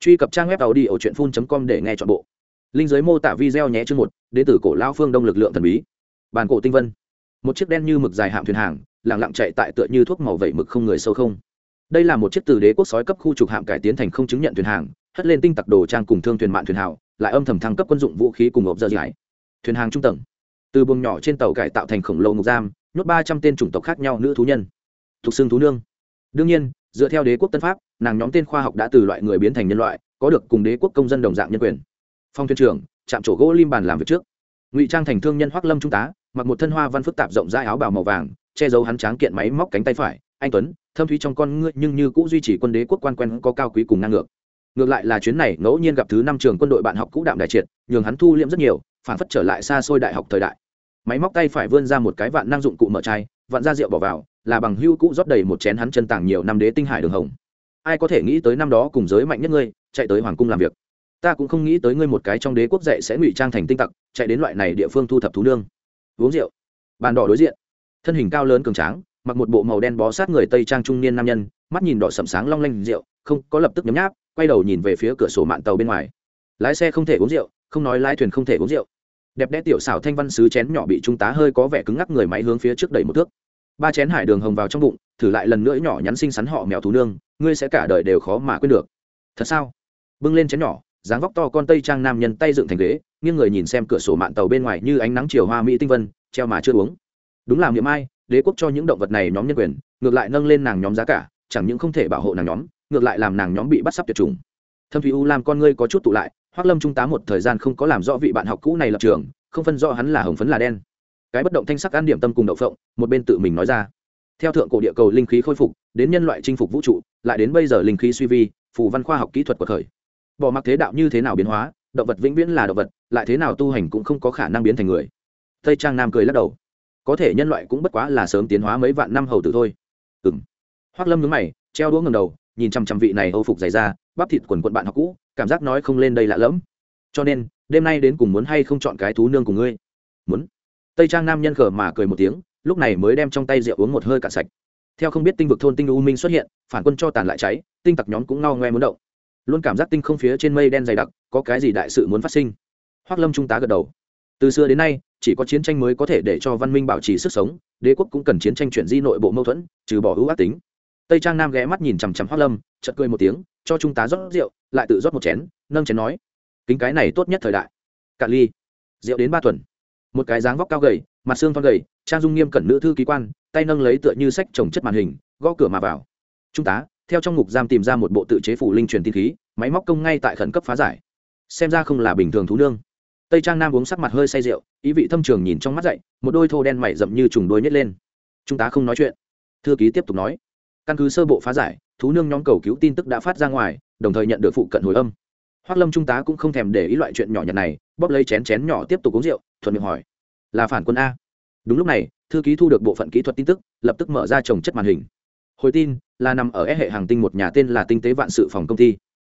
truy cập trang web tàu đi ở truyện f com để nghe t h ọ n bộ. Linh giới mô tả video nhé chương một, đến từ cổ lao phương đông lực lượng thần bí. Bàn cổ tinh vân. Một chiếc đen như mực dài hạm thuyền hàng lẳng lặng chạy tại tựa như thuốc màu vẩy mực không người sâu không. Đây là một chiếc từ đế quốc sói cấp khu trục hạm cải tiến thành không chứng nhận thuyền hàng, hất lên tinh tặc đồ trang cùng thương thuyền mạn thuyền hảo lại âm thầm thăng cấp quân dụng vũ khí cùng ộp dơ dài thuyền hàng trung tầng. Từ buồng nhỏ trên tàu cải tạo thành khổng lồ ngục giam, nhốt ba trăm tên chủng tộc khác nhau nữ thú nhân. Thuộc xương thú nương. Đương nhiên dựa theo đế quốc tân pháp, nàng nhóm tên khoa học đã từ loại người biến thành nhân loại, có được cùng đế quốc công dân đồng dạng nhân quyền. Phong thuyền trưởng, chạm chỗ gỗ lim bàn làm việc trước. Ngụy trang thành thương nhân hoác lâm trung tá, mặc một thân hoa văn phức tạp rộng rãi áo bào màu vàng, che giấu hắn tráng kiện máy móc cánh tay phải. Anh tuấn, thâm thúy trong con ngươi nhưng như cũ duy trì quân đế quốc quan quen có cao quý cùng ngang ngược. Ngược lại là chuyến này ngẫu nhiên gặp thứ năm trường quân đội bạn học cũ đạm đại triệt, nhường hắn thu liễm rất nhiều, phản phất trở lại xa xôi đại học thời đại. Máy móc tay phải vươn ra một cái vạn năng dụng cụ mở chai vạn ra rượu bỏ vào là bằng hưu cũ rót đầy một chén hắn chân tàng nhiều năm đế tinh hải đường hồng. Ai có thể nghĩ tới năm đó cùng giới mạnh nhất ngươi, chạy tới hoàng cung làm việc. Ta cũng không nghĩ tới ngươi một cái trong đế quốc dạy sẽ ngụy trang thành tinh tặc, chạy đến loại này địa phương thu thập thú nương. Uống rượu. Bàn đỏ đối diện. Thân hình cao lớn cường tráng, mặc một bộ màu đen bó sát người tây trang trung niên nam nhân, mắt nhìn đỏ sầm sáng long lanh rượu, không, có lập tức nhấm nháp, quay đầu nhìn về phía cửa sổ mạng tàu bên ngoài. Lái xe không thể uống rượu, không nói lái thuyền không thể uống rượu. Đẹp đẽ tiểu xảo thanh văn sứ chén nhỏ bị trung tá hơi có vẻ cứng ngắc người máy hướng phía trước đẩy một thước ba chén hải đường hồng vào trong bụng, thử lại lần nữa nhỏ nhắn xinh xắn họ mèo thú nương, ngươi sẽ cả đời đều khó mà quên được. Thật sao? Bưng lên chén nhỏ, dáng vóc to con tây trang nam nhân tay dựng thành ghế, nghiêng người nhìn xem cửa sổ mạn tàu bên ngoài như ánh nắng chiều hoa mỹ tinh vân, treo mà chưa uống. Đúng là miệng ai, đế quốc cho những động vật này nhóm nhân quyền, ngược lại nâng lên nàng nhóm giá cả, chẳng những không thể bảo hộ nàng nhóm, ngược lại làm nàng nhóm bị bắt sắp tuyệt chủng. Thâm thủy u làm con ngươi có chút tụ lại, hoắc lâm trung tá một thời gian không có làm rõ vị bạn học cũ này lập trường, không phân rõ hắn là hồng phấn là đen cái bất động thanh sắc ăn điểm tâm cùng đậu phộng, một bên tự mình nói ra. Theo thượng cổ địa cầu linh khí khôi phục, đến nhân loại chinh phục vũ trụ, lại đến bây giờ linh khí suy vi, phù văn khoa học kỹ thuật của thời. Bỏ mặc thế đạo như thế nào biến hóa, động vật vĩnh viễn là động vật, lại thế nào tu hành cũng không có khả năng biến thành người. Tây trang nam cười lắc đầu. Có thể nhân loại cũng bất quá là sớm tiến hóa mấy vạn năm hầu tử thôi. Ừ Hoắc lâm nhúng mày, treo đũa ngầm đầu, nhìn chăm chăm vị này âu phục dày ra bắp thịt quần quận bạn học cũ, cảm giác nói không lên đây lạ lẫm. Cho nên, đêm nay đến cùng muốn hay không chọn cái thú nương của ngươi? Muốn tây trang nam nhân khở mà cười một tiếng, lúc này mới đem trong tay rượu uống một hơi cạn sạch. Theo không biết tinh vực thôn tinh u minh xuất hiện, phản quân cho tàn lại cháy, tinh tặc nhóm cũng ngao ngoe muốn động. Luôn cảm giác tinh không phía trên mây đen dày đặc, có cái gì đại sự muốn phát sinh? Hoác lâm trung tá gật đầu. Từ xưa đến nay, chỉ có chiến tranh mới có thể để cho văn minh bảo trì sức sống, đế quốc cũng cần chiến tranh chuyển di nội bộ mâu thuẫn, trừ bỏ hữu ác tính. Tây trang nam ghé mắt nhìn chằm chằm hoác lâm chật cười một tiếng, cho trung tá rót rượu, lại tự rót một chén, nâng chén nói, kính cái này tốt nhất thời đại. Cạn ly. Rượu đến ba tuần một cái dáng vóc cao gầy, mặt xương phong gầy, trang dung nghiêm cẩn nữ thư ký quan, tay nâng lấy tựa như sách trồng chất màn hình, gõ cửa mà vào. Trung tá, theo trong ngục giam tìm ra một bộ tự chế phủ linh truyền tin khí, máy móc công ngay tại khẩn cấp phá giải. Xem ra không là bình thường thú nương. Tây trang nam uống sắc mặt hơi say rượu, ý vị thâm trường nhìn trong mắt dậy, một đôi thô đen mày rậm như trùng đôi nhét lên. Trung tá không nói chuyện. Thư ký tiếp tục nói, căn cứ sơ bộ phá giải, thú nương nhóm cầu cứu tin tức đã phát ra ngoài, đồng thời nhận được phụ cận hồi âm. Hoác lâm trung tá cũng không thèm để ý loại chuyện nhỏ nhặt này, bóp lấy chén chén nhỏ tiếp tục uống rượu thuận miệng hỏi. Là phản quân a. Đúng lúc này thư ký thu được bộ phận kỹ thuật tin tức lập tức mở ra trồng chất màn hình. Hồi tin là nằm ở hệ hàng tinh một nhà tên là tinh tế vạn sự phòng công ty.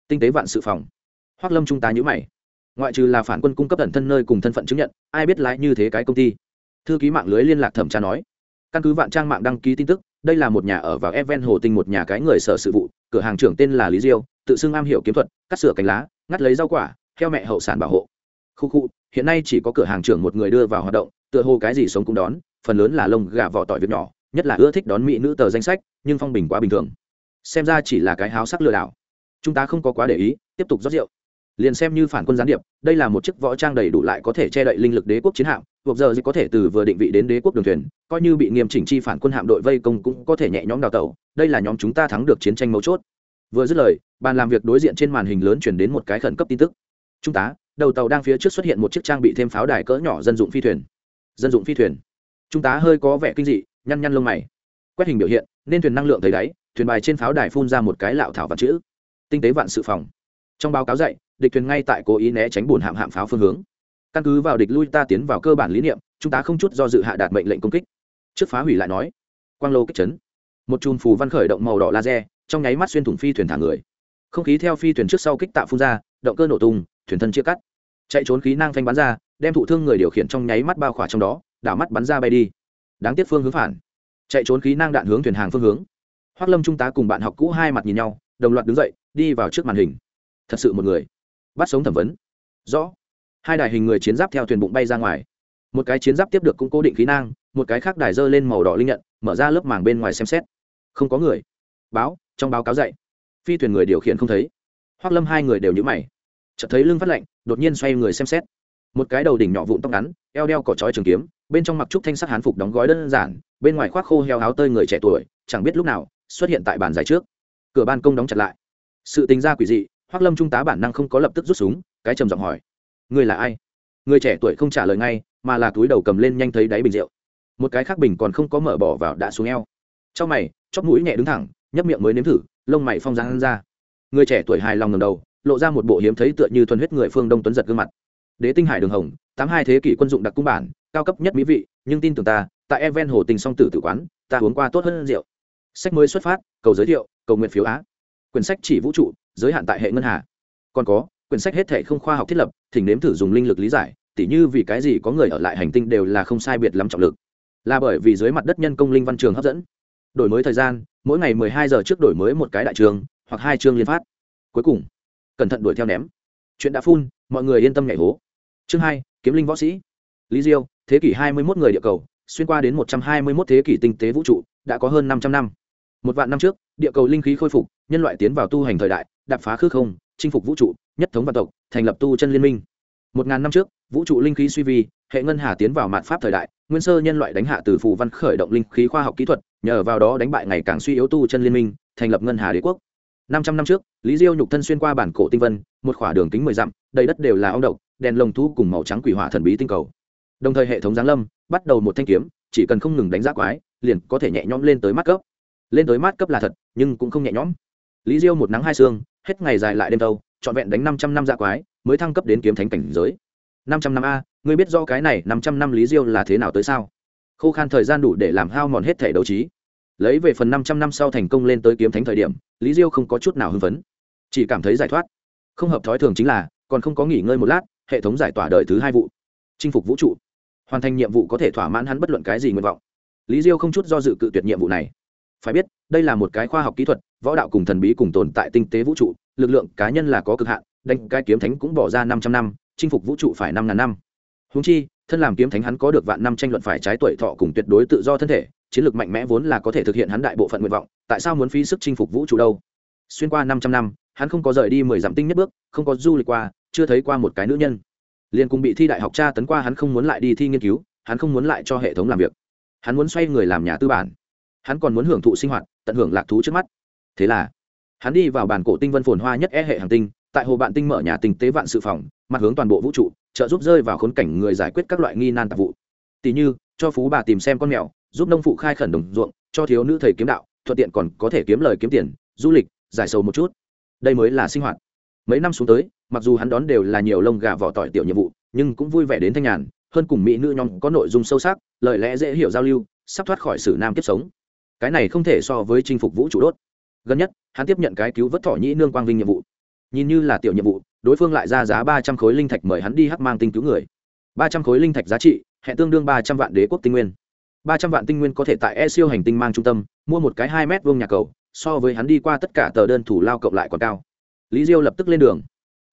Tinh tế vạn sự phòng. Hoác lâm trung tá nhữ mày. Ngoại trừ là phản quân cung cấp thần thân nơi cùng thân phận chứng nhận ai biết lái như thế cái công ty? Thư ký mạng lưới liên lạc thẩm tra nói. Căn cứ vạn trang mạng đăng ký tin tức đây là một nhà ở vào Even Hồ Tinh một nhà cái người sở sự vụ, cửa hàng trưởng tên là Lý Diêu, tự xưng am hiểu kiếm thuật, cắt sửa cánh lá, ngắt lấy rau quả, theo mẹ hậu sản bảo hộ khu khu, hiện nay chỉ có cửa hàng trưởng một người đưa vào hoạt động, tựa hồ cái gì sống cũng đón, phần lớn là lông gà vỏ tỏi việc nhỏ, nhất là ưa thích đón mỹ nữ tờ danh sách, nhưng phong bình quá bình thường. Xem ra chỉ là cái háo sắc lừa đảo. Chúng ta không có quá để ý, tiếp tục rót rượu. Liền xem như phản quân gián điệp, đây là một chiếc võ trang đầy đủ lại có thể che đậy linh lực đế quốc chiến hạm, buộc giờ có thể từ vừa định vị đến đế quốc đường thuyền, coi như bị nghiêm chỉnh chi phản quân hạm đội vây công cũng có thể nhẹ nhõm đào tẩu, đây là nhóm chúng ta thắng được chiến tranh mấu chốt. Vừa dứt lời, bàn làm việc đối diện trên màn hình lớn chuyển đến một cái khẩn cấp tin tức. Trung tá đầu tàu đang phía trước xuất hiện một chiếc trang bị thêm pháo đài cỡ nhỏ dân dụng phi thuyền. Dân dụng phi thuyền. Trung tá hơi có vẻ kinh dị, nhăn nhăn lông mày. Quét hình biểu hiện, nên thuyền năng lượng thấy đáy, thuyền bài trên pháo đài phun ra một cái lạo thảo vạn chữ. Tinh tế vạn sự phòng. Trong báo cáo dạy, địch thuyền ngay tại cố ý né tránh bùn hạm hạm pháo phương hướng. Căn cứ vào địch lui ta tiến vào cơ bản lý niệm, chúng ta không chút do dự hạ đạt mệnh lệnh công kích. Trước phá hủy lại nói, quang lô kích chấn. Một chùm phù văn khởi động màu đỏ laser, trong nháy mắt xuyên thủng phi thuyền thả người. Không khí theo phi thuyền trước sau kích tạo phun ra, động cơ nổ tung thuyền thân chia cắt. Chạy trốn khí năng phanh bắn ra, đem thụ thương người điều khiển trong nháy mắt bao khỏa trong đó, đảo mắt bắn ra bay đi. Đáng tiếc phương hướng phản. Chạy trốn khí năng đạn hướng thuyền hàng phương hướng. Hoác lâm trung tá cùng bạn học cũ hai mặt nhìn nhau, đồng loạt đứng dậy, đi vào trước màn hình. Thật sự một người. Bắt sống thẩm vấn. Rõ. Hai đài hình người chiến giáp theo thuyền bụng bay ra ngoài. Một cái chiến giáp tiếp được cũng cố định khí năng một cái khác đài dơ lên màu đỏ linh nhận, mở ra lớp màng bên ngoài xem xét. Không có người. Báo, trong báo cáo dạy. Phi thuyền người điều khiển không thấy. Hoác lâm hai người đều nhữ mày chợt thấy lưng phát lạnh, đột nhiên xoay người xem xét. Một cái đầu đỉnh nhỏ vụn tóc ngắn, eo đeo cỏ trói trường kiếm, bên trong mặc trúc thanh sắc hán phục đóng gói đơn giản, bên ngoài khoác khô heo áo tơi người trẻ tuổi, chẳng biết lúc nào, xuất hiện tại bàn giải trước. Cửa ban công đóng chặt lại. Sự tình ra quỷ dị hoác lâm trung tá bản năng không có lập tức rút súng, cái trầm giọng hỏi người là ai? Người trẻ tuổi không trả lời ngay, mà là túi đầu cầm lên nhanh thấy đáy bình rượu. Một cái khác bình còn không có mở bỏ vào đã xuống eo. Trong mày, chóp mũi nhẹ đứng thẳng, nhấp miệng mới nếm thử, lông mày phong răng ra. Người trẻ tuổi hài lòng ngầm đầu lộ ra một bộ hiếm thấy tựa như thuần huyết người phương đông tuấn giật gương mặt. Đế tinh hải đường hồng, tám hai thế kỷ quân dụng đặc cung bản, cao cấp nhất mỹ vị, nhưng tin tưởng ta, tại even hồ tình song tử tử quán, ta uống qua tốt hơn rượu. Sách mới xuất phát, cầu giới thiệu, cầu nguyện phiếu á. Quyển sách chỉ vũ trụ, giới hạn tại hệ ngân hà. Còn có, quyển sách hết thể không khoa học thiết lập, thỉnh nếm thử dùng linh lực lý giải, tỉ như vì cái gì có người ở lại hành tinh đều là không sai biệt lắm trọng lực. Là bởi vì dưới mặt đất nhân công linh văn trường hấp dẫn. Đổi mới thời gian, mỗi ngày 12 giờ trước đổi mới một cái đại trường, hoặc hai trường liên phát. Cuối cùng cẩn thận đuổi theo ném. Chuyện đã phun, mọi người yên tâm nhảy hố. Chương hai, kiếm linh võ sĩ. Lý diêu, thế kỷ hai mươi 21 người địa cầu, xuyên qua đến một trăm hai mươi 121 thế kỷ tinh tế vũ trụ, đã có hơn 500 năm. Một vạn năm trước, địa cầu linh khí khôi phục, nhân loại tiến vào tu hành thời đại, đạp phá khư không, chinh phục vũ trụ, nhất thống vạn tộc, thành lập tu chân liên minh. Một ngàn năm trước, vũ trụ linh khí suy vi, hệ ngân hà tiến vào mạn pháp thời đại, nguyên sơ nhân loại đánh hạ từ phù văn khởi động linh khí khoa học kỹ thuật, nhờ vào đó đánh bại ngày càng suy yếu tu chân liên minh, thành lập ngân hà đế quốc năm trăm năm trước, lý diêu nhục thân xuyên qua bản cổ tinh vân, một khỏa đường kính mười dặm, đầy đất đều là ong độc, đèn lồng thu cùng màu trắng quỷ hỏa thần bí tinh cầu. Đồng thời hệ thống giáng lâm, bắt đầu một thanh kiếm, chỉ cần không ngừng đánh giá quái, liền có thể nhẹ nhõm lên tới mát cấp. Lên tới mát cấp là thật, nhưng cũng không nhẹ nhõm. Lý diêu một nắng hai xương, hết ngày dài lại đêm tâu chọn vẹn đánh năm trăm năm dạ quái, mới thăng cấp đến kiếm thánh cảnh giới. Năm trăm năm a, ngươi biết do cái này năm trăm năm lý diêu là thế nào tới sao? Khô khan thời gian đủ để làm hao mòn hết thể đấu trí lấy về phần năm trăm năm sau thành công lên tới kiếm thánh thời điểm, lý diêu không có chút nào hưng phấn. Chỉ cảm thấy giải thoát. Không hợp thói thường chính là, còn không có nghỉ ngơi một lát, hệ thống giải tỏa đời thứ hai vụ. Chinh phục vũ trụ. Hoàn thành nhiệm vụ có thể thỏa mãn hắn bất luận cái gì nguyện vọng. Lý diêu không chút do dự cự tuyệt nhiệm vụ này. Phải biết, đây là một cái khoa học kỹ thuật, võ đạo cùng thần bí cùng tồn tại tinh tế vũ trụ, lực lượng cá nhân là có cực hạn, đánh cái kiếm thánh cũng bỏ ra năm trăm năm, chinh phục vũ trụ phải năm ngàn năm. Huống chi, thân làm kiếm thánh hắn có được vạn năm tranh luận phải trái tuổi thọ cùng tuyệt đối tự do thân thể chiến lược mạnh mẽ vốn là có thể thực hiện hắn đại bộ phận nguyện vọng, tại sao muốn phí sức chinh phục vũ trụ đâu? Xuyên qua 500 năm, hắn không có rời đi mười dặm tinh nhất bước, không có du lịch qua, chưa thấy qua một cái nữ nhân. Liền cùng bị thi đại học tra tấn qua hắn không muốn lại đi thi nghiên cứu, hắn không muốn lại cho hệ thống làm việc. Hắn muốn xoay người làm nhà tư bản. Hắn còn muốn hưởng thụ sinh hoạt, tận hưởng lạc thú trước mắt. Thế là, hắn đi vào bản cổ tinh vân phồn hoa nhất e hệ hàng tinh, tại hồ bạn tinh mở nhà tình tế vạn sự phòng, mặt hướng toàn bộ vũ trụ, trợ giúp rơi vào khốn cảnh người giải quyết các loại nghi nan tạp vụ. Tỷ như, cho phú bà tìm xem con mèo giúp nông phụ khai khẩn đồng ruộng, cho thiếu nữ thầy kiếm đạo, thuận tiện còn có thể kiếm lời kiếm tiền, du lịch, giải sầu một chút. Đây mới là sinh hoạt. Mấy năm xuống tới, mặc dù hắn đón đều là nhiều lông gà vỏ tỏi tiểu nhiệm vụ, nhưng cũng vui vẻ đến thanh nhàn, hơn cùng mỹ nữ nhóm có nội dung sâu sắc, lời lẽ dễ hiểu giao lưu, sắp thoát khỏi sự nam kiếp sống. Cái này không thể so với chinh phục vũ trụ đốt. Gần nhất, hắn tiếp nhận cái cứu vớt thỏ nhĩ nương quang vinh nhiệm vụ. Nhìn như là tiểu nhiệm vụ, đối phương lại ra giá ba trăm khối linh thạch mời hắn đi hắc mang tinh cứu người. Ba trăm khối linh thạch giá trị, hẹn tương đương ba trăm vạn đế quốc tinh nguyên ba trăm vạn tinh nguyên có thể tại e siêu hành tinh mang trung tâm, mua một cái hai mét vuông nhà cầu, so với hắn đi qua tất cả tờ đơn thủ lao cộng lại còn cao. Lý diêu lập tức lên đường.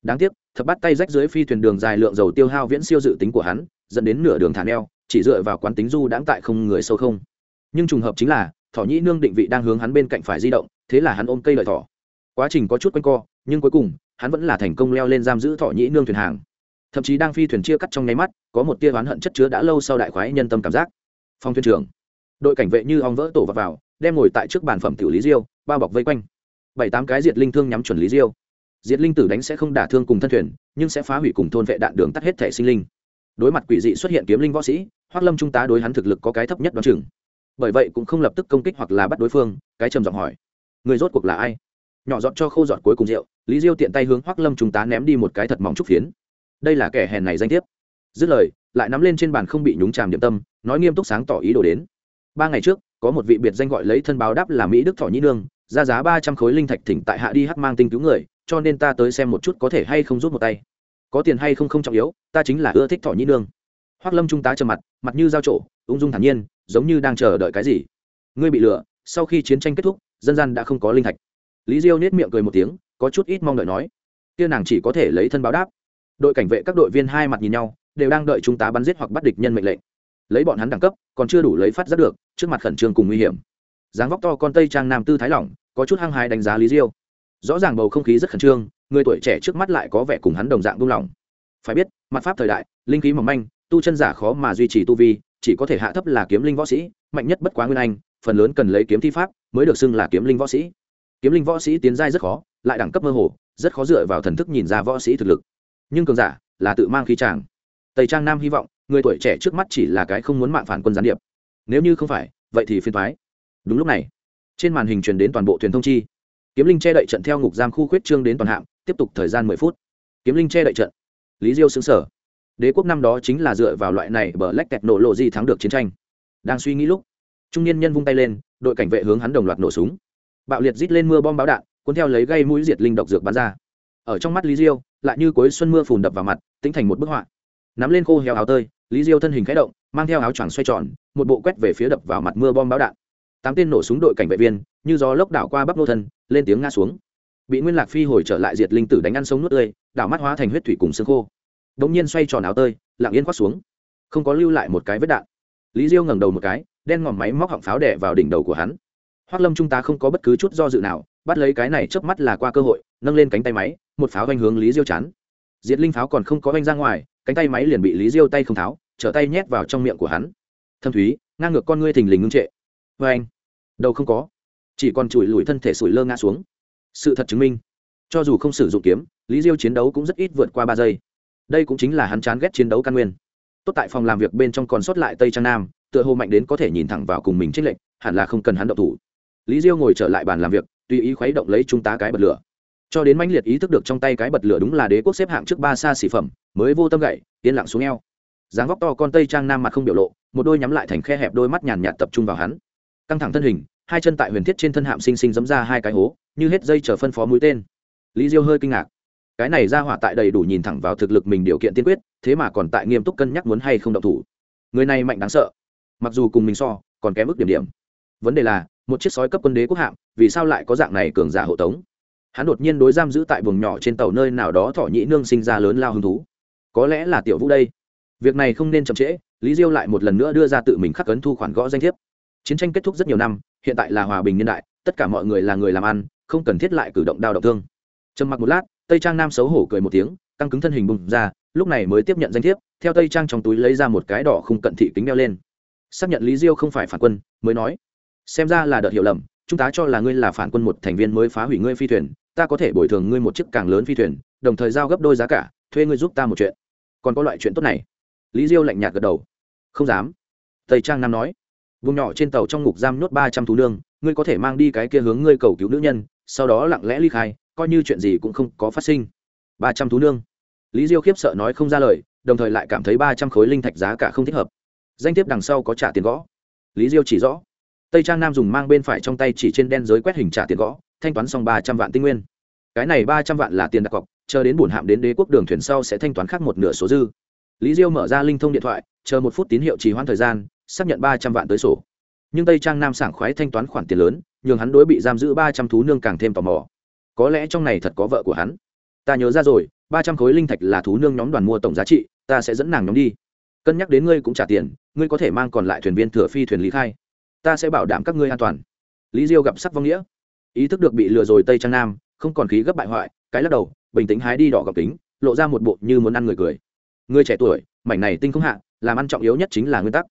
Đáng tiếc, thập bắt tay rách dưới phi thuyền đường dài lượng dầu tiêu hao viễn siêu dự tính của hắn, dẫn đến nửa đường thả neo, chỉ dựa vào quán tính du đãng tại không người sâu không. Nhưng trùng hợp chính là, thỏ nhĩ nương định vị đang hướng hắn bên cạnh phải di động, thế là hắn ôm cây lợi thỏ. Quá trình có chút quanh co, nhưng cuối cùng, hắn vẫn là thành công leo lên giam giữ thỏ nhĩ nương thuyền hàng. Thậm chí đang phi thuyền chia cắt trong nháy mắt, có một tia oán hận chất chứa đã lâu sau đại khoái nhân tâm cảm giác. Phong thuyền trưởng. Đội cảnh vệ như ong vỡ tổ và vào, đem ngồi tại trước bàn phẩm tiểu lý diêu, bao bọc vây quanh. Bảy tám cái diệt linh thương nhắm chuẩn lý diêu. Diệt linh tử đánh sẽ không đả thương cùng thân thuyền, nhưng sẽ phá hủy cùng thôn vệ đạn đường tắt hết thể sinh linh. Đối mặt quỷ dị xuất hiện kiếm linh võ sĩ, hoắc lâm trung tá đối hắn thực lực có cái thấp nhất đoán chừng. Bởi vậy cũng không lập tức công kích hoặc là bắt đối phương, cái trầm giọng hỏi, người rốt cuộc là ai? Nhỏ giọt cho khâu giọt cuối cùng rượu, lý diêu tiện tay hướng hoắc lâm trung tá ném đi một cái thật mỏng trúc phiến. Đây là kẻ hèn này danh thiếp. Dứt lời, lại nắm lên trên bàn không bị nhúng chàm điểm tâm nói nghiêm túc sáng tỏ ý đồ đến. Ba ngày trước, có một vị biệt danh gọi lấy thân báo đáp là mỹ đức thọ nhĩ nương, ra giá ba trăm khối linh thạch thỉnh tại hạ đi hắc mang tinh cứu người, cho nên ta tới xem một chút có thể hay không rút một tay. Có tiền hay không không trọng yếu, ta chính là ưa thích thọ nhĩ nương. Hoác lâm trung tá trầm mặt mặt như dao trổ, ung dung thản nhiên, giống như đang chờ đợi cái gì. Ngươi bị lừa, sau khi chiến tranh kết thúc, dân gian đã không có linh thạch. Lý diêu nết miệng cười một tiếng, có chút ít mong đợi nói, kia nàng chỉ có thể lấy thân báo đáp. Đội cảnh vệ các đội viên hai mặt nhìn nhau, đều đang đợi chúng ta bắn giết hoặc bắt địch nhân mệnh lệnh lấy bọn hắn đẳng cấp, còn chưa đủ lấy phát giác được, trước mặt khẩn trương cùng nguy hiểm. Dáng vóc to con tây trang nam tư thái lỏng, có chút hăng hái đánh giá lý diêu. Rõ ràng bầu không khí rất khẩn trương, người tuổi trẻ trước mắt lại có vẻ cùng hắn đồng dạng buông lỏng. Phải biết, mặt pháp thời đại, linh khí mỏng manh, tu chân giả khó mà duy trì tu vi, chỉ có thể hạ thấp là kiếm linh võ sĩ, mạnh nhất bất quá nguyên anh, phần lớn cần lấy kiếm thi pháp mới được xưng là kiếm linh võ sĩ. Kiếm linh võ sĩ tiến giai rất khó, lại đẳng cấp mơ hồ, rất khó dựa vào thần thức nhìn ra võ sĩ thực lực. Nhưng cường giả là tự mang khí tràng tây trang nam hy vọng người tuổi trẻ trước mắt chỉ là cái không muốn mạng phản quân gián điệp. Nếu như không phải, vậy thì phiền thoái đúng lúc này, trên màn hình truyền đến toàn bộ thuyền thông chi. Kiếm linh che đậy trận theo ngục giam khu khuyết trương đến toàn hạm tiếp tục thời gian mười phút. Kiếm linh che đậy trận. Lý diêu xứng sở. Đế quốc năm đó chính là dựa vào loại này bờ lách kẹt nổ lộ gì thắng được chiến tranh. Đang suy nghĩ lúc, trung niên nhân vung tay lên, đội cảnh vệ hướng hắn đồng loạt nổ súng. Bạo liệt rít lên mưa bom báo đạn, cuốn theo lấy gây mũi diệt linh độc dược bắn ra. Ở trong mắt lý diêu, lại như cuối xuân mưa phùn đập vào mặt, tính thành một bức họa. Nắm lên khô héo áo tơi lý diêu thân hình khẽ động, mang theo áo choàng xoay tròn, một bộ quét về phía đập vào mặt mưa bom báo đạn. Tám tên nổ súng đội cảnh vệ viên, như gió lốc đảo qua bắp nô thân, lên tiếng ngã xuống. Bị nguyên lạc phi hồi trở lại diệt linh tử đánh ăn sống nuốt tươi, đảo mắt hóa thành huyết thủy cùng xương khô. Bỗng nhiên xoay tròn áo tơi, lặng yên khoác xuống. Không có lưu lại một cái vết đạn. Lý diêu ngẩng đầu một cái, đen ngòm máy móc họng pháo đẻ vào đỉnh đầu của hắn. Hoác lâm chúng ta không có bất cứ chút do dự nào, bắt lấy cái này chớp mắt là qua cơ hội, nâng lên cánh tay máy, một pháo oanh hướng lý diêu chán. Diệt linh pháo còn không có oanh ra ngoài cánh tay máy liền bị lý diêu tay không tháo, trở tay nhét vào trong miệng của hắn. Thâm thúy, ngang ngược con ngươi thình lình ngưng trệ. Vê anh. Đầu không có. Chỉ còn chùi lùi thân thể sủi lơ ngã xuống. Sự thật chứng minh, cho dù không sử dụng kiếm, lý diêu chiến đấu cũng rất ít vượt qua ba giây. Đây cũng chính là hắn chán ghét chiến đấu căn nguyên. Tốt tại phòng làm việc bên trong còn sót lại tây trang nam, tựa hồ mạnh đến có thể nhìn thẳng vào cùng mình trích lệnh hẳn là không cần hắn động thủ. Lý diêu ngồi trở lại bàn làm việc, tùy ý khuấy động lấy trung tá cái bật lửa cho đến mãnh liệt ý thức được trong tay cái bật lửa đúng là đế quốc xếp hạng trước ba xa xỉ phẩm, mới vô tâm gậy, yên lặng xuống eo. Dáng vóc to con tây trang nam mặt không biểu lộ, một đôi nhắm lại thành khe hẹp đôi mắt nhàn nhạt tập trung vào hắn. Căng thẳng thân hình, hai chân tại huyền thiết trên thân hạm sinh sinh giấm ra hai cái hố, như hết dây chờ phân phó mũi tên. Lý diêu hơi kinh ngạc. Cái này ra hỏa tại đầy đủ nhìn thẳng vào thực lực mình điều kiện tiên quyết, thế mà còn tại nghiêm túc cân nhắc muốn hay không động thủ. Người này mạnh đáng sợ. Mặc dù cùng mình so, còn kém ước điểm điểm. Vấn đề là, một chiếc sói cấp quân đế quốc hạm, vì sao lại có dạng này cường giả hộ tống? hắn đột nhiên đối giam giữ tại buồng nhỏ trên tàu nơi nào đó thỏ nhĩ nương sinh ra lớn lao hứng thú. Có lẽ là tiểu vũ đây. Việc này không nên chậm trễ, lý diêu lại một lần nữa đưa ra tự mình khắc cấn thu khoản gõ danh thiếp. Chiến tranh kết thúc rất nhiều năm, hiện tại là hòa bình niên đại, tất cả mọi người là người làm ăn, không cần thiết lại cử động đao động thương. Trầm mặc một lát, tây trang nam xấu hổ cười một tiếng, căng cứng thân hình bùng ra, lúc này mới tiếp nhận danh thiếp, theo tây trang trong túi lấy ra một cái đỏ không cận thị kính đeo lên. Xác nhận lý diêu không phải phản quân, mới nói, xem ra là đợt hiểu lầm chúng ta cho là ngươi là phản quân một thành viên mới phá hủy ngươi phi thuyền, ta có thể bồi thường ngươi một chiếc càng lớn phi thuyền, đồng thời giao gấp đôi giá cả, thuê ngươi giúp ta một chuyện. Còn có loại chuyện tốt này. Lý diêu lạnh nhạt gật đầu. Không dám. Tây trang nam nói. Vùng nhỏ trên tàu trong ngục giam nhốt ba trăm thú nương, ngươi có thể mang đi cái kia hướng ngươi cầu cứu nữ nhân, sau đó lặng lẽ ly khai, coi như chuyện gì cũng không có phát sinh. Ba trăm thú nương. Lý diêu khiếp sợ nói không ra lời, đồng thời lại cảm thấy ba trăm khối linh thạch giá cả không thích hợp. Danh tiếp đằng sau có trả tiền gõ. Lý diêu chỉ rõ tây trang nam dùng mang bên phải trong tay chỉ trên đen giới quét hình trả tiền gõ, thanh toán xong ba trăm vạn tinh nguyên. Cái này ba trăm vạn là tiền đặt cọc, chờ đến bổn hạm đến đế quốc đường thuyền sau sẽ thanh toán khác một nửa số dư. Lý diêu mở ra linh thông điện thoại, chờ một phút tín hiệu trì hoãn thời gian, xác nhận ba trăm vạn tới sổ. Nhưng tây trang nam sảng khoái thanh toán khoản tiền lớn, nhường hắn đối bị giam giữ ba trăm thú nương càng thêm tò mò. Có lẽ trong này thật có vợ của hắn. Ta nhớ ra rồi, ba trăm khối linh thạch là thú nương nhóm đoàn mua tổng giá trị, ta sẽ dẫn nàng nhóm đi. Cân nhắc đến ngươi cũng trả tiền, ngươi có thể mang còn lại thuyền viên thừa phi thuyền lý khai ta sẽ bảo đảm các ngươi an toàn. Lý diêu gặp sắc vong nghĩa. Ý thức được bị lừa rồi tây trang nam, không còn khí gấp bại hoại, cái lắc đầu, bình tĩnh hái đi đỏ gọc tính lộ ra một bộ như muốn ăn người cười. Người trẻ tuổi, mảnh này tinh không hạ, làm ăn trọng yếu nhất chính là nguyên tắc.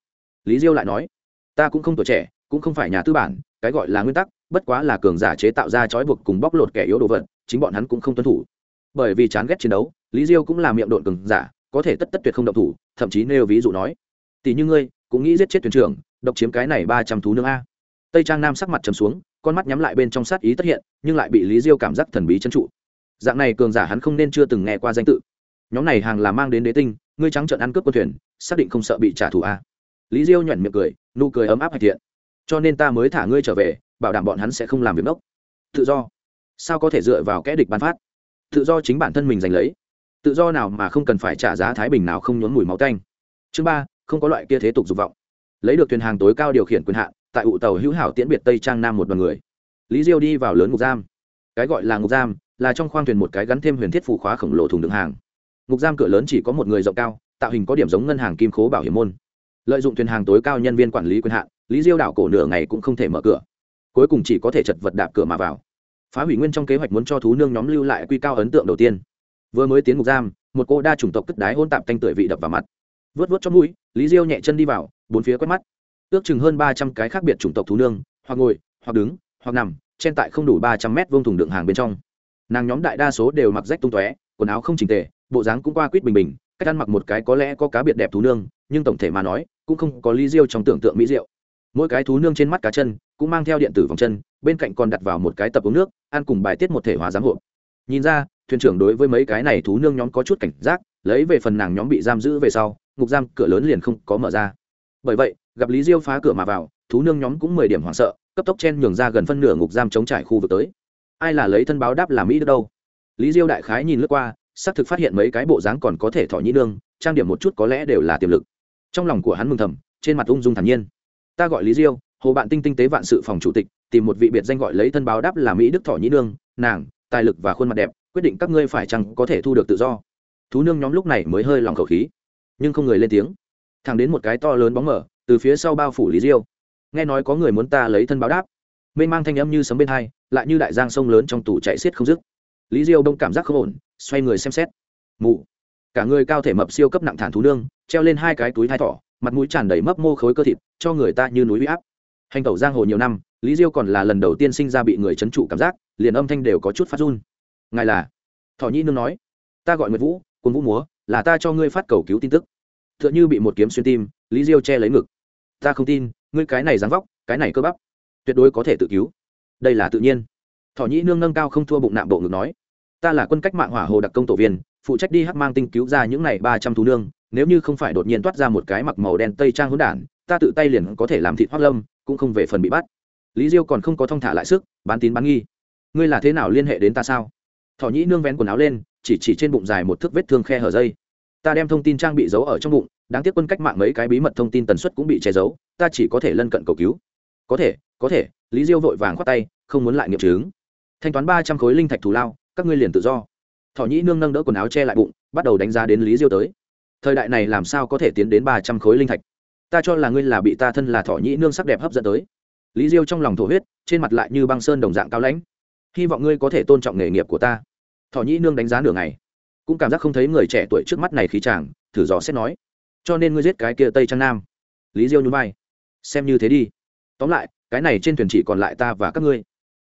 Lý diêu lại nói, ta cũng không tuổi trẻ, cũng không phải nhà tư bản, cái gọi là nguyên tắc, bất quá là cường giả chế tạo ra trói buộc cùng bóc lột kẻ yếu đồ vật, chính bọn hắn cũng không tuân thủ. Bởi vì chán ghét chiến đấu, lý diêu cũng là miệng độn cường giả, có thể tất tất tuyệt không động thủ, thậm chí nêu ví dụ nói, tỷ như ngươi, cũng nghĩ giết chết thuyền trưởng độc chiếm cái này ba trăm thú nương a. Tây trang nam sắc mặt trầm xuống, con mắt nhắm lại bên trong sát ý tất hiện, nhưng lại bị lý diêu cảm giác thần bí chân trụ. Dạng này cường giả hắn không nên chưa từng nghe qua danh tự. Nhóm này hàng là mang đến đế tinh, ngươi trắng trợn ăn cướp quân thuyền, xác định không sợ bị trả thù a. Lý diêu nhoẻn miệng cười, nụ cười ấm áp hạch thiện. Cho nên ta mới thả ngươi trở về, bảo đảm bọn hắn sẽ không làm việc đốc tự do. Sao có thể dựa vào kẻ địch ban phát? Tự do chính bản thân mình giành lấy. Tự do nào mà không cần phải trả giá thái bình nào không nhốn mùi máu tanh. Chương ba, không có loại kia thế tục dục vọng lấy được thuyền hàng tối cao điều khiển quyền hạn, tại ụ tàu hữu hảo tiễn biệt tây trang nam một đoàn người. Lý diêu đi vào lớn ngục giam. Cái gọi là ngục giam, là trong khoang thuyền một cái gắn thêm huyền thiết phụ khóa khổng lồ thùng đựng hàng. Ngục giam cửa lớn chỉ có một người rộng cao, tạo hình có điểm giống ngân hàng kim khố bảo hiểm môn. Lợi dụng thuyền hàng tối cao nhân viên quản lý quyền hạn, lý diêu đảo cổ nửa ngày cũng không thể mở cửa. Cuối cùng chỉ có thể chật vật đạp cửa mà vào. Phá hủy nguyên trong kế hoạch muốn cho thú nương nhóm lưu lại quy cao ấn tượng đầu tiên. Vừa mới tiến ngục giam, một cô đa chủng tộc cất đái hôn tạp tanh tưởi vị đập vào mặt. Vớt vớt cho mũi, lý diêu nhẹ chân đi vào bốn phía quét mắt. Ước chừng hơn ba trăm cái khác biệt chủng tộc thú nương, hoặc ngồi, hoặc đứng, hoặc nằm, trên tại không đủ ba trăm mét vông thùng đựng hàng bên trong. Nàng nhóm đại đa số đều mặc rách tung tóe, quần áo không chỉnh tề, bộ dáng cũng qua quýt bình bình, cách ăn mặc một cái có lẽ có cá biệt đẹp thú nương, nhưng tổng thể mà nói, cũng không có ly riêu trong tưởng tượng mỹ rượu mỗi cái thú nương trên mắt cá chân, cũng mang theo điện tử vòng chân, bên cạnh còn đặt vào một cái tập uống nước, ăn cùng bài tiết một thể hóa giám hộ. Nhìn ra, thuyền trưởng đối với mấy cái này thú nương nhóm có chút cảnh giác, lấy về phần nàng nhóm bị giam giữ về sau, ngục giam cửa lớn liền không có mở ra bởi vậy, gặp lý diêu phá cửa mà vào, thú nương nhóm cũng mười điểm hoảng sợ, cấp tốc chen nhường ra gần phân nửa ngục giam chống trải khu vực tới. Ai là lấy thân báo đáp làm mỹ đức đâu? Lý diêu đại khái nhìn lướt qua, xác thực phát hiện mấy cái bộ dáng còn có thể thỏ nhĩ nương, trang điểm một chút có lẽ đều là tiềm lực. Trong lòng của hắn mừng thầm, trên mặt ung dung thản nhiên. Ta gọi lý diêu, hồ bạn tinh tinh tế vạn sự phòng chủ tịch, tìm một vị biệt danh gọi lấy thân báo đáp là mỹ đức thỏ nhĩ nương, nàng, tài lực và khuôn mặt đẹp, quyết định các ngươi phải chăng có thể thu được tự do. Thú nương nhóm lúc này mới hơi lòng khẩu khí, nhưng không người lên tiếng thẳng đến một cái to lớn bóng mở, từ phía sau bao phủ lý diêu. Nghe nói có người muốn ta lấy thân báo đáp. Mênh mang thanh âm như sấm bên hai, lại như đại giang sông lớn trong tủ chạy xiết không dứt. Lý diêu đông cảm giác không ổn, xoay người xem xét. Mụ. Cả người cao thể mập siêu cấp nặng thản thú nương, treo lên hai cái túi thai thỏ, mặt mũi tràn đầy mấp mô khối cơ thịt, cho người ta như núi huy áp. Hành tẩu giang hồ nhiều năm, lý diêu còn là lần đầu tiên sinh ra bị người c h ấ n trụ cảm giác, liền âm thanh đều có chút phát run. Ngài là? Thọ nhi nương nói. Ta gọi nguyệt vũ Quân vũ múa, là ta cho ngươi phát cầu cứu tin tức t như bị một kiếm xuyên tim, lý diêu che lấy ngực. Ta không tin, ngươi cái này dáng vóc, cái này cơ bắp, tuyệt đối có thể tự cứu. Đây là tự nhiên. Thỏ nhĩ nương nâng cao không thua bụng nạm bộ ngực nói, ta là quân cách mạng hỏa hồ đặc công tổ viên, phụ trách đi hắc mang tinh cứu ra những này ba trăm thú nương, nếu như không phải đột nhiên toát ra một cái mặc màu đen tây trang hỗn đản, ta tự tay liền có thể làm thịt hoác lâm, cũng không về phần bị bắt. Lý diêu còn không có thong thả lại sức, bán tín bán nghi. Ngươi là thế nào liên hệ đến ta sao? Thỏ nhĩ nương vén quần áo lên, chỉ chỉ trên bụng dài một thước vết thương khe hở dây ta đem thông tin trang bị giấu ở trong bụng, đáng tiếc quân cách mạng mấy cái bí mật thông tin tần suất cũng bị che giấu, ta chỉ có thể lân cận cầu cứu. Có thể có thể. Lý diêu vội vàng khoát tay, không muốn lại nghiệm chứng. Thanh toán ba trăm khối linh thạch thù lao, các ngươi liền tự do. Thỏ nhĩ nương nâng đỡ quần áo che lại bụng, bắt đầu đánh giá đến lý diêu tới. Thời đại này làm sao có thể tiến đến ba trăm khối linh thạch? Ta cho là ngươi là bị ta thân là thỏ nhĩ nương sắc đẹp hấp dẫn tới. Lý diêu trong lòng thổ huyết, trên mặt lại như băng sơn đồng dạng cao lãnh. Hy vọng ngươi có thể tôn trọng nghề nghiệp của ta. Thỏ nhĩ nương đánh giá nửa ngày cũng cảm giác không thấy người trẻ tuổi trước mắt này khí chàng, thử dò xét nói, cho nên ngươi giết cái kia tây trang nam? Lý diêu nhún vai, xem như thế đi. Tóm lại, cái này trên thuyền chỉ còn lại ta và các ngươi.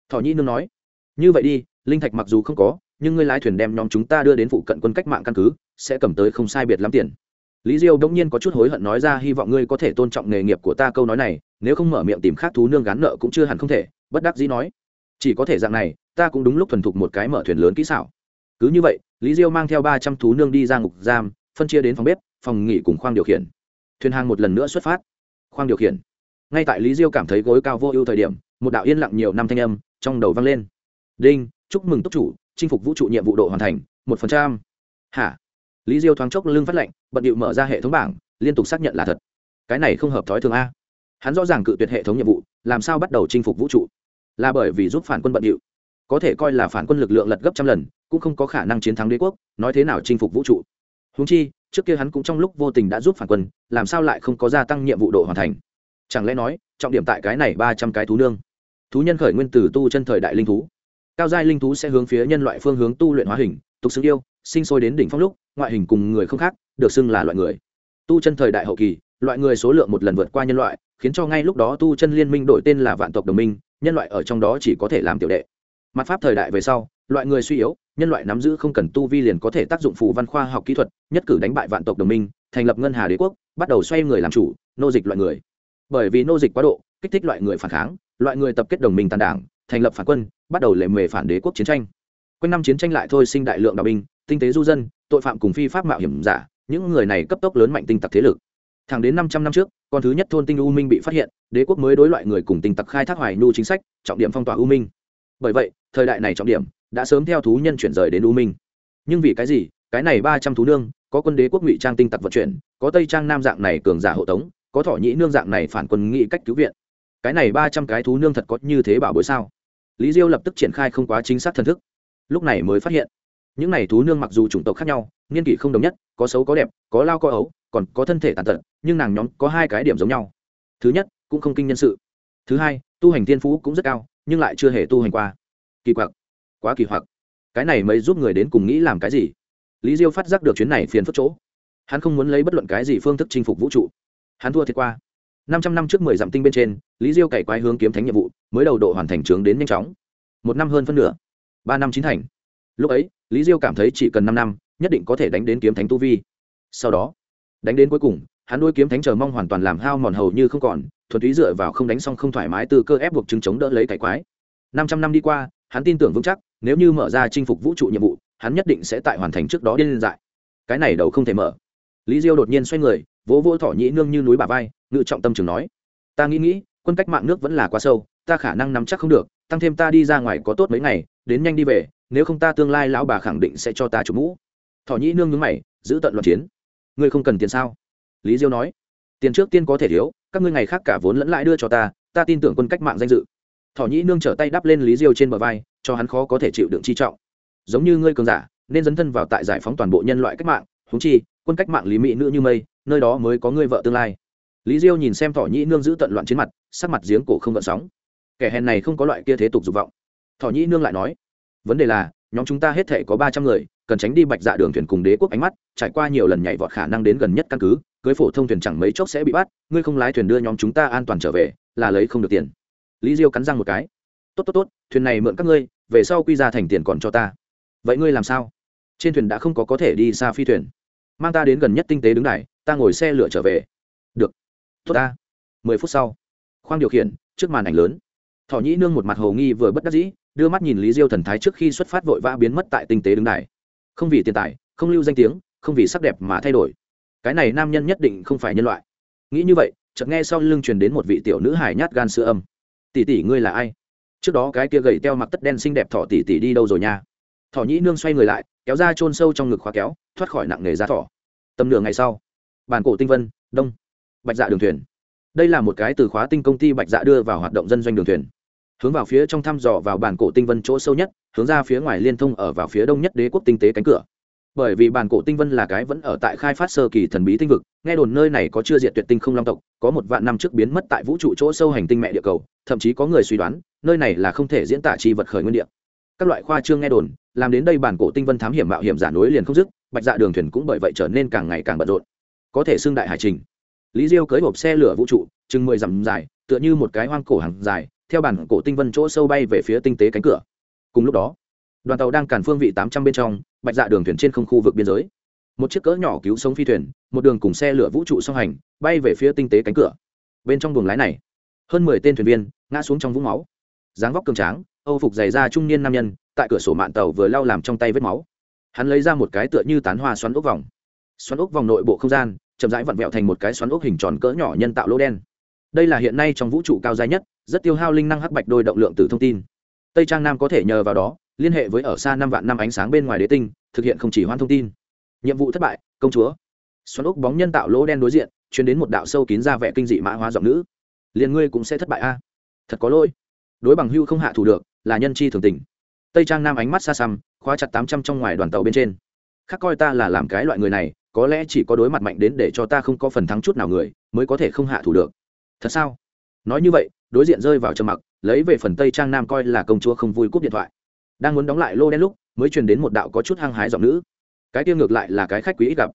Thọ nhĩ nương nói, như vậy đi, linh thạch mặc dù không có, nhưng ngươi lái thuyền đem nhóm chúng ta đưa đến phụ cận quân cách mạng căn cứ, sẽ cầm tới không sai biệt lắm tiền. Lý diêu đông nhiên có chút hối hận nói ra, hy vọng ngươi có thể tôn trọng nghề nghiệp của ta câu nói này, nếu không mở miệng tìm khác thú nương gán nợ cũng chưa hẳn không thể. Bất đắc dĩ nói, chỉ có thể dạng này, ta cũng đúng lúc thuần thục một cái mở thuyền lớn kỹ xảo. Cứ như vậy lý diêu mang theo ba trăm thú nương đi ra ngục giam, phân chia đến phòng bếp, phòng nghỉ cùng khoang điều khiển. Thuyền hàng một lần nữa xuất phát. Khoang điều khiển. Ngay tại lý diêu cảm thấy gối cao vô ưu thời điểm, một đạo yên lặng nhiều năm thanh âm trong đầu vang lên. Đinh, chúc mừng túc chủ, chinh phục vũ trụ nhiệm vụ độ hoàn thành, một phần trăm. Hả? Lý diêu thoáng chốc lưng phát lệnh bận điệu mở ra hệ thống bảng, liên tục xác nhận là thật. Cái này không hợp thói thường a. Hắn rõ ràng cự tuyệt hệ thống nhiệm vụ, làm sao bắt đầu chinh phục vũ trụ? Là bởi vì giúp phản quân bận điệu. Có thể coi là phản quân lực lượng lật gấp trăm lần cũng không có khả năng chiến thắng đế quốc, nói thế nào chinh phục vũ trụ. Húng chi, trước kia hắn cũng trong lúc vô tình đã giúp phản quân, làm sao lại không có gia tăng nhiệm vụ độ hoàn thành? Chẳng lẽ nói, trọng điểm tại cái này ba trăm cái thú nương? Thú nhân khởi nguyên từ tu chân thời đại linh thú. Cao giai linh thú sẽ hướng phía nhân loại phương hướng tu luyện hóa hình, tục xứng yêu, sinh sôi đến đỉnh phong lúc, ngoại hình cùng người không khác, được xưng là loại người. Tu chân thời đại hậu kỳ, loại người số lượng một lần vượt qua nhân loại, khiến cho ngay lúc đó tu chân liên minh đổi tên là vạn tộc đồng minh, nhân loại ở trong đó chỉ có thể làm tiểu đệ mặt pháp thời đại về sau, loại người suy yếu, nhân loại nắm giữ không cần tu vi liền có thể tác dụng phù văn khoa học kỹ thuật, nhất cử đánh bại vạn tộc đồng minh, thành lập ngân hà đế quốc, bắt đầu xoay người làm chủ, nô dịch loại người. Bởi vì nô dịch quá độ, kích thích loại người phản kháng, loại người tập kết đồng minh tàn đảng, thành lập phản quân, bắt đầu lệ mề phản đế quốc chiến tranh. Quanh năm chiến tranh lại thôi sinh đại lượng đạo binh, tinh tế du dân, tội phạm cùng phi pháp mạo hiểm giả, những người này cấp tốc lớn mạnh tinh tặc thế lực. Thẳng đến 500 năm trước, con thứ nhất thôn tinh u minh bị phát hiện, đế quốc mới đối loại người cùng tinh tặc khai thác hoài nhu chính sách, trọng điểm phong tỏa u minh. Bởi vậy thời đại này trọng điểm, đã sớm theo thú nhân chuyển rời đến u minh. Nhưng vì cái gì? Cái này ba trăm thú nương, có quân đế quốc ngụy trang tinh tặc vận chuyển, có tây trang nam dạng này cường giả hộ tống, có thỏ nhĩ nương dạng này phản quân nghị cách cứu viện. Cái này ba trăm cái thú nương thật có như thế bảo bối sao? Lý diêu lập tức triển khai không quá chính xác thần thức. Lúc này mới phát hiện, những này thú nương mặc dù chủng tộc khác nhau, niên kỷ không đồng nhất, có xấu có đẹp, có lao có ấu, còn có thân thể tàn tật, nhưng nàng nhóm có hai cái điểm giống nhau. Thứ nhất, cũng không kinh nhân sự. Thứ hai, tu hành thiên phú cũng rất cao, nhưng lại chưa hề tu hành qua kỳ quặc. Quá kỳ hoặc. Cái này mới giúp người đến cùng nghĩ làm cái gì? Lý diêu phát giác được chuyến này phiền phức chỗ. Hắn không muốn lấy bất luận cái gì phương thức chinh phục vũ trụ. Hắn thua thiệt qua. Năm trăm năm trước mười dặm tinh bên trên, lý diêu cày quái hướng kiếm thánh nhiệm vụ, mới đầu độ hoàn thành trướng đến nhanh chóng. Một năm hơn phân nửa. Ba năm chín thành. Lúc ấy, lý diêu cảm thấy chỉ cần năm năm, nhất định có thể đánh đến kiếm thánh tu vi. Sau đó, đánh đến cuối cùng, hắn đôi kiếm thánh chờ mong hoàn toàn làm hao mòn hầu như không còn, thuần túy dựa vào không đánh xong không thoải mái từ cơ ép buộc chứng chống đỡ lấy cày quái. Năm trăm năm đi qua hắn tin tưởng vững chắc, nếu như mở ra chinh phục vũ trụ nhiệm vụ, hắn nhất định sẽ tại hoàn thành trước đó điên dại. Cái này đầu không thể mở. Lý diêu đột nhiên xoay người, vỗ vỗ thỏ nhĩ nương như núi bà vai, ngự trọng tâm trường nói, ta nghĩ nghĩ, quân cách mạng nước vẫn là quá sâu, ta khả năng nắm chắc không được, tăng thêm ta đi ra ngoài có tốt mấy ngày, đến nhanh đi về, nếu không ta tương lai lão bà khẳng định sẽ cho ta chụp mũ. Thỏ nhĩ nương nhúng mày, giữ tận luận chiến. Ngươi không cần tiền sao? Lý diêu nói, tiền trước tiên có thể thiếu, các ngươi ngày khác cả vốn lẫn lãi đưa cho ta ta tin tưởng quân cách mạng danh dự thỏ nhĩ nương trở tay đắp lên lý diêu trên bờ vai, cho hắn khó có thể chịu đựng chi trọng. Giống như ngươi cường giả, nên dấn thân vào tại giải phóng toàn bộ nhân loại cách mạng húng chi, quân cách mạng lý mỹ nữ như mây, nơi đó mới có ngươi vợ tương lai. Lý diêu nhìn xem thỏ nhĩ nương giữ tận loạn trên mặt, sắc mặt giếng cổ không gợn sóng. Kẻ hèn này không có loại kia thế tục dục vọng. Thỏ nhĩ nương lại nói, vấn đề là, nhóm chúng ta hết thể có ba trăm người, cần tránh đi bạch dạ đường thuyền cùng đế quốc ánh mắt, trải qua nhiều lần nhảy vọt khả năng đến gần nhất căn cứ, cưới phổ thông thuyền chẳng mấy chốc sẽ bị bắt, ngươi không lái thuyền đưa nhóm chúng ta an toàn trở về, là lấy không được tiền lý diêu cắn răng một cái. Tốt tốt tốt, thuyền này mượn các ngươi, về sau quy ra thành tiền còn cho ta. Vậy ngươi làm sao? Trên thuyền đã không có có thể đi xa phi thuyền. Mang ta đến gần nhất tinh tế đứng này ta ngồi xe lửa trở về. Được. Tốt ta. Mười phút sau, khoang điều khiển, trước màn ảnh lớn. Thỏ nhĩ nương một mặt hồ nghi vừa bất đắc dĩ, đưa mắt nhìn lý diêu thần thái trước khi xuất phát vội vã biến mất tại tinh tế đứng này không vì tiền tài, không lưu danh tiếng, không vì sắc đẹp mà thay đổi. Cái này nam nhân nhất định không phải nhân loại. Nghĩ như vậy, chợt nghe sau lưng truyền đến một vị tiểu nữ hài nhát gan sữa âm tỷ tỷ ngươi là ai? Trước đó cái kia gầy teo mặc tất đen xinh đẹp thỏ tỷ tỷ đi đâu rồi nha? Thỏ nhĩ nương xoay người lại, kéo ra chôn sâu trong ngực khóa kéo, thoát khỏi nặng nghề ra thỏ. Tầm nửa ngày sau bàn cổ tinh vân, đông. Bạch dạ đường thuyền. Đây là một cái từ khóa tinh công ty bạch dạ đưa vào hoạt động dân doanh đường thuyền. Hướng vào phía trong thăm dò vào bàn cổ tinh vân chỗ sâu nhất, hướng ra phía ngoài liên thông ở vào phía đông nhất đế quốc tinh tế cánh cửa bởi vì bản cổ tinh vân là cái vẫn ở tại khai phát sơ kỳ thần bí tinh vực, nghe đồn nơi này có chưa diệt tuyệt tinh không long tộc, có một vạn năm trước biến mất tại vũ trụ chỗ sâu hành tinh mẹ địa cầu, thậm chí có người suy đoán, nơi này là không thể diễn tả chi vật khởi nguyên địa. Các loại khoa trương nghe đồn, làm đến đây bản cổ tinh vân thám hiểm mạo hiểm giả núi liền không dứt, bạch dạ đường thuyền cũng bởi vậy trở nên càng ngày càng bận rộn. Có thể xưng đại hải trình. Lý diêu cưỡi hộp xe lửa vũ trụ, chừng mười dặm dài, tựa như một cái hoang cổ hàng dài, theo bản cổ tinh vân chỗ sâu bay về phía tinh tế cánh cửa. Cùng lúc đó, đoàn tàu đang càn phương vị tám trăm bên trong bạch dạ đường thuyền trên không khu vực biên giới. Một chiếc cỡ nhỏ cứu sống phi thuyền, một đường cùng xe lửa vũ trụ song hành, bay về phía tinh tế cánh cửa. Bên trong buồng lái này, hơn mười tên thuyền viên ngã xuống trong vũng máu. Dáng vóc cường tráng, âu phục dày da trung niên nam nhân, tại cửa sổ mạn tàu vừa lau làm trong tay vết máu. Hắn lấy ra một cái tựa như tán hoa xoắn ốc vòng. Xoắn ốc vòng nội bộ không gian, chậm rãi vặn vẹo thành một cái xoắn ốc hình tròn cỡ nhỏ nhân tạo lỗ đen. Đây là hiện nay trong vũ trụ cao dài nhất, rất tiêu hao linh năng hắc bạch đôi động lượng từ thông tin. Tây trang nam có thể nhờ vào đó liên hệ với ở xa năm vạn năm ánh sáng bên ngoài đế tinh, thực hiện không chỉ hoan thông tin. Nhiệm vụ thất bại, công chúa. Xoắn ốc bóng nhân tạo lỗ đen đối diện chuyển đến một đạo sâu kín ra vẻ kinh dị mã hóa giọng nữ. Liền ngươi cũng sẽ thất bại a. Thật có lỗi. Đối bằng hưu không hạ thủ được, là nhân chi thường tình. Tây trang nam ánh mắt xa xăm, khóa chặt tám trăm trong ngoài đoàn tàu bên trên. Khác coi ta là làm cái loại người này, có lẽ chỉ có đối mặt mạnh đến để cho ta không có phần thắng chút nào người, mới có thể không hạ thủ được. Thật sao? Nói như vậy, đối diện rơi vào trầm mặc, lấy về phần tây trang nam coi là công chúa không vui cúp điện thoại đang muốn đóng lại lô đen lúc mới truyền đến một đạo có chút hăng hái giọng nữ. Cái kia ngược lại là cái khách quý ít gặp.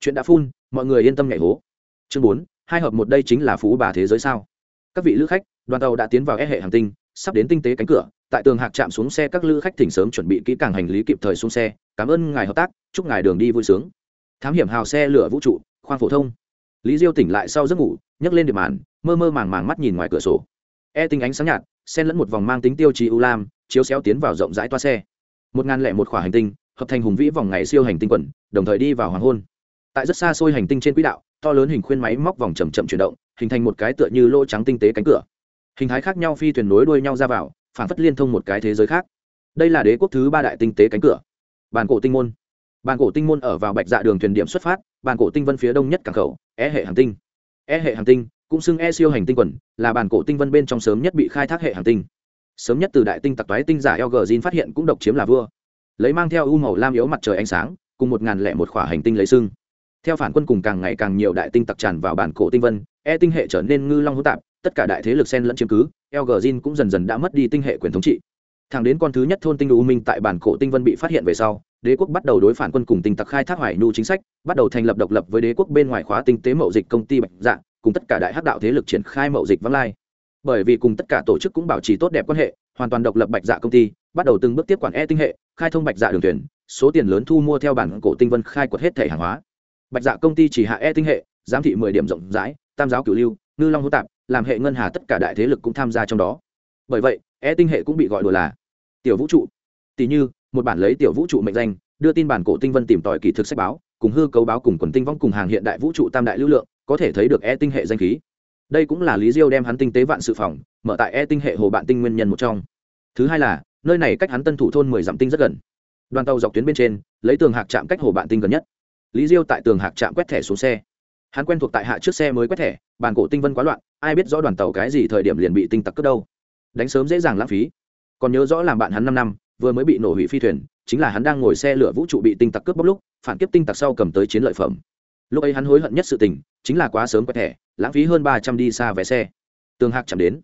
Chuyện đã phun, mọi người yên tâm nhảy hố. Chương bốn, hai hợp một đây chính là phú bà thế giới sao? Các vị lữ khách, đoàn tàu đã tiến vào e hệ hành tinh, sắp đến tinh tế cánh cửa, tại tường hạc chạm xuống xe các lữ khách thỉnh sớm chuẩn bị kỹ càng hành lý kịp thời xuống xe. Cảm ơn ngài hợp tác, chúc ngài đường đi vui sướng. Thám hiểm hào xe lửa vũ trụ, khoang phổ thông. Lý diêu tỉnh lại sau giấc ngủ, nhấc lên điệp màn, mơ mơ màng màng mắt nhìn ngoài cửa sổ. E tinh ánh sáng nhạt, xen lẫn một vòng mang tính tiêu chí u lam chiếu xéo tiến vào rộng rãi toa xe. Một ngàn lẻ một khỏa hành tinh, hợp thành hùng vĩ vòng ngày siêu hành tinh quần, đồng thời đi vào hoàng hôn. Tại rất xa xôi hành tinh trên quỹ đạo, to lớn hình khuyên máy móc vòng chậm chậm chuyển động, hình thành một cái tựa như lỗ trắng tinh tế cánh cửa. Hình thái khác nhau phi thuyền nối đuôi nhau ra vào, phản phất liên thông một cái thế giới khác. Đây là đế quốc thứ ba đại tinh tế cánh cửa. Bàn cổ tinh môn. Bàn cổ tinh môn ở vào bạch dạ đường thuyền điểm xuất phát, bàn cổ tinh vân phía đông nhất cảng khẩu e hệ hàng tinh. E hệ hàng tinh, cũng xưng e siêu hành tinh quần, là bàn cổ tinh vân bên trong sớm nhất bị khai thác hệ hàng tinh sớm nhất từ đại tinh tặc toái tinh giả eo gờ phát hiện cũng độc chiếm là vua. Lấy mang theo u màu lam yếu mặt trời ánh sáng, cùng một ngàn lẻ một khỏa hành tinh lấy sưng. Theo phản quân cùng càng ngày càng nhiều đại tinh tặc tràn vào bản cổ tinh vân e tinh hệ trở nên ngư long hỗn tạp, tất cả đại thế lực xen lẫn chiếm cứ eo gờ cũng dần dần đã mất đi tinh hệ quyền thống trị. Thẳng đến con thứ nhất thôn tinh u minh tại bản cổ tinh vân bị phát hiện về sau, đế quốc bắt đầu đối phản quân cùng tinh tặc khai thác hoài nhu chính sách, bắt đầu thành lập độc lập với đế quốc bên ngoài khóa tinh tế mậu dịch công ty bạch dạng cùng tất cả đại hắc đạo thế lực triển khai mậu dịch vắng lai bởi vì cùng tất cả tổ chức cũng bảo trì tốt đẹp quan hệ, hoàn toàn độc lập bạch dạ công ty, bắt đầu từng bước tiếp quản e tinh hệ, khai thông bạch dạ đường thuyền số tiền lớn thu mua theo bản cổ tinh vân khai quật hết thể hàng hóa. Bạch dạ công ty chỉ hạ e tinh hệ, giám thị mười điểm rộng rãi, tam giáo cửu lưu, ngư long hữu tạp, làm hệ ngân hà tất cả đại thế lực cũng tham gia trong đó. Bởi vậy e tinh hệ cũng bị gọi đùa là tiểu vũ trụ. Tỷ như, một bản lấy tiểu vũ trụ mệnh danh, đưa tin bản cổ tinh vân tìm tòi kỳ thực sách báo, cùng hư cấu báo cùng quần tinh vong cùng hàng hiện đại vũ trụ tam đại lưu lượng, có thể thấy được e tinh hệ danh khí đây cũng là lý diêu đem hắn tinh tế vạn sự phòng, mở tại e tinh hệ hồ bạn tinh nguyên nhân một trong. Thứ hai là, nơi này cách hắn tân thủ thôn mười dặm tinh rất gần. Đoàn tàu dọc tuyến bên trên, lấy tường hạc trạm cách hồ bạn tinh gần nhất. Lý diêu tại tường hạc trạm quét thẻ xuống xe. Hắn quen thuộc tại hạ trước xe mới quét thẻ, bàn cổ tinh vân quá loạn, ai biết rõ đoàn tàu cái gì thời điểm liền bị tinh tặc cướp đâu. Đánh sớm dễ dàng lãng phí. Còn nhớ rõ làm bạn hắn năm năm, vừa mới bị nổ hủy phi thuyền, chính là hắn đang ngồi xe lửa vũ trụ bị tinh tặc cướp bóc lúc, phản kiếp tinh tặc sau cầm tới chiến lợi phẩm. Lúc ấy hắn hối hận nhất sự tình, chính là quá sớm quét thẻ lãng phí hơn ba trăm đi xa vé xe. Tường hạc chạm đến.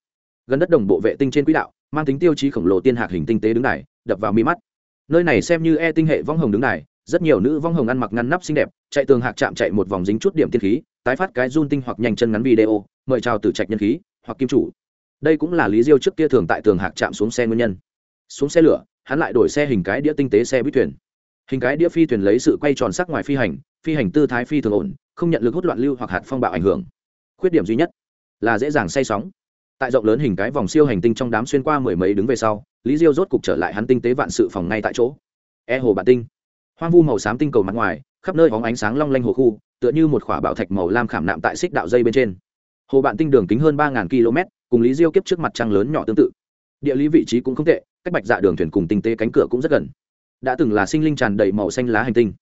Gần đất đồng bộ vệ tinh trên quỹ đạo, mang tính tiêu chí khổng lồ tiên hạc hình tinh tế đứng này đập vào mi mắt. Nơi này xem như e tinh hệ vong hồng đứng này rất nhiều nữ vong hồng ăn mặc ngăn nắp xinh đẹp, chạy tường hạc chạm chạy một vòng dính chút điểm tiên khí, tái phát cái run tinh hoặc nhanh chân ngắn video, mời chào từ trạch nhân khí, hoặc kim chủ. Đây cũng là lý diêu trước kia thường tại tường hạc chạm xuống xe nguyên nhân. Xuống xe lửa, hắn lại đổi xe hình cái đĩa tinh tế xe buýt thuyền. Hình cái đĩa phi thuyền lấy sự quay tròn sắc ngoài phi hành phi hành tư thái phi thường ổn, không nhận lực hút loạn lưu hoặc hạt phong bạo ảnh hưởng khuyết điểm duy nhất là dễ dàng say sóng. Tại rộng lớn hình cái vòng siêu hành tinh trong đám xuyên qua mười mấy đứng về sau, lý diêu rốt cục trở lại hắn tinh tế vạn sự phòng ngay tại chỗ. E hồ bản tinh. Hoang vu màu xám tinh cầu mặt ngoài, khắp nơi hóng ánh sáng long lanh hồ khu, tựa như một khỏa bảo thạch màu lam khảm nạm tại xích đạo dây bên trên. Hồ bạn tinh đường kính hơn ba km, cùng lý diêu kiếp trước mặt trăng lớn nhỏ tương tự. Địa lý vị trí cũng không tệ, cách bạch dạ đường thuyền cùng tinh tế cánh cửa cũng rất gần. Đã từng là sinh linh tràn đầy màu xanh lá hành tinh.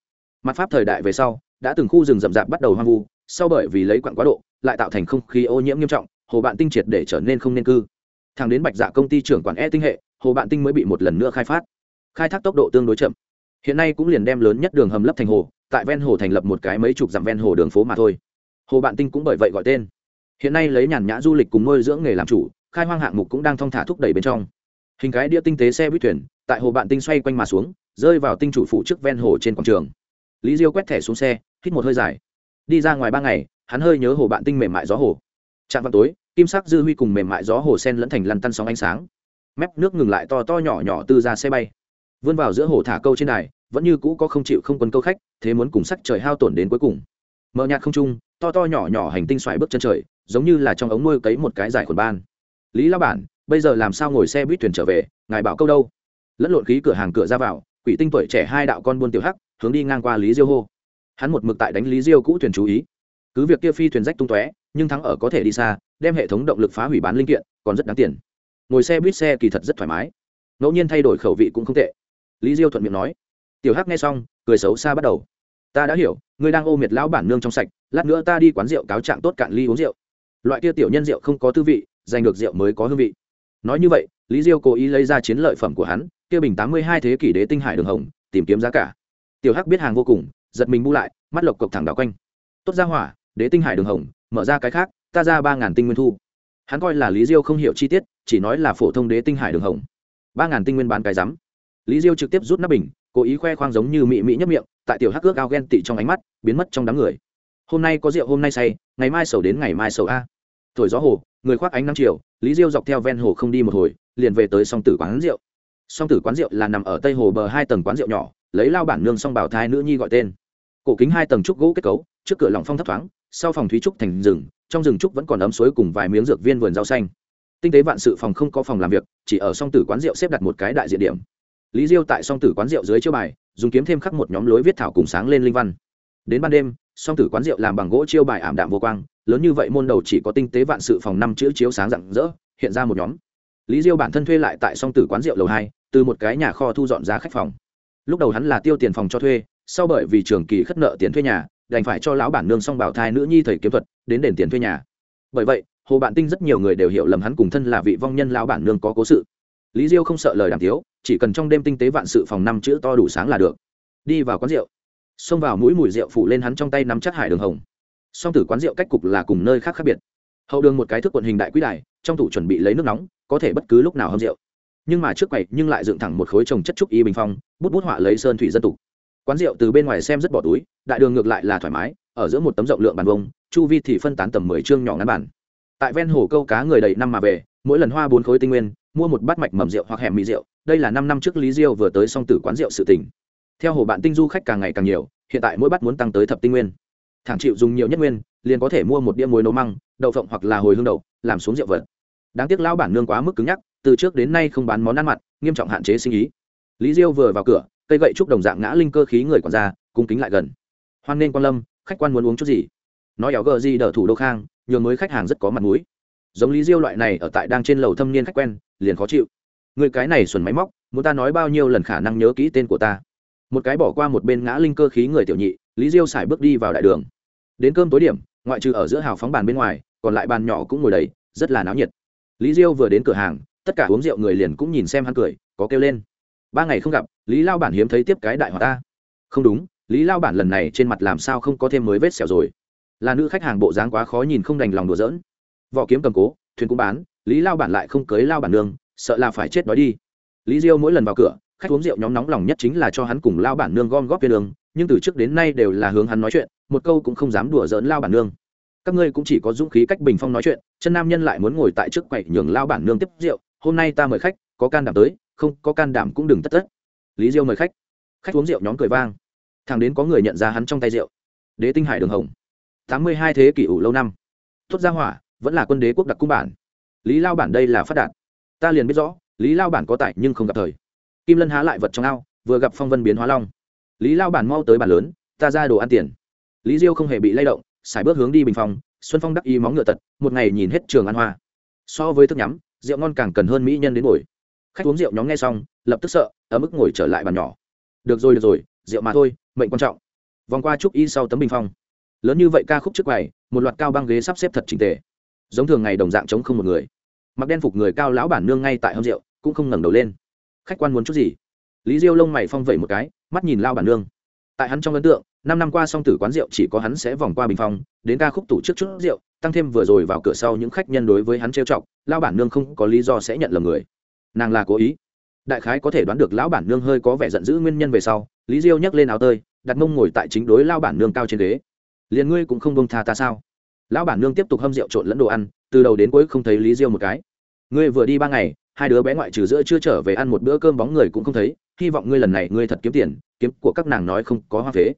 Mặt pháp thời đại về sau, đã từng khu rừng rậm rạp bắt đầu hoang vu, sau bởi vì lấy quặng quá độ lại tạo thành không khí ô nhiễm nghiêm trọng, hồ bạn tinh triệt để trở nên không nên cư. Thẳng đến bạch dạ công ty trưởng quản e tinh hệ, hồ bạn tinh mới bị một lần nữa khai phát. Khai thác tốc độ tương đối chậm. Hiện nay cũng liền đem lớn nhất đường hầm lấp thành hồ, tại ven hồ thành lập một cái mấy chục dặm ven hồ đường phố mà thôi. Hồ bạn tinh cũng bởi vậy gọi tên. Hiện nay lấy nhàn nhã du lịch cùng nuôi dưỡng nghề làm chủ, khai hoang hạng mục cũng đang thong thả thúc đẩy bên trong. Hình cái đĩa tinh tế xe buýt thuyền, tại hồ bạn tinh xoay quanh mà xuống, rơi vào tinh chủ phụ trước ven hồ trên quảng trường. Lý diêu quét thẻ xuống xe, hít một hơi dài. Đi ra ngoài ba ngày hắn hơi nhớ hồ bạn tinh mềm mại gió hồ. Trạm vào tối, kim sắc dư huy cùng mềm mại gió hồ sen lẫn thành lăn tăn sóng ánh sáng. Mép nước ngừng lại to to nhỏ nhỏ tư ra xe bay. Vươn vào giữa hồ thả câu trên đài, vẫn như cũ có không chịu không quân câu khách, thế muốn cùng sắc trời hao tổn đến cuối cùng. Mờ nhạt không trung, to to nhỏ nhỏ hành tinh xoài bước chân trời, giống như là trong ống nuôi cấy một cái giải khuẩn ban. Lý lao bản, bây giờ làm sao ngồi xe buýt thuyền trở về, ngài bảo câu đâu? Lẫn lộn khí cửa hàng cửa ra vào, quỷ tinh tuổi trẻ hai đạo con buôn tiểu hắc, hướng đi ngang qua lý diêu hô. Hắn một mực tại đánh lý diêu cũ thuyền chú ý cứ việc kia phi thuyền rách tung tóe, nhưng thắng ở có thể đi xa, đem hệ thống động lực phá hủy bán linh kiện, còn rất đáng tiền. Ngồi xe buýt xe kỳ thật rất thoải mái. Ngẫu nhiên thay đổi khẩu vị cũng không tệ. Lý diêu thuận miệng nói. Tiểu hắc nghe xong, cười xấu xa bắt đầu. Ta đã hiểu, ngươi đang ô miệt lão bản nương trong sạch, lát nữa ta đi quán rượu cáo trạng tốt cạn ly uống rượu. Loại kia tiểu nhân rượu không có tư vị, giành được rượu mới có hương vị. Nói như vậy, lý diêu cố ý lấy ra chiến lợi phẩm của hắn, kia bình tám mươi hai thế kỷ đế tinh hải đường hồng, tìm kiếm giá cả. Tiểu hắc biết hàng vô cùng, giật mình bu lại, mắt lộc cộc thẳng đảo quanh. Tốt ra hỏa đế tinh hải đường hồng, mở ra cái khác, ta ra ba ngàn tinh nguyên thu. Hắn coi là lý diêu không hiểu chi tiết, chỉ nói là phổ thông đế tinh hải đường hồng. Ba ngàn tinh nguyên bán cái rắm. Lý diêu trực tiếp rút nắp bình, cố ý khoe khoang giống như mị mị nhấp miệng, tại tiểu hắc ước ao ghen tị trong ánh mắt, biến mất trong đám người. Hôm nay có rượu, hôm nay say, ngày mai sầu đến ngày mai sầu a. Thổi gió hồ, người khoác ánh nắng chiều, lý diêu dọc theo ven hồ không đi một hồi, liền về tới song tử quán rượu. Song tử quán rượu là nằm ở tây hồ bờ hai tầng quán rượu nhỏ, lấy lao bản nương song bảo thai nữ nhi gọi tên cổ kính hai tầng trúc gỗ kết cấu, trước cửa lòng phong thấp thoáng, sau phòng thúy trúc thành rừng, trong rừng trúc vẫn còn ấm suối cùng vài miếng dược viên vườn rau xanh. Tinh tế vạn sự phòng không có phòng làm việc, chỉ ở song tử quán rượu xếp đặt một cái đại diện điểm. Lý diêu tại song tử quán rượu dưới chiêu bài, dùng kiếm thêm khắc một nhóm lối viết thảo cùng sáng lên linh văn. Đến ban đêm, song tử quán rượu làm bằng gỗ chiêu bài ảm đạm vô quang, lớn như vậy môn đầu chỉ có tinh tế vạn sự phòng năm chữ chiếu sáng rạng rỡ, hiện ra một nhóm. Lý diêu bản thân thuê lại tại song tử quán rượu lầu hai, từ một cái nhà kho thu dọn ra khách phòng. Lúc đầu hắn là tiêu tiền phòng cho thuê sau bởi vì trường kỳ khất nợ tiền thuê nhà đành phải cho lão bản nương xong bảo thai nữ nhi thầy kiếm thuật đến đền tiền thuê nhà. Bởi vậy hồ bạn tinh rất nhiều người đều hiểu lầm hắn cùng thân là vị vong nhân lão bản nương có cố sự. Lý diêu không sợ lời đàm thiếu, chỉ cần trong đêm tinh tế vạn sự phòng năm chữ to đủ sáng là được. Đi vào quán rượu. Xông vào mũi mùi rượu phủ lên hắn trong tay nắm chắc hải đường hồng. Song tử quán rượu cách cục là cùng nơi khác khác biệt. Hậu đường một cái thức quận hình đại quỹ đài trong tủ chuẩn bị lấy nước nóng có thể bất cứ lúc nào hâm rượu. Nhưng mà trước quầy nhưng lại dựng thẳng một khối trồng chất trúc y bình phong bút bút họa lấy sơn thủy dân tục quán rượu từ bên ngoài xem rất bỏ túi, đại đường ngược lại là thoải mái, ở giữa một tấm rộng lượng bàn vông chu vi thì phân tán tầm mười chương nhỏ ngắn bản tại ven hồ câu cá người đầy năm mà về, mỗi lần hoa bốn khối tinh nguyên, mua một bát mạch mầm rượu hoặc hẻm mì rượu, đây là năm năm trước lý diêu vừa tới xong tử quán rượu sự tỉnh theo hồ bạn tinh du khách càng ngày càng nhiều, hiện tại mỗi bát muốn tăng tới thập tinh nguyên. Thẳng chịu dùng nhiều nhất nguyên, liền có thể mua một đĩa muối nấu măng, đậu phộng hoặc là hồi hương đậu, làm xuống rượu vật đáng tiếc lão bản nương quá mức cứng nhắc, từ trước đến nay không bán món ăn mặn, nghiêm trọng hạn chế sinh ý. Lý diêu vừa vào cửa cây gậy trúc đồng dạng ngã linh cơ khí người còn ra cung kính lại gần. Hoan nên quan lâm, khách quan muốn uống chút gì? Nói éo gờ gì đỡ thủ đô khang, nhường mới khách hàng rất có mặt mũi. Giống lý diêu loại này ở tại đang trên lầu thâm niên khách quen, liền khó chịu. Người cái này xuẩn máy móc, muốn ta nói bao nhiêu lần khả năng nhớ kỹ tên của ta. Một cái bỏ qua một bên ngã linh cơ khí người tiểu nhị, lý diêu xài bước đi vào đại đường. Đến cơm tối điểm, ngoại trừ ở giữa hào phóng bàn bên ngoài, còn lại bàn nhỏ cũng ngồi đầy, rất là náo nhiệt. Lý diêu vừa đến cửa hàng, tất cả uống rượu người liền cũng nhìn xem hắn cười, có kêu lên ba ngày không gặp, lý lao bản hiếm thấy tiếp cái đại hòa ta. Không đúng, lý lao bản lần này trên mặt làm sao không có thêm mới vết sẹo rồi. Là nữ khách hàng bộ dáng quá khó nhìn không đành lòng đùa giỡn. Vỏ kiếm cầm cố, thuyền cũng bán, lý lao bản lại không cưới lao bản nương, sợ là phải chết đói đi. Lý diêu mỗi lần vào cửa, khách uống rượu nhóm nóng lòng nhất chính là cho hắn cùng lao bản nương gom góp viên lương, nhưng từ trước đến nay đều là hướng hắn nói chuyện, một câu cũng không dám đùa giỡn lao bản nương. Các ngươi cũng chỉ có dũng khí cách bình phong nói chuyện, chân nam nhân lại muốn ngồi tại trước quậy nhường lao bản nương tiếp rượu, hôm nay ta mời khách, có can đảm tới không, có can đảm cũng đừng tất tất. Lý diêu mời khách. Khách uống rượu nhóm cười vang. Thằng đến có người nhận ra hắn trong tay rượu. Đế tinh hải đường hồng. Tám mươi hai thế kỷ ủ lâu năm. Tốt gia hỏa, vẫn là quân đế quốc đặc cung bản. Lý lao bản đây là phát đạt. Ta liền biết rõ, lý lao bản có tài nhưng không gặp thời. Kim lân há lại vật trong ao, vừa gặp phong vân biến hóa long. Lý lao bản mau tới bàn lớn, ta ra đồ ăn tiền. Lý diêu không hề bị lay động, xài bước hướng đi bình phòng, xuân phong đắc y móng ngựa tật, một ngày nhìn hết trường ăn hoa. So với thức nhắm, rượu ngon càng cần hơn mỹ nhân đến buổi khách uống rượu nhóm nghe xong, lập tức sợ, ở mức ngồi trở lại bàn nhỏ. Được rồi được rồi, rượu mà thôi, mệnh quan trọng. Vòng qua trúc y sau tấm bình phong. Lớn như vậy ca khúc trước quầy, một loạt cao băng ghế sắp xếp thật trình tề. Giống thường ngày đồng dạng chống không một người. Mặc đen phục người cao lão bản nương ngay tại hâm rượu, cũng không ngẩng đầu lên. Khách quan muốn chút gì? Lý diêu lông mày phong vẩy một cái, mắt nhìn lao bản nương. Tại hắn trong ấn tượng, năm năm qua song tử quán rượu chỉ có hắn sẽ vòng qua bình phong, đến ca khúc tủ trước chút rượu, tăng thêm vừa rồi vào cửa sau những khách nhân đối với hắn trêu chọc lao bản nương không có lý do sẽ nhận lầm người nàng là cố ý. Đại khái có thể đoán được lão bản nương hơi có vẻ giận dữ nguyên nhân về sau, lý diêu nhấc lên áo tơi, đặt mông ngồi tại chính đối lao bản nương cao trên ghế. Liền ngươi cũng không bông tha ta sao? Lão bản nương tiếp tục hâm rượu trộn lẫn đồ ăn, từ đầu đến cuối không thấy lý diêu một cái. Ngươi vừa đi ba ngày, hai đứa bé ngoại trừ giữa chưa trở về ăn một bữa cơm bóng người cũng không thấy, hy vọng ngươi lần này ngươi thật kiếm tiền, kiếm của các nàng nói không có hoa phế.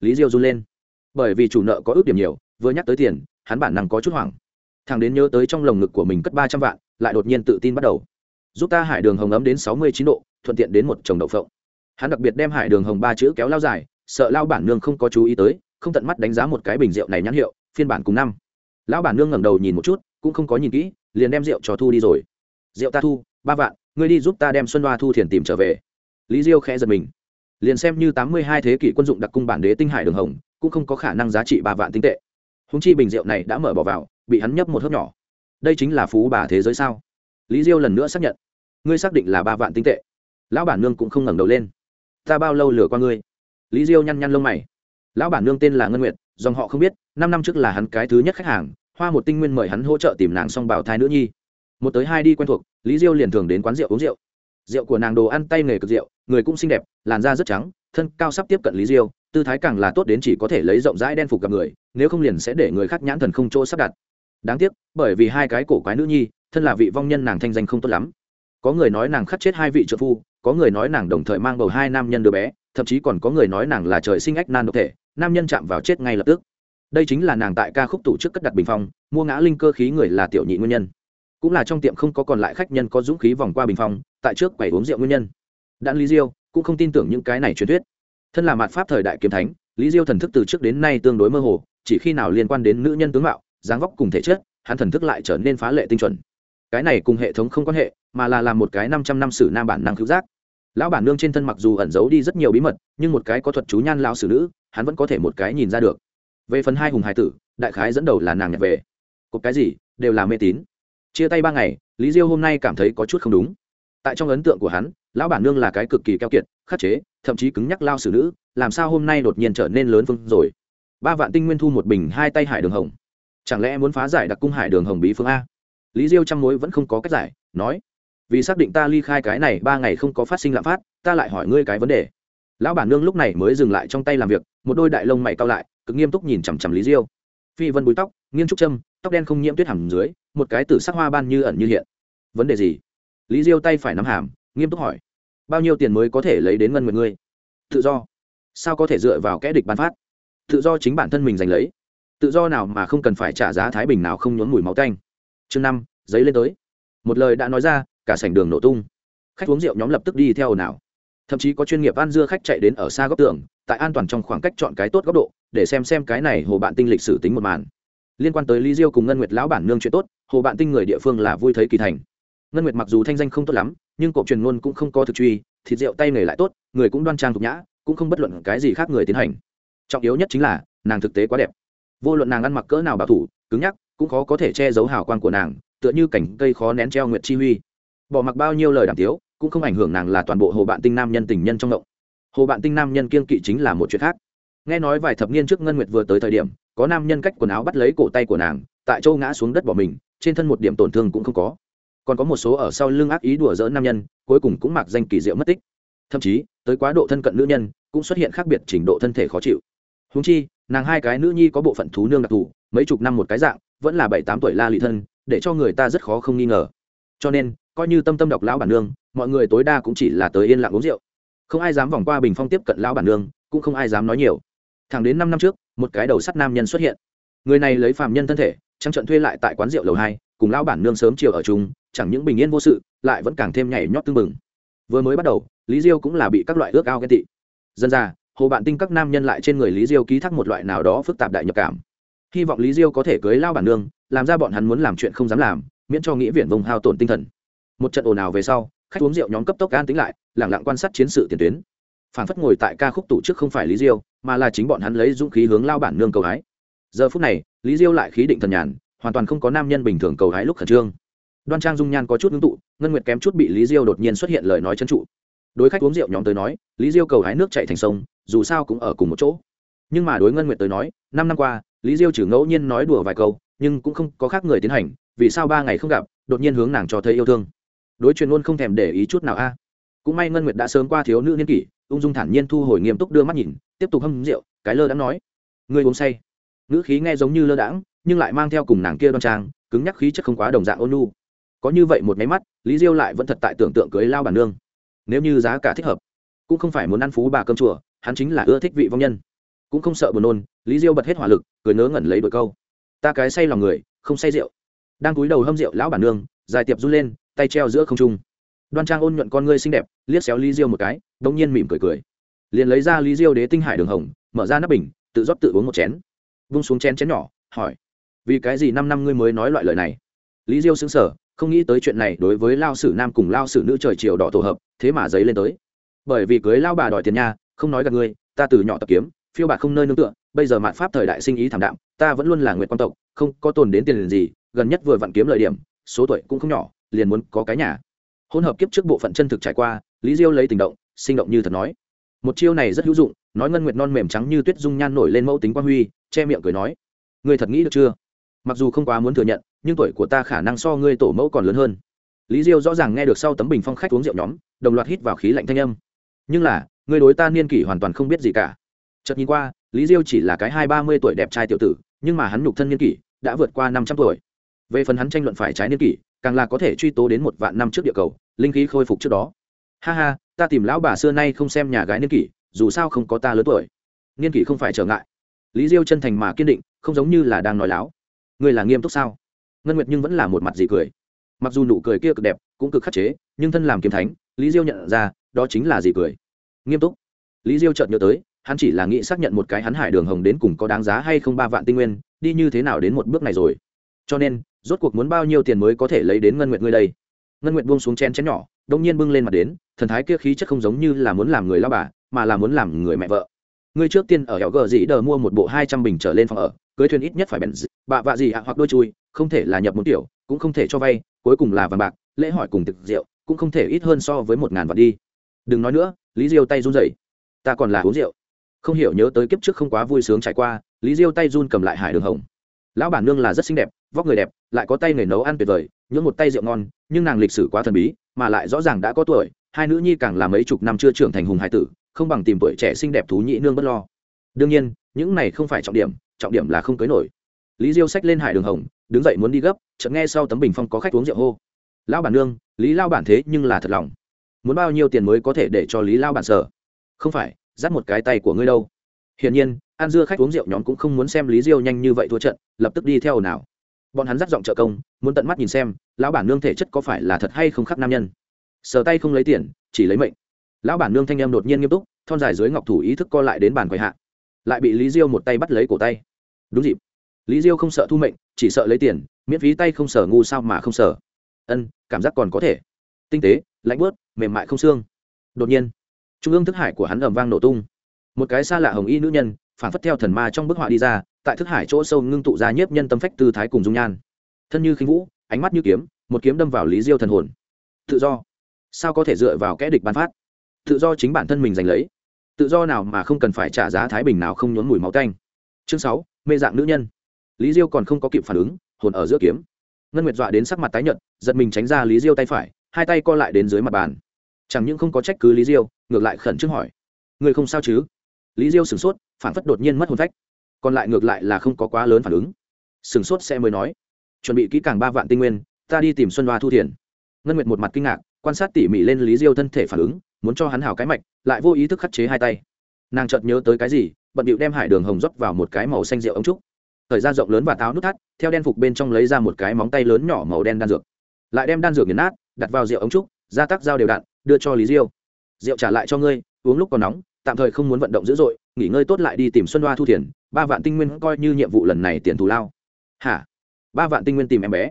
Lý diêu run lên. Bởi vì chủ nợ có ước điểm nhiều, vừa nhắc tới tiền, hắn bản nàng có chút hoảng. Thằng đến nhớ tới trong lồng ngực của mình cất ba trăm vạn, lại đột nhiên tự tin bắt đầu giúp ta hải đường hồng ấm đến sáu mươi chín độ, thuận tiện đến một chồng đậu phộng. Hắn đặc biệt đem hải đường hồng ba chữ kéo lao dài, sợ lao bản nương không có chú ý tới, không tận mắt đánh giá một cái bình rượu này nhãn hiệu, phiên bản cùng năm. Lão bản nương ngẩng đầu nhìn một chút, cũng không có nhìn kỹ, liền đem rượu cho thu đi rồi. Rượu ta thu, ba vạn, ngươi đi giúp ta đem xuân hoa thu thiền tìm trở về. Lý diêu khẽ giật mình. Liền xem như tám mươi hai thế kỷ quân dụng đặc cung bản đế tinh hải đường hồng, cũng không có khả năng giá trị ba vạn tinh tệ. Húng chi bình rượu này đã mở bỏ vào, bị hắn nhấp một hớp nhỏ. Đây chính là phú bà thế giới sao? lý diêu lần nữa xác nhận. Ngươi xác định là ba vạn tinh tệ. Lão bản nương cũng không ngẩng đầu lên. Ta bao lâu lừa qua ngươi? Lý diêu nhăn nhăn lông mày. Lão bản nương tên là ngân nguyệt, dòng họ không biết, năm năm trước là hắn cái thứ nhất khách hàng, hoa một tinh nguyên mời hắn hỗ trợ tìm nàng xong bảo thai nữ nhi. Một tới hai đi quen thuộc, lý diêu liền thường đến quán rượu uống rượu. Rượu của nàng đồ ăn tay nghề cực rượu, người cũng xinh đẹp, làn da rất trắng, thân cao sắp tiếp cận lý diêu, tư thái càng là tốt đến chỉ có thể lấy rộng rãi đen phục gặp người, nếu không liền sẽ để người khác nhãn thần không chỗ sắp đặt. Đáng tiếc, bởi vì hai cái cổ quái nữ nhi thân là vị vong nhân nàng thanh danh không tốt lắm. Có người nói nàng khắc chết hai vị trợ phu, có người nói nàng đồng thời mang bầu hai nam nhân đứa bé, thậm chí còn có người nói nàng là trời sinh ách nan độc thể, nam nhân chạm vào chết ngay lập tức. Đây chính là nàng tại ca khúc tủ trước cất đặt bình phong, mua ngã linh cơ khí người là tiểu nhị nguyên nhân. Cũng là trong tiệm không có còn lại khách nhân có dũng khí vòng qua bình phong, tại trước quầy uống rượu nguyên nhân. Đạn lý diêu cũng không tin tưởng những cái này truyền thuyết. Thân là mạt pháp thời đại kiếm thánh, lý diêu thần thức từ trước đến nay tương đối mơ hồ, chỉ khi nào liên quan đến nữ nhân tướng mạo, dáng vóc cùng thể chất, hắn thần thức lại trở nên phá lệ tinh chuẩn cái này cùng hệ thống không quan hệ, mà là làm một cái năm trăm năm sử nam bản năng cứu giác. Lão bản nương trên thân mặc dù ẩn giấu đi rất nhiều bí mật, nhưng một cái có thuật chú nhan lão sử nữ, hắn vẫn có thể một cái nhìn ra được. Về phần hai hùng hải tử, đại khái dẫn đầu là nàng nhặt về. Cột cái gì, đều là mê tín. Chia tay ba ngày, lý diêu hôm nay cảm thấy có chút không đúng. Tại trong ấn tượng của hắn, lão bản nương là cái cực kỳ keo kiệt, khắc chế, thậm chí cứng nhắc lao xử nữ, làm sao hôm nay đột nhiên trở nên lớn phương rồi. Ba vạn tinh nguyên thu một bình, hai tay hải đường hồng. Chẳng lẽ muốn phá giải đặc cung hải đường hồng bí phương a? lý diêu chăm mối vẫn không có cách giải, nói, vì xác định ta ly khai cái này ba ngày không có phát sinh lạm phát, ta lại hỏi ngươi cái vấn đề. Lão bản nương lúc này mới dừng lại trong tay làm việc, một đôi đại lông mày cao lại, cực nghiêm túc nhìn chằm chằm lý diêu. Phi vân bùi tóc nghiêm trúc châm, tóc đen không nhiễm tuyết hẳn dưới, một cái tử sắc hoa ban như ẩn như hiện. Vấn đề gì? Lý diêu tay phải nắm hàm, nghiêm túc hỏi, bao nhiêu tiền mới có thể lấy đến ngân nguyện ngươi? Tự do. Sao có thể dựa vào kẽ địch bán phát? Tự do chính bản thân mình giành lấy. Tự do nào mà không cần phải trả giá thái bình nào không nhốn mùi máu tanh chương năm, giấy lên tới. Một lời đã nói ra, cả sảnh đường nổ tung. Khách uống rượu nhóm lập tức đi theo ồn ào. Thậm chí có chuyên nghiệp ăn dưa khách chạy đến ở xa góc tường, tại an toàn trong khoảng cách chọn cái tốt góc độ, để xem xem cái này hồ bạn tinh lịch sử tính một màn. Liên quan tới lý diêu cùng ngân nguyệt lão bản nương chuyện tốt, hồ bạn tinh người địa phương là vui thấy kỳ thành. Ngân nguyệt mặc dù thanh danh không tốt lắm, nhưng cổ truyền luôn cũng không có thực truy, thịt rượu tay nghề lại tốt, người cũng đoan trang thục nhã, cũng không bất luận cái gì khác người tiến hành. Trọng yếu nhất chính là, nàng thực tế quá đẹp. Vô luận nàng ăn mặc cỡ nào bảo thủ, cứng nhắc cũng khó có thể che giấu hào quang của nàng, tựa như cảnh cây khó nén treo nguyệt chi huy. Bỏ mặc bao nhiêu lời đàm tiếu, cũng không ảnh hưởng nàng là toàn bộ hồ bạn tinh nam nhân tình nhân trong động hồ bạn tinh nam nhân kiên kỵ chính là một chuyện khác. Nghe nói vài thập niên trước ngân nguyệt vừa tới thời điểm, có nam nhân cách quần áo bắt lấy cổ tay của nàng, tại châu ngã xuống đất bỏ mình, trên thân một điểm tổn thương cũng không có. Còn có một số ở sau lưng ác ý đùa dỡ nam nhân, cuối cùng cũng mặc danh kỳ diệu mất tích. Thậm chí, tới quá độ thân cận nữ nhân, cũng xuất hiện khác biệt trình độ thân thể khó chịu. Húng chi, nàng hai cái nữ nhi có bộ phận thú nương đặc thù, mấy chục năm một cái dạng vẫn là bảy tám tuổi la lị thân, để cho người ta rất khó không nghi ngờ. Cho nên, coi như tâm tâm đọc lão bản nương, mọi người tối đa cũng chỉ là tới yên lặng uống rượu. Không ai dám vòng qua bình phong tiếp cận lão bản nương, cũng không ai dám nói nhiều. Thẳng đến năm năm trước, một cái đầu sắt nam nhân xuất hiện. Người này lấy phàm nhân thân thể trăng trận thuê lại tại quán rượu lầu hai, cùng lão bản nương sớm chiều ở chung, chẳng những bình yên vô sự, lại vẫn càng thêm nhảy nhót tưng mừng vừa mới bắt đầu, lý diêu cũng là bị các loại ước ao ghen tị. Dân ra, hồ bạn tinh các nam nhân lại trên người lý diêu ký thác một loại nào đó phức tạp đại nhập cảm hy vọng lý diêu có thể cưới lao bản nương, làm ra bọn hắn muốn làm chuyện không dám làm, miễn cho nghĩa viện vùng hao tổn tinh thần. Một trận ồn ào về sau, khách uống rượu nhóm cấp tốc an tính lại lẳng lặng quan sát chiến sự tiền tuyến. Phản phất ngồi tại ca khúc tủ trước không phải lý diêu, mà là chính bọn hắn lấy dũng khí hướng lao bản nương cầu hái. Giờ phút này, lý diêu lại khí định thần nhàn, hoàn toàn không có nam nhân bình thường cầu hái lúc khẩn trương. Đoan trang dung nhan có chút ngưng tụ, ngân nguyệt kém chút bị lý diêu đột nhiên xuất hiện lời nói chân trụ. Đối khách uống rượu nhóm tới nói, lý diêu cầu hái nước chạy thành sông, dù sao cũng ở cùng một chỗ. Nhưng mà đối ngân nguyệt tới nói, năm năm qua lý diêu trừ ngẫu nhiên nói đùa vài câu, nhưng cũng không có khác người tiến hành, vì sao ba ngày không gặp, đột nhiên hướng nàng cho thấy yêu thương. Đối chuyện luôn không thèm để ý chút nào a. Cũng may ngân nguyệt đã sớm qua thiếu nữ niên kỷ, ung dung thản nhiên thu hồi nghiêm túc đưa mắt nhìn, tiếp tục hâm rượu, cái lơ đã nói, ngươi uống say. Ngữ khí nghe giống như lơ đãng, nhưng lại mang theo cùng nàng kia đoan trang, cứng nhắc khí chất không quá đồng dạng ôn nhu. Có như vậy một máy mắt, lý diêu lại vẫn thật tại tưởng tượng cưới lao bản nương. Nếu như giá cả thích hợp, cũng không phải muốn ăn phú bà cơm chùa, hắn chính là ưa thích vị vong nhân cũng không sợ buồn nôn, lý diêu bật hết hỏa lực, cười nớ ngẩn lấy đôi câu. Ta cái say lòng người, không say rượu. Đang cúi đầu hâm rượu lão bản nương, dài tiệp run lên, tay treo giữa không trung. Đoan trang ôn nhuận con ngươi xinh đẹp, liếc xéo lý diêu một cái, đống nhiên mỉm cười cười. Liền lấy ra lý diêu đế tinh hải đường hồng, mở ra nắp bình, tự rót tự uống một chén. Vung xuống chén chén nhỏ, hỏi, vì cái gì năm năm ngươi mới nói loại lời này? Lý diêu xứng sở không nghĩ tới chuyện này đối với lao sử nam cùng lao sử nữ trời chiều đỏ tổ hợp, thế mà giấy lên tới. Bởi vì cưới lao bà đòi tiền nha, không nói gặp ngươi, ta từ nhỏ tập kiếm phiêu bạc không nơi nương tựa, bây giờ mạn pháp thời đại sinh ý thảm đạm, ta vẫn luôn là nguyện quan tộc, không có tồn đến tiền gì, gần nhất vừa vặn kiếm lợi điểm, số tuổi cũng không nhỏ, liền muốn có cái nhà. Hỗn hợp kiếp trước bộ phận chân thực trải qua, lý diêu lấy tình động, sinh động như thật nói. Một chiêu này rất hữu dụng, nói ngân nguyệt non mềm trắng như tuyết dung nhan nổi lên mẫu tính quang huy, che miệng cười nói. Người thật nghĩ được chưa? Mặc dù không quá muốn thừa nhận, nhưng tuổi của ta khả năng so ngươi tổ mẫu còn lớn hơn. Lý diêu rõ ràng nghe được sau tấm bình phong khách uống rượu nhóm, đồng loạt hít vào khí lạnh thanh âm. Nhưng là người đối ta niên kỷ hoàn toàn không biết gì cả chợt nhìn qua, lý diêu chỉ là cái hai ba mươi tuổi đẹp trai tiểu tử, nhưng mà hắn nhục thân niên kỷ đã vượt qua năm trăm tuổi. Về phần hắn tranh luận phải trái niên kỷ, càng là có thể truy tố đến một vạn năm trước địa cầu, linh khí khôi phục trước đó. Ha ha, ta tìm lão bà xưa nay không xem nhà gái niên kỷ, dù sao không có ta lớn tuổi. Niên kỷ không phải trở ngại. Lý diêu chân thành mà kiên định, không giống như là đang nói láo. Người là nghiêm túc sao? Ngân nguyệt nhưng vẫn là một mặt gì cười. Mặc dù nụ cười kia cực đẹp, cũng cực khắc chế, nhưng thân làm kiếm thánh, lý diêu nhận ra, đó chính là gì cười. Nghiêm túc. Lý diêu chợt nhớ tới hắn chỉ là nghĩ xác nhận một cái hắn hải đường hồng đến cùng có đáng giá hay không ba vạn tinh nguyên, đi như thế nào đến một bước này rồi. Cho nên, rốt cuộc muốn bao nhiêu tiền mới có thể lấy đến ngân nguyện ngươi đây? Ngân nguyện buông xuống chen chén nhỏ đông nhiên bưng lên mặt đến, thần thái kia khí chất không giống như là muốn làm người lao bà, mà là muốn làm người mẹ vợ. Ngươi trước tiên ở hẻo gờ dĩ đờ mua một bộ hai trăm bình trở lên phòng ở, cưới thuyền ít nhất phải bèn bạ vạ gì ạ, hoặc đôi chui, không thể là nhập một tiểu, cũng không thể cho vay, cuối cùng là vàng bạc, lễ hỏi cùng thực rượu, cũng không thể ít hơn so với một ngàn vạn đi. Đừng nói nữa, lý diêu tay run rẩy. Ta còn là uống rượu không hiểu nhớ tới kiếp trước không quá vui sướng trải qua, lý diêu tay run cầm lại hải đường hồng. Lão bản nương là rất xinh đẹp, vóc người đẹp, lại có tay nghề nấu ăn tuyệt vời những một tay rượu ngon, nhưng nàng lịch sử quá thần bí, mà lại rõ ràng đã có tuổi, hai nữ nhi càng là mấy chục năm chưa trưởng thành hùng hải tử, không bằng tìm tuổi trẻ xinh đẹp thú nhị nương bất lo. Đương nhiên, những này không phải trọng điểm trọng điểm là không cưới nổi. Lý diêu xách lên hải đường hồng, đứng dậy muốn đi gấp, chợt nghe sau tấm bình phong có khách uống rượu hô. Lão bản nương, lý lao bản thế nhưng là thật lòng. Muốn bao nhiêu tiền mới có thể để cho lý lao bản sở? Không phải dắt một cái tay của ngươi đâu. Hiển nhiên, ăn dưa khách uống rượu nhóm cũng không muốn xem lý diêu nhanh như vậy thua trận, lập tức đi theo nào. Bọn hắn dắt giọng trợ công, muốn tận mắt nhìn xem, lão bản nương thể chất có phải là thật hay không khắc nam nhân. Sờ tay không lấy tiền, chỉ lấy mệnh. Lão bản nương thanh em đột nhiên nghiêm túc, thon dài dưới ngọc thủ ý thức co lại đến bàn quầy hạ. Lại bị lý diêu một tay bắt lấy cổ tay. Đúng dịp. Lý diêu không sợ thu mệnh, chỉ sợ lấy tiền, miễn phí tay không sở ngu sao mà không sở ân, cảm giác còn có thể. Tinh tế, lạnh bớt mềm mại không xương. Đột nhiên trung ương thức hải của hắn ầm vang nổ tung. Một cái xa lạ hồng y nữ nhân phản phất theo thần ma trong bức họa đi ra, tại thức hải chỗ sâu ngưng tụ ra nhiếp nhân tâm phách tư thái cùng dung nhan. Thân như khinh vũ, ánh mắt như kiếm, một kiếm đâm vào lý diêu thần hồn. Tự do. Sao có thể dựa vào kẽ địch bán phát? Tự do chính bản thân mình giành lấy. Tự do nào mà không cần phải trả giá thái bình nào không nhốn mùi máu tanh. Chương sáu, mê dạng nữ nhân. Lý diêu còn không có kịp phản ứng, hồn ở giữa kiếm. Ngân nguyệt dọa đến sắc mặt tái nhợt, giật mình tránh ra lý diêu tay phải, hai tay co lại đến dưới mặt bàn chẳng những không có trách cứ lý diêu, ngược lại khẩn trương hỏi. Người không sao chứ? Lý diêu sửng sốt, phản phất đột nhiên mất hồn phách. Còn lại ngược lại là không có quá lớn phản ứng. Sửng sốt sẽ mới nói. Chuẩn bị kỹ càng ba vạn tinh nguyên, ta đi tìm xuân hoa thu thiền ngân nguyệt một mặt kinh ngạc, quan sát tỉ mỉ lên lý diêu thân thể phản ứng, muốn cho hắn hào cái mạch, lại vô ý thức khắc chế hai tay. Nàng chợt nhớ tới cái gì, bận điệu đem hải đường hồng rót vào một cái màu xanh rượu ống trúc. Thời gian rộng lớn và táo nút thắt, theo đen phục bên trong lấy ra một cái móng tay lớn nhỏ màu đen đan dược. Lại đem đan dược nghiền nát, đặt vào rượu ống trúc gia tác giao đều đặn, đưa cho lý diêu. Rượu trả lại cho ngươi uống lúc còn nóng tạm thời không muốn vận động dữ dội nghỉ ngơi tốt lại đi tìm xuân hoa thu tiền ba vạn tinh nguyên coi như nhiệm vụ lần này tiền thù lao. Hả? Ba vạn tinh nguyên tìm em bé.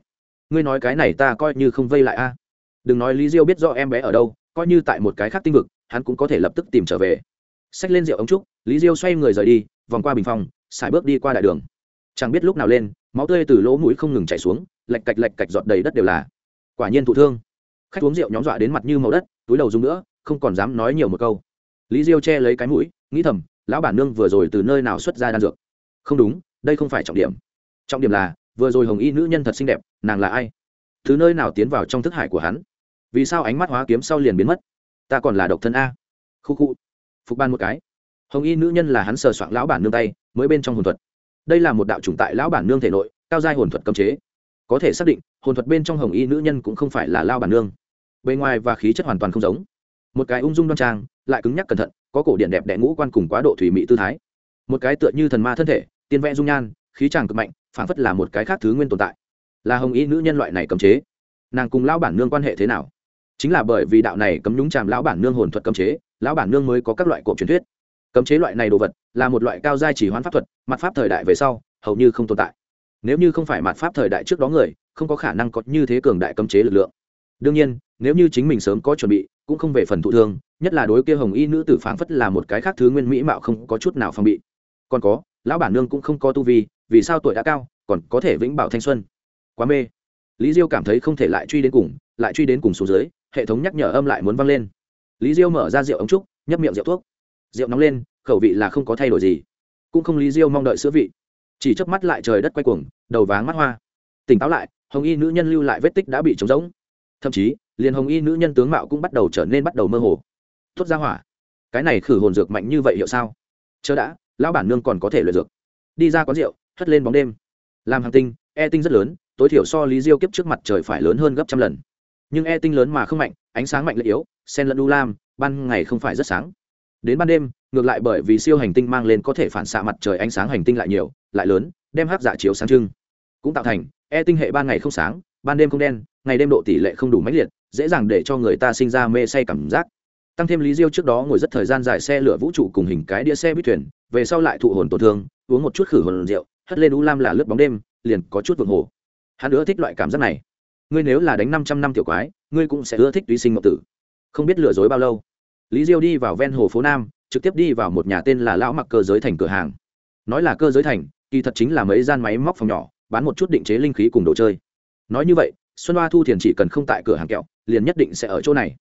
Ngươi nói cái này ta coi như không vây lại a. Đừng nói lý diêu biết do em bé ở đâu coi như tại một cái khác tinh vực hắn cũng có thể lập tức tìm trở về. Xách lên rượu ống trúc lý diêu xoay người rời đi vòng qua bình phòng xài bước đi qua đại đường. Chẳng biết lúc nào lên máu tươi từ lỗ mũi không ngừng chảy xuống lạch cạch lạch cạch giọt đầy đất đều là. Quả nhiên thụ thương khách uống rượu nhóm dọa đến mặt như màu đất, túi đầu dùng nữa, không còn dám nói nhiều một câu. Lý diêu che lấy cái mũi, nghĩ thầm, lão bản nương vừa rồi từ nơi nào xuất ra đan dược? Không đúng, đây không phải trọng điểm. Trọng điểm là, vừa rồi hồng y nữ nhân thật xinh đẹp, nàng là ai? Thứ nơi nào tiến vào trong thức hải của hắn? Vì sao ánh mắt hóa kiếm sau liền biến mất? Ta còn là độc thân a. Khu khu. Phục ban một cái. Hồng y nữ nhân là hắn sờ soạng lão bản nương tay, mới bên trong hồn thuật. Đây là một đạo chủng tại lão bản nương thể nội, cao giai hồn thuật cấm chế. Có thể xác định, hồn thuật bên trong hồng y nữ nhân cũng không phải là lao bản nương bề ngoài và khí chất hoàn toàn không giống. Một cái ung dung đoan trang, lại cứng nhắc cẩn thận, có cổ điện đẹp đẽ ngũ quan cùng quá độ thủy mỹ tư thái. Một cái tựa như thần ma thân thể, tiên vẽ dung nhan, khí tràng cực mạnh phản phất là một cái khác thứ nguyên tồn tại. Là hồng ý nữ nhân loại này cấm chế. Nàng cùng lão bản nương quan hệ thế nào? Chính là bởi vì đạo này cấm nhúng chàm lão bản nương hồn thuật cấm chế, lão bản nương mới có các loại cổ truyền thuyết. Cấm chế loại này đồ vật, là một loại cao giai chỉ hoán pháp thuật, mặt pháp thời đại về sau, hầu như không tồn tại. Nếu như không phải mặt pháp thời đại trước đó người, không có khả năng có như thế cường đại cấm chế lực lượng. Đương nhiên nếu như chính mình sớm có chuẩn bị, cũng không về phần thụ thương, nhất là đối kia hồng y nữ tử phảng phất là một cái khác thứ nguyên mỹ mạo không có chút nào phòng bị. Còn có, lão bản nương cũng không có tu vi, vì sao tuổi đã cao, còn có thể vĩnh bảo thanh xuân? Quá mê. Lý diêu cảm thấy không thể lại truy đến cùng, lại truy đến cùng số dưới, hệ thống nhắc nhở âm lại muốn văng lên. Lý diêu mở ra rượu ống trúc, nhấp miệng rượu thuốc. Rượu nóng lên, khẩu vị là không có thay đổi gì. Cũng không lý diêu mong đợi sữa vị. Chỉ chớp mắt lại trời đất quay cuồng, đầu váng mắt hoa. Tỉnh táo lại, hồng y nữ nhân lưu lại vết tích đã bị trống rỗng. Thậm chí liền hồng y nữ nhân tướng mạo cũng bắt đầu trở nên bắt đầu mơ hồ. Tốt ra hỏa. Cái này khử hồn dược mạnh như vậy hiệu sao? Chớ đã, lão bản nương còn có thể luyện dược. Đi ra quán rượu, hất lên bóng đêm. Làm hàng tinh e tinh rất lớn, tối thiểu so lý diêu kiếp trước mặt trời phải lớn hơn gấp trăm lần. Nhưng e tinh lớn mà không mạnh, ánh sáng mạnh lại yếu, sen lẫn u lam, ban ngày không phải rất sáng. Đến ban đêm, ngược lại bởi vì siêu hành tinh mang lên có thể phản xạ mặt trời ánh sáng hành tinh lại nhiều, lại lớn, đem hắc dạ chiếu sáng trưng. Cũng tạo thành e tinh hệ ban ngày không sáng, ban đêm không đen, ngày đêm độ tỷ lệ không đủ mãnh liệt dễ dàng để cho người ta sinh ra mê say cảm giác. Tăng thêm lý diêu trước đó ngồi rất thời gian dài xe lửa vũ trụ cùng hình cái đĩa xe buýt thuyền, về sau lại thụ hồn tổn thương, uống một chút khử hồn rượu, hất lên u lam là lướt bóng đêm, liền có chút vượng hồ. Hắn ưa thích loại cảm giác này. Ngươi nếu là đánh năm trăm năm tiểu quái, ngươi cũng sẽ ưa thích tùy sinh mộng tử. Không biết lừa dối bao lâu, lý diêu đi vào ven hồ phố nam, trực tiếp đi vào một nhà tên là lão mặc cơ giới thành cửa hàng. Nói là cơ giới thành, kỳ thật chính là mấy gian máy móc phòng nhỏ, bán một chút định chế linh khí cùng đồ chơi. Nói như vậy xuân hoa thu thiền chỉ cần không tại cửa hàng kẹo, liền nhất định sẽ ở chỗ này.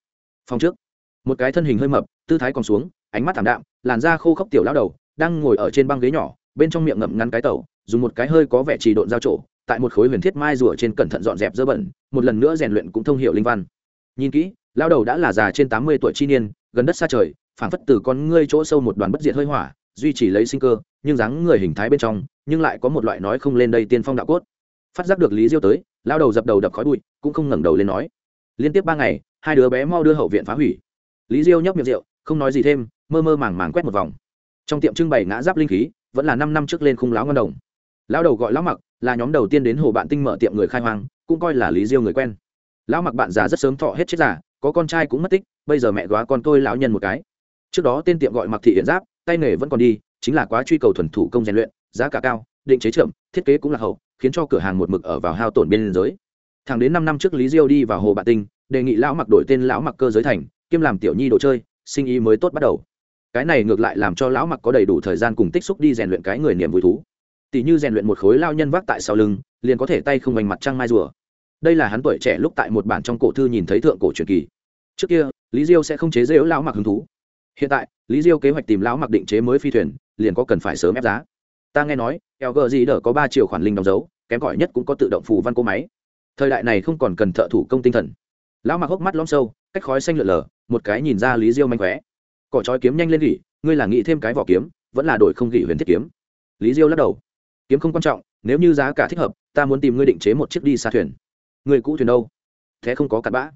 Phòng trước, một cái thân hình hơi mập, tư thái còn xuống, ánh mắt thảm đạm, làn da khô khốc tiểu lao đầu, đang ngồi ở trên băng ghế nhỏ, bên trong miệng ngậm ngắn cái tẩu, dùng một cái hơi có vẻ trì độn giao trổ, tại một khối huyền thiết mai rùa trên cẩn thận dọn dẹp dơ bẩn, một lần nữa rèn luyện cũng thông hiệu linh văn. Nhìn kỹ lao đầu đã là già trên tám mươi tuổi chi niên, gần đất xa trời, phảng phất từ con ngươi chỗ sâu một đoàn bất diệt hơi hỏa, duy trì lấy sinh cơ, nhưng dáng người hình thái bên trong, nhưng lại có một loại nói không lên đây tiên phong đạo cốt phát giác được lý diêu tới, lao đầu dập đầu đập khói bụi, cũng không ngẩng đầu lên nói. Liên tiếp ba ngày, hai đứa bé mau đưa hậu viện phá hủy. Lý diêu nhấp miệng rượu, không nói gì thêm, mơ mơ màng màng quét một vòng. Trong tiệm trưng bày ngã giáp linh khí, vẫn là năm năm trước lên khung láo ngân đồng. Lao đầu gọi lão mặc, là nhóm đầu tiên đến hồ bạn tinh mở tiệm người khai hoang, cũng coi là lý diêu người quen. Lão mặc bạn già rất sớm thọ hết chết giả có con trai cũng mất tích, bây giờ mẹ góa con tôi lão nhân một cái. Trước đó tên tiệm gọi mặc thị hiện giáp, tay nghề vẫn còn đi, chính là quá truy cầu thuần thủ công rèn luyện, giá cả cao, định chế trưởng, thiết kế cũng là hậu khiến cho cửa hàng một mực ở vào hao tổn bên biên giới. Thẳng đến năm năm trước lý diêu đi vào hồ bạ tinh, đề nghị lão mặc đổi tên lão mặc cơ giới thành, kiêm làm tiểu nhi đồ chơi, sinh ý mới tốt bắt đầu. Cái này ngược lại làm cho lão mặc có đầy đủ thời gian cùng tích xúc đi rèn luyện cái người niềm vui thú. Tỷ như rèn luyện một khối lao nhân vác tại sau lưng, liền có thể tay không vành mặt trăng mai rùa. Đây là hắn tuổi trẻ lúc tại một bản trong cổ thư nhìn thấy thượng cổ truyền kỳ. Trước kia, lý diêu sẽ không chế dễ lão mặc hứng thú. Hiện tại, lý diêu kế hoạch tìm lão mặc định chế mới phi thuyền, liền có cần phải sớm ép giá ta nghe nói lg gì đỡ có ba triệu khoản linh đóng dấu, kém gọi nhất cũng có tự động phù văn cỗ máy. Thời đại này không còn cần thợ thủ công tinh thần. Lão mặc hốc mắt lõm sâu, cách khói xanh lượn lờ, một cái nhìn ra lý diêu manh khóe. Cỏ trói kiếm nhanh lên gỉ, ngươi là nghĩ thêm cái vỏ kiếm, vẫn là đổi không gỉ huyền thiết kiếm? Lý diêu lắc đầu. Kiếm không quan trọng, nếu như giá cả thích hợp, ta muốn tìm ngươi định chế một chiếc đi xa thuyền. Người cũ thuyền đâu? Thế không có cặn bã.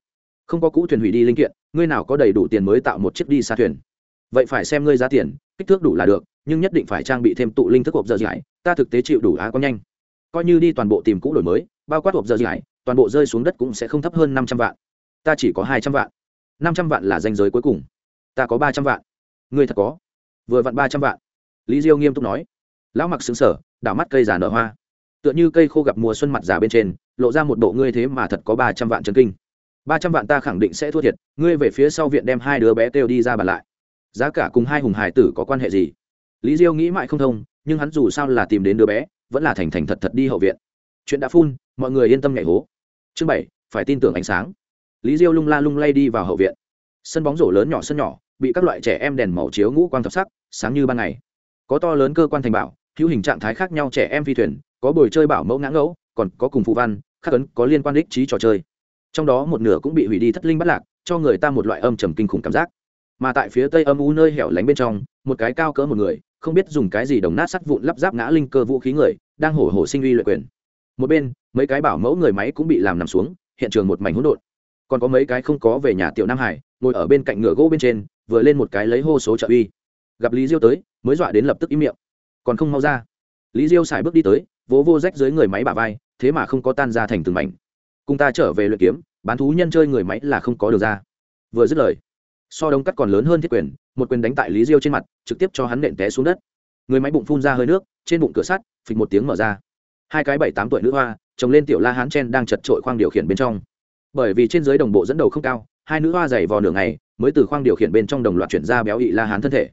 Không có cũ thuyền hủy đi linh kiện, ngươi nào có đầy đủ tiền mới tạo một chiếc đi xa thuyền? vậy phải xem ngươi giá tiền, kích thước đủ là được, nhưng nhất định phải trang bị thêm tụ linh thức hộp dơ dải ta thực tế chịu đủ á có nhanh. Coi như đi toàn bộ tìm cũ đổi mới, bao quát hộp dơ dải toàn bộ rơi xuống đất cũng sẽ không thấp hơn năm trăm vạn. Ta chỉ có hai trăm vạn. Năm trăm vạn là danh giới cuối cùng. Ta có ba trăm vạn. Ngươi thật có. Vừa vặn ba trăm vạn. Lý diêu nghiêm túc nói. Lão mặc xứng sở đảo mắt cây giả nở hoa. Tựa như cây khô gặp mùa xuân mặt giả bên trên, lộ ra một bộ ngươi thế mà thật có ba trăm vạn chân kinh. Ba trăm vạn ta khẳng định sẽ thua thiệt, ngươi về phía sau viện đem hai đứa bé kêu đi ra bàn lại giá cả cùng hai hùng hải tử có quan hệ gì? Lý diêu nghĩ mãi không thông, nhưng hắn dù sao là tìm đến đứa bé, vẫn là thành thành thật thật đi hậu viện. Chuyện đã phun, mọi người yên tâm nhảy hố. Chương bảy, phải tin tưởng ánh sáng. Lý diêu lung la lung lay đi vào hậu viện. Sân bóng rổ lớn nhỏ sân nhỏ, bị các loại trẻ em đèn màu chiếu ngũ quang thập sắc, sáng như ban ngày. Có to lớn cơ quan thành bảo, hữu hình trạng thái khác nhau trẻ em phi thuyền, có bồi chơi bảo mẫu ngã ngẫu, còn có cùng phụ văn, khắc ấn, có liên quan đích trí trò chơi. Trong đó một nửa cũng bị hủy đi thất linh bắt lạc, cho người ta một loại âm trầm kinh khủng cảm giác mà tại phía tây âm u nơi hẻo lánh bên trong, một cái cao cỡ một người, không biết dùng cái gì đồng nát sắt vụn lắp ráp ngã linh cơ vũ khí người, đang hổ hổ sinh uy lợi quyền. Một bên, mấy cái bảo mẫu người máy cũng bị làm nằm xuống, hiện trường một mảnh hỗn độn. Còn có mấy cái không có về nhà tiểu nam hải, ngồi ở bên cạnh ngựa gỗ bên trên, vừa lên một cái lấy hô số trợ uy. Gặp lý diêu tới, mới dọa đến lập tức im miệng. Còn không mau ra. Lý diêu xài bước đi tới, vỗ vô rách dưới người máy bả vai, thế mà không có tan ra thành từng mảnh. Cùng ta trở về luyện kiếm, bán thú nhân chơi người máy là không có được ra. Vừa dứt lời so đông cắt còn lớn hơn thiết quyền, một quyền đánh tại lý diêu trên mặt, trực tiếp cho hắn nện té xuống đất. Người máy bụng phun ra hơi nước, trên bụng cửa sắt, phịch một tiếng mở ra. Hai cái bảy tám tuổi nữ hoa, chồng lên tiểu la hán chen đang chật trội khoang điều khiển bên trong. Bởi vì trên dưới đồng bộ dẫn đầu không cao, hai nữ hoa dày vò nửa ngày, mới từ khoang điều khiển bên trong đồng loạt chuyển ra béo ị la hán thân thể.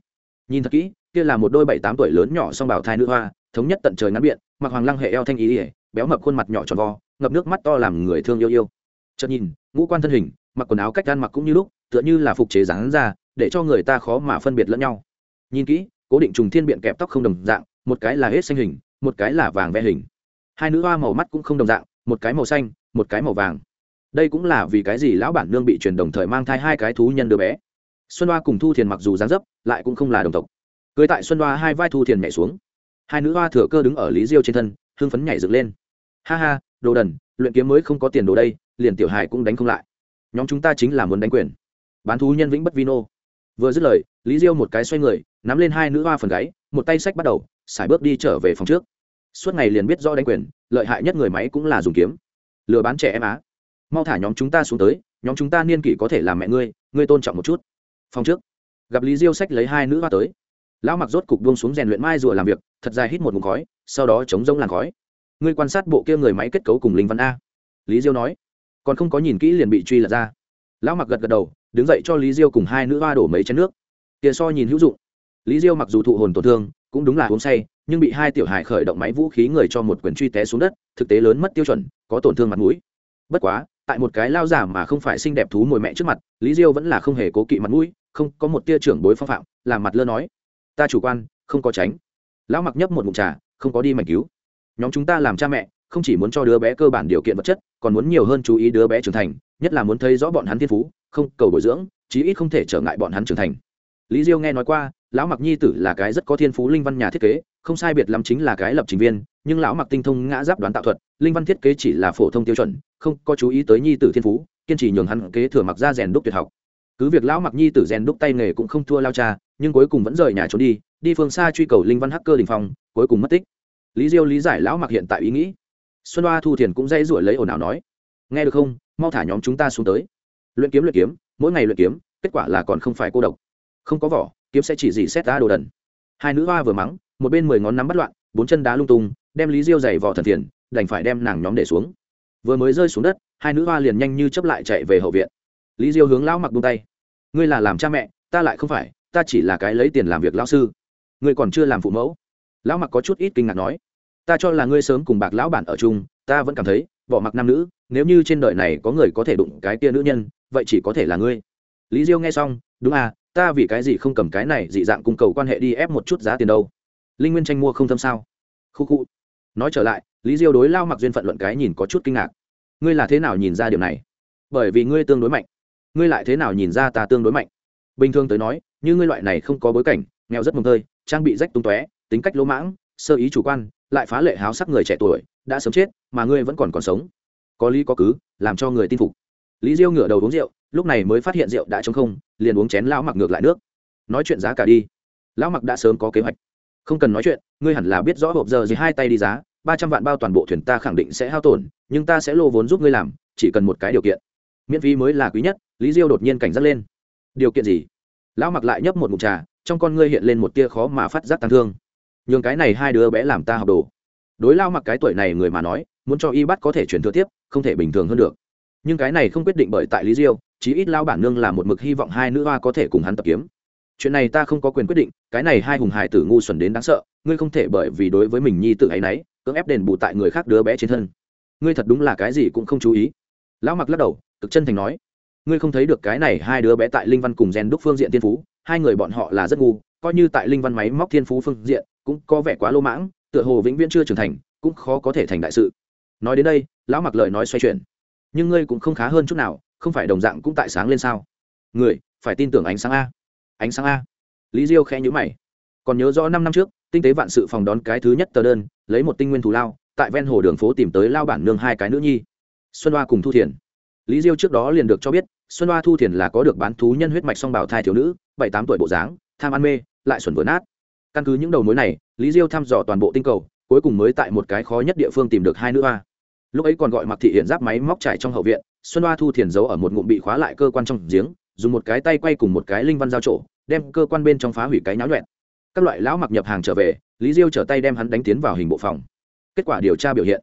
Nhìn thật kỹ, kia là một đôi bảy tám tuổi lớn nhỏ song bảo thai nữ hoa, thống nhất tận trời ngắn biện mặc hoàng lăng hệ eo thanh ý ỉa béo mập khuôn mặt nhỏ tròn vo, ngập nước mắt to làm người thương yêu yêu. Chợt nhìn, ngũ quan thân hình, mặc quần áo cách ăn mặc cũng như lúc tựa như là phục chế dáng ra, để cho người ta khó mà phân biệt lẫn nhau. Nhìn kỹ, cố định trùng thiên biện kẹp tóc không đồng dạng, một cái là hết xanh hình, một cái là vàng ve hình. Hai nữ hoa màu mắt cũng không đồng dạng, một cái màu xanh, một cái màu vàng. Đây cũng là vì cái gì lão bản nương bị truyền đồng thời mang thai hai cái thú nhân đứa bé. Xuân hoa cùng thu thiền mặc dù dáng dấp, lại cũng không là đồng tộc. Cười tại xuân hoa hai vai thu thiền nhảy xuống. Hai nữ hoa thừa cơ đứng ở lý diêu trên thân, hưng phấn nhảy dựng lên. Ha ha, đồ đần, luyện kiếm mới không có tiền đồ đây, liền tiểu hài cũng đánh không lại. Nhóm chúng ta chính là muốn đánh quyền bán thú nhân vĩnh bất vino vừa dứt lời, lý diêu một cái xoay người, nắm lên hai nữ hoa phần gáy, một tay sách bắt đầu, xài bước đi trở về phòng trước. Suốt ngày liền biết do đánh quyền, lợi hại nhất người máy cũng là dùng kiếm. Lừa bán trẻ em á. Mau thả nhóm chúng ta xuống tới, nhóm chúng ta niên kỷ có thể làm mẹ ngươi ngươi tôn trọng một chút. Phòng trước, gặp lý diêu sách lấy hai nữ hoa tới. Lão mặc rốt cục buông xuống rèn luyện mai rùa làm việc, thật dài hít một ngụm khói, sau đó chống rông làn khói. Ngươi quan sát bộ kia người máy kết cấu cùng linh văn a. Lý diêu nói, còn không có nhìn kỹ liền bị truy lật ra lão mặc gật gật đầu, đứng dậy cho lý diêu cùng hai nữ hoa đổ mấy chén nước. Kia so nhìn hữu dụng. Lý diêu mặc dù thụ hồn tổn thương, cũng đúng là uống say, nhưng bị hai tiểu hài khởi động máy vũ khí người cho một quyền truy té xuống đất, thực tế lớn mất tiêu chuẩn, có tổn thương mặt mũi. Bất quá, tại một cái lao giả mà không phải xinh đẹp thú mùi mẹ trước mặt, lý diêu vẫn là không hề cố kỵ mặt mũi, không có một tia trưởng bối phong phạm, làm mặt lơ nói, ta chủ quan, không có tránh. Lão mặc nhấp một mụn trà, không có đi mảnh cứu. Nhóm chúng ta làm cha mẹ không chỉ muốn cho đứa bé cơ bản điều kiện vật chất, còn muốn nhiều hơn chú ý đứa bé trưởng thành, nhất là muốn thấy rõ bọn hắn thiên phú, không cầu bồi dưỡng, chí ít không thể trở ngại bọn hắn trưởng thành. Lý diêu nghe nói qua, lão mặc nhi tử là cái rất có thiên phú linh văn nhà thiết kế, không sai biệt lắm chính là cái lập trình viên, nhưng lão mặc tinh thông ngã giáp đoán tạo thuật, linh văn thiết kế chỉ là phổ thông tiêu chuẩn, không có chú ý tới nhi tử thiên phú, kiên trì nhường hắn kế thừa mặc ra rèn đúc tuyệt học. Cứ việc lão mặc nhi tử rèn đúc tay nghề cũng không thua lao cha, nhưng cuối cùng vẫn rời nhà trốn đi đi phương xa truy cầu linh văn hacker đình phong, cuối cùng mất tích. Lý diêu lý giải lão mặc hiện tại ý nghĩ xuân hoa thu thiền cũng dây rủi lấy ồn ào nói, nghe được không? Mau thả nhóm chúng ta xuống tới. Luyện kiếm luyện kiếm, mỗi ngày luyện kiếm, kết quả là còn không phải cô độc. Không có vỏ, kiếm sẽ chỉ dì xét ra đồ đần. Hai nữ hoa vừa mắng, một bên mười ngón nắm bắt loạn, bốn chân đá lung tung, đem lý diêu giày vỏ thần thiền, đành phải đem nàng nhóm để xuống. Vừa mới rơi xuống đất, hai nữ hoa liền nhanh như chấp lại chạy về hậu viện. Lý diêu hướng lão mặc buông tay, ngươi là làm cha mẹ, ta lại không phải, ta chỉ là cái lấy tiền làm việc lão sư. Ngươi còn chưa làm phụ mẫu. Lão mặc có chút ít kinh ngạc nói ta cho là ngươi sớm cùng bạc lão bản ở chung, ta vẫn cảm thấy bỏ mặc nam nữ, nếu như trên đời này có người có thể đụng cái tia nữ nhân, vậy chỉ có thể là ngươi. Lý diêu nghe xong, đúng à ta vì cái gì không cầm cái này dị dạng cung cầu quan hệ đi ép một chút giá tiền đâu? Linh nguyên tranh mua không thâm sao? Khu khu. Nói trở lại, lý diêu đối lao mặc duyên phận luận cái nhìn có chút kinh ngạc. Ngươi là thế nào nhìn ra điều này? Bởi vì ngươi tương đối mạnh. Ngươi lại thế nào nhìn ra ta tương đối mạnh? Bình thường tới nói, như ngươi loại này không có bối cảnh, nghèo rất mồm tơi, trang bị rách tung tóe, tính cách lỗ mãng, sơ ý chủ quan lại phá lệ háo sắc người trẻ tuổi, đã sớm chết, mà ngươi vẫn còn còn sống. Có lý có cứ, làm cho người tin phục. Lý diêu ngửa đầu uống rượu, lúc này mới phát hiện rượu đã trống không, liền uống chén lão mặc ngược lại nước. Nói chuyện giá cả đi. Lão mặc đã sớm có kế hoạch. Không cần nói chuyện, ngươi hẳn là biết rõ hộp giờ gì hai tay đi giá, ba trăm vạn bao toàn bộ thuyền ta khẳng định sẽ hao tổn, nhưng ta sẽ lô vốn giúp ngươi làm, chỉ cần một cái điều kiện. Miễn phí mới là quý nhất, lý diêu đột nhiên cảnh giác lên. Điều kiện gì? Lão mặc lại nhấp một mụt trà, trong con ngươi hiện lên một tia khó mà phát giác tàn thương nhường cái này hai đứa bé làm ta học đồ. Đối lao mặc cái tuổi này người mà nói, muốn cho y bắt có thể chuyển thừa tiếp, không thể bình thường hơn được. Nhưng cái này không quyết định bởi tại lý diêu, chí ít lao bản nương là một mực hy vọng hai nữ hoa có thể cùng hắn tập kiếm. Chuyện này ta không có quyền quyết định, cái này hai hùng hải tử ngu xuẩn đến đáng sợ, ngươi không thể bởi vì đối với mình nhi tự ấ y n ấ y cưỡng ép đền bù tại người khác đứa bé trên thân. Ngươi thật đúng là cái gì cũng không chú ý. Lão mặc lắc đầu, cực chân thành nói, ngươi không thấy được cái này hai đứa bé tại linh văn cùng gen đúc phương diện tiên phú, hai người bọn họ là rất ngu, coi như tại linh văn máy móc thiên phú phương diện cũng có vẻ quá lô mãng, tựa hồ vĩnh viễn chưa trưởng thành, cũng khó có thể thành đại sự. Nói đến đây, lão mặc lời nói xoay chuyển. Nhưng ngươi cũng không khá hơn chút nào, không phải đồng dạng cũng tại sáng lên sao? Người, phải tin tưởng ánh sáng a. Ánh sáng a. Lý diêu khẽ nhữ mày. Còn nhớ rõ năm năm trước, tinh tế vạn sự phòng đón cái thứ nhất tờ đơn, lấy một tinh nguyên thù lao, tại ven hồ đường phố tìm tới lao bản nương hai cái nữ nhi. Xuân hoa cùng thu thiền. Lý diêu trước đó liền được cho biết, xuân hoa thu thiền là có được bán thú nhân huyết mạch song bảo thai thiếu nữ, bảy tám tuổi bộ dáng, tham ăn mê, lại xuẩn vừa nát căn cứ những đầu mối này, lý diêu thăm dò toàn bộ tinh cầu, cuối cùng mới tại một cái khó nhất địa phương tìm được hai nữ hoa. Lúc ấy còn gọi mặc thị hiện giáp máy móc trải trong hậu viện, xuân hoa thu thiền giấu ở một ngụm bị khóa lại cơ quan trong giếng, dùng một cái tay quay cùng một cái linh văn giao trổ, đem cơ quan bên trong phá hủy cái nháo nhuẹn. Các loại lão mặc nhập hàng trở về, lý diêu trở tay đem hắn đánh tiến vào hình bộ phòng. Kết quả điều tra biểu hiện.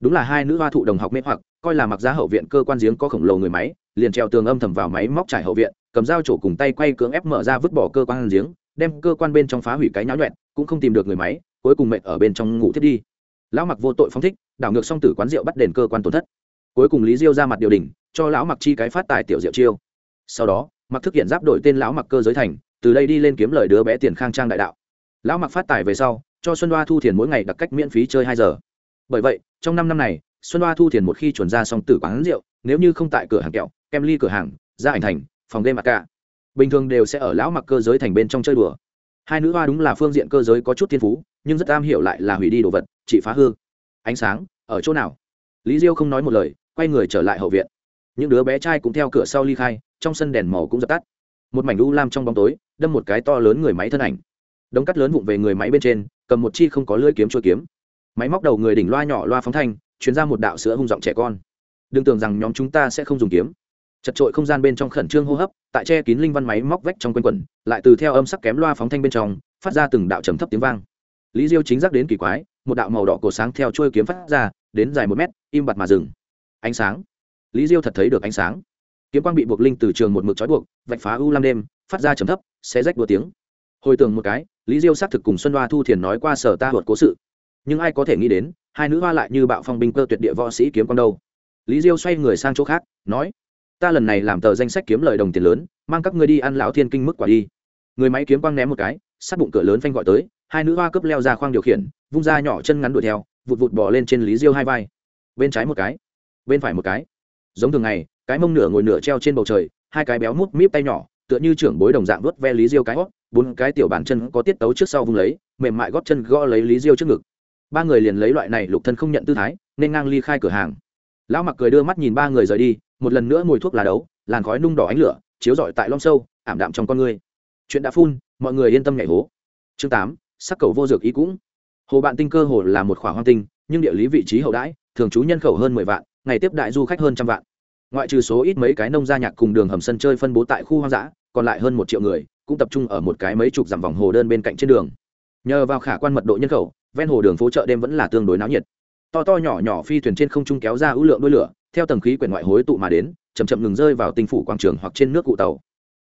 Đúng là hai nữ hoa thụ đồng học mê hoặc, coi là mặc giá hậu viện cơ quan giếng có khổng lồ người máy, liền treo tường âm thầm vào máy móc trải hậu viện, cầm dao trổ cùng tay quay cưỡng ép mở ra vứt bỏ cơ quan giếng đem cơ quan bên trong phá hủy cái nháo loạn cũng không tìm được người máy, cuối cùng mệnh ở bên trong ngủ thiết đi. Lão mặc vô tội phóng thích, đảo ngược song tử quán rượu bắt đền cơ quan tổn thất. Cuối cùng lý diêu ra mặt điều đình cho lão mặc chi cái phát tài tiểu diệu chiêu. Sau đó, mặc thức hiện giáp đổi tên lão mặc cơ giới thành, từ đây đi lên kiếm lời đứa bé tiền khang trang đại đạo. Lão mặc phát tài về sau, cho xuân hoa thu thiền mỗi ngày đặc cách miễn phí chơi hai giờ. Bởi vậy, trong năm năm này, xuân hoa thu thiền một khi chuẩn ra song tử quán rượu, nếu như không tại cửa hàng kẹo, kem ly cửa hàng, ra ảnh thành, phòng game mặt cả bình thường đều sẽ ở lão mặc cơ giới thành bên trong chơi đùa. Hai nữ hoa đúng là phương diện cơ giới có chút thiên phú, nhưng rất am hiểu lại là hủy đi đồ vật chỉ phá hư. Ánh sáng, ở chỗ nào? Lý diêu không nói một lời, quay người trở lại hậu viện. Những đứa bé trai cũng theo cửa sau ly khai, trong sân đèn màu cũng dập tắt. Một mảnh đu lam trong bóng tối, đâm một cái to lớn người máy thân ảnh. Đống cắt lớn vụng về người máy bên trên, cầm một chi không có lưỡi kiếm chua kiếm. Máy móc đầu người đỉnh loa nhỏ loa phóng thanh chuyến ra một đạo sữa hung giọng trẻ con. Đừng tưởng rằng nhóm chúng ta sẽ không dùng kiếm chật trội không gian bên trong khẩn trương hô hấp, tại che kín linh văn máy móc vách trong quanh quẩn, lại từ theo âm sắc kém loa phóng thanh bên trong, phát ra từng đạo trầm thấp tiếng vang. Lý diêu chính giác đến kỳ quái, một đạo màu đỏ cổ sáng theo trôi kiếm phát ra, đến dài một mét, im bặt mà dừng. Ánh sáng. Lý diêu thật thấy được ánh sáng. Kiếm quang bị buộc linh từ trường một mực trói buộc, vạch phá u lam đêm, phát ra trầm thấp sẽ rách đua tiếng. Hồi tưởng một cái, lý diêu xác thực cùng xuân hoa thu thiền nói qua sở ta luật cố sự. Nhưng ai có thể nghĩ đến, hai nữ hoa lại như bạo phong binh cơ tuyệt địa võ sĩ kiếm con đâu. Lý diêu xoay người sang chỗ khác, nói ta lần này làm tờ danh sách kiếm lời đồng tiền lớn, mang các ngươi đi ăn lão thiên kinh mức quả đi. Người máy kiếm quang ném một cái sát bụng cửa lớn phanh gọi tới, hai nữ hoa cướp leo ra khoang điều khiển, vung ra nhỏ chân ngắn đuổi theo, vụt vụt bỏ lên trên lý diêu hai vai. Bên trái một cái, bên phải một cái. Giống thường ngày, cái mông nửa ngồi nửa treo trên bầu trời, hai cái béo mút míp tay nhỏ, tựa như trưởng bối đồng dạng vớt ve lý diêu cái hót, bốn cái tiểu bàn chân có tiết tấu trước sau vung lấy, mềm mại gót chân gõ lấy lý diêu trước ngực. Ba người liền lấy loại này lục thân không nhận tư thái, nên ngang ly khai cửa hàng. Lão mặc cười đưa mắt nhìn ba người rời đi một lần nữa mùi thuốc là đấu, làn khói nung đỏ ánh lửa, chiếu rọi tại lom sâu, ảm đạm trong con người. Chuyện đã phun, mọi người yên tâm nhảy hố. Chương tám, sắc cầu vô dược ý cũng. Hồ bạn tinh cơ hồ là một khỏa hoang tinh, nhưng địa lý vị trí hậu đãi, thường trú nhân khẩu hơn mười vạn, ngày tiếp đại du khách hơn trăm vạn. Ngoại trừ số ít mấy cái nông gia nhạc cùng đường hầm sân chơi phân bố tại khu hoang dã, còn lại hơn một triệu người, cũng tập trung ở một cái mấy chục dặm vòng hồ đơn bên cạnh trên đường. Nhờ vào khả quan mật độ nhân khẩu, ven hồ đường phố chợ đêm vẫn là tương đối náo nhiệt. To to nhỏ nhỏ phi thuyền trên không trung kéo ra ưu lượng đôi lửa theo tầng khí quyển ngoại hối tụ mà đến chầm chậm ngừng rơi vào tinh phủ quảng trường hoặc trên nước cụ tàu.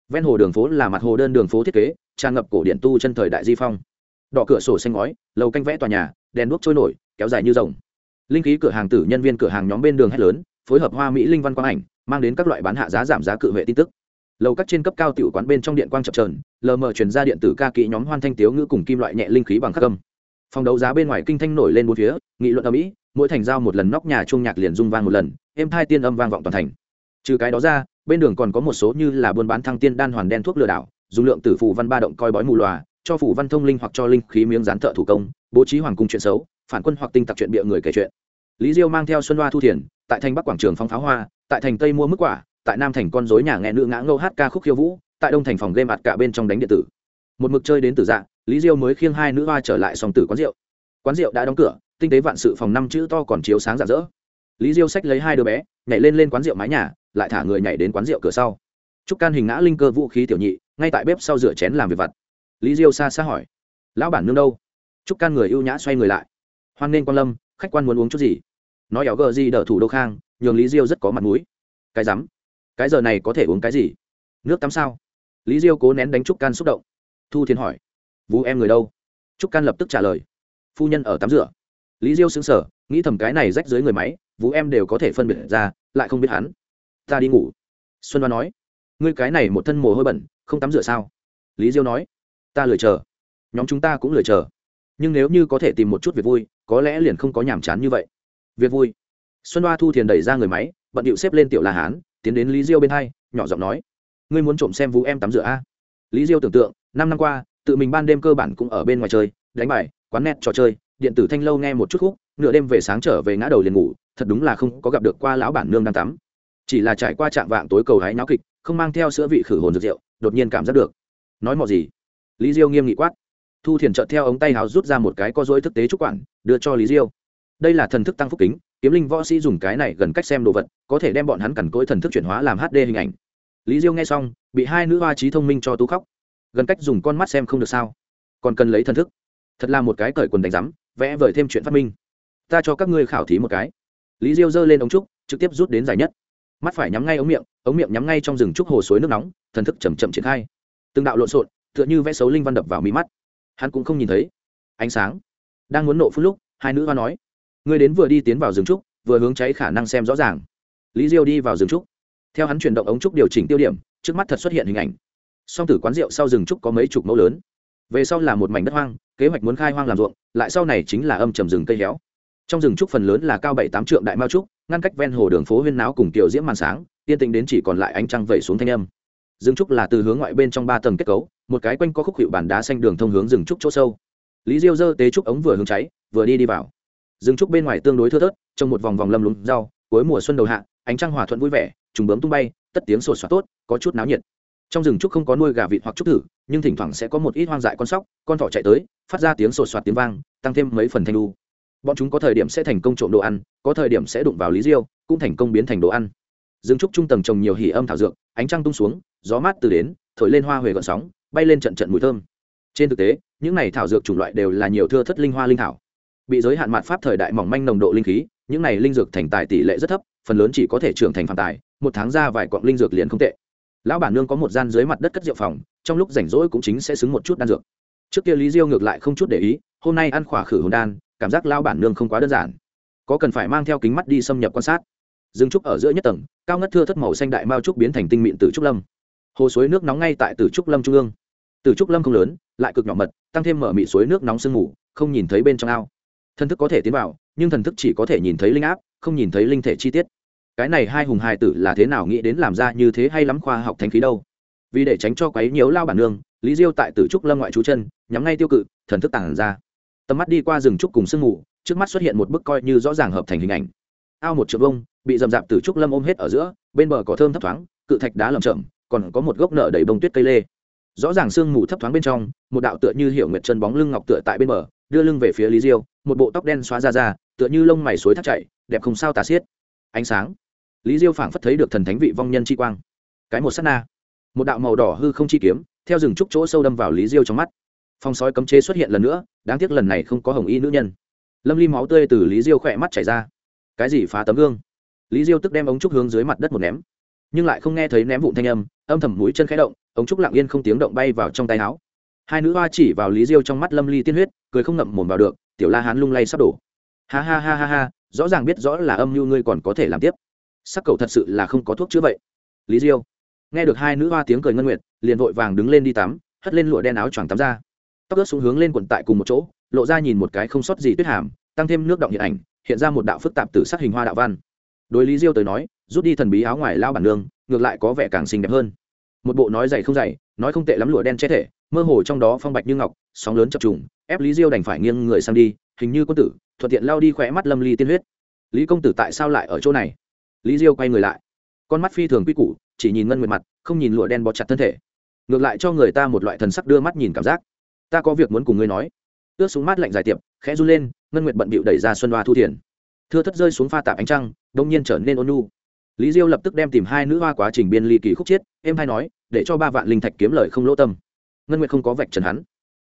Ven hồ đường phố là mặt hồ đơn đường phố thiết kế, tràn ngập cổ điện tu chân thời đại di phong. Đỏ cửa sổ xanh ngói, lầu canh vẽ tòa nhà, đèn đuốc trôi nổi, kéo dài như rồng. Linh khí cửa hàng tử nhân viên cửa hàng nhóm bên đường hét lớn, phối hợp hoa mỹ linh văn quang ảnh, mang đến các loại bán hạ giá giảm giá cự vệ tin tức. Lầu các trên cấp cao tiểu quán bên trong điện quang chập trờn lờ mờ truyền ra điện tử ca kỹ nhóm hoan thanh tiếu ngữ cùng kim loại nhẹ linh khí bằng khắc âm. Phòng đấu giá bên ngoài kinh thanh nổi lên bốn phía, nghị luận ở mỹ mỗi thành giao một lần nóc nhà chuông nhạc liền rung vang một lần êm thai tiên âm vang vọng toàn thành. Trừ cái đó ra bên đường còn có một số như là buôn bán thăng tiên đan hoàn đen thuốc lừa đảo dùng lượng tử phủ văn ba động coi bói mù loà, cho phủ văn thông linh hoặc cho linh khí miếng dán thợ thủ công bố trí hoàng cung chuyện xấu phản quân hoặc tinh tặc chuyện bịa người kể chuyện. Lý diêu mang theo xuân hoa thu thiền tại thành bắc quảng trường phong pháo hoa tại thành tây mua mức quả tại nam thành con dối nhà nghe nữ ngã ngâu hát ca khúc khiêu vũ tại đông thành phòng game mặt cả bên trong đánh điện tử. Một mực chơi đến tử dạng lý diêu mới khiêng hai nữ hoa trở lại sòng tử quán rượu. Quán rượu đã đóng cửa tinh tế vạn sự phòng năm chữ to còn chiếu sáng rạng rỡ. Lý diêu sách lấy hai đứa bé, nhảy lên lên quán rượu mái nhà, lại thả người nhảy đến quán rượu cửa sau. Trúc can hình ngã linh cơ vũ khí tiểu nhị, ngay tại bếp sau rửa chén làm việc vặt. Lý diêu xa xa hỏi, lão bản nương đâu? Trúc can người ưu nhã xoay người lại, hoan nên quan lâm, khách quan muốn uống chút gì? Nói éo gờ gì đỡ thủ đô khang, nhường lý diêu rất có mặt mũi. Cái rắm, cái giờ này có thể uống cái gì? Nước tắm sao? Lý diêu cố nén đánh trúc can xúc động. Thu thiên hỏi, vũ em người đâu? Trúc can lập tức trả lời, phu nhân ở tắm rửa lý diêu xứng sở, nghĩ thầm cái này rách dưới người máy, vũ em đều có thể phân biệt ra, lại không biết hắn. Ta đi ngủ. Xuân đoan nói. Ngươi cái này một thân mồ hôi bẩn, không tắm rửa sao? Lý diêu nói. Ta lười chờ. Nhóm chúng ta cũng lười chờ. Nhưng nếu như có thể tìm một chút việc vui, có lẽ liền không có nhàm chán như vậy. Việc vui. Xuân đoa thu thiền đẩy ra người máy, bận điệu xếp lên tiểu la hán, tiến đến lý diêu bên hai, nhỏ giọng nói. Ngươi muốn trộm xem vũ em tắm rửa a à? lý diêu tưởng tượng, năm năm qua, tự mình ban đêm cơ bản cũng ở bên ngoài chơi, đánh bài, quán net trò chơi điện tử thanh lâu nghe một chút khúc, nửa đêm về sáng trở về ngã đầu liền ngủ, thật đúng là không có gặp được qua lão bản nương đang tắm. Chỉ là trải qua trạng vạng tối cầu hái náo kịch, không mang theo sữa vị khử hồn dược rượu, đột nhiên cảm giác được. Nói mọi gì? Lý diêu nghiêm nghị quát. Thu thiền trợt theo ống tay hào rút ra một cái có dối thức tế trúc quản, đưa cho lý diêu. Đây là thần thức tăng phúc kính, kiếm linh võ sĩ dùng cái này gần cách xem đồ vật, có thể đem bọn hắn cằn cỗi thần thức chuyển hóa làm hd hình ảnh. Lý diêu nghe xong, bị hai nữ hoa trí thông minh cho tú khóc. Gần cách dùng con mắt xem không được sao? Còn cần lấy thần thức. Thật là một cái cởi quần đánh rắm vẽ vời thêm chuyện phát minh. Ta cho các ngươi khảo thí một cái. Lý diêu giơ lên ống trúc, trực tiếp rút đến dài nhất. Mắt phải nhắm ngay ống miệng ống miệng nhắm ngay trong rừng trúc hồ suối nước nóng, thần thức chầm chậm triển khai. Từng đạo lộn xộn, tựa như vẽ xấu linh văn đập vào mí mắt. Hắn cũng không nhìn thấy. Ánh sáng. Đang muốn nộ phút lúc, hai nữ hoa nói người đến vừa đi tiến vào rừng trúc, vừa hướng cháy khả năng xem rõ ràng. Lý diêu đi vào rừng trúc. Theo hắn chuyển động ống trúc điều chỉnh tiêu điểm, trước mắt thật xuất hiện hình ảnh. Song tử quán rượu sau rừng trúc có mấy chục mẫu lớn. Về sau là một mảnh đất hoang kế hoạch muốn khai hoang làm ruộng, lại sau này chính là âm trầm rừng cây héo. Trong rừng trúc phần lớn là cao bảy tám trượng đại mao trúc, ngăn cách ven hồ đường phố huyên náo cùng kiểu diễm màn sáng Tiên tĩnh đến chỉ còn lại ánh trăng vẩy xuống thanh âm. Rừng trúc là từ hướng ngoại bên trong ba tầng kết cấu, một cái quanh có khúc hiệu bản đá xanh đường thông hướng rừng trúc chỗ sâu. Lý diêu dơ tế trúc ống vừa hướng cháy, vừa đi đi vào. Rừng trúc bên ngoài tương đối thưa thớt trong một vòng vòng lâm lúng rau, cuối mùa xuân đầu hạ, ánh trăng hòa thuận vui vẻ, trùng bướm tung bay, tất tiếng sột soạt tốt, có chút náo nhiệt. Trong rừng trúc không có nuôi gà vịt hoặc trúc thử nhưng thỉnh thoảng sẽ có một ít hoang dại con sóc, con thỏ chạy tới, phát ra tiếng sột soạt tiếng vang, tăng thêm mấy phần thanh lu bọn chúng có thời điểm sẽ thành công trộm đồ ăn, có thời điểm sẽ đụng vào lý diêu, cũng thành công biến thành đồ ăn. Dương trúc trung tầng trồng nhiều hỉ âm thảo dược, ánh trăng tung xuống, gió mát từ đến, thổi lên hoa huệ gọn sóng, bay lên trận trận mùi thơm. Trên thực tế, những này thảo dược chủng loại đều là nhiều thưa thất linh hoa linh thảo. Bị giới hạn mạt pháp thời đại mỏng manh nồng độ linh khí, những này linh dược thành tài tỷ lệ rất thấp, phần lớn chỉ có thể trưởng thành phạm tài, một tháng ra vài cọng linh dược liền không tệ. Lão bản nương có một gian dưới mặt đất cất rượu phòng trong lúc rảnh rỗi cũng chính sẽ xứng một chút đan dược. Trước kia lý diêu ngược lại không chút để ý, hôm nay ăn khỏa khử hồn đan, cảm giác lao bản nương không quá đơn giản. Có cần phải mang theo kính mắt đi xâm nhập quan sát. Rừng trúc ở giữa nhất tầng, cao ngất thưa thất màu xanh đại mao trúc biến thành tinh mịn từ trúc lâm. Hồ suối nước nóng ngay tại từ trúc lâm trung ương. Từ trúc lâm không lớn, lại cực nhỏ mật, tăng thêm mở mị suối nước nóng sương mù, không nhìn thấy bên trong ao. Thần thức có thể tiến vào, nhưng thần thức chỉ có thể nhìn thấy linh áp, không nhìn thấy linh thể chi tiết. Cái này hai hùng hai tử là thế nào nghĩ đến làm ra như thế hay lắm khoa học thánh khí đâu? vì để tránh cho quấy nhiễu lao bản nương, lý diêu tại tử trúc lâm ngoại trú chân, nhắm ngay tiêu cự, thần thức tàng ra. Tầm mắt đi qua rừng trúc cùng sương mù, trước mắt xuất hiện một bức coi như rõ ràng hợp thành hình ảnh. Ao một trượng vông bị rậm rạp tử trúc lâm ôm hết ở giữa, bên bờ cỏ thơm thấp thoáng, cự thạch đá lầm chậm còn có một gốc nợ đầy bông tuyết cây lê. Rõ ràng sương mù thấp thoáng bên trong, một đạo tựa như hiểu nguyệt chân bóng lưng ngọc tựa tại bên bờ, đưa lưng về phía lý diêu, một bộ tóc đen xóa ra ra, tựa như lông mày suối thắt chảy, đẹp không sao tà xiết. Ánh sáng. Lý diêu phảng phất thấy được thần thánh vị vong nhân chi quang. Cái một sát na một đạo màu đỏ hư không chi kiếm, theo rừng trúc chỗ sâu đâm vào lý diêu trong mắt. Phong sói cấm chế xuất hiện lần nữa, đáng tiếc lần này không có hồng y nữ nhân. Lâm ly máu tươi từ lý diêu khỏe mắt chảy ra. Cái gì phá tấm gương? Lý diêu tức đem ống trúc hướng dưới mặt đất một ném, nhưng lại không nghe thấy ném vụn thanh âm âm thầm mũi chân khẽ động, ống trúc lặng yên không tiếng động bay vào trong tay áo. Hai nữ hoa chỉ vào lý diêu trong mắt lâm ly tiên huyết, cười không ngậm mồm vào được, tiểu la hán lung lay sắp đổ. Ha ha ha ha ha, rõ ràng biết rõ là âm mưu ngươi còn có thể làm tiếp. Sắc cầu thật sự là không có thuốc chữa vậy. Lý diêu nghe được hai nữ hoa tiếng cười ngân nguyệt, liền vội vàng đứng lên đi tắm, hất lên lụa đen áo choàng tắm ra. Tóc ướt xuống hướng lên quần tại cùng một chỗ, lộ ra nhìn một cái không sót gì tuyết hàm, tăng thêm nước động hiện ảnh, hiện ra một đạo phức tạp từ sắc hình hoa đạo văn. Đối lý diêu tới nói, rút đi thần bí áo ngoài lao bản nương, ngược lại có vẻ càng xinh đẹp hơn. Một bộ nói dày không dày, nói không tệ lắm lụa đen che thể, mơ hồ trong đó phong bạch như ngọc, sóng lớn chập trùng, ép lý diêu đành phải nghiêng người sang đi, hình như quân tử, thuận tiện lao đi khỏe mắt lâm ly tiên huyết. Lý công tử tại sao lại ở chỗ này? Lý diêu quay người lại. Con mắt phi thường quy củ chỉ nhìn ngân nguyệt mặt, không nhìn lụa đen bó chặt thân thể. Ngược lại cho người ta một loại thần sắc đưa mắt nhìn cảm giác. Ta có việc muốn cùng ngươi nói. Ướt súng mát lạnh dài tiệp, khẽ run lên, ngân nguyệt bận bịu đẩy ra xuân hoa thu thiền. Thưa thất rơi xuống pha tạp ánh trăng, đông nhiên trở nên ôn nhu. Lý diêu lập tức đem tìm hai nữ hoa quá trình biên ly kỳ khúc chiết em hay nói, để cho ba vạn linh thạch kiếm lời không lỗ tâm. Ngân nguyệt không có vạch trần hắn.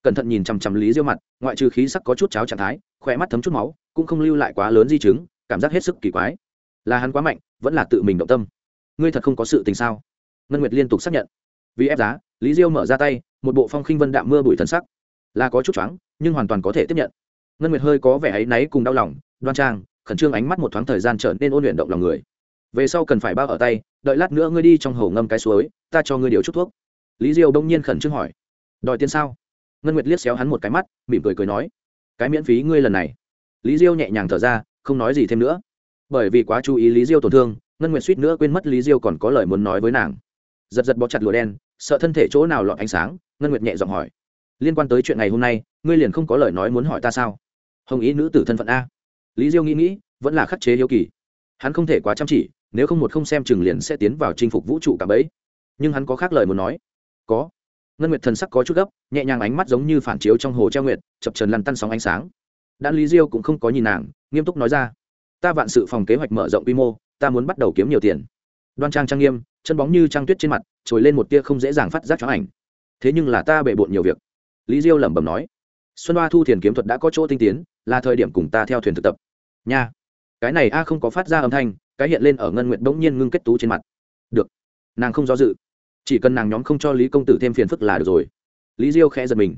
Cẩn thận nhìn chằm chằm lý diêu mặt, ngoại trừ khí sắc có chút cháo trạng thái khỏe mắt thấm chút máu, cũng không lưu lại quá lớn di chứng, cảm giác hết sức kỳ quái. Là hắn quá mạnh, vẫn là tự mình động tâm ngươi thật không có sự tình sao? Ngân nguyệt liên tục xác nhận. Vì ép giá, lý diêu mở ra tay, một bộ phong khinh vân đạm mưa bụi thần sắc. Là có chút choáng, nhưng hoàn toàn có thể tiếp nhận. Ngân nguyệt hơi có vẻ áy náy cùng đau lòng, đoan trang, khẩn trương ánh mắt một thoáng thời gian trở nên ôn luyện động lòng người. Về sau cần phải bao ở tay, đợi lát nữa ngươi đi trong hồ ngâm cái suối, ta cho ngươi điều chút thuốc. Lý diêu đông nhiên khẩn trương hỏi. Đòi tiền sao? Ngân nguyệt liếc xéo hắn một cái mắt, mỉm cười cười nói. Cái miễn phí ngươi lần này. Lý diêu nhẹ nhàng thở ra, không nói gì thêm nữa. Bởi vì quá chú ý lý diêu tổn thương ngân nguyệt suýt nữa quên mất lý diêu còn có lời muốn nói với nàng. Giật giật bó chặt lụa đen, sợ thân thể chỗ nào lọt ánh sáng, ngân nguyệt nhẹ giọng hỏi. Liên quan tới chuyện ngày hôm nay, ngươi liền không có lời nói muốn hỏi ta sao? Hồng ý nữ tử thân phận a. Lý diêu nghĩ nghĩ, vẫn là khắc chế hiếu kỳ. Hắn không thể quá chăm chỉ, nếu không một không xem chừng liền sẽ tiến vào chinh phục vũ trụ cả bấy. Nhưng hắn có khác lời muốn nói. Có. Ngân nguyệt thần sắc có chút gấp, nhẹ nhàng ánh mắt giống như phản chiếu trong hồ treo nguyệt, chập trần lăn tăn sóng ánh sáng. Đã lý diêu cũng không có nhìn nàng, nghiêm túc nói ra. Ta vạn sự phòng kế hoạch mở rộng quy mô ta muốn bắt đầu kiếm nhiều tiền. Đoan trang trang nghiêm, chân bóng như trang tuyết trên mặt, trồi lên một tia không dễ dàng phát giác cho ảnh. Thế nhưng là ta bệ bộn nhiều việc. Lý diêu lẩm bẩm nói. Xuân hoa thu thiền kiếm thuật đã có chỗ tinh tiến, là thời điểm cùng ta theo thuyền thực tập. Nha. Cái này a không có phát ra âm thanh, cái hiện lên ở ngân nguyện bỗng nhiên ngưng kết tú trên mặt. Được. Nàng không do dự. Chỉ cần nàng nhóm không cho lý công tử thêm phiền phức là được rồi. Lý diêu khẽ giật mình.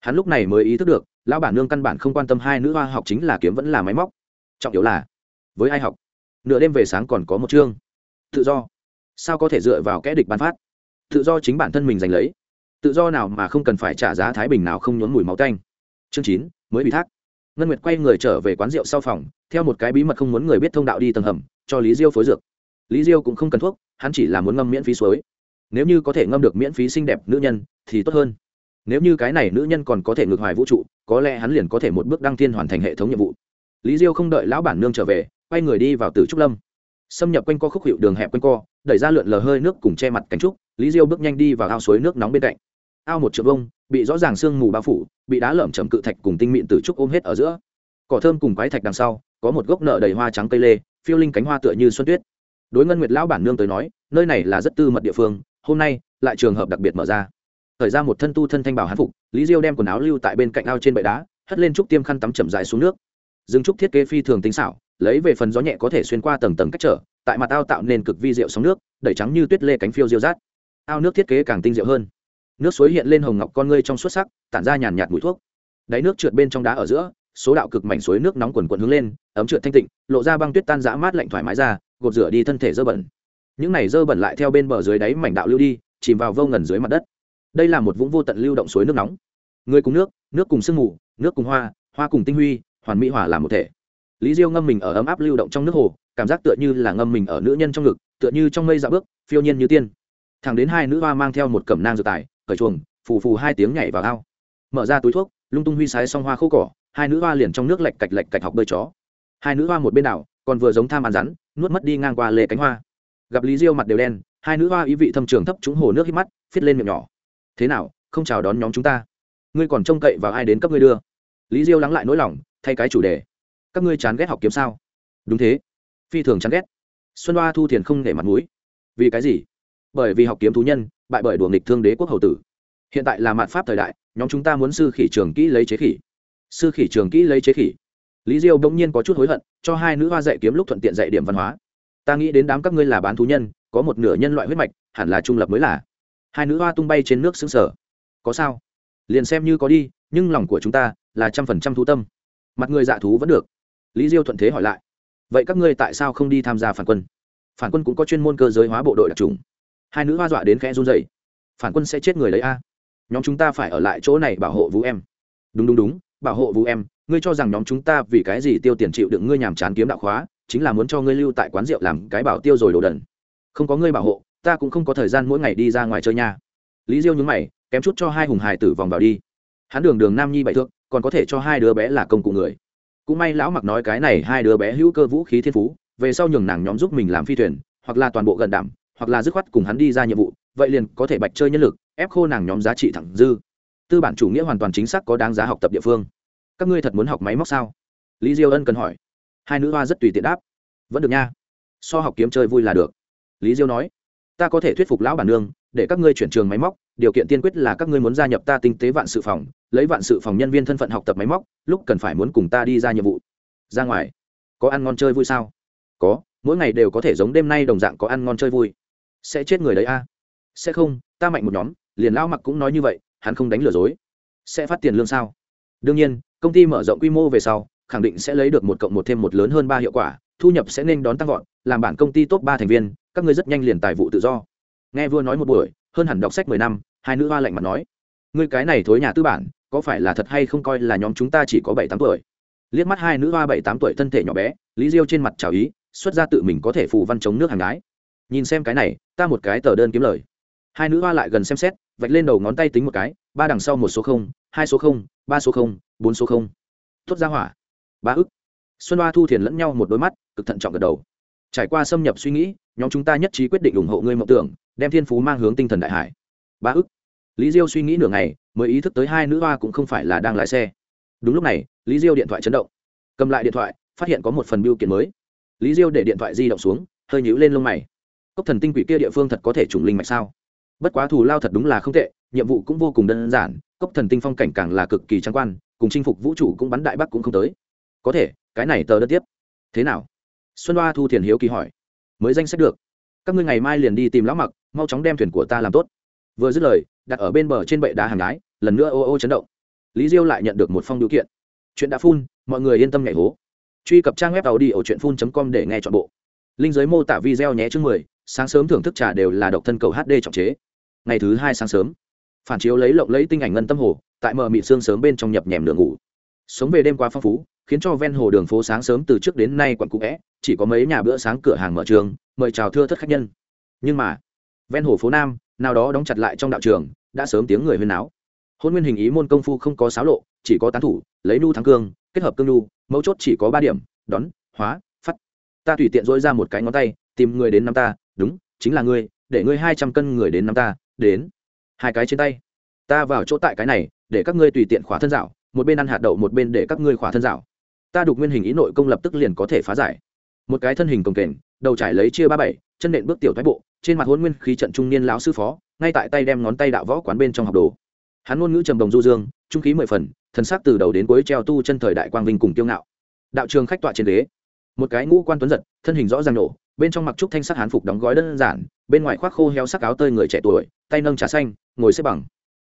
Hắn lúc này mới ý thức được, lão bản nương căn bản không quan tâm hai nữ hoa học chính là kiếm vẫn là máy móc. Trọng yếu là, với ai học? nửa đêm về sáng còn có một chương. Tự do. Sao có thể dựa vào kẻ địch ban phát? Tự do chính bản thân mình giành lấy. Tự do nào mà không cần phải trả giá thái bình nào không nhốn mùi máu tanh. Chương chín, mới bị thác. Ngân nguyệt quay người trở về quán rượu sau phòng, theo một cái bí mật không muốn người biết thông đạo đi tầng hầm, cho lý diêu phối dược. Lý diêu cũng không cần thuốc, hắn chỉ là muốn ngâm miễn phí suối. Nếu như có thể ngâm được miễn phí xinh đẹp nữ nhân, thì tốt hơn. Nếu như cái này nữ nhân còn có thể ngược hoài vũ trụ, có lẽ hắn liền có thể một bước đăng thiên hoàn thành hệ thống nhiệm vụ. Lý diêu không đợi lão bản nương trở về quay người đi vào tử trúc lâm. Xâm nhập quanh co khúc hiệu đường hẹp quanh co, đẩy ra lượn lờ hơi nước cùng che mặt cánh trúc, lý diêu bước nhanh đi vào ao suối nước nóng bên cạnh. Ao một trượng bông bị rõ ràng sương mù bao phủ, bị đá lởm chầm cự thạch cùng tinh mịn tử trúc ôm hết ở giữa. Cỏ thơm cùng quái thạch đằng sau, có một gốc nợ đầy hoa trắng cây lê, phiêu linh cánh hoa tựa như xuân tuyết. Đối ngân nguyệt lão bản nương tới nói, nơi này là rất tư mật địa phương, hôm nay lại trường hợp đặc biệt mở ra. Thời ra một thân tu thân thanh bảo hán phục, lý diêu đem quần áo lưu tại bên cạnh ao trên bệ đá, hất lên trúc tiêm khăn tắm chậm dài xuống nước. Dừng trúc thiết kế phi thường tính xảo lấy về phần gió nhẹ có thể xuyên qua tầng tầng cách trở, tại mặt ao tạo nên cực vi rượu sóng nước đẩy trắng như tuyết lê cánh phiêu diêu rát. Ao nước thiết kế càng tinh diệu hơn. Nước suối hiện lên hồng ngọc con ngươi trong xuất sắc, tản ra nhàn nhạt mùi thuốc. Đáy nước trượt bên trong đá ở giữa, số đạo cực mảnh suối nước nóng quần quần hướng lên, ấm trượt thanh tịnh, lộ ra băng tuyết tan dã mát lạnh thoải mái ra, gột rửa đi thân thể dơ bẩn. Những này dơ bẩn lại theo bên bờ dưới đáy mảnh đạo lưu đi, chìm vào vô ngần dưới mặt đất. Đây là một vũng vô tận lưu động suối nước nóng. Người cùng nước nước cùng sương mù, nước cùng hoa hoa cùng tinh huy, hoàn mỹ hòa làm một thể lý diêu ngâm mình ở ấm áp lưu động trong nước hồ, cảm giác tựa như là ngâm mình ở nữ nhân trong ngực, tựa như trong mây dạ bước, phiêu nhiên như tiên. Thằng đến hai nữ hoa mang theo một cẩm nang dược tài cởi chuồng, phù phù hai tiếng nhảy vào ao. Mở ra túi thuốc, lung tung huy sái xong hoa khô cỏ, hai nữ hoa liền trong nước lạch cạch lạch cạch học bơi chó. Hai nữ hoa một bên đảo, còn vừa giống tham ăn rắn, nuốt mất đi ngang qua lề cánh hoa. Gặp lý diêu mặt đều đen, hai nữ hoa ý vị thâm trường thấp trúng hồ nước hít mắt, phít lên miệng nhỏ. Thế nào, không chào đón nhóm chúng ta? Ngươi còn trông cậy vào ai đến cấp ngươi đưa? Lý diêu lắng lại nỗi lòng, thay cái chủ đề các ngươi chán ghét học kiếm sao? Đúng thế. Phi thường chán ghét. Xuân đoa thu thiền không để mặt mũi. Vì cái gì? Bởi vì học kiếm thú nhân, bại bởi đùa nghịch thương đế quốc hậu tử. Hiện tại là mạn pháp thời đại, nhóm chúng ta muốn sư khỉ trường kỹ lấy chế khỉ. Sư khỉ trường kỹ lấy chế khỉ. Lý diêu bỗng nhiên có chút hối hận, cho hai nữ hoa dạy kiếm lúc thuận tiện dạy điểm văn hóa. Ta nghĩ đến đám các ngươi là bán thú nhân, có một nửa nhân loại huyết mạch, hẳn là trung lập mới là. Hai nữ hoa tung bay trên nước xứng sở có sao? Liền xem như có đi, nhưng lòng của chúng ta là trăm phần trăm thú tâm. Mặt người dạ thú vẫn được lý diêu thuận thế hỏi lại, vậy các ngươi tại sao không đi tham gia phản quân? Phản quân cũng có chuyên môn cơ giới hóa bộ đội đặc trùng. Hai nữ hoa dọa đến khẽ run dày phản quân sẽ chết người lấy a. Nhóm chúng ta phải ở lại chỗ này bảo hộ vũ em. Đúng đúng đúng, bảo hộ vũ em, ngươi cho rằng nhóm chúng ta vì cái gì tiêu tiền chịu đựng ngươi nhàm chán kiếm đạo khóa, chính là muốn cho ngươi lưu tại quán rượu làm cái bảo tiêu rồi đồ đần. Không có ngươi bảo hộ, ta cũng không có thời gian mỗi ngày đi ra ngoài chơi nha. Lý diêu nhúng mày, kém chút cho hai hùng hài tử vòng vào đi. Hắn đường đường nam nhi bậy thượng còn có thể cho hai đứa bé là công cụ người cũng may lão mặc nói cái này hai đứa bé hữu cơ vũ khí thiên phú, về sau nhường nàng nhóm giúp mình làm phi thuyền, hoặc là toàn bộ gần đảm, hoặc là dứt khoát cùng hắn đi ra nhiệm vụ, vậy liền có thể bạch chơi nhân lực, ép khô nàng nhóm giá trị thẳng dư. Tư bản chủ nghĩa hoàn toàn chính xác có đáng giá học tập địa phương. Các ngươi thật muốn học máy móc sao? Lý diêu ân cần hỏi. Hai nữ hoa rất tùy tiện đáp. Vẫn được nha. So học kiếm chơi vui là được. Lý diêu nói. Ta có thể thuyết phục lão bản nương, để các ngươi chuyển trường máy móc điều kiện tiên quyết là các ngươi muốn gia nhập ta tinh tế vạn sự phòng, lấy vạn sự phòng nhân viên thân phận học tập máy móc, lúc cần phải muốn cùng ta đi ra nhiệm vụ. Ra ngoài. Có ăn ngon chơi vui sao? Có, mỗi ngày đều có thể giống đêm nay đồng dạng có ăn ngon chơi vui. Sẽ chết người đấy a. À? sẽ không, ta mạnh một nhóm, liền lao mặc cũng nói như vậy, hắn không đánh lừa dối. Sẽ phát tiền lương sao? Đương nhiên, công ty mở rộng quy mô về sau, khẳng định sẽ lấy được một cộng một thêm một lớn hơn ba hiệu quả, thu nhập sẽ nên đón tăng vọt, làm bản công ty top ba thành viên, các ngươi rất nhanh liền tài vụ tự do. Nghe vua nói một buổi hơn hẳn đọc sách mười năm, hai nữ hoa lạnh mặt nói, ngươi cái này thối nhà tư bản, có phải là thật hay không coi là nhóm chúng ta chỉ có bảy tám tuổi? Liếc mắt hai nữ hoa bảy tám tuổi thân thể nhỏ bé, lý diêu trên mặt trào ý, xuất ra tự mình có thể phù văn chống nước hàng gái nhìn xem cái này, ta một cái tờ đơn kiếm lời. Hai nữ hoa lại gần xem xét, vạch lên đầu ngón tay tính một cái, ba đằng sau một số không, hai số không, ba số không, bốn số không. Tốt ra hỏa. Ba ức. Xuân hoa thu thiền lẫn nhau một đôi mắt, cực thận trọng gật đầu. Trải qua xâm nhập suy nghĩ, nhóm chúng ta nhất trí quyết định ủng hộ ngươi mộng tưởng đem thiên phú mang hướng tinh thần đại hải. Ba ức. Lý diêu suy nghĩ nửa ngày, mới ý thức tới hai nữ hoa cũng không phải là đang lái xe. Đúng lúc này, lý diêu điện thoại chấn động. Cầm lại điện thoại, phát hiện có một phần biêu kiện mới. Lý diêu để điện thoại di động xuống, hơi nhũ lên lông mày. Cốc thần tinh quỷ kia địa phương thật có thể trùng linh mạch sao? Bất quá thù lao thật đúng là không tệ, nhiệm vụ cũng vô cùng đơn giản, cốc thần tinh phong cảnh càng là cực kỳ trang quan, cùng chinh phục vũ trụ cũng bắn đại bắc cũng không tới. Có thể, cái này tờ đơn tiếp. Thế nào? Xuân hoa thu thiền hiếu kỳ hỏi. Mới danh sách được. Các ngươi ngày mai liền đi tìm lão mặc mau chóng đem thuyền của ta làm tốt. Vừa dứt lời, đặt ở bên bờ trên bệ đá hàng lái lần nữa ô ô chấn động. Lý diêu lại nhận được một phong điều kiện. Chuyện đã phun, mọi người yên tâm nhảy hố. Truy cập trang web tàu đi ở truyện phun com để nghe chọn bộ. Linh giới mô tả video nhé chương mười, sáng sớm thưởng thức trà đều là độc thân cầu hd trọng chế. Ngày thứ hai sáng sớm, phản chiếu lấy lộng lấy tinh ảnh ngân tâm hồ, tại mờ mị sương sớm bên trong nhập nhèm đường ngủ. Sống về đêm qua phong phú, khiến cho ven hồ đường phố sáng sớm từ trước đến nay quặn cũ vẽ chỉ có mấy nhà bữa sáng cửa hàng mở trường, mời chào thưa thất khách nhân. Nhưng mà ven hồ phố nam, nào đó đóng chặt lại trong đạo trường, đã sớm tiếng người huyên náo. Hôn nguyên hình ý môn công phu không có sáo lộ, chỉ có tán thủ, lấy nu thắng cương, kết hợp cương nu, mấu chốt chỉ có ba điểm, đón, hóa phát ta tùy tiện dỗi ra một cái ngón tay, tìm người đến năm ta, đúng, chính là ngươi, để ngươi hai trăm cân người đến năm ta, đến. Hai cái trên tay. Ta vào chỗ tại cái này, để các ngươi tùy tiện khỏa thân dạo một bên ăn hạt đậu một bên để các ngươi khỏa thân dạo ta đục nguyên hình ý nội công lập tức liền có thể phá giải một cái thân hình cồng kềnh, đầu trải lấy chia ba bảy, chân nện bước tiểu thái bộ, trên mặt hôn nguyên khí trận trung niên lão sư phó, ngay tại tay đem ngón tay đạo võ quán bên trong học đồ. Hắn ngôn ngữ trầm đồng du dương, trung khí mười phần, thần sắc từ đầu đến cuối treo tu chân thời đại quang vinh cùng tiêu ngạo. Đạo trường khách tọa trên đế một cái ngũ quan tuấn giật, thân hình rõ ràng nổ, bên trong mặc trúc thanh sắc hán phục đóng gói đơn giản, bên ngoài khoác khô heo sắc áo tơi người trẻ tuổi, tay nâng trà xanh, ngồi xếp bằng.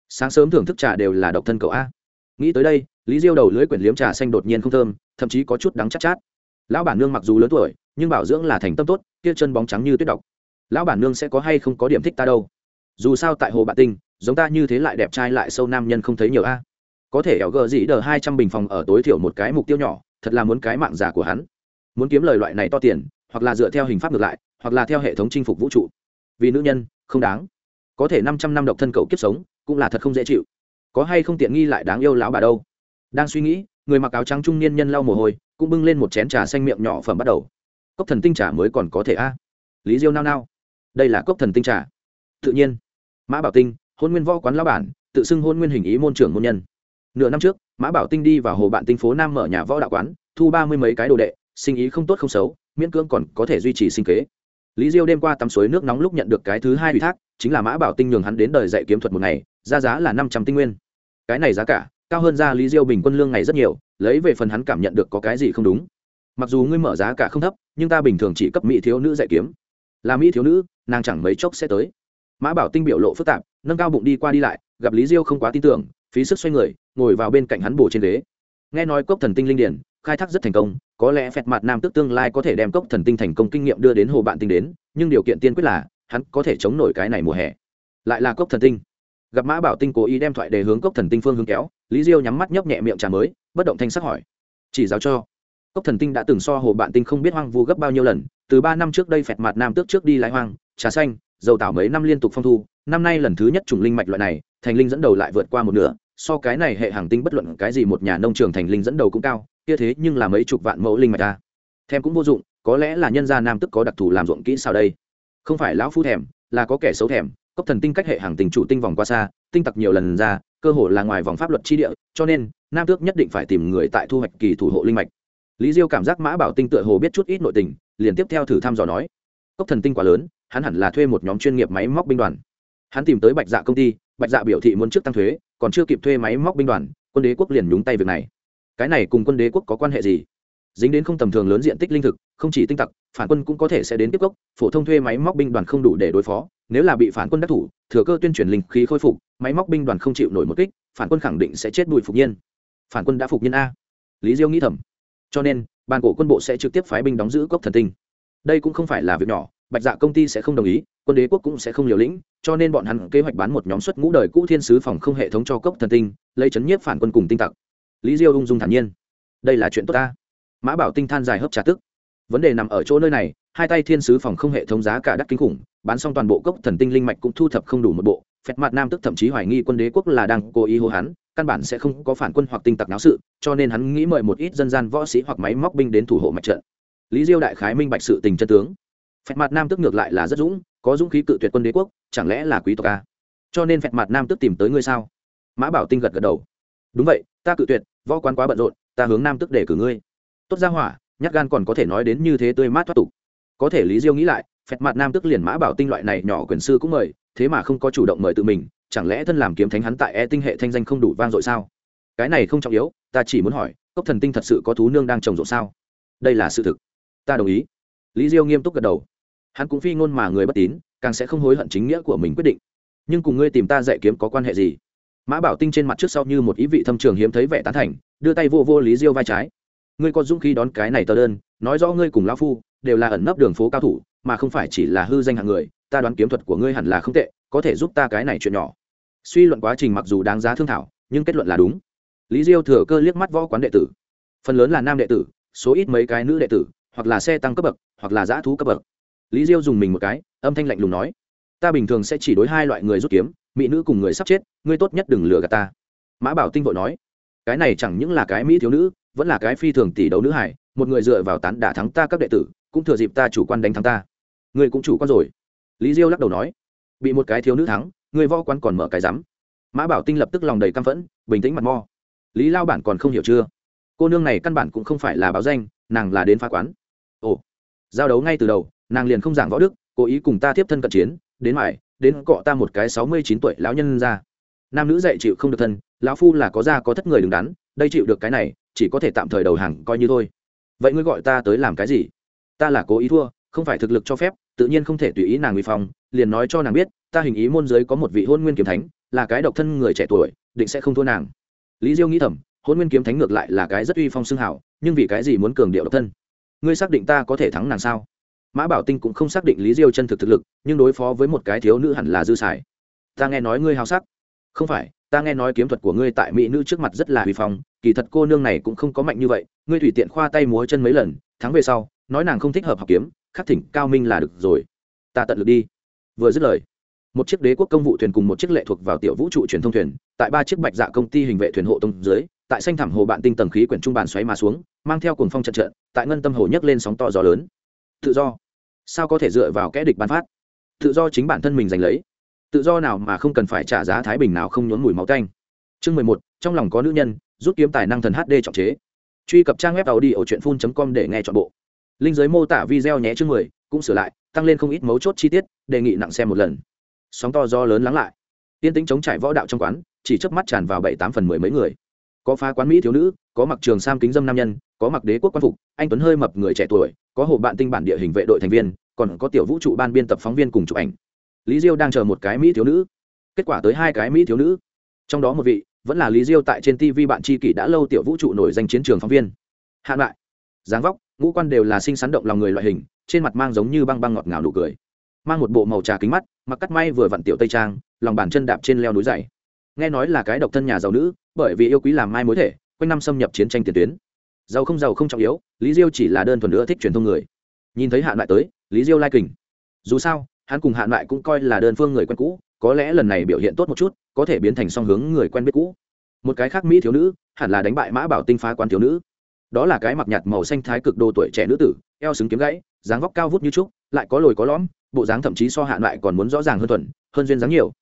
Sáng sớm thưởng thức trà đều là độc thân cậu a. Nghĩ tới đây, lý diêu đầu lưới quyển liếm trà xanh đột nhiên không thơm, thậm chí có chút đắng chát chát lão bản nương mặc dù lớn tuổi, nhưng bảo dưỡng là thành tâm tốt, kia chân bóng trắng như tuyết độc. Lão bản nương sẽ có hay không có điểm thích ta đâu? Dù sao tại hồ bạn tinh, giống ta như thế lại đẹp trai lại sâu nam nhân không thấy nhiều a. Có thể ẻo gờ dĩ đờ hai trăm bình phòng ở tối thiểu một cái mục tiêu nhỏ, thật là muốn cái mạng giả của hắn. Muốn kiếm lời loại này to tiền, hoặc là dựa theo hình pháp ngược lại, hoặc là theo hệ thống chinh phục vũ trụ. Vì nữ nhân, không đáng. Có thể năm trăm năm độc thân cầu kiếp sống, cũng là thật không dễ chịu. Có hay không tiện nghi lại đáng yêu lão bà đâu? Đang suy nghĩ, người mặc áo trắng trung niên nhân lau mồ hôi cũng bưng lên một chén trà xanh miệng nhỏ phẩm bắt đầu. Cốc thần tinh trà mới còn có thể a. Lý diêu nao nao. Đây là cốc thần tinh trà. Tự nhiên. Mã bảo tinh, hôn nguyên võ quán lão bản, tự xưng hôn nguyên hình ý môn trưởng môn nhân. Nửa năm trước, mã bảo tinh đi vào hồ bạn tinh phố nam mở nhà võ đạo quán, thu ba mươi mấy cái đồ đệ, sinh ý không tốt không xấu, miễn cưỡng còn có thể duy trì sinh kế. Lý diêu đêm qua tắm suối nước nóng lúc nhận được cái thứ hai ủy thác, chính là mã bảo tinh nhường hắn đến đời dạy kiếm thuật một ngày ra giá là năm trăm tinh nguyên. Cái này giá cả, cao hơn ra lý diêu bình quân lương ngày rất nhiều lấy về phần hắn cảm nhận được có cái gì không đúng. Mặc dù ngươi mở giá cả không thấp, nhưng ta bình thường chỉ cấp mỹ thiếu nữ dạy kiếm. Là mỹ thiếu nữ, nàng chẳng mấy chốc sẽ tới. Mã bảo tinh biểu lộ phức tạp, nâng cao bụng đi qua đi lại, gặp lý diêu không quá tin tưởng, phí sức xoay người, ngồi vào bên cạnh hắn bổ trên ghế. Nghe nói cốc thần tinh linh điển, khai thác rất thành công, có lẽ phẹt mặt nam tức tương lai có thể đem cốc thần tinh thành công kinh nghiệm đưa đến hồ bạn tinh đến, nhưng điều kiện tiên quyết là, hắn có thể chống nổi cái này mùa hè. Lại là cốc thần tinh. Gặp mã bảo tinh cố ý đem thoại đề hướng cốc thần tinh phương hướng kéo, lý diêu nhắm mắt nhấp nhẹ miệng trà mới bất động thanh sắc hỏi. Chỉ giáo cho. Cốc thần tinh đã từng so hồ bạn tinh không biết hoang vu gấp bao nhiêu lần, từ ba năm trước đây phẹt mặt nam tước trước đi lái hoang, trà xanh, dầu tảo mấy năm liên tục phong thu, năm nay lần thứ nhất trùng linh mạch loại này, thành linh dẫn đầu lại vượt qua một nửa, so cái này hệ hàng tinh bất luận cái gì một nhà nông trường thành linh dẫn đầu cũng cao, kia thế nhưng là mấy chục vạn mẫu linh mạch ta. Thèm cũng vô dụng, có lẽ là nhân gia nam tức có đặc thù làm ruộng kỹ sao đây. Không phải lão phu thèm, là có kẻ xấu thèm, cốc thần tinh cách hệ hàng tình chủ tinh vòng qua xa, tinh tặc nhiều lần ra, cơ hồ là ngoài vòng pháp luật chi địa, cho nên nam tước nhất định phải tìm người tại thu hoạch kỳ thủ hộ linh mạch. Lý diêu cảm giác mã bảo tinh tựa hồ biết chút ít nội tình, liền tiếp theo thử thăm dò nói. Cốc thần tinh quá lớn, hắn hẳn là thuê một nhóm chuyên nghiệp máy móc binh đoàn. Hắn tìm tới bạch dạ công ty, bạch dạ biểu thị muốn trước tăng thuế, còn chưa kịp thuê máy móc binh đoàn, quân đế quốc liền nhúng tay việc này. Cái này cùng quân đế quốc có quan hệ gì? Dính đến không tầm thường lớn diện tích linh thực, không chỉ tinh tặc, phản quân cũng có thể sẽ đến tiếp cốc. phổ thông thuê máy móc binh đoàn không đủ để đối phó, nếu là bị phản quân đắc thủ, thừa cơ tuyên truyền linh khí khôi phục, máy móc binh đoàn không chịu nổi một kích, phản quân khẳng định sẽ chết bụi phục nhiên phản quân đã phục nhân a. Lý diêu nghĩ thầm. Cho nên, bàn cổ quân bộ sẽ trực tiếp phái binh đóng giữ cốc thần tinh. Đây cũng không phải là việc nhỏ, bạch dạ công ty sẽ không đồng ý, quân đế quốc cũng sẽ không liều lĩnh, cho nên bọn hắn kế hoạch bán một nhóm xuất ngũ đời cũ thiên sứ phòng không hệ thống cho cốc thần tinh, lấy chấn nhiếp phản quân cùng tinh tặc. Lý diêu ung dung thản nhiên. Đây là chuyện tốt ta. Mã bảo tinh than dài hấp trà tức vấn đề nằm ở chỗ nơi này, hai tay thiên sứ phòng không hệ thống giá cả đắt kinh khủng, bán xong toàn bộ cốc thần tinh linh mạch cũng thu thập không đủ một bộ, phẹt mặt nam tức thậm chí hoài nghi quân đế quốc là đang cố ý hô hắn, căn bản sẽ không có phản quân hoặc tinh tặc náo sự, cho nên hắn nghĩ mời một ít dân gian võ sĩ hoặc máy móc binh đến thủ hộ mặt trận. Lý diêu đại khái minh bạch sự tình chân tướng. Phẹt mặt nam tức ngược lại là rất dũng, có dũng khí cự tuyệt quân đế quốc, chẳng lẽ là quý tộc a cho nên phẹt mặt nam tức tìm tới ngươi sao? Mã bảo tinh gật gật đầu. Đúng vậy, ta cự tuyệt, võ quán quá bận rộn, ta hướng nam tức để cử ngươi. Tốt ra hỏa nhát gan còn có thể nói đến như thế tươi mát thoát tục. Có thể lý diêu nghĩ lại, phẹt mặt nam tức liền mã bảo tinh loại này nhỏ quyền sư cũng mời, thế mà không có chủ động mời tự mình, chẳng lẽ thân làm kiếm thánh hắn tại e tinh hệ thanh danh không đủ vang dội sao? Cái này không trọng yếu, ta chỉ muốn hỏi, cốc thần tinh thật sự có thú nương đang trồng rộ sao? Đây là sự thực. Ta đồng ý. Lý diêu nghiêm túc gật đầu. Hắn cũng phi ngôn mà người bất tín, càng sẽ không hối hận chính nghĩa của mình quyết định. Nhưng cùng ngươi tìm ta dạy kiếm có quan hệ gì? Mã bảo tinh trên mặt trước sau như một ý vị thâm trường hiếm thấy vẻ tán thành, đưa tay vô vô lý diêu vai trái ngươi có dũng khí đón cái này tờ đơn, nói rõ ngươi cùng lão phu đều là ẩn nấp đường phố cao thủ, mà không phải chỉ là hư danh hạng người, ta đoán kiếm thuật của ngươi hẳn là không tệ, có thể giúp ta cái này chuyện nhỏ. Suy luận quá trình mặc dù đáng giá thương thảo, nhưng kết luận là đúng. Lý diêu thừa cơ liếc mắt võ quán đệ tử. Phần lớn là nam đệ tử, số ít mấy cái nữ đệ tử, hoặc là xe tăng cấp bậc, hoặc là giã thú cấp bậc. Lý diêu dùng mình một cái, âm thanh lạnh lùng nói, ta bình thường sẽ chỉ đối hai loại người rút kiếm, mỹ nữ cùng người sắp chết, ngươi tốt nhất đừng lừa gạt ta. Mã bảo tinh vội nói cái này chẳng những là cái mỹ thiếu nữ, vẫn là cái phi thường tỷ đấu nữ hải một người dựa vào tán đả thắng ta các đệ tử, cũng thừa dịp ta chủ quan đánh thắng ta. Người cũng chủ quan rồi. Lý diêu lắc đầu nói, bị một cái thiếu nữ thắng, người võ quan còn mở cái rắm. Mã bảo tinh lập tức lòng đầy căm phẫn, bình tĩnh mặt mò. lý lao bản còn không hiểu chưa? Cô nương này căn bản cũng không phải là báo danh, nàng là đến phá quán. Ồ, giao đấu ngay từ đầu, nàng liền không giảng võ đức, cố ý cùng ta tiếp thân cận chiến, đến mải đến cọ ta một cái sáu mươi chín tuổi lão nhân ra. Nam nữ dạy chịu không được thân lão phu là có gia có thất người đứng đắn, đây chịu được cái này, chỉ có thể tạm thời đầu hàng coi như thôi. Vậy ngươi gọi ta tới làm cái gì? Ta là cố ý thua, không phải thực lực cho phép, tự nhiên không thể tùy ý nàng uy phong, liền nói cho nàng biết, ta hình ý môn giới có một vị hôn nguyên kiếm thánh, là cái độc thân người trẻ tuổi, định sẽ không thua nàng. Lý diêu nghĩ thầm hôn nguyên kiếm thánh ngược lại là cái rất uy phong xưng hảo, nhưng vì cái gì muốn cường điệu độc thân? Ngươi xác định ta có thể thắng nàng sao? Mã bảo tinh cũng không xác định lý diêu chân thực thực lực, nhưng đối phó với một cái thiếu nữ hẳn là dư sải. Ta nghe nói ngươi hào sắc. Không phải ta nghe nói kiếm thuật của ngươi tại mỹ nữ trước mặt rất là huy phong, kỳ thật cô nương này cũng không có mạnh như vậy, ngươi tùy tiện khoa tay múa chân mấy lần tháng về sau, nói nàng không thích hợp học kiếm, khắc thỉnh cao minh là được rồi. Ta tận lực đi. Vừa dứt lời, một chiếc đế quốc công vụ thuyền cùng một chiếc lệ thuộc vào tiểu vũ trụ truyền thông thuyền, tại ba chiếc bạch dạ công ty hình vệ thuyền hộ tông dưới, tại xanh thảm hồ bạn tinh tầng khí quyển trung bàn xoáy mà xuống, mang theo cuồng phong trận trận, tại ngân tâm hồ nhấc lên sóng to gió lớn. Tự do. Sao có thể dựa vào kẻ địch ban phát? Tự do chính bản thân mình giành lấy tự do nào mà không cần phải trả giá thái bình nào không nhốn mùi máu tanh. Chương mười một, trong lòng có nữ nhân, rút kiếm tài năng thần hd trọng chế. Truy cập trang web tàu đi ở truyện phun com để nghe t bộ. Linh giới mô tả video nhé chương mười, cũng sửa lại, tăng lên không ít mấu chốt chi tiết, đề nghị nặng xem một lần. Sóng to do lớn lắng lại. Tiên tính chống trải võ đạo trong quán, chỉ chớp mắt tràn vào bảy tám phần mười mấy người. Có phá quán mỹ thiếu nữ, có mặc trường sam kính dâm nam nhân, có mặc đế quốc quan phục, anh tuấn hơi mập người trẻ tuổi, có hộ bạn tinh bản địa hình vệ đội thành viên, còn có tiểu vũ trụ ban biên tập phóng viên cùng chụp ảnh lý diêu đang chờ một cái mỹ thiếu nữ. Kết quả tới hai cái mỹ thiếu nữ. Trong đó một vị, vẫn là lý diêu tại trên tv bạn tri kỷ đã lâu tiểu vũ trụ nổi danh chiến trường phóng viên. Hạn lại. Dáng vóc, ngũ quan đều là sinh sắn động lòng người loại hình, trên mặt mang giống như băng băng ngọt ngào nụ cười. Mang một bộ màu trà kính mắt, mặc cắt may vừa vặn tiểu tây trang, lòng bàn chân đạp trên leo núi dày. Nghe nói là cái độc thân nhà giàu nữ, bởi vì yêu quý làm mai mối thể, quanh năm xâm nhập chiến tranh tiền tuyến. Giàu không giàu không trọng yếu, lý diêu chỉ là đơn thuần nữa thích truyền thông người. Nhìn thấy hạn lại tới, lý diêu lai kình. Dù sao hắn cùng hạn lại cũng coi là đơn phương người quen cũ, có lẽ lần này biểu hiện tốt một chút, có thể biến thành song hướng người quen biết cũ. Một cái khác mỹ thiếu nữ, hẳn là đánh bại mã bảo tinh phá quan thiếu nữ. Đó là cái mặc nhạt màu xanh thái cực đồ tuổi trẻ nữ tử, eo xứng kiếm gãy, dáng vóc cao vút như trúc, lại có lồi có lõm, bộ dáng thậm chí so hạn lại còn muốn rõ ràng hơn thuần, hơn duyên dáng nhiều.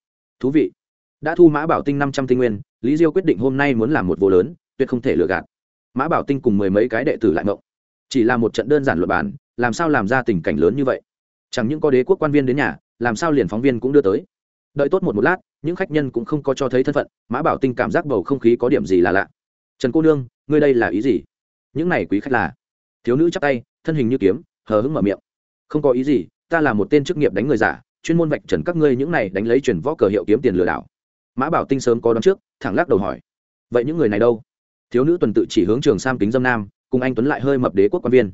Thú vị. Đã thu mã bảo tinh năm trăm tinh nguyên, lý diêu quyết định hôm nay muốn làm một vô lớn, tuyệt không thể lừa gạt. Mã bảo tinh cùng mười mấy cái đệ tử lại mộng. Chỉ là một trận đơn giản luật bản làm sao làm ra tình cảnh lớn như vậy? chẳng những có đế quốc quan viên đến nhà, làm sao liền phóng viên cũng đưa tới. Đợi tốt một một lát, những khách nhân cũng không có cho thấy thân phận, mã bảo tinh cảm giác bầu không khí có điểm gì là lạ. Trần cô nương, ngươi đây là ý gì? Những này quý khách là. Thiếu nữ chắp tay, thân hình như kiếm, hờ hững mở miệng. Không có ý gì, ta là một tên chức nghiệp đánh người giả, chuyên môn vạch trần các ngươi những này đánh lấy chuyển võ cờ hiệu kiếm tiền lừa đảo. Mã bảo tinh sớm có đón trước, thẳng lắc đầu hỏi. Vậy những người này đâu? Thiếu nữ tuần tự chỉ hướng trường sam kính dâm nam, cùng anh tuấn lại hơi mập đế quốc quan viên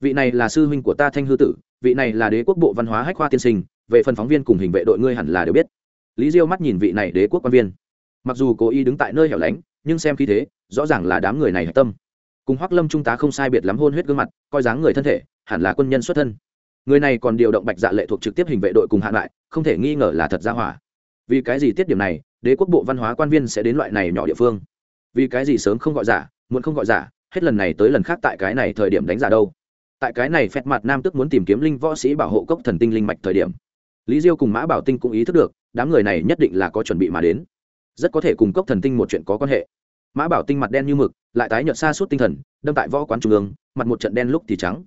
vị này là sư huynh của ta thanh hư tử, vị này là đế quốc bộ văn hóa hách khoa tiên sinh, về phần phóng viên cùng hình vệ đội ngươi hẳn là đều biết. Lý diêu mắt nhìn vị này đế quốc quan viên. Mặc dù cố ý đứng tại nơi hẻo lánh, nhưng xem khi thế, rõ ràng là đám người này hạch tâm. Cùng hoác lâm trung tá không sai biệt lắm hôn huyết gương mặt, coi dáng người thân thể, hẳn là quân nhân xuất thân. Người này còn điều động bạch dạ lệ thuộc trực tiếp hình vệ đội cùng hạn lại, không thể nghi ngờ là thật ra hỏa. Vì cái gì tiết điểm này, đế quốc bộ văn hóa quan viên sẽ đến loại này nhỏ địa phương? Vì cái gì sớm không gọi giả, muộn không gọi giả, hết lần này tới lần khác tại cái này thời điểm đánh giả đâu? tại cái này phẹt mặt nam tức muốn tìm kiếm linh võ sĩ bảo hộ cốc thần tinh linh mạch thời điểm. Lý diêu cùng mã bảo tinh cũng ý thức được, đám người này nhất định là có chuẩn bị mà đến. Rất có thể cùng cốc thần tinh một chuyện có quan hệ. Mã bảo tinh mặt đen như mực, lại tái nhợt xa suốt tinh thần, đâm tại võ quán trung ương, mặt một trận đen lúc thì trắng.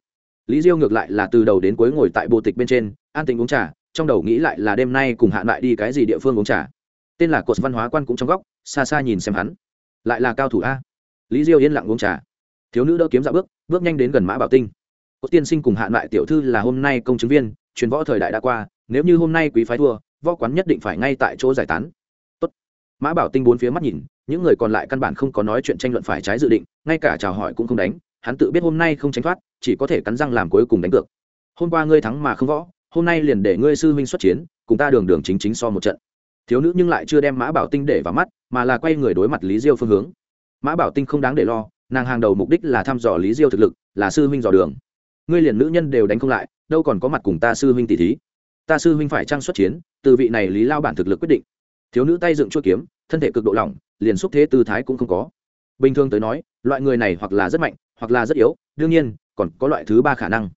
Lý diêu ngược lại là từ đầu đến cuối ngồi tại bộ tịch bên trên, an tình uống trà, trong đầu nghĩ lại là đêm nay cùng hạ lại đi cái gì địa phương uống trà. Tên là cột văn hóa quan cũng trong góc, xa xa nhìn xem hắn. Lại là cao thủ a. Lý diêu yên lặng uống trà. Thiếu nữ đỡ kiếm dạo bước bước nhanh đến gần mã bảo tinh có tiên sinh cùng hạ lại tiểu thư là hôm nay công chứng viên, truyền võ thời đại đã qua, nếu như hôm nay quý phái thua, võ quán nhất định phải ngay tại chỗ giải tán. Tốt. mã bảo tinh bốn phía mắt nhìn, những người còn lại căn bản không có nói chuyện tranh luận phải trái dự định, ngay cả chào hỏi cũng không đánh, hắn tự biết hôm nay không tránh thoát, chỉ có thể cắn răng làm cuối cùng đánh cược. Hôm qua ngươi thắng mà không võ, hôm nay liền để ngươi sư huynh xuất chiến, cùng ta đường đường chính chính so một trận. Thiếu nữ nhưng lại chưa đem mã bảo tinh để vào mắt, mà là quay người đối mặt lý diêu phương hướng. Mã bảo tinh không đáng để lo, nàng hàng đầu mục đích là thăm dò lý diêu thực lực, là sư huynh dò đường ngươi liền nữ nhân đều đánh không lại, đâu còn có mặt cùng ta sư huynh tỷ thí. Ta sư huynh phải trang xuất chiến, từ vị này lý lao bản thực lực quyết định. Thiếu nữ tay dựng chuỗi kiếm, thân thể cực độ lỏng, liền xúc thế tư thái cũng không có. Bình thường tới nói, loại người này hoặc là rất mạnh, hoặc là rất yếu, đương nhiên, còn có loại thứ ba khả năng.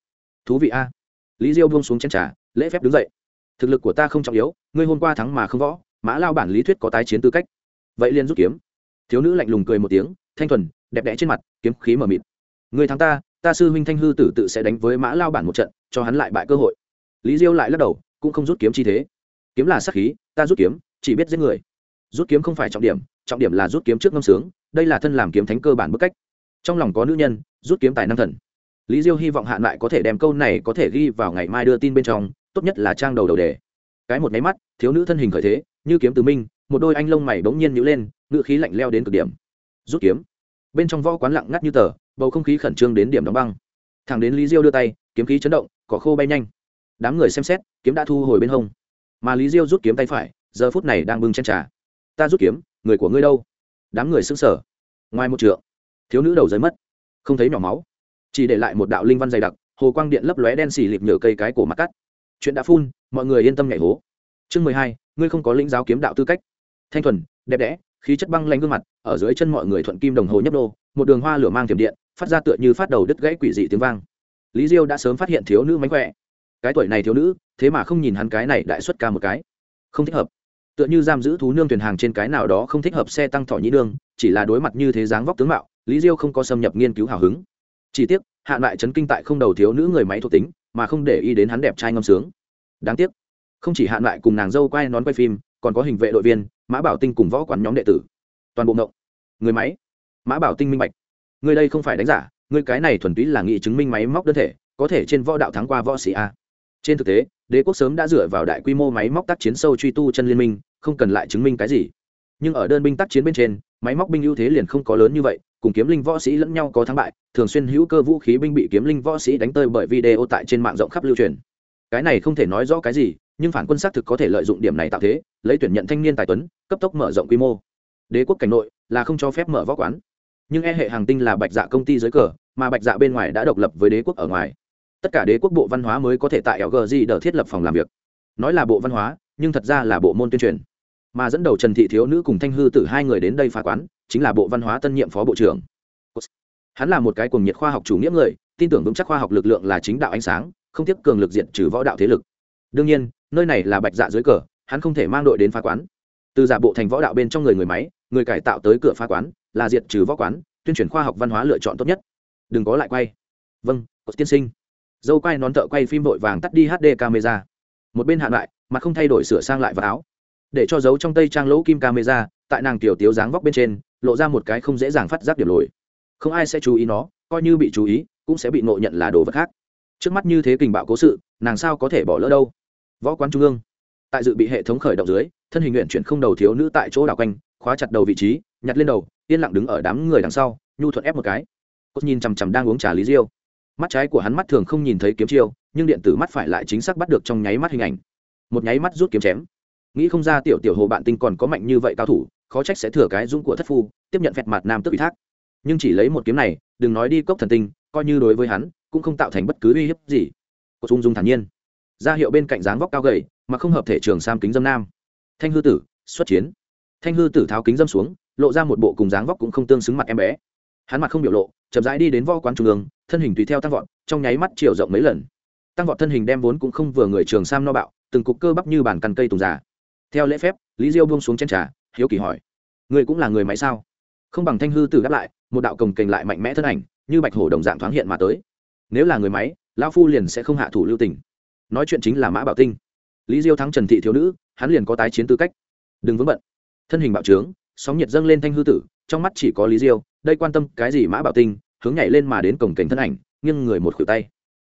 Thú vị a. Lý diêu buông xuống chén trà, lễ phép đứng dậy. Thực lực của ta không trọng yếu, ngươi hôm qua thắng mà không võ, mã lao bản lý thuyết có tái chiến tư cách. Vậy liền rút kiếm. Thiếu nữ lạnh lùng cười một tiếng, thanh thuần, đẹp đẽ trên mặt, kiếm khí mờ mịt. Người thắng ta ta sư huynh thanh hư tử tự sẽ đánh với mã lao bản một trận, cho hắn lại bại cơ hội. Lý diêu lại lắc đầu, cũng không rút kiếm chi thế. Kiếm là sắc khí, ta rút kiếm, chỉ biết giết người. Rút kiếm không phải trọng điểm trọng điểm là rút kiếm trước ngâm sướng, đây là thân làm kiếm thánh cơ bản bức cách. Trong lòng có nữ nhân, rút kiếm tài năng thần. Lý diêu hy vọng hạn lại có thể đem câu này có thể ghi vào ngày mai đưa tin bên trong, tốt nhất là trang đầu đầu đề. Cái một máy mắt, thiếu nữ thân hình khởi thế, như kiếm từ minh, một đôi anh lông mày bỗng nhiên nhíu lên, ngựa khí lạnh leo đến cực điểm. Rút kiếm. Bên trong võ quán lặng ngắt như tờ bầu không khí khẩn trương đến điểm đóng băng. Thẳng đến lý diêu đưa tay, kiếm khí chấn động, cỏ khô bay nhanh. Đám người xem xét, kiếm đã thu hồi bên hông. Mà lý diêu rút kiếm tay phải, giờ phút này đang bưng chen trà. Ta rút kiếm, người của ngươi đâu? Đám người sững sờ. Ngoài một trượng, thiếu nữ đầu rơi mất. Không thấy nhỏ máu. Chỉ để lại một đạo linh văn dày đặc, hồ quang điện lấp lóe đen xì lịp nhở cây cái cổ mặt cắt. Chuyện đã phun, mọi người yên tâm nhảy hố. Chương mười hai, ngươi không có lĩnh giáo kiếm đạo tư cách. Thanh thuần, đẹp đẽ, khí chất băng lanh gương mặt, ở dưới chân mọi người thuận kim đồng hồ nhấp đô một đường hoa lửa mang thiểm điện phát ra tựa như phát đầu đứt gãy quỷ dị tiếng vang. Lý diêu đã sớm phát hiện thiếu nữ mánh khỏe. Cái tuổi này thiếu nữ, thế mà không nhìn hắn cái này đại xuất ca một cái. Không thích hợp. Tựa như giam giữ thú nương thuyền hàng trên cái nào đó không thích hợp xe tăng thỏ nhĩ đương, chỉ là đối mặt như thế dáng vóc tướng mạo, lý diêu không có xâm nhập nghiên cứu hào hứng. Chỉ tiếc, hạ lại chấn kinh tại không đầu thiếu nữ người máy thuộc tính, mà không để ý đến hắn đẹp trai ngâm sướng. Đáng tiếc, không chỉ hạ lại cùng nàng dâu quay nón quay phim, còn có hình vệ đội viên, mã bảo tinh cùng võ quán nhóm đệ tử. Toàn bộ ngộng. Người máy, mã bảo tinh minh bạch ngươi đây không phải đánh giả, ngươi cái này thuần túy là nghị chứng minh máy móc đơn thể, có thể trên võ đạo thắng qua võ sĩ a. Trên thực tế, đế quốc sớm đã dựa vào đại quy mô máy móc tác chiến sâu truy tu chân liên minh, không cần lại chứng minh cái gì. Nhưng ở đơn binh tác chiến bên trên, máy móc binh ưu thế liền không có lớn như vậy, cùng kiếm linh võ sĩ lẫn nhau có thắng bại, thường xuyên hữu cơ vũ khí binh bị kiếm linh võ sĩ đánh tơi bởi video tại trên mạng rộng khắp lưu truyền. Cái này không thể nói rõ cái gì, nhưng phản quân xác thực có thể lợi dụng điểm này tạo thế, lấy tuyển nhận thanh niên tài tuấn, cấp tốc mở rộng quy mô. Đế quốc cảnh nội là không cho phép mở võ quán nhưng e hệ hàng tinh là bạch dạ công ty dưới cờ, mà bạch dạ bên ngoài đã độc lập với đế quốc ở ngoài. Tất cả đế quốc bộ văn hóa mới có thể tại lg đờ thiết lập phòng làm việc. Nói là bộ văn hóa, nhưng thật ra là bộ môn tuyên truyền. Mà dẫn đầu trần thị thiếu nữ cùng thanh hư t hai người đến đây phá quán, chính là bộ văn hóa tân nhiệm phó bộ trưởng. Hắn là một cái cuồng nhiệt khoa học chủ nghĩa người, tin tưởng vững chắc khoa học lực lượng là chính đạo ánh sáng, không tiếp cường lực diện trừ võ đạo thế lực. Đương nhiên, nơi này là bạch dạ dưới cờ, hắn không thể mang đội đến phá quán. Từ giả bộ thành võ đạo bên trong người người máy, người cải tạo tới cửa phá quán là diệt trừ võ quán, tuyên truyền khoa học văn hóa lựa chọn tốt nhất. Đừng có lại quay. Vâng có tiên sinh. Dâu quay nón thợ quay phim vội vàng tắt đi hd camera. Một bên hạn lại mà không thay đổi sửa sang lại vào áo. Để cho dấu trong tay trang lỗ kim camera, tại nàng tiểu tiếu dáng vóc bên trên, lộ ra một cái không dễ dàng phát giác điểm lồi. Không ai sẽ chú ý nó, coi như bị chú ý, cũng sẽ bị ngộ nhận là đồ vật khác. Trước mắt như thế kình bạo cố sự, nàng sao có thể bỏ lỡ đâu? Võ quán trung ương. Tại dự bị hệ thống khởi động dưới, thân hình nguyện chuyển không đầu thiếu nữ tại chỗ đảo quanh, khóa chặt đầu vị trí, nhặt lên đầu yên lặng đứng ở đám người đằng sau, nhu thuận ép một cái. Cốt nhìn chằm chằm đang uống trà lý diêu. Mắt trái của hắn mắt thường không nhìn thấy kiếm chiêu, nhưng điện tử mắt phải lại chính xác bắt được trong nháy mắt hình ảnh. Một nháy mắt rút kiếm chém. Nghĩ không ra tiểu tiểu hồ bạn tinh còn có mạnh như vậy cao thủ, khó trách sẽ thừa cái dũng của thất phu, tiếp nhận vẹt mặt nam tức ủy thác. Nhưng chỉ lấy một kiếm này, đừng nói đi cốc thần tinh, coi như đối với hắn, cũng không tạo thành bất cứ uy hiếp gì. Cốt dung dung thản nhiên. Ra hiệu bên cạnh dáng vóc cao gầy, mà không hợp thể trường sam kính dâm nam. Thanh hư tử, xuất chiến. Thanh hư tử tháo kính dâm xuống lộ ra một bộ cùng dáng vóc cũng không tương xứng mặt em bé. Hắn mặt không biểu lộ, chậm rãi đi đến võ quán trung ương, thân hình tùy theo tăng vọt, trong nháy mắt chiều rộng mấy lần. Tăng vọt thân hình đem vốn cũng không vừa người trường sam no bạo, từng cục cơ bắp như bản căn cây tùng già. Theo lễ phép, lý diêu buông xuống trên trà, hiếu kỳ hỏi người cũng là người máy sao? Không bằng thanh hư tử đáp lại, một đạo cồng kềnh lại mạnh mẽ thân ảnh, như bạch hổ đồng dạng thoáng hiện mà tới. Nếu là người máy, lão phu liền sẽ không hạ thủ lưu tình. Nói chuyện chính là mã bảo tinh. Lý diêu thắng trần thị thiếu nữ, hắn liền có tái chiến tư cách. Đừng vướng bận. Thân hình bảo trướng sóng nhiệt dâng lên thanh hư tử, trong mắt chỉ có lý diêu, đây quan tâm cái gì mã bảo tinh, hướng nhảy lên mà đến cổng cảnh thân ảnh, nghiêng người một khuỷu tay.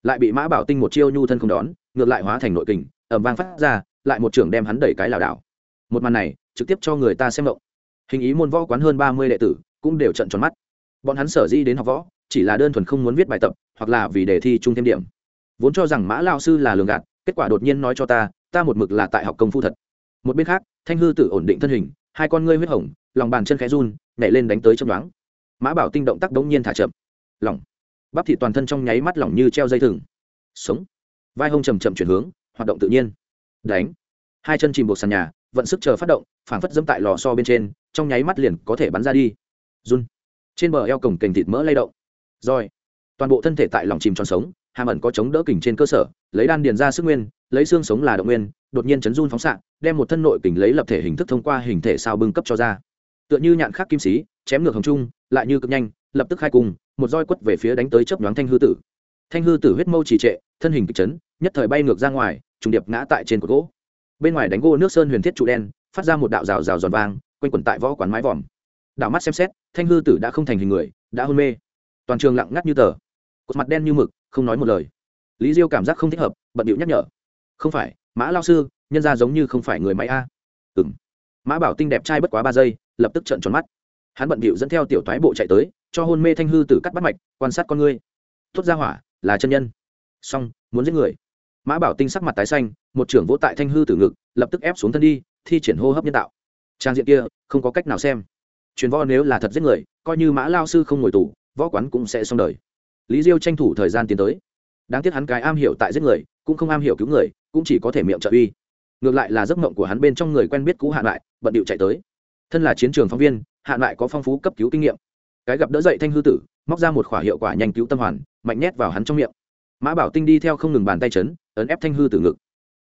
Lại bị mã bảo tinh một chiêu nhu thân không đón, ngược lại hóa thành nội kình ẩm vang phát ra, lại một trưởng đem hắn đẩy cái lảo đảo. Một màn này, trực tiếp cho người ta xem động hình ý môn võ quán hơn ba mươi đệ tử, cũng đều trận tròn mắt. Bọn hắn sở di đến học võ, chỉ là đơn thuần không muốn viết bài tập, hoặc là vì đề thi chung thêm điểm. Vốn cho rằng mã lao sư là lường gạt, kết quả đột nhiên nói cho ta ta một mực là tại học công phu thật. Một bên khác, thanh hư tử ổn định thân hình hai con ngươi huyết hồng, lòng bàn chân khẽ run, nhảy lên đánh tới chấm đoán mã bảo tinh động tác đống nhiên thả chậm. Lỏng bắp thị toàn thân trong nháy mắt lỏng như treo dây thừng. Sống. Vai hông chầm chậm chuyển hướng, hoạt động tự nhiên. Đánh. Hai chân chìm buộc sàn nhà, vận sức chờ phát động, phảng phất dẫm tại lò so bên trên, trong nháy mắt liền có thể bắn ra đi. Run. Trên bờ eo cổng kềnh thịt mỡ lay động. Rồi. Toàn bộ thân thể tại lòng chìm tròn sống, hàm ẩn có chống đỡ kình trên cơ sở, lấy đan điền ra sức nguyên, lấy xương sống là động nguyên, đột nhiên chấn run phóng xạ đem một thân nội kình lấy lập thể hình thức thông qua hình thể sao bưng cấp cho ra. Tựa như nhạn khắc kim sĩ, chém ngược hồng trung, lại như cực nhanh, lập tức khai cùng, một roi quất về phía đánh tới chớp nhoáng thanh hư tử. Thanh hư tử huyết mâu trì trệ, thân hình kịch chấn, nhất thời bay ngược ra ngoài, trùng điệp ngã tại trên cột gỗ. Bên ngoài đánh gỗ nước sơn huyền thiết trụ đen, phát ra một đạo rào rào giòn vang, quanh quẩn tại võ quán mái vòm. Đảo mắt xem xét, thanh hư tử đã không thành hình người, đã hôn mê. Toàn trường lặng ngắt như tờ. Cột mặt đen như mực, không nói một lời. Lý diêu cảm giác không thích hợp, bận điệu nhắc nhở. Không phải, mã lao sư nhân ra giống như không phải người máy a. Ừ m mã bảo tinh đẹp trai bất quá ba giây, lập tức trận tròn mắt. Hắn bận bịu dẫn theo tiểu thoái bộ chạy tới, cho hôn mê thanh hư t cắt bắt mạch, quan sát con ngươi. Thốt ra hỏa, là chân nhân. Xong, muốn giết người. Mã bảo tinh sắc mặt tái xanh, một trưởng vỗ tại thanh hư tử ngực, lập tức ép xuống thân đi, thi triển hô hấp nhân tạo. Trang diện kia, không có cách nào xem. Truyền võ nếu là thật giết người, coi như mã lao sư không ngồi tù, võ quán cũng sẽ xong đời. Lý diêu tranh thủ thời gian tiến tới. Đáng tiếc hắn cái am hiểu tại giết người, cũng không am hiểu cứu người, cũng chỉ có thể miệng trợ uy ngược lại là giấc mộng của hắn bên trong người quen biết cũ hạn lại bận điệu chạy tới. Thân là chiến trường phóng viên hạn lại có phong phú cấp cứu kinh nghiệm. Cái gặp đỡ dậy thanh hư tử, móc ra một khỏa hiệu quả nhanh cứu tâm hoàn, mạnh nhét vào hắn trong miệng. Mã bảo tinh đi theo không ngừng bàn tay chấn, ấn ép thanh hư tử ngực.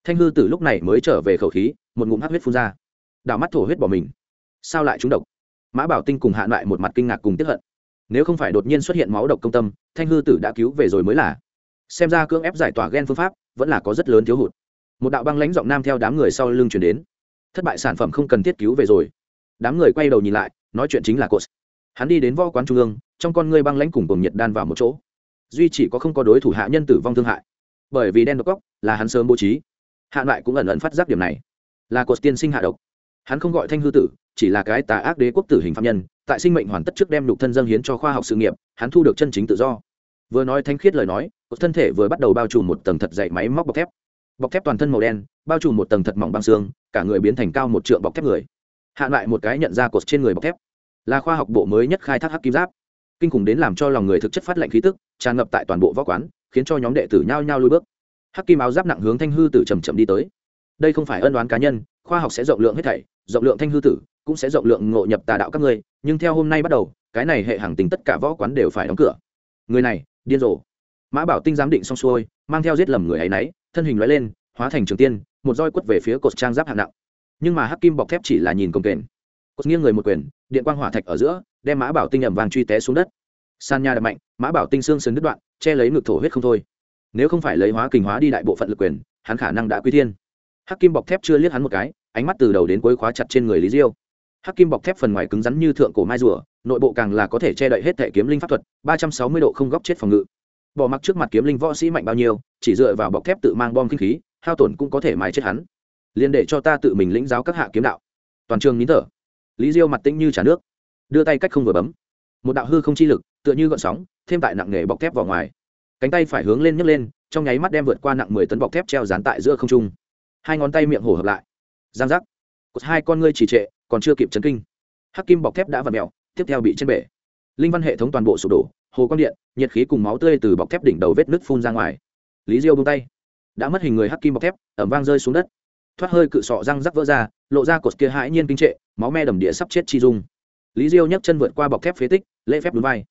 Thanh hư tử lúc này mới trở về khẩu khí, một ngụm hát huyết phun ra. Đảo mắt thổ huyết bỏ mình. Sao lại trúng độc? Mã bảo tinh cùng hạn lại một mặt kinh ngạc cùng tiếp hận. Nếu không phải đột nhiên xuất hiện máu độc công tâm, thanh hư tử đã cứu về rồi mới là. Xem ra cưỡng ép giải tỏa ghen phương pháp, vẫn là có rất lớn thiếu hụt một đạo băng lãnh giọng nam theo đám người sau lưng chuyển đến. Thất bại sản phẩm không cần thiết cứu về rồi. Đám người quay đầu nhìn lại, nói chuyện chính là cột hắn đi đến võ quán trung ương, trong con ngươi băng lãnh cùng cùng nhiệt đan vào một chỗ. Duy chỉ có không có đối thủ hạ nhân tử vong thương hại. Bởi vì đen độc cóc là hắn sớm bố trí. Hạ loại cũng ẩn ẩn phát giác điểm này. Là cột tiên sinh hạ độc. Hắn không gọi thanh hư tử, chỉ là cái tà ác đế quốc tử hình phạm nhân, tại sinh mệnh hoàn tất trước đem lục thân dâng hiến cho khoa học sự nghiệp, hắn thu được chân chính tự do. Vừa nói thanh khiết lời nói thân thể vừa bắt đầu bao trùm một tầng thật dày máy móc bọc thép bọc thép toàn thân màu đen, bao trùm một tầng thật mỏng băng xương, cả người biến thành cao một trượng bọc thép người. Hạ lại một cái nhận ra cột trên người bọc thép. Là khoa học bộ mới nhất khai thác hắc kim giáp. Kinh khủng đến làm cho lòng người thực chất phát lạnh khí tức, tràn ngập tại toàn bộ võ quán, khiến cho nhóm đệ tử nhao nhao lui bước. Hắc kim áo giáp nặng hướng thanh hư tử chầm chậm đi tới. Đây không phải ân đoán cá nhân, khoa học sẽ rộng lượng hết thảy, rộng lượng thanh hư tử, cũng sẽ rộng lượng ngộ nhập tà đạo các ngươi, nhưng theo hôm nay bắt đầu, cái này hệ hàng tính tất cả võ quán đều phải đóng cửa. Người này, điên rồ. Mã bảo tinh giám định xong xuôi, mang theo giết lầm người ấy nấy thân hình lóe lên, hóa thành trường tiên, một roi quất về phía cột trang giáp hạng nặng. Nhưng mà hắc kim bọc thép chỉ là nhìn công kền. cột nghiêng người một quyền, điện quang hỏa thạch ở giữa, đem mã bảo tinh ẩm vàng truy té xuống đất. San nha đập mạnh, mã bảo tinh xương sườn đứt đoạn, che lấy ngực thổ huyết không thôi. Nếu không phải lấy hóa kình hóa đi đại bộ phận lực quyền, hắn khả năng đã quy thiên. Hắc kim bọc thép chưa liếc hắn một cái, ánh mắt từ đầu đến cuối khóa chặt trên người lý diêu. Hắc kim bọc thép phần ngoài cứng rắn như thượng cổ mai rùa, nội bộ càng là có thể che đậy hết thể kiếm linh pháp thuật, ba trăm sáu mươi độ không góc chết phòng ngự bỏ mặc trước mặt kiếm linh võ sĩ mạnh bao nhiêu, chỉ dựa vào bọc thép tự mang bom kinh khí, hao tổn cũng có thể mài chết hắn. Liền để cho ta tự mình lĩnh giáo các hạ kiếm đạo. Toàn trường nín thở. Lý diêu mặt tĩnh như trả nước. Đưa tay cách không vừa bấm. Một đạo hư không chi lực, tựa như gọn sóng, thêm tại nặng nghề bọc thép vào ngoài. Cánh tay phải hướng lên nhấc lên, trong nháy mắt đem vượt qua nặng mười tấn bọc thép treo dán tại giữa không trung. Hai ngón tay miệng hổ hợp lại. Giang giác. Hai con ngươi chỉ trệ, còn chưa kịp chấn kinh. Hắc kim bọc thép đã vặn mèo, tiếp theo bị trên bể. Linh văn hệ thống toàn bộ sụp đổ hồ quang điện, nhiệt khí cùng máu tươi từ bọc thép đỉnh đầu vết nứt phun ra ngoài. Lý diêu bung tay. Đã mất hình người hắc kim bọc thép, ẩm vang rơi xuống đất. Thoát hơi cự sọ răng rắc vỡ ra, lộ ra cột kia hãi nhiên kinh trệ, máu me đầm địa sắp chết chi dung. Lý diêu nhấc chân vượt qua bọc thép phế tích, lễ phép đúng vai.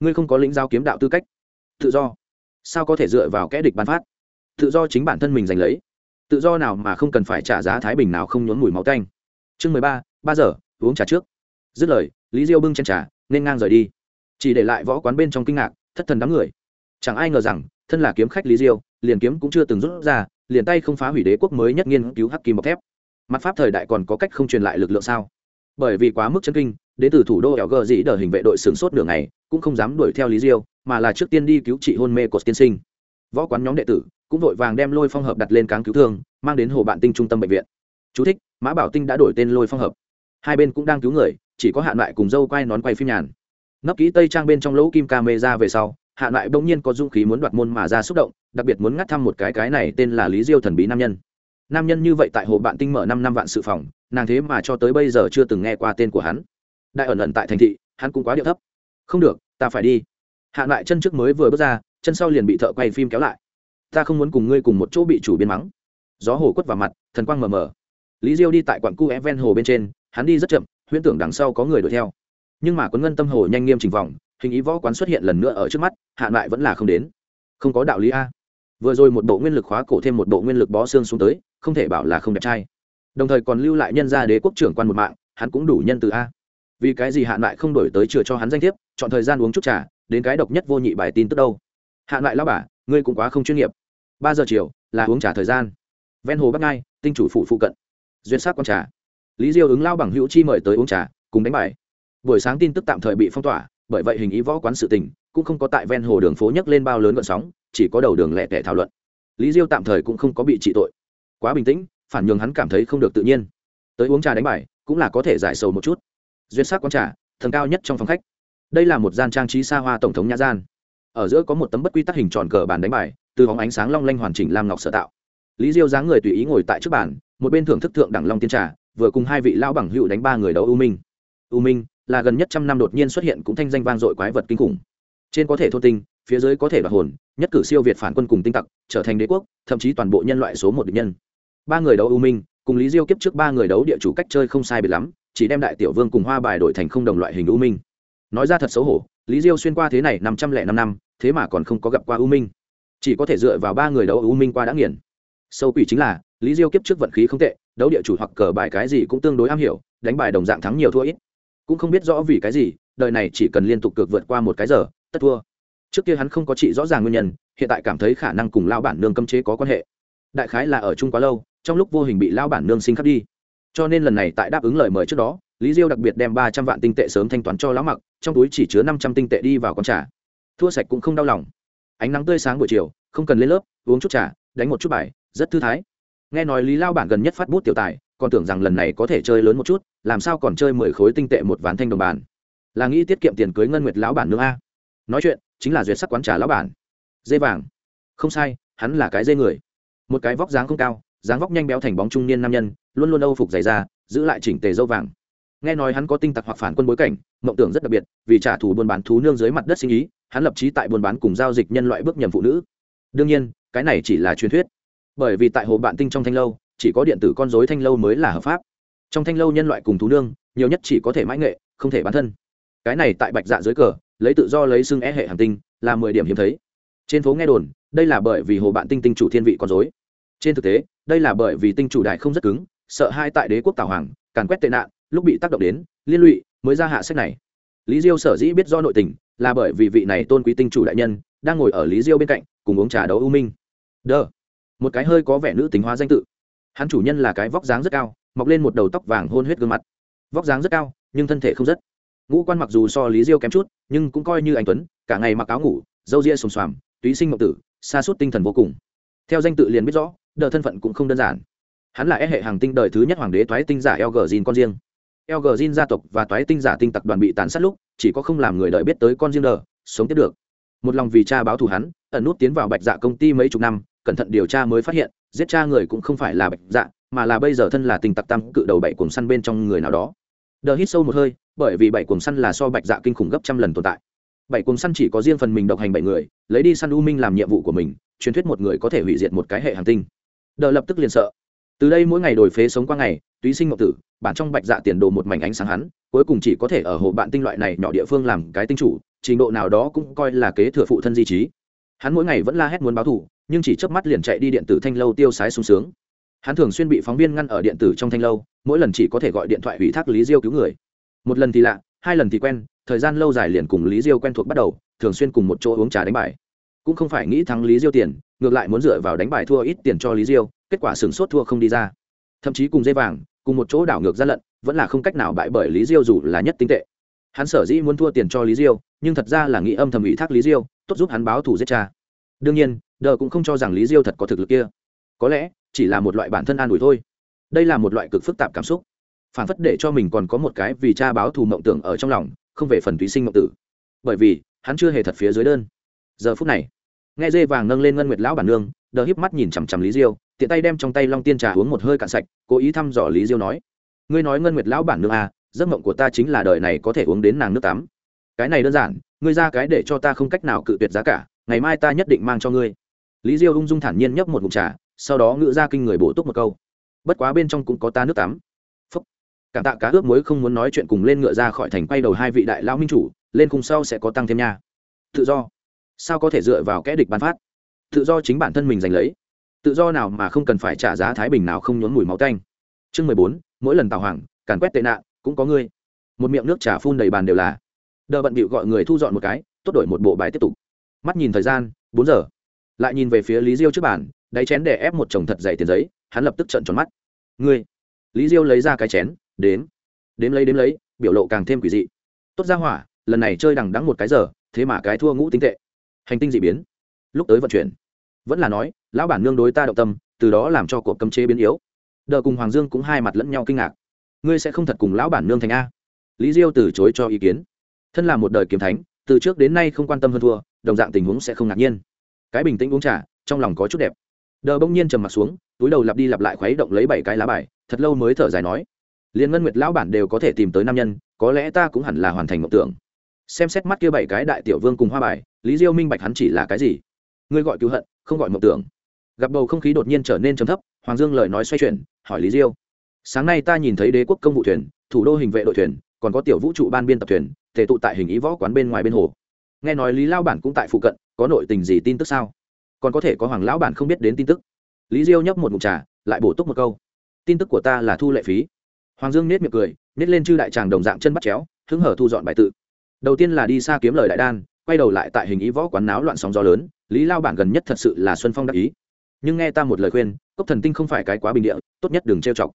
Ngươi không có lĩnh giao kiếm đạo tư cách. Tự do. Sao có thể dựa vào kẽ địch bán phát? Tự do chính bản thân mình giành lấy. Tự do nào mà không cần phải trả giá thái bình nào không nhốn mùi máu tanh. Chương mười ba ba giờ, uống trà trước. Dứt lời, lý diêu bưng chân trà, nên ngang rời đi chỉ để lại võ quán bên trong kinh ngạc thất thần đám người. Chẳng ai ngờ rằng thân là kiếm khách lý diêu liền kiếm cũng chưa từng rút ra liền tay không phá hủy đế quốc mới nhất nghiên cứu hắc kim bọc thép. Mặt pháp thời đại còn có cách không truyền lại lực lượng sao? Bởi vì quá mức chân kinh đến từ thủ đô ẻo gờ dĩ đờ hình vệ đội sửng sốt đường này cũng không dám đuổi theo lý diêu mà là trước tiên đi cứu trị hôn mê cột tiên sinh. Võ quán nhóm đệ tử cũng vội vàng đem lôi phong hợp đặt lên cáng cứu thương mang đến hồ bạn tinh trung tâm bệnh viện. Chú thích, mã bảo tinh đã đổi tên lôi phong hợp. Hai bên cũng đang cứu người chỉ có hạn lại cùng dâu quay nón quay phim nhàn nấp kỹ tây trang bên trong lỗ kim ca mê ra về sau, hạ lại bỗng nhiên có dung khí muốn đoạt môn mà ra xúc động, đặc biệt muốn ngắt thăm một cái cái này tên là lý diêu thần bí nam nhân. Nam nhân như vậy tại hồ bạn tinh mở năm năm vạn sự phòng, nàng thế mà cho tới bây giờ chưa từng nghe qua tên của hắn. Đại ẩn ẩn tại thành thị, hắn cũng quá điệu thấp. Không được, ta phải đi. Hạ lại chân trước mới vừa bước ra, chân sau liền bị thợ quay phim kéo lại. Ta không muốn cùng ngươi cùng một chỗ bị chủ biên mắng. Gió hồ quất vào mặt, thần quang mờ mờ. Lý diêu đi tại quặng cu e ven hồ bên trên, hắn đi rất chậm, huyễn tưởng đằng sau có người đuổi theo nhưng mà quấn ngân tâm hồ nhanh nghiêm trình vòng, hình ý võ quán xuất hiện lần nữa ở trước mắt hạn lại vẫn là không đến. Không có đạo lý a. Vừa rồi một bộ nguyên lực khóa cổ thêm một bộ nguyên lực bó xương xuống tới, không thể bảo là không đẹp trai. Đồng thời còn lưu lại nhân gia đế quốc trưởng quan một mạng, hắn cũng đủ nhân từ a. Vì cái gì hạn lại không đổi tới chừa cho hắn danh thiếp, chọn thời gian uống chút trà, đến cái độc nhất vô nhị bài tin tức đâu. Hạn lại lao bà, ngươi cũng quá không chuyên nghiệp. Ba giờ chiều, là uống trà thời gian. Ven hồ bắc ngai, tinh chủ phụ phụ cận. Duyên sát con trà. Lý diêu ứng lao bằng hữu chi mời tới uống trà, cùng đánh bài buổi sáng tin tức tạm thời bị phong tỏa, bởi vậy hình ý võ quán sự tình cũng không có tại ven hồ đường phố nhấc lên bao lớn gợn sóng, chỉ có đầu đường lẻ tẻ thảo luận. Lý diêu tạm thời cũng không có bị trị tội. Quá bình tĩnh, phản nhường hắn cảm thấy không được tự nhiên. Tới uống trà đánh bài, cũng là có thể giải sầu một chút. Duyên sắc quán trà, thần cao nhất trong phòng khách. Đây là một gian trang trí xa hoa tổng thống nhà gian. Ở giữa có một tấm bất quy tắc hình tròn cờ bàn đánh bài, từ hóng ánh sáng long lanh hoàn chỉnh lam ngọc sở tạo. Lý diêu dáng người tùy ý ngồi tại trước bàn, một bên thưởng thức thượng đẳng long tiên trà, vừa cùng hai vị lão bằng hữu đánh ba người đấu u minh. U minh là gần nhất trăm năm đột nhiên xuất hiện cũng thanh danh vang dội quái vật kinh khủng. Trên có thể thôn tinh, phía dưới có thể đoạt hồn, nhất cử siêu việt phản quân cùng tinh tặc, trở thành đế quốc, thậm chí toàn bộ nhân loại số một địch nhân. Ba người đấu ưu minh, cùng lý diêu kiếp trước ba người đấu địa chủ cách chơi không sai biệt lắm, chỉ đem đại tiểu vương cùng hoa bài đổi thành không đồng loại hình ưu minh. Nói ra thật xấu hổ, lý diêu xuyên qua thế này năm trăm lẻ năm năm, thế mà còn không có gặp qua ưu minh. Chỉ có thể dựa vào ba người đấu ưu minh qua đã nghiền. Sâu quỷ chính là, lý diêu kiếp trước vận khí không tệ, đấu địa chủ hoặc cờ bài cái gì cũng tương đối am hiểu, đánh bài đồng dạng thắng nhiều thua ít cũng không biết rõ vì cái gì, đời này chỉ cần liên tục cược vượt qua một cái giờ, tất thua. Trước kia hắn không có chị rõ ràng nguyên nhân, hiện tại cảm thấy khả năng cùng lao bản nương cấm chế có quan hệ. Đại khái là ở chung quá lâu, trong lúc vô hình bị lao bản nương sinh khắc đi. Cho nên lần này tại đáp ứng lời mời trước đó, lý diêu đặc biệt đem ba trăm vạn tinh tệ sớm thanh toán cho lão mặc, trong túi chỉ chứa năm trăm tinh tệ đi vào con trà. Thua sạch cũng không đau lòng. Ánh nắng tươi sáng buổi chiều, không cần lên lớp, uống chút trà, đánh một chút bài, rất thư thái. Nghe nói lý lao bản gần nhất phát bút tiểu tài, còn tưởng rằng lần này có thể chơi lớn một chút làm sao còn chơi mười khối tinh tệ một ván thanh đồng bàn? Là nghĩ tiết kiệm tiền cưới ngân nguyệt lão bản nữa a. Nói chuyện, chính là duyệt sắc quán trà lão bản. Dê vàng. Không sai, hắn là cái dê người. Một cái vóc dáng không cao, dáng vóc nhanh béo thành bóng trung niên nam nhân, luôn luôn âu phục dày ra giữ lại chỉnh tề dâu vàng. Nghe nói hắn có tinh tặc hoặc phản quân bối cảnh, mộng tưởng rất đặc biệt, vì trả thù buôn bán thú nương dưới mặt đất sinh ý, hắn lập trí tại buôn bán cùng giao dịch nhân loại bước nhầm phụ nữ. Đương nhiên, cái này chỉ là truyền thuyết. Bởi vì tại hồ bạn tinh trong thanh lâu, chỉ có điện tử con dối thanh lâu mới là hợp pháp trong thanh lâu nhân loại cùng thú nương, nhiều nhất chỉ có thể mãi nghệ, không thể bán thân. Cái này tại bạch dạ dưới cờ, lấy tự do lấy xưng é hệ hàng tinh, là mười điểm hiếm thấy. Trên phố nghe đồn, đây là bởi vì hồ bạn tinh tinh chủ thiên vị con dối trên thực tế, đây là bởi vì tinh chủ đại không rất cứng, sợ hai tại đế quốc tào hoàng, càn quét tệ nạn, lúc bị tác động đến, liên lụy, mới ra hạ sách này. Lý diêu sở dĩ biết do nội tình, là bởi vì vị này tôn quý tinh chủ đại nhân, đang ngồi ở lý diêu bên cạnh, cùng uống trà đấu ưu minh. Đờ. Một cái hơi có vẻ nữ tính hóa danh tự. Hắn chủ nhân là cái vóc dáng rất cao mọc lên một đầu tóc vàng hôn huyết gương mặt. Vóc dáng rất cao, nhưng thân thể không rất. Ngũ quan mặc dù so lý diêu kém chút, nhưng cũng coi như anh tuấn, cả ngày mặc áo ngủ, râu ria xồm xoàm, túy sinh mộng tử xa suốt tinh thần vô cùng. Theo danh tự liền biết rõ, đờ thân phận cũng không đơn giản. Hắn là e hệ hàng tinh đời thứ nhất hoàng đế toái tinh giả lg jin con riêng. Lg jin gia tộc và toái tinh giả tinh tặc đoàn bị tàn sát lúc, chỉ có không làm người đợi biết tới con riêng đờ, sống tiếp được. Một lòng vì cha báo thù hắn, ẩn nút tiến vào bạch dạ công ty mấy chục năm, cẩn thận điều tra mới phát hiện, giết cha người cũng không phải là bạch dạ mà là bây giờ thân là tình tặc tam cự đầu bảy cuồng săn bên trong người nào đó. Đờ hít sâu một hơi, bởi vì bảy cuồng săn là so bạch dạ kinh khủng gấp trăm lần tồn tại. Bảy cuồng săn chỉ có riêng phần mình độc hành bảy người, lấy đi săn u minh làm nhiệm vụ của mình, truyền thuyết một người có thể hủy diệt một cái hệ hành tinh. Đờ lập tức liền sợ. Từ đây mỗi ngày đổi phế sống qua ngày, túy sinh ngọc tử, bản trong bạch dạ tiền đồ một mảnh ánh sáng hắn, cuối cùng chỉ có thể ở hồ bạn tinh loại này nhỏ địa phương làm cái tinh chủ, trình độ nào đó cũng coi là kế thừa phụ thân di trí. Hắn mỗi ngày vẫn la hét muốn báo thù, nhưng chỉ chớp mắt liền chạy đi điện tử thanh lâu tiêu sái sung sướng hắn thường xuyên bị phóng viên ngăn ở điện tử trong thanh lâu, mỗi lần chỉ có thể gọi điện thoại ủy thác lý diêu cứu người. Một lần thì lạ, hai lần thì quen, thời gian lâu dài liền cùng lý diêu quen thuộc bắt đầu, thường xuyên cùng một chỗ uống trà đánh bài. Cũng không phải nghĩ thắng lý diêu tiền, ngược lại muốn dựa vào đánh bài thua ít tiền cho lý diêu, kết quả sửng sốt thua không đi ra. Thậm chí cùng dây vàng, cùng một chỗ đảo ngược ra lận, vẫn là không cách nào bại bởi lý diêu dù là nhất tinh tệ. Hắn sở dĩ muốn thua tiền cho lý diêu, nhưng thật ra là nghĩ âm thầm ủy thác lý diêu, tốt giúp hắn báo thù giết cha. Đương nhiên, đờ cũng không cho rằng lý diêu thật có thực lực kia. Có lẽ chỉ là một loại bản thân an ủi thôi. Đây là một loại cực phức tạp cảm xúc. Phản phất để cho mình còn có một cái vì cha báo thù mộng tưởng ở trong lòng, không về phần túy sinh mộng tử. Bởi vì, hắn chưa hề thật phía dưới đơn. Giờ phút này, nghe dê vàng nâng lên ngân nguyệt lão bản nương, đờ híp mắt nhìn chằm chằm lý diêu, tiện tay đem trong tay long tiên trà uống một hơi cạn sạch, cố ý thăm dò lý diêu nói, ngươi nói ngân nguyệt lão bản nương à giấc mộng của ta chính là đời này có thể uống đến nàng nước tắm. Cái này đơn giản, ngươi ra cái để cho ta không cách nào cự tuyệt giá cả, ngày mai ta nhất định mang cho ngươi. Lý diêu ung dung thản nhiên nhấp một ngụm trà sau đó ngựa ra kinh người bổ túc một câu. Bất quá bên trong cũng có ta nước tắm. Phúc. Cảm tạ cá ướp muối không muốn nói chuyện cùng lên ngựa ra khỏi thành quay đầu hai vị đại lão minh chủ, lên cùng sau sẽ có tăng thêm nha. Tự do. Sao có thể dựa vào kẽ địch bán phát? Tự do chính bản thân mình giành lấy. Tự do nào mà không cần phải trả giá thái bình nào không nhốn mùi máu tanh. Chương mười bốn, mỗi lần tàu hoàng, càn quét tệ nạn, cũng có ngươi. Một miệng nước trà phun đầy bàn đều là. Đờ bận bịu gọi người thu dọn một cái, tốt đổi một bộ bài tiếp tục. Mắt nhìn thời gian, bốn giờ lại nhìn về phía lý diêu trước bàn, đáy chén để ép một chồng thật dày tiền giấy, hắn lập tức trận tròn mắt. Ngươi. Lý diêu lấy ra cái chén đến. đếm lấy đếm lấy. Biểu lộ càng thêm quỷ dị. Tốt ra hỏa, lần này chơi đằng đắng một cái giờ, thế mà cái thua ngũ tinh tệ. Hành tinh dị biến. Lúc tới vận chuyển, vẫn là nói, lão bản nương đối ta động tâm, từ đó làm cho cuộc cấm chế biến yếu. Đờ cùng hoàng dương cũng hai mặt lẫn nhau kinh ngạc. Ngươi sẽ không thật cùng lão bản nương thành a? Lý diêu từ chối cho ý kiến. Thân là một đời kiếm thánh, từ trước đến nay không quan tâm hơn thua, đồng dạng tình huống sẽ không ngạc nhiên cái bình tĩnh uống trà, trong lòng có chút đẹp. Đờ bỗng nhiên trầm m ặ t xuống, túi đầu lặp đi lặp lại khuấy động lấy bảy cái lá bài, thật lâu mới thở dài nói, liên ngân nguyệt lão bản đều có thể tìm tới nam nhân, có lẽ ta cũng hẳn là hoàn thành mộng tưởng. Xem xét mắt kia bảy cái đại tiểu vương cùng hoa bài, lý diêu minh bạch hắn chỉ là cái gì. Ngươi gọi cứu hận, không gọi mộng tưởng. Gặp bầu không khí đột nhiên trở nên trầm thấp, hoàng dương lời nói xoay chuyển, hỏi lý diêu, sáng nay ta nhìn thấy đế quốc công vụ thuyền, thủ đô hình vệ đội thuyền, còn có tiểu vũ trụ ban biên tập thuyền thể tụ tại hình ý võ quán bên ngoài bên hồ. Nghe nói lý lao bản cũng tại phụ cận có nội tình gì tin tức sao? Còn có thể có hoàng lão bản không biết đến tin tức. Lý diêu nhấp một mụt trà, lại bổ túc một câu. Tin tức của ta là thu lệ phí. Hoàng dương nết miệng cười, nết lên chư đại tràng đồng dạng chân bắt chéo, hứng hở thu dọn bài tự. Đầu tiên là đi xa kiếm lời đại đan, quay đầu lại tại hình ý võ quán náo loạn sóng gió lớn, lý lao bản gần nhất thật sự là xuân phong đắc ý. Nhưng nghe ta một lời khuyên, cốc thần tinh không phải cái quá bình địa, tốt nhất đừng trêu chọc.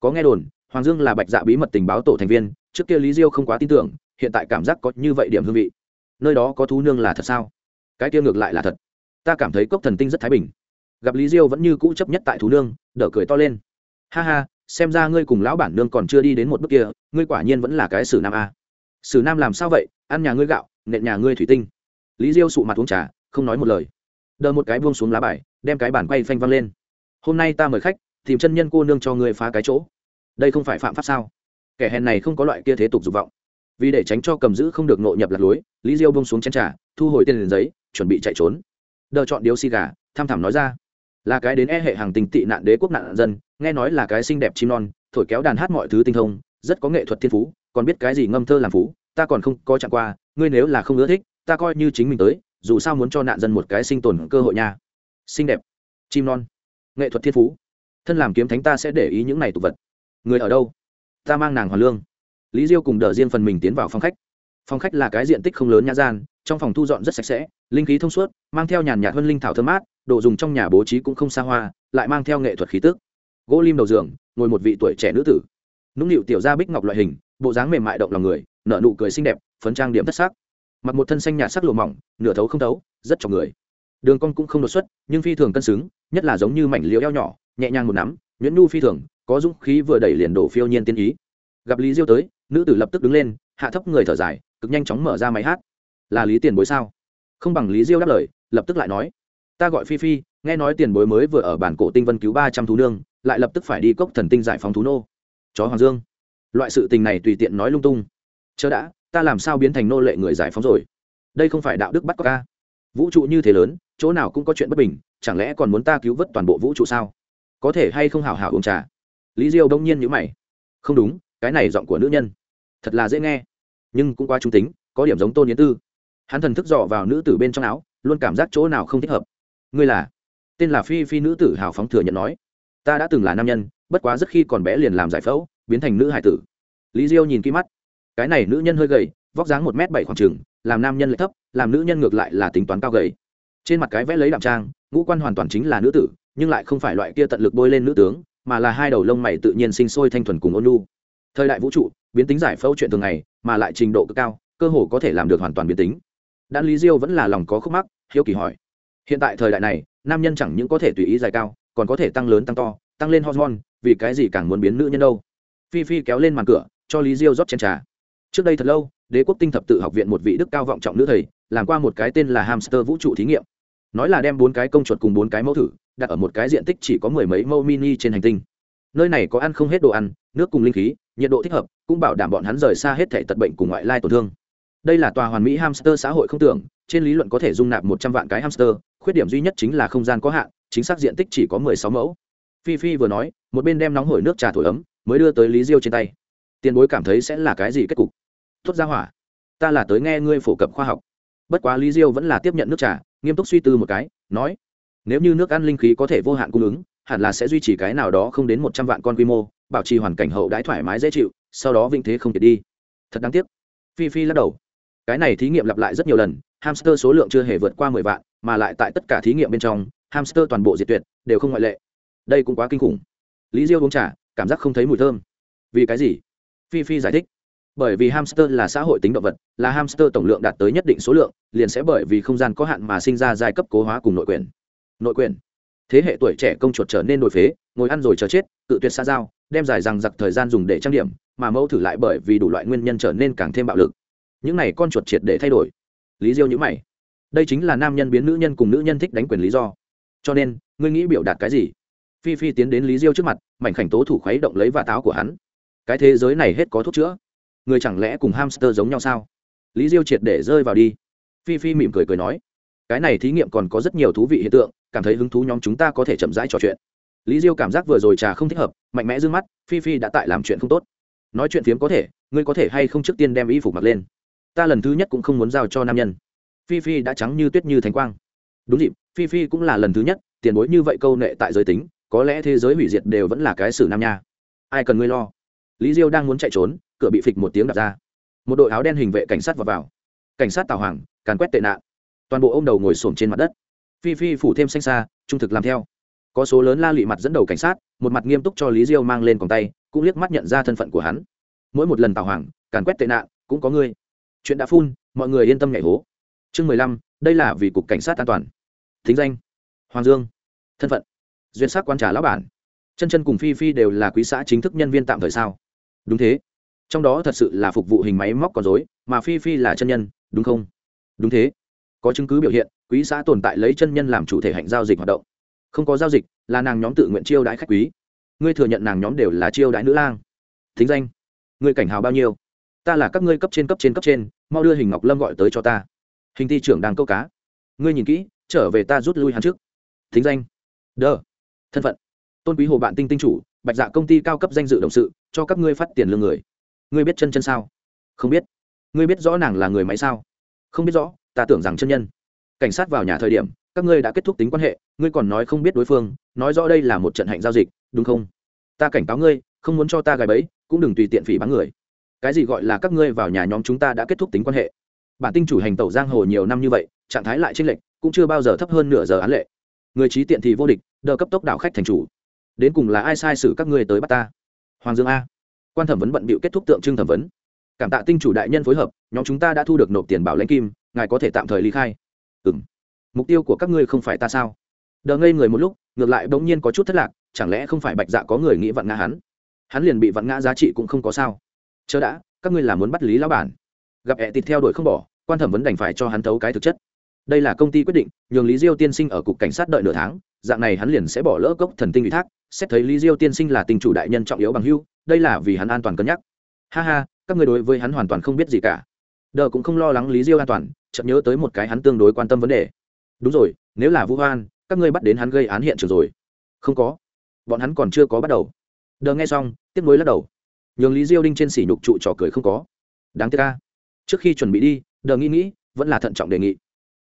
Có nghe đồn, hoàng dương là bạch dạ bí mật tình báo tổ thành viên, trước kia lý diêu không quá tin tưởng, hiện tại cảm giác có như vậy điểm hương vị. Nơi đó có thú nương là thật sao? cái tiêu ngược lại là thật. Ta cảm thấy cốc thần tinh rất thái bình. Gặp lý diêu vẫn như cũ chấp nhất tại thú nương, đỡ cười to lên. Ha ha, xem ra ngươi cùng lão bản nương còn chưa đi đến một bước kia, ngươi quả nhiên vẫn là cái sử nam a. À. sử nam làm sao vậy? Ăn nhà ngươi gạo, nện nhà ngươi thủy tinh. Lý diêu sụ mặt uống trà, không nói một lời. Đờ một cái buông xuống lá bài, đem cái bản quay phanh văng lên. Hôm nay ta mời khách, tìm chân nhân cô nương cho ngươi phá cái chỗ. Đây không phải phạm pháp sao? Kẻ hèn này không có loại kia thế tục dục vọng. Vì để tránh cho cầm giữ không được nội nhập lạc lối, lý diêu buông xuống chén trà, thu hồi tiền liền giấy chuẩn bị chạy trốn. Đờ chọn điếu xì gà, tham thảm nói ra. Là cái đến e hệ hàng tình tị nạn đế quốc nạn dân, nghe nói là cái xinh đẹp chim non, thổi kéo đàn hát mọi thứ tinh thông, rất có nghệ thuật thiên phú, còn biết cái gì ngâm thơ làm phú, ta còn không coi chẳng qua, ngươi nếu là không ưa thích, ta coi như chính mình tới, dù sao muốn cho nạn dân một cái sinh tồn cơ hội nha. Xinh đẹp, chim non, nghệ thuật thiên phú. Thân làm kiếm thánh ta sẽ để ý những này tụ vật. Người ở đâu? Ta mang nàng hoàn lương. Lý diêu cùng đờ riêng phần mình tiến vào phòng khách. Phòng khách là cái diện tích không lớn nhã gian, trong phòng thu dọn rất sạch sẽ linh khí thông suốt, mang theo nhàn nhạt hơn linh thảo thơm mát, đồ dùng trong nhà bố trí cũng không xa hoa, lại mang theo nghệ thuật khí tức. Gỗ lim đầu giường, ngồi một vị tuổi trẻ nữ tử. Nũng nịu tiểu ra bích ngọc loại hình, bộ dáng mềm mại động lòng người, nở nụ cười xinh đẹp, phấn trang điểm thất sắc. Mặt một thân xanh nhạt sắc lùa mỏng, nửa thấu không thấu, rất chọc người. Đường cong cũng không đột xuất, nhưng phi thường cân xứng, nhất là giống như mảnh liều eo nhỏ, nhẹ nhàng một nắm, nhuyễn nhu phi thường, có dũng khí vừa đẩy liền đổ phiêu nhiên tiên ý. Gặp lý diêu tới, nữ tử lập tức đứng lên, hạ thấp người thở dài, cực nhanh chóng mở ra máy hát. Là lý tiền bối sao? không bằng lý diêu đáp lời, lập tức lại nói, ta gọi phi phi, nghe nói tiền bối mới vừa ở bản cổ tinh vân cứu ba trăm thú nương, lại lập tức phải đi cốc thần tinh giải phóng thú nô. Chó hoàng dương. Loại sự tình này tùy tiện nói lung tung. Chớ đã, ta làm sao biến thành nô lệ người giải phóng rồi? Đây không phải đạo đức bắt có ca vũ trụ như thế lớn, chỗ nào cũng có chuyện bất bình, chẳng lẽ còn muốn ta cứu vớt toàn bộ vũ trụ sao? Có thể hay không hào hào uống trà? Lý diêu đông nhiên nhữ mày. Không đúng, cái này giọng của nữ nhân, thật là dễ nghe, nhưng cũng quá trung tính, có điểm giống tôn yến tư hắn thần thức dò vào nữ tử bên trong áo, luôn cảm giác chỗ nào không thích hợp. Ngươi là? Tên là phi phi nữ tử hào phóng thừa nhận nói. Ta đã từng là nam nhân, bất quá rất khi còn bé liền làm giải phẫu, biến thành nữ hải tử. Lý diêu nhìn kỹ mắt. Cái này nữ nhân hơi gầy, vóc dáng một m bảy khoảng trừng làm nam nhân lại thấp, làm nữ nhân ngược lại là tính toán cao gầy. Trên mặt cái vẽ lấy đạm trang, ngũ quan hoàn toàn chính là nữ tử, nhưng lại không phải loại kia tận lực bôi lên nữ tướng, mà là hai đầu lông mày tự nhiên sinh sôi thanh thuần cùng ôn nhu. Thời đại vũ trụ, biến tính giải phẫu chuyện thường ngày, mà lại trình độ cực cao, cơ hồ có thể làm được hoàn toàn biến tính đan lý diêu vẫn là lòng có khúc mắc, hiếu kỳ hỏi. Hiện tại thời đại này, nam nhân chẳng những có thể tùy ý dài cao, còn có thể tăng lớn tăng to, tăng lên hormone, vì cái gì càng muốn biến nữ nhân đâu? Phi phi kéo lên màn cửa, cho lý diêu rót chén trà. Trước đây thật lâu, đế quốc tinh thập tự học viện một vị đức cao vọng trọng nữ thầy, làm qua một cái tên là hamster vũ trụ thí nghiệm. Nói là đem bốn cái công chuột cùng bốn cái mẫu thử, đặt ở một cái diện tích chỉ có mười mấy mẫu mini trên hành tinh. Nơi này có ăn không hết đồ ăn, nước cùng linh khí, nhiệt độ thích hợp, cũng bảo đảm bọn hắn rời xa hết thể tật bệnh cùng ngoại lai tổn thương đây là tòa hoàn mỹ hamster xã hội không tưởng, trên lý luận có thể dung nạp một trăm vạn cái hamster, khuyết điểm duy nhất chính là không gian có hạn, chính xác diện tích chỉ có mười sáu mẫu. Phi phi vừa nói, một bên đem nóng hổi nước trà thổi ấm, mới đưa tới lý diêu trên tay. Tiền bối cảm thấy sẽ là cái gì kết cục? Tuốt ra hỏa, ta là tới nghe ngươi phổ cập khoa học. Bất quá lý diêu vẫn là tiếp nhận nước trà, nghiêm túc suy tư một cái, nói, nếu như nước ăn linh khí có thể vô hạn cung ứng, hẳn là sẽ duy trì cái nào đó không đến một trăm vạn con quy mô, bảo trì hoàn cảnh hậu đãi thoải mái dễ chịu, sau đó vinh thế không kiệt đi. Thật đáng tiếc. Phi phi lắc đầu cái này thí nghiệm lặp lại rất nhiều lần, hamster số lượng chưa hề vượt qua mười vạn, mà lại tại tất cả thí nghiệm bên trong, hamster toàn bộ diệt tuyệt, đều không ngoại lệ. Đây cũng quá kinh khủng. Lý diêu uống trà, cảm giác không thấy mùi thơm. Vì cái gì? Phi phi giải thích. Bởi vì hamster là xã hội tính động vật, là hamster tổng lượng đạt tới nhất định số lượng, liền sẽ bởi vì không gian có hạn mà sinh ra giai cấp cố hóa cùng nội quyền. Nội quyền. Thế hệ tuổi trẻ công chuột trở nên nổi phế, ngồi ăn rồi chờ chết tự tuyệt xa giao, đem dài rằng giặc thời gian dùng để trang điểm, mà mẫu thử lại bởi vì đủ loại nguyên nhân trở nên càng thêm bạo lực những này con chuột triệt để thay đổi. Lý diêu nhữ mày. Đây chính là nam nhân biến nữ nhân cùng nữ nhân thích đánh quyền lý do. Cho nên, ngươi nghĩ biểu đạt cái gì? Phi phi tiến đến lý diêu trước mặt, mảnh khảnh tố thủ khuấy động lấy và táo của hắn. Cái thế giới này hết có thuốc chữa. Người chẳng lẽ cùng hamster giống nhau sao? Lý diêu triệt để rơi vào đi. Phi phi mỉm cười cười nói, cái này thí nghiệm còn có rất nhiều thú vị hiện tượng, cảm thấy hứng thú nhóm chúng ta có thể chậm rãi trò chuyện. Lý diêu cảm giác vừa rồi trà không thích hợp, mạnh mẽ d ư ơ n g mắt, phi phi đã tại làm chuyện không tốt. Nói chuyện phiếm có thể, ngươi có thể hay không trước tiên đem y phục mặc lên? ta lần thứ nhất cũng không muốn giao cho nam nhân. Phi phi đã trắng như tuyết như thánh quang. Đúng dịp phi phi cũng là lần thứ nhất tiền bối như vậy câu nệ tại giới tính có lẽ thế giới hủy diệt đều vẫn là cái xử nam nha. Ai cần ngươi lo? Lý diêu đang muốn chạy trốn cửa bị phịch một tiếng đặt ra. Một đội áo đen hình vệ cảnh sát vào, vào. cảnh sát tào hoàng càn quét tệ nạn. Toàn bộ ô m đầu ngồi s trên mặt đất. Phi phi phủ thêm xanh xa trung thực làm theo. Có số lớn la lụy mặt dẫn đầu cảnh sát một mặt nghiêm túc cho lý diêu mang lên còng tay cũng liếc mắt nhận ra thân phận của hắn. Mỗi một lần tào hoàng càn quét tệ nạn cũng có ngươi chuyện đã phun, mọi người yên tâm nhảy hố. Chương mười lăm, đây là vì cục cảnh sát an toàn. Thính danh, hoàng dương. Thân phận, duyên sắc quan trả lão bản. Chân chân cùng phi phi đều là quý xã chính thức nhân viên tạm thời sao? Đúng thế. Trong đó thật sự là phục vụ hình máy móc còn dối mà phi phi là chân nhân, đúng không? Đúng thế. Có chứng cứ biểu hiện, quý xã tồn tại lấy chân nhân làm chủ thể hạnh giao dịch hoạt động. Không có giao dịch, là nàng nhóm tự nguyện chiêu đãi khách quý. Ngươi thừa nhận nàng nhóm đều là chiêu đãi nữ lang. Thính danh, ngươi cảnh hào bao nhiêu? ta là các ngươi cấp trên cấp trên cấp trên, mau đưa hình ngọc lâm gọi tới cho ta. Hình ty trưởng đang câu cá. Ngươi nhìn kỹ, trở về ta rút lui hắn trước. Thính danh. Đờ. Thân phận. Tôn quý hồ bạn tinh tinh chủ, bạch dạ công ty cao cấp danh dự đồng sự, cho các ngươi phát tiền lương người. Ngươi biết chân chân sao? Không biết. Ngươi biết rõ nàng là người máy sao? Không biết rõ, ta tưởng rằng chân nhân. Cảnh sát vào nhà thời điểm, các ngươi đã kết thúc tính quan hệ, ngươi còn nói không biết đối phương, nói rõ đây là một trận hạnh giao dịch, đúng không? Ta cảnh cáo ngươi, không muốn cho ta gài bẫy, cũng đừng tùy tiện phỉ bán người cái gì gọi là các ngươi vào nhà nhóm chúng ta đã kết thúc tính quan hệ? Bản tinh chủ hành tẩu giang hồ nhiều năm như vậy, trạng thái lại chênh lệch, cũng chưa bao giờ thấp hơn nửa giờ án lệ. Người trí tiện thì vô địch đỡ cấp tốc đảo khách thành chủ. Đến cùng là ai sai xử các ngươi tới bắt ta? Hoàng dương a. Quan thẩm vấn bận bịu kết thúc tượng trưng thẩm vấn. Cảm tạ tinh chủ đại nhân phối hợp, nhóm chúng ta đã thu được nộp tiền bảo lãnh kim, ngài có thể tạm thời ly khai. Ừ m mục tiêu của các ngươi không phải ta sao? Đờ ngây người một lúc, ngược lại bỗng nhiên có chút thất lạc, chẳng lẽ không phải bạch dạ có người nghĩ vặn ngã hắn? Hắn liền bị vặn ngã giá trị cũng không có sao chớ đã, các ngươi là muốn bắt lý lão bản. Gặp ẹ thịt theo đuổi không bỏ, quan thẩm vấn đành phải cho hắn thấu cái thực chất. Đây là công ty quyết định, nhường lý diêu tiên sinh ở cục cảnh sát đợi nửa tháng, dạng này hắn liền sẽ bỏ lỡ cốc thần tinh ủy thác, xét thấy lý diêu tiên sinh là tình chủ đại nhân trọng yếu bằng hưu, đây là vì hắn an toàn cân nhắc. Ha ha, các người đối với hắn hoàn toàn không biết gì cả. Đờ cũng không lo lắng lý diêu an toàn chậm nhớ tới một cái hắn tương đối quan tâm vấn đề. Đúng rồi, nếu là vũ hoan, các ngươi bắt đến hắn gây án hiện trường rồi. Không có. Bọn hắn còn chưa có bắt đầu. Đờ nghe xong tiếp nối lắc đầu nhường lý diêu đinh trên sỉ nhục trụ trò cười không có. Đáng tiếc ca trước khi chuẩn bị đi, đờ nghĩ nghĩ, vẫn là thận trọng đề nghị.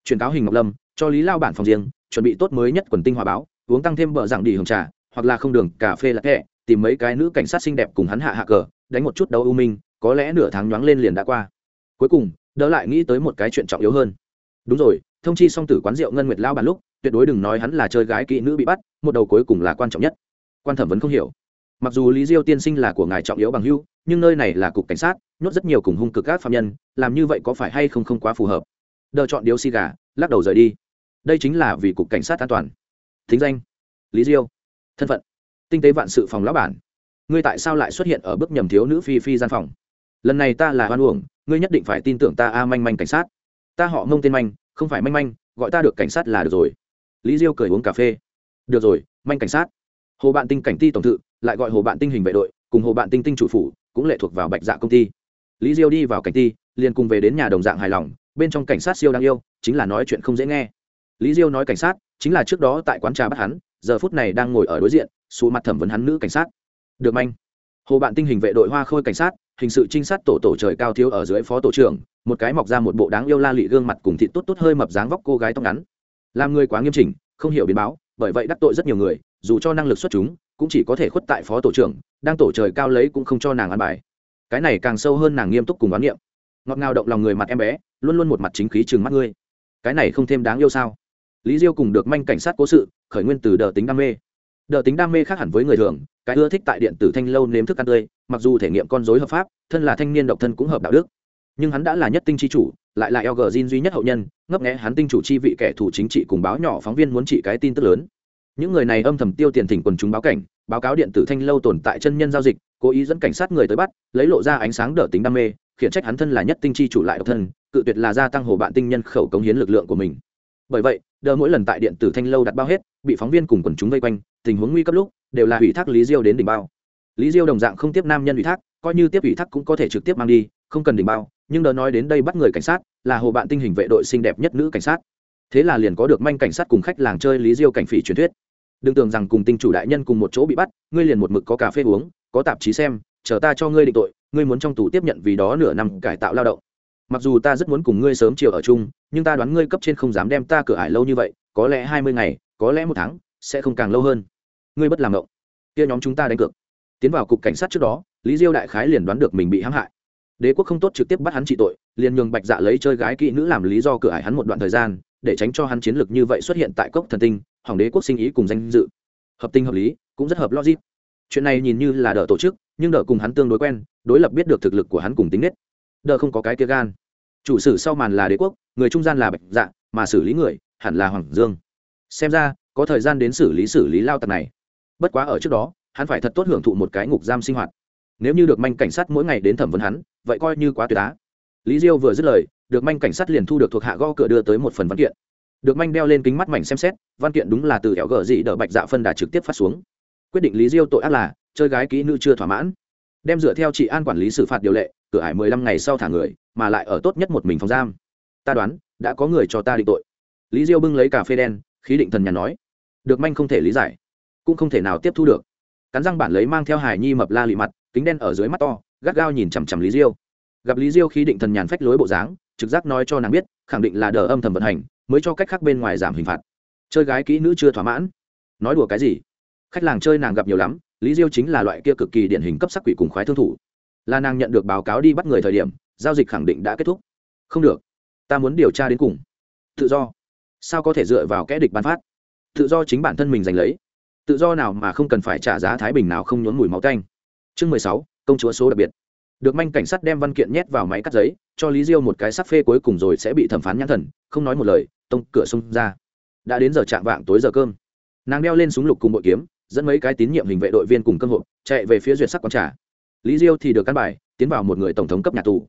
Truyền cáo hình ngọc lâm, cho lý lao bản phòng riêng, chuẩn bị tốt mới nhất quần tinh hòa báo, uống tăng thêm bờ dạng đi hồng trà, hoặc là không đường, cà phê lạc thẹ tìm mấy cái nữ cảnh sát xinh đẹp cùng hắn hạ hạ cờ, đánh một chút đấu ưu minh, có lẽ nửa tháng nhoáng lên liền đã qua. Cuối cùng, đỡ lại nghĩ tới một cái chuyện trọng yếu hơn. Đúng rồi, thông chi song tử quán rượu ngân nguyệt lao bản lúc, tuyệt đối đừng nói hắn là chơi gái kỹ nữ bị bắt, một đầu cuối cùng là quan trọng nhất. Quan thẩm vẫn không hiểu mặc dù lý diêu tiên sinh là của ngài trọng yếu bằng hưu nhưng nơi này là cục cảnh sát, nhốt rất nhiều cùng hung cực các phạm nhân, làm như vậy có phải hay không không quá phù hợp? Đờ chọn điếu xì gà, lắc đầu rời đi. Đây chính là vì cục cảnh sát an toàn. Thính danh, lý diêu. Thân phận, tinh tế vạn sự phòng lão bản. Ngươi tại sao lại xuất hiện ở bước nhầm thiếu nữ phi phi gian phòng? Lần này ta là hoan uổng, ngươi nhất định phải tin tưởng ta a manh manh cảnh sát. Ta họ mông tên manh, không phải manh manh, gọi ta được cảnh sát là được rồi. Lý diêu cười uống cà phê. Được rồi, manh cảnh sát hồ bạn tinh cảnh ti tổng thự, lại gọi hồ bạn tinh hình vệ đội, cùng hồ bạn tinh tinh chủ phủ, cũng lệ thuộc vào bạch dạ công ty. Lý diêu đi vào cảnh ti, liền cùng về đến nhà đồng dạng hài lòng, bên trong cảnh sát siêu đang yêu, chính là nói chuyện không dễ nghe. Lý diêu nói cảnh sát, chính là trước đó tại quán trà bắt hắn, giờ phút này đang ngồi ở đối diện xù mặt thẩm vấn hắn nữ cảnh sát. Được manh. Hồ bạn tinh hình vệ đội hoa khôi cảnh sát, hình sự trinh sát tổ tổ trời cao thiếu ở dưới phó tổ trưởng, một cái mọc ra một bộ đáng yêu la lị gương mặt cùng thịt tốt tốt hơi mập dáng vóc cô gái tóc ngắn. Làm người quá nghiêm chỉnh, không hiểu biến báo bởi vậy đắc tội rất nhiều người, dù cho năng lực xuất chúng, cũng chỉ có thể khuất tại phó tổ trưởng, đang tổ trời cao lấy cũng không cho nàng ăn bài. Cái này càng sâu hơn nàng nghiêm túc cùng bán niệm. Ngọt ngào động lòng người mặt em bé, luôn luôn một mặt chính khí chừng mắt ngươi. Cái này không thêm đáng yêu sao? Lý diêu cùng được manh cảnh sát cố sự, khởi nguyên từ đờ tính đam mê. Đờ tính đam mê khác hẳn với người thường, cái ưa thích tại điện tử thanh lâu nếm thức ăn tươi, mặc dù thể nghiệm con dối hợp pháp, thân là thanh niên độc thân cũng hợp đạo đức nhưng hắn đã là nhất tinh chi chủ, lại là eo gờ jin duy nhất hậu nhân, ngấp nghẽ hắn tinh chủ chi vị kẻ thù chính trị cùng báo nhỏ phóng viên muốn trị cái tin tức lớn. Những người này âm thầm tiêu tiền thỉnh quần chúng báo cảnh, báo cáo điện tử thanh lâu tồn tại chân nhân giao dịch, cố ý dẫn cảnh sát người tới bắt, lấy lộ ra ánh sáng đỡ tính đam mê, khiển trách hắn thân là nhất tinh chi chủ lại độc thân, cự tuyệt là gia tăng hồ bạn tinh nhân khẩu cống hiến lực lượng của mình. Bởi vậy đờ mỗi lần tại điện tử thanh lâu đặt bao hết, bị phóng viên cùng quần chúng vây quanh, tình huống nguy cấp lúc, đều là ủy thác lý diêu đến đỉnh bao. Lý diêu đồng dạng không tiếp nam nhân ủy thác, coi như tiếp ủy thác cũng có thể trực tiếp mang đi, không cần đỉnh bao nhưng đỡ nói đến đây bắt người cảnh sát, là hồ bạn tinh hình vệ đội xinh đẹp nhất nữ cảnh sát. Thế là liền có được manh cảnh sát cùng khách làng chơi lý diêu cảnh phỉ truyền thuyết. Đừng tưởng rằng cùng tinh chủ đại nhân cùng một chỗ bị bắt, ngươi liền một mực có cà phê uống, có tạp chí xem, chờ ta cho ngươi định tội, ngươi muốn trong tù tiếp nhận vì đó nửa năm cải tạo lao động. Mặc dù ta rất muốn cùng ngươi sớm chiều ở chung, nhưng ta đoán ngươi cấp trên không dám đem ta cửa ải lâu như vậy, có lẽ hai mươi ngày, có lẽ một tháng, sẽ không càng lâu hơn. Ngươi bất làm ngộng. Kia nhóm chúng ta đánh cược. Tiến vào cục cảnh sát trước đó, lý diêu đại khái liền đoán được mình bị hãm hại đế quốc không tốt trực tiếp bắt hắn trị tội, liền nhường bạch dạ lấy chơi gái kỹ nữ làm lý do cửa ải hắn một đoạn thời gian, để tránh cho hắn chiến lược như vậy xuất hiện tại cốc thần tinh, hỏng đế quốc sinh ý cùng danh dự. Hợp tình hợp lý, cũng rất hợp logic. Chuyện này nhìn như là đỡ tổ chức, nhưng đỡ cùng hắn tương đối quen, đối lập biết được thực lực của hắn cùng tính nết. Đỡ không có cái kia gan. Chủ sử sau màn là đế quốc, người trung gian là bạch dạ mà xử lý người, hẳn là hoàng dương. Xem ra, có thời gian đến xử lý xử lý lao tặc này. Bất quá ở trước đó, hắn phải thật tốt hưởng thụ một cái ngục giam sinh hoạt nếu như được manh cảnh sát mỗi ngày đến thẩm vấn hắn, vậy coi như quá tuyệt á. Lý diêu vừa dứt lời, được manh cảnh sát liền thu được thuộc hạ gõ cửa đưa tới một phần văn kiện. Được manh đeo lên kính mắt mảnh xem xét, văn kiện đúng là từ hẻo gờ dị đỡ bạch dạ phân đà trực tiếp phát xuống. Quyết định lý diêu tội ác là, chơi gái kỹ nữ chưa thỏa mãn. Đem dựa theo chị an quản lý xử phạt điều lệ, cửa hải mười lăm ngày sau thả người, mà lại ở tốt nhất một mình phòng giam. Ta đoán, đã có người cho ta định tội. Lý diêu bưng lấy cà phê đen, khí định thần nhà nói. Được manh không thể lý giải, cũng không thể nào tiếp thu được. Cắn răng bản lấy mang theo hải nhi mập la lị mặt kính đen ở dưới mắt to, gắt gao nhìn chằm chằm lý diêu. Gặp lý diêu khi định thần nhàn phách lối bộ dáng, trực giác nói cho nàng biết, khẳng định là đờ âm thầm vận hành, mới cho cách khác bên ngoài giảm hình phạt. Chơi gái kỹ nữ chưa thỏa mãn. Nói đùa cái gì? Khách làng chơi nàng gặp nhiều lắm, lý diêu chính là loại kia cực kỳ điển hình cấp sắc quỷ cùng khoái thương thủ. Là nàng nhận được báo cáo đi bắt người thời điểm, giao dịch khẳng định đã kết thúc. Không được, ta muốn điều tra đến cùng. Tự do. Sao có thể dựa vào kẽ địch bán phát? Tự do chính bản thân mình giành lấy. Tự do nào mà không cần phải trả giá thái bình nào không nhốn mùi máu tanh chương mười sáu, công chúa số đặc biệt. Được manh cảnh sát đem văn kiện nhét vào máy cắt giấy, cho lý diêu một cái sắc phê cuối cùng rồi sẽ bị thẩm phán nhãn thần, không nói một lời, tông cửa xông ra. Đã đến giờ chạm vạng tối giờ cơm. Nàng đeo lên súng lục cùng bội kiếm, dẫn mấy cái tín nhiệm hình vệ đội viên cùng cơ hội chạy về phía duyệt sắc quán trà. Lý diêu thì được căn bài, tiến vào một người tổng thống cấp nhà tù.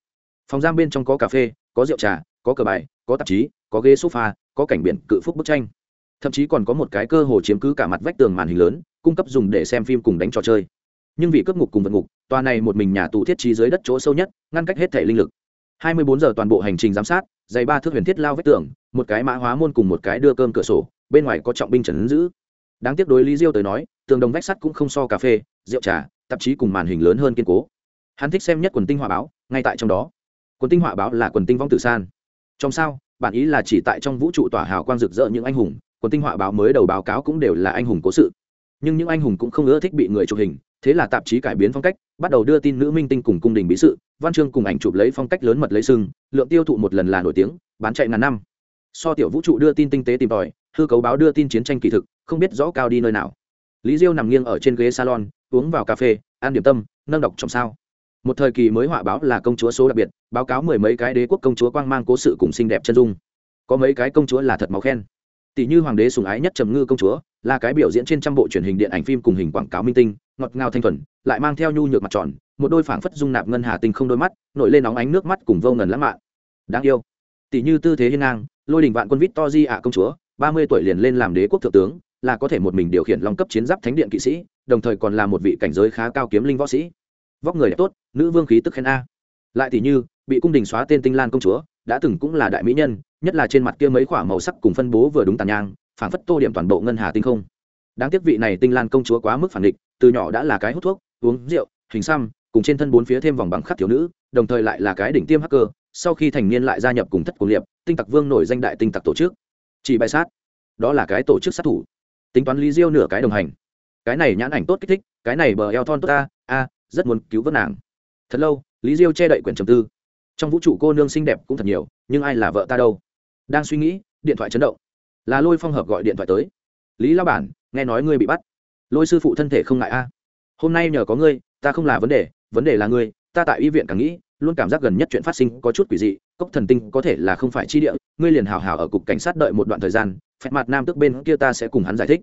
Phòng giam bên trong có cà phê, có rượu trà, có cờ bài, có tạp chí, có ghế sofa, có cảnh biển cự phúc bức tranh. Thậm chí còn có một cái cơ hồ chiếm cứ cả mặt vách tường màn hình lớn, cung cấp dùng để xem phim cùng đánh trò chơi nhưng vì cướp ngục cùng vật ngục, tòa này một mình nhà tù thiết trí dưới đất chỗ sâu nhất, ngăn cách hết thể linh lực. Hai mươi bốn giờ toàn bộ hành trình giám sát, dày ba thước huyền thiết lao vết tường, một cái mã hóa môn cùng một cái đưa cơm cửa sổ, bên ngoài có trọng binh trần giữ. Đáng tiếc đối lý diêu tới nói, tường đồng vách sắt cũng không so cà phê, rượu trà, tạp chí cùng màn hình lớn hơn kiên cố. Hắn thích xem nhất quần tinh họa báo, ngay tại trong đó. Quần tinh họa báo là quần tinh vong tử san. Trong sao, bản ý là chỉ tại trong vũ trụ tỏa hào quang rực rỡ những anh hùng, quần tinh họa báo mới đầu báo cáo cũng đều là anh hùng cố sự. Nhưng những anh hùng cũng không ưa thích bị người chụp hình thế là tạp chí cải biến phong cách, bắt đầu đưa tin nữ minh tinh cùng cung đình bí sự, văn chương cùng ảnh chụp lấy phong cách lớn mật lấy sưng lượng tiêu thụ một lần là nổi tiếng, bán chạy ngàn năm. So tiểu vũ trụ đưa tin tinh tế tìm tòi, hư cấu báo đưa tin chiến tranh kỳ thực, không biết rõ cao đi nơi nào. Lý diêu nằm nghiêng ở trên ghế salon, uống vào cà phê, ăn điểm tâm, nâng đọc trọng sao. Một thời kỳ mới họa báo là công chúa số đặc biệt, báo cáo mười mấy cái đế quốc công chúa quang mang cố sự cùng xinh đẹp chân dung. Có mấy cái công chúa là thật máu khen. Tỷ như hoàng đế sùng ái nhất trầm ngư công chúa, là cái biểu diễn trên trăm bộ truyền hình điện ảnh phim cùng hình quảng cáo minh tinh ngọt ngào thanh thuần, lại mang theo nhu nhược mặt tròn, một đôi phảng phất dung nạp ngân hà tình không đôi mắt, nổi lên nóng ánh nước mắt cùng vô ngần lãng mạn. Đáng yêu. Tỷ như tư thế hiên ngang, lôi đỉnh vạn quân vít to di ạ công chúa, ba mươi tuổi liền lên làm đế quốc thượng tướng, là có thể một mình điều khiển long cấp chiến giáp thánh điện kỵ sĩ, đồng thời còn là một vị cảnh giới khá cao kiếm linh võ sĩ. Vóc người đẹp tốt, nữ vương khí tức khen a. Lại tỷ như, bị cung đình xóa tên tinh lan công chúa, đã từng cũng là đại mỹ nhân, nhất là trên mặt kia mấy quả màu sắc cùng phân bố vừa đúng tàn nhang, phảng phất tô điểm toàn bộ ngân hà tinh không đáng tiếc vị này tinh lan công chúa quá mức phản địch từ nhỏ đã là cái hút thuốc, uống rượu, hình xăm, cùng trên thân bốn phía thêm vòng bằng khắc thiếu nữ, đồng thời lại là cái đỉnh tiêm hacker, sau khi thành niên lại gia nhập cùng thất cùng liệp, tinh tặc vương nổi danh đại tinh tặc tổ chức. Chỉ bài sát. Đó là cái tổ chức sát thủ. Tính toán lý diêu nửa cái đồng hành. Cái này nhãn ảnh tốt kích thích, cái này bờ eo thon tốt ta, a, rất muốn cứu vớt nàng. Thật lâu, lý diêu che đậy quyển trầm tư. Trong vũ trụ cô nương xinh đẹp cũng thật nhiều, nhưng ai là vợ ta đâu? Đang suy nghĩ, điện thoại chấn động. Là lôi phong hợp gọi điện thoại tới. Lý lao bản nghe nói ngươi bị bắt. Lôi sư phụ thân thể không ngại a. Hôm nay nhờ có ngươi, ta không là vấn đề vấn đề là ngươi, ta tại y viện càng nghĩ, luôn cảm giác gần nhất chuyện phát sinh có chút quỷ dị, cốc thần tinh có thể là không phải chi địa, ngươi liền hào hào ở cục cảnh sát đợi một đoạn thời gian, phép mặt nam tức bên kia ta sẽ cùng hắn giải thích.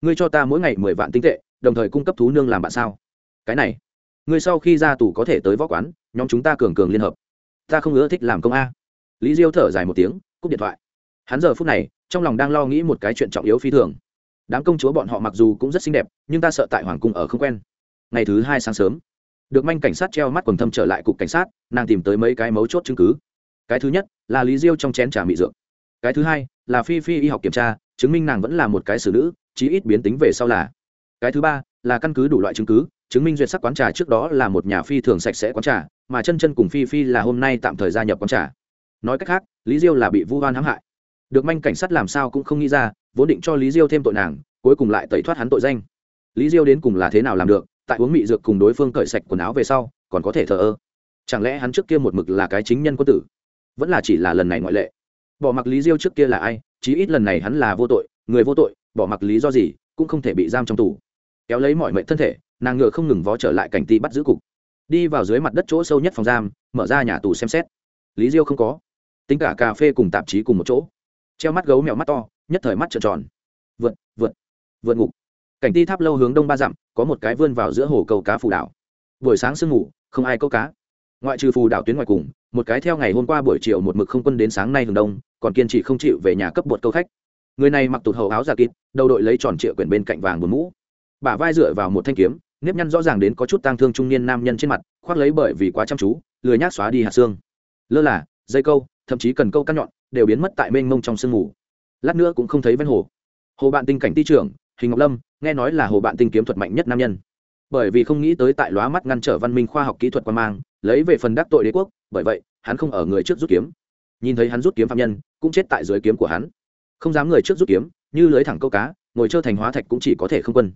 Ngươi cho ta mỗi ngày mười vạn tinh tệ, đồng thời cung cấp thú nương làm bạn sao? Cái này, ngươi sau khi ra tù có thể tới võ quán, nhóm chúng ta cường cường liên hợp. Ta không ưa thích làm công a. Lý diêu thở dài một tiếng, cúp điện thoại. Hắn giờ phút này, trong lòng đang lo nghĩ một cái chuyện trọng yếu phi thường đám công chúa bọn họ mặc dù cũng rất xinh đẹp, nhưng ta sợ tại hoàng cung ở không quen. Ngày thứ hai sáng sớm, được manh cảnh sát treo mắt quần thâm trở lại cục cảnh sát, nàng tìm tới mấy cái mấu chốt chứng cứ. Cái thứ nhất là lý diêu trong chén trà mị dược. Cái thứ hai là phi phi y học kiểm tra, chứng minh nàng vẫn là một cái xử nữ, chí ít biến tính về sau là. Cái thứ ba là căn cứ đủ loại chứng cứ, chứng minh duyệt sắc quán trà trước đó là một nhà phi thường sạch sẽ quán trà, mà chân chân cùng phi phi là hôm nay tạm thời gia nhập quán trà. Nói cách khác, lý diêu là bị vu oan hãm hại được manh cảnh sát làm sao cũng không nghĩ ra, vốn định cho lý diêu thêm tội nàng, cuối cùng lại tẩy thoát hắn tội danh. Lý diêu đến cùng là thế nào làm được, tại uống mị dược cùng đối phương cởi sạch quần áo về sau, còn có thể thờ ơ. Chẳng lẽ hắn trước kia một mực là cái chính nhân quân tử? Vẫn là chỉ là lần này ngoại lệ. Bỏ mặc lý diêu trước kia là ai, chí ít lần này hắn là vô tội, người vô tội, bỏ mặc lý do gì, cũng không thể bị giam trong tù. Kéo lấy mọi mệnh thân thể, nàng ngựa không ngừng vó trở lại cảnh ti bắt giữ cục. Đi vào dưới mặt đất chỗ sâu nhất phòng giam, mở ra nhà tù xem xét. Lý diêu không có. Tính cả cà phê cùng tạp chí cùng một chỗ treo mắt gấu mèo mắt to, nhất thời mắt trợn tròn. Vượt vượt vượt ngục. Cảnh ti tháp lâu hướng đông ba dặm, có một cái vươn vào giữa hồ cầu cá phù đảo. Buổi sáng sương ngủ không ai câu cá. Ngoại trừ phù đảo tuyến ngoài cùng, một cái theo ngày hôm qua buổi chiều một mực không quân đến sáng nay hừng đông, còn kiên trì không chịu về nhà cấp bột câu khách. Người này mặc tụt hầu áo giả kịt đầu đội lấy tròn trịa quyển bên cạnh vàng buồn mũ. Bả vai dựa vào một thanh kiếm, nếp nhăn rõ ràng đến có chút tang thương trung niên nam nhân trên mặt, khoác lấy bởi vì quá chăm chú, lười nhác xóa đi hạt xương. Lơ là, dây câu, thậm chí cần câu cắt nhọn đều biến mất tại mênh mông trong sương mù. Lát nữa cũng không thấy ven hồ. Hồ bạn tinh cảnh ti trưởng, hình ngọc lâm, nghe nói là hồ bạn tinh kiếm thuật mạnh nhất nam nhân. Bởi vì không nghĩ tới tại lóa mắt ngăn trở văn minh khoa học kỹ thuật quan mang, lấy về phần đắc tội đế quốc, bởi vậy, hắn không ở người trước rút kiếm. Nhìn thấy hắn rút kiếm phạm nhân, cũng chết tại dưới kiếm của hắn. Không dám người trước rút kiếm, như lưới thẳng câu cá, ngồi chơi thành hóa thạch cũng chỉ có thể không quân.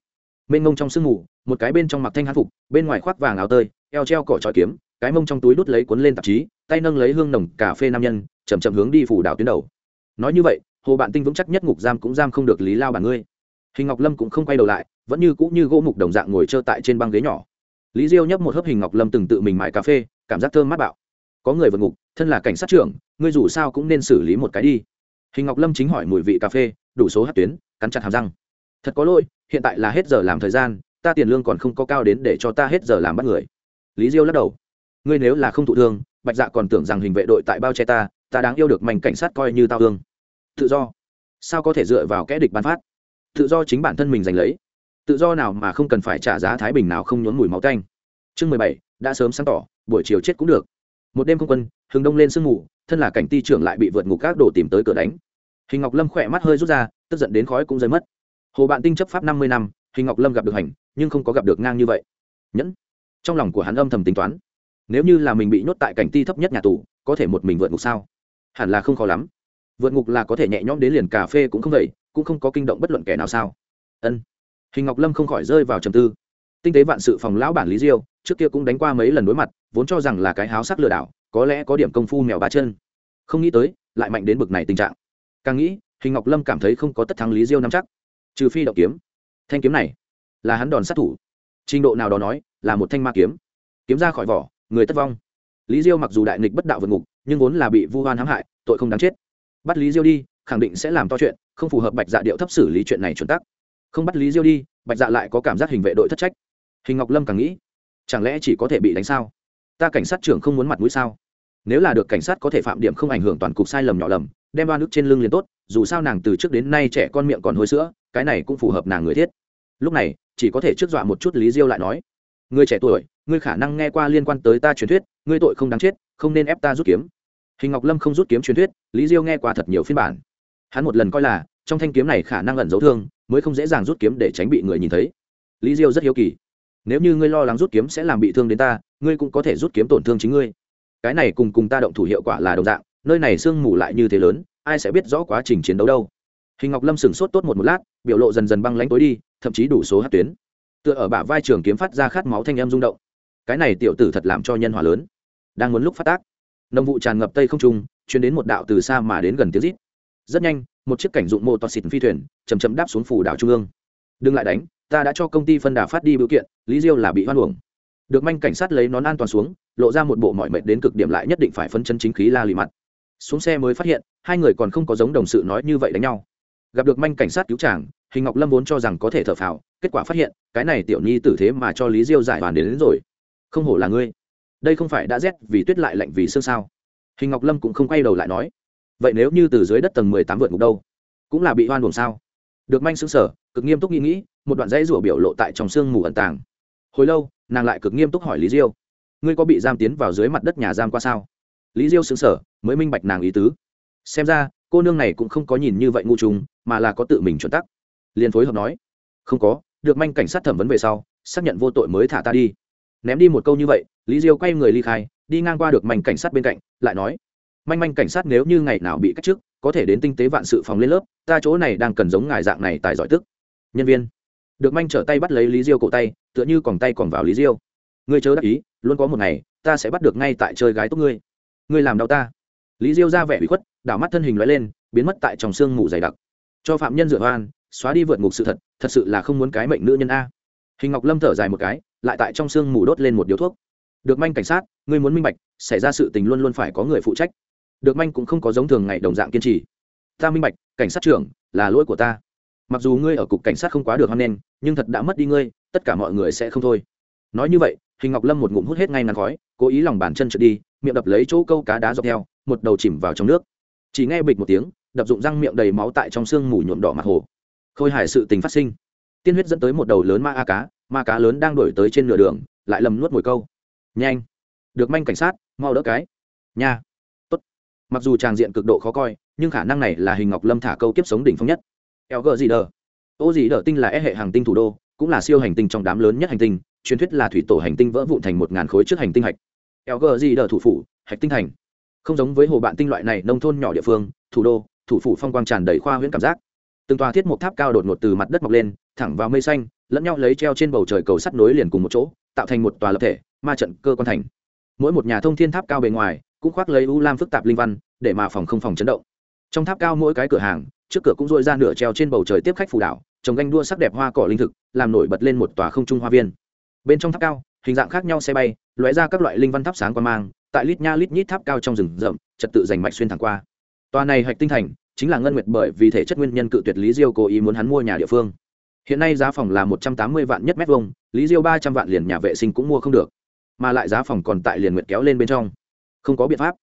Mênh mông trong sương mù, một cái bên trong mặc thanh hán phục, bên ngoài khoác vàng áo tơi, eo treo cỏ trói kiếm, cái mông trong túi đút lấy cuốn lên tạp chí tay nâng lấy hương nồng cà phê nam nhân chầm chậm hướng đi phủ đảo tuyến đầu. Nói như vậy, hồ bạn tinh vững chắc nhất ngục giam cũng giam không được lý lao bản ngươi. Hình ngọc lâm cũng không quay đầu lại, vẫn như cũng như gỗ mục đồng dạng ngồi trơ tại trên băng ghế nhỏ. Lý diêu nhấp một hớp hình ngọc lâm từng tự mình mải cà phê, cảm giác thơm mát bạo. Có người vượt ngục, thân là cảnh sát trưởng, ngươi dù sao cũng nên xử lý một cái đi. Hình ngọc lâm chính hỏi mùi vị cà phê, đủ số hát tuyến, cắn chặt hàm răng. Thật có lỗi, hiện tại là hết giờ làm thời gian, ta tiền lương còn không có cao đến để cho ta hết giờ làm bắt người. Lý diêu lắc đầu. Ngươi nếu là không thụ thương bạch dạ còn tưởng rằng hình vệ đội tại bao che ta ta đáng yêu được mảnh cảnh sát coi như tao hương tự do. Sao có thể dựa vào kẽ địch bán phát? Tự do chính bản thân mình giành lấy. Tự do nào mà không cần phải trả giá thái bình nào không nhốn mùi máu canh. Chương mười bảy, đã sớm sáng tỏ, buổi chiều chết cũng được. Một đêm không quân hừng đông lên sương mù, thân là cảnh ti trưởng lại bị vượt ngục các đồ tìm tới cửa đánh. Hình ngọc lâm khỏe mắt hơi rút ra, tức giận đến khói cũng rơi mất. Hồ bạn tinh chấp pháp năm mươi năm, hình ngọc lâm gặp được hành, nhưng không có gặp được ngang như vậy. Nhẫn. Trong lòng của hắn âm thầm tính toán nếu như là mình bị nhốt tại cảnh ti thấp nhất nhà tù, có thể một mình vượt ngục sao? Hẳn là không khó lắm. Vượt ngục là có thể nhẹ nhõm đến liền cà phê cũng không vậy, cũng không có kinh động bất luận kẻ nào sao? Ân. Hình ngọc lâm không khỏi rơi vào trầm tư. Tinh tế vạn sự phòng lão bản lý diêu, trước kia cũng đánh qua mấy lần đối mặt, vốn cho rằng là cái háo sắc lừa đảo, có lẽ có điểm công phu mèo ba chân. Không nghĩ tới, lại mạnh đến bực này tình trạng. Càng nghĩ, hình ngọc lâm cảm thấy không có tất thắng lý diêu nắm chắc. Trừ phi đậu kiếm. Thanh kiếm này, là hắn đòn sát thủ. Trình độ nào đó nói, là một thanh ma kiếm. Kiếm ra khỏi vỏ người tất vong. Lý diêu mặc dù đại nghịch bất đạo vượt ngục, nhưng vốn là bị vu hoan hãm hại, tội không đáng chết. Bắt lý diêu đi, khẳng định sẽ làm to chuyện, không phù hợp bạch dạ điệu thấp xử lý chuyện này chuẩn tắc. Không bắt lý diêu đi, bạch dạ lại có cảm giác hình vệ đội thất trách. Hình ngọc lâm càng nghĩ, chẳng lẽ chỉ có thể bị đánh sao? Ta cảnh sát trưởng không muốn mặt mũi sao? Nếu là được cảnh sát có thể phạm điểm không ảnh hưởng toàn cục sai lầm nhỏ lầm, đem oan ức trên lưng liền tốt, dù sao nàng từ trước đến nay trẻ con miệng còn hôi sữa, cái này cũng phù hợp nàng người thiết. Lúc này, chỉ có thể trước dọa một chút lý diêu lại nói, người trẻ tuổi ngươi khả năng nghe qua liên quan tới ta truyền thuyết, ngươi tội không đáng chết, không nên ép ta rút kiếm. Hình ngọc lâm không rút kiếm truyền thuyết, lý diêu nghe qua thật nhiều phiên bản. Hắn một lần coi là, trong thanh kiếm này khả năng ẩn dấu thương, mới không dễ dàng rút kiếm để tránh bị người nhìn thấy. Lý diêu rất hiếu kỳ. Nếu như ngươi lo lắng rút kiếm sẽ làm bị thương đến ta, ngươi cũng có thể rút kiếm tổn thương chính ngươi. Cái này cùng cùng ta động thủ hiệu quả là đồng dạng, nơi này sương mù lại như thế lớn, ai sẽ biết rõ quá trình chiến đấu đâu. Hình ngọc lâm sửng sốt tốt một một lát, biểu lộ dần dần băng lãnh tối đi, thậm chí đủ số hát tuyến. Tựa ở bả vai trường kiếm phát ra khát máu thanh âm rung động cái này tiểu tử thật làm cho nhân hòa lớn. Đang muốn lúc phát tác nồng vụ tràn ngập tây không trung chuyến đến một đạo từ xa mà đến gần tiếng rít. Rất nhanh một chiếc cảnh dụng mô toa xịt phi thuyền chầm chậm đáp xuống phủ đảo trung ương. Đừng lại đánh ta đã cho công ty phân đà phát đi biểu kiện lý diêu là bị hoan uổng. Được manh cảnh sát lấy nón an toàn xuống lộ ra một bộ mọi mệt đến cực điểm lại nhất định phải phân chân chính khí la lì mặt. Xuống xe mới phát hiện hai người còn không có giống đồng sự nói như vậy đánh nhau. Gặp được manh cảnh sát cứu chàng hình ngọc lâm vốn cho rằng có thể thở phào kết quả phát hiện cái này tiểu nhi tử thế mà cho lý diêu giải đoàn đến, đến rồi không hổ là ngươi. Đây không phải đã rét vì tuyết lại lạnh vì xương sao? Hình ngọc lâm cũng không quay đầu lại nói. Vậy nếu như từ dưới đất tầng mười tám vượt ngục đâu, cũng là bị hoan buồn sao? Được manh xương sở cực nghiêm túc nghĩ nghĩ, một đoạn dãy rủa biểu lộ tại trong xương mù ẩn tàng. Hồi lâu, nàng lại cực nghiêm túc hỏi lý diêu, ngươi có bị giam tiến vào dưới mặt đất nhà giam qua sao? Lý diêu xương sở mới minh bạch nàng ý tứ. Xem ra, cô nương này cũng không có nhìn như vậy ngu trùng, mà là có tự mình chuẩn tắc. Liền phối hợp nói, không có, được manh cảnh sát thẩm vấn về sau, xác nhận vô tội mới thả ta đi ném đi một câu như vậy, lý diêu quay người ly khai, đi ngang qua được mảnh cảnh sát bên cạnh, lại nói, manh manh cảnh sát nếu như ngày nào bị cách chức, có thể đến tinh tế vạn sự phòng lên lớp, ta chỗ này đang cần giống ngài dạng này tài giỏi tức. Nhân viên được manh trở tay bắt lấy lý diêu cổ tay, tựa như còn tay còn vào lý diêu. Người chớ đắc ý, luôn có một ngày, ta sẽ bắt được ngay tại chơi gái tốt ngươi. Ngươi làm đau ta. Lý diêu ra vẻ bị khuất, đảo mắt thân hình l lên, biến mất tại trong sương mù dày đặc. Cho phạm nhân dựa hoan xóa đi vượt ngục sự thật thật sự là không muốn cái mệnh nữ nhân a. Hình ngọc lâm thở dài một cái lại tại trong xương mù đốt lên một điếu thuốc. Được manh cảnh sát, ngươi muốn minh bạch, xảy ra sự tình luôn luôn phải có người phụ trách. Được manh cũng không có giống thường ngày đồng dạng kiên trì. Ta minh bạch, cảnh sát trưởng, là lỗi của ta. Mặc dù ngươi ở cục cảnh sát không quá được hoan nghênh, nhưng thật đã mất đi ngươi, tất cả mọi người sẽ không thôi. Nói như vậy, hình ngọc lâm một ngụm hút hết ngay ngắn khói, cố ý lòng bàn chân trượt đi, miệng đập lấy chỗ câu cá đá dọc theo, một đầu chìm vào trong nước. Chỉ nghe bịch một tiếng, đập dụng răng miệng đầy máu tại trong xương mù nhuộm đỏ mặt hồ. Khôi hài sự tình phát sinh. Tiên huyết dẫn tới một đầu lớn ma a cá mà cá lớn đang đổi tới trên nửa đường, lại lầm nuốt mồi câu. Nhanh, được manh cảnh sát, mau đỡ cái. Nha. Tốt. mặc dù tràng diện cực độ khó coi, nhưng khả năng này là hình ngọc lâm thả câu kiếp sống đỉnh phong nhất. Eo gờ gì đờ. Ô gì đờ tinh là é hệ hàng tinh thủ đô, cũng là siêu hành tinh trong đám lớn nhất hành tinh, truyền thuyết là thủy tổ hành tinh vỡ vụn thành một ngàn khối trước hành tinh hạch. Eo gờ gì đờ thủ phủ, hạch tinh thành. Không giống với hồ bạn tinh loại này nông thôn nhỏ địa phương, thủ đô, thủ phủ phong quang tràn đầy khoa huyễn cảm giác từng tòa thiết một tháp cao đột ngột từ mặt đất mọc lên, thẳng vào mây xanh, lẫn nhau lấy treo trên bầu trời cầu sắt nối liền cùng một chỗ, tạo thành một tòa lập thể, ma trận cơ quan thành. Mỗi một nhà thông thiên tháp cao bề ngoài, cũng khoác lấy u lam phức tạp linh văn, để mà phòng không phòng chấn động. Trong tháp cao mỗi cái cửa hàng, trước cửa cũng dội ra nửa treo trên bầu trời tiếp khách phù đảo, trồng ganh đua sắc đẹp hoa cỏ linh thực, làm nổi bật lên một tòa không trung hoa viên. Bên trong tháp cao, hình dạng khác nhau xe bay, lóe ra các loại linh văn tháp sáng quan mang, tại lít nha lít nhít tháp cao trong rừng rậm, trật tự giành mạch xuyên thẳng qua. Tòa này hạch tinh thành chính là ngân nguyệt bởi vì thể chất nguyên nhân cự tuyệt lý diêu cố ý muốn hắn mua nhà địa phương. Hiện nay giá phòng là một trăm tám mươi vạn nhất mét vuông, lý diêu ba trăm vạn liền nhà vệ sinh cũng mua không được. Mà lại giá phòng còn tại liền nguyệt kéo lên bên trong. Không có biện pháp.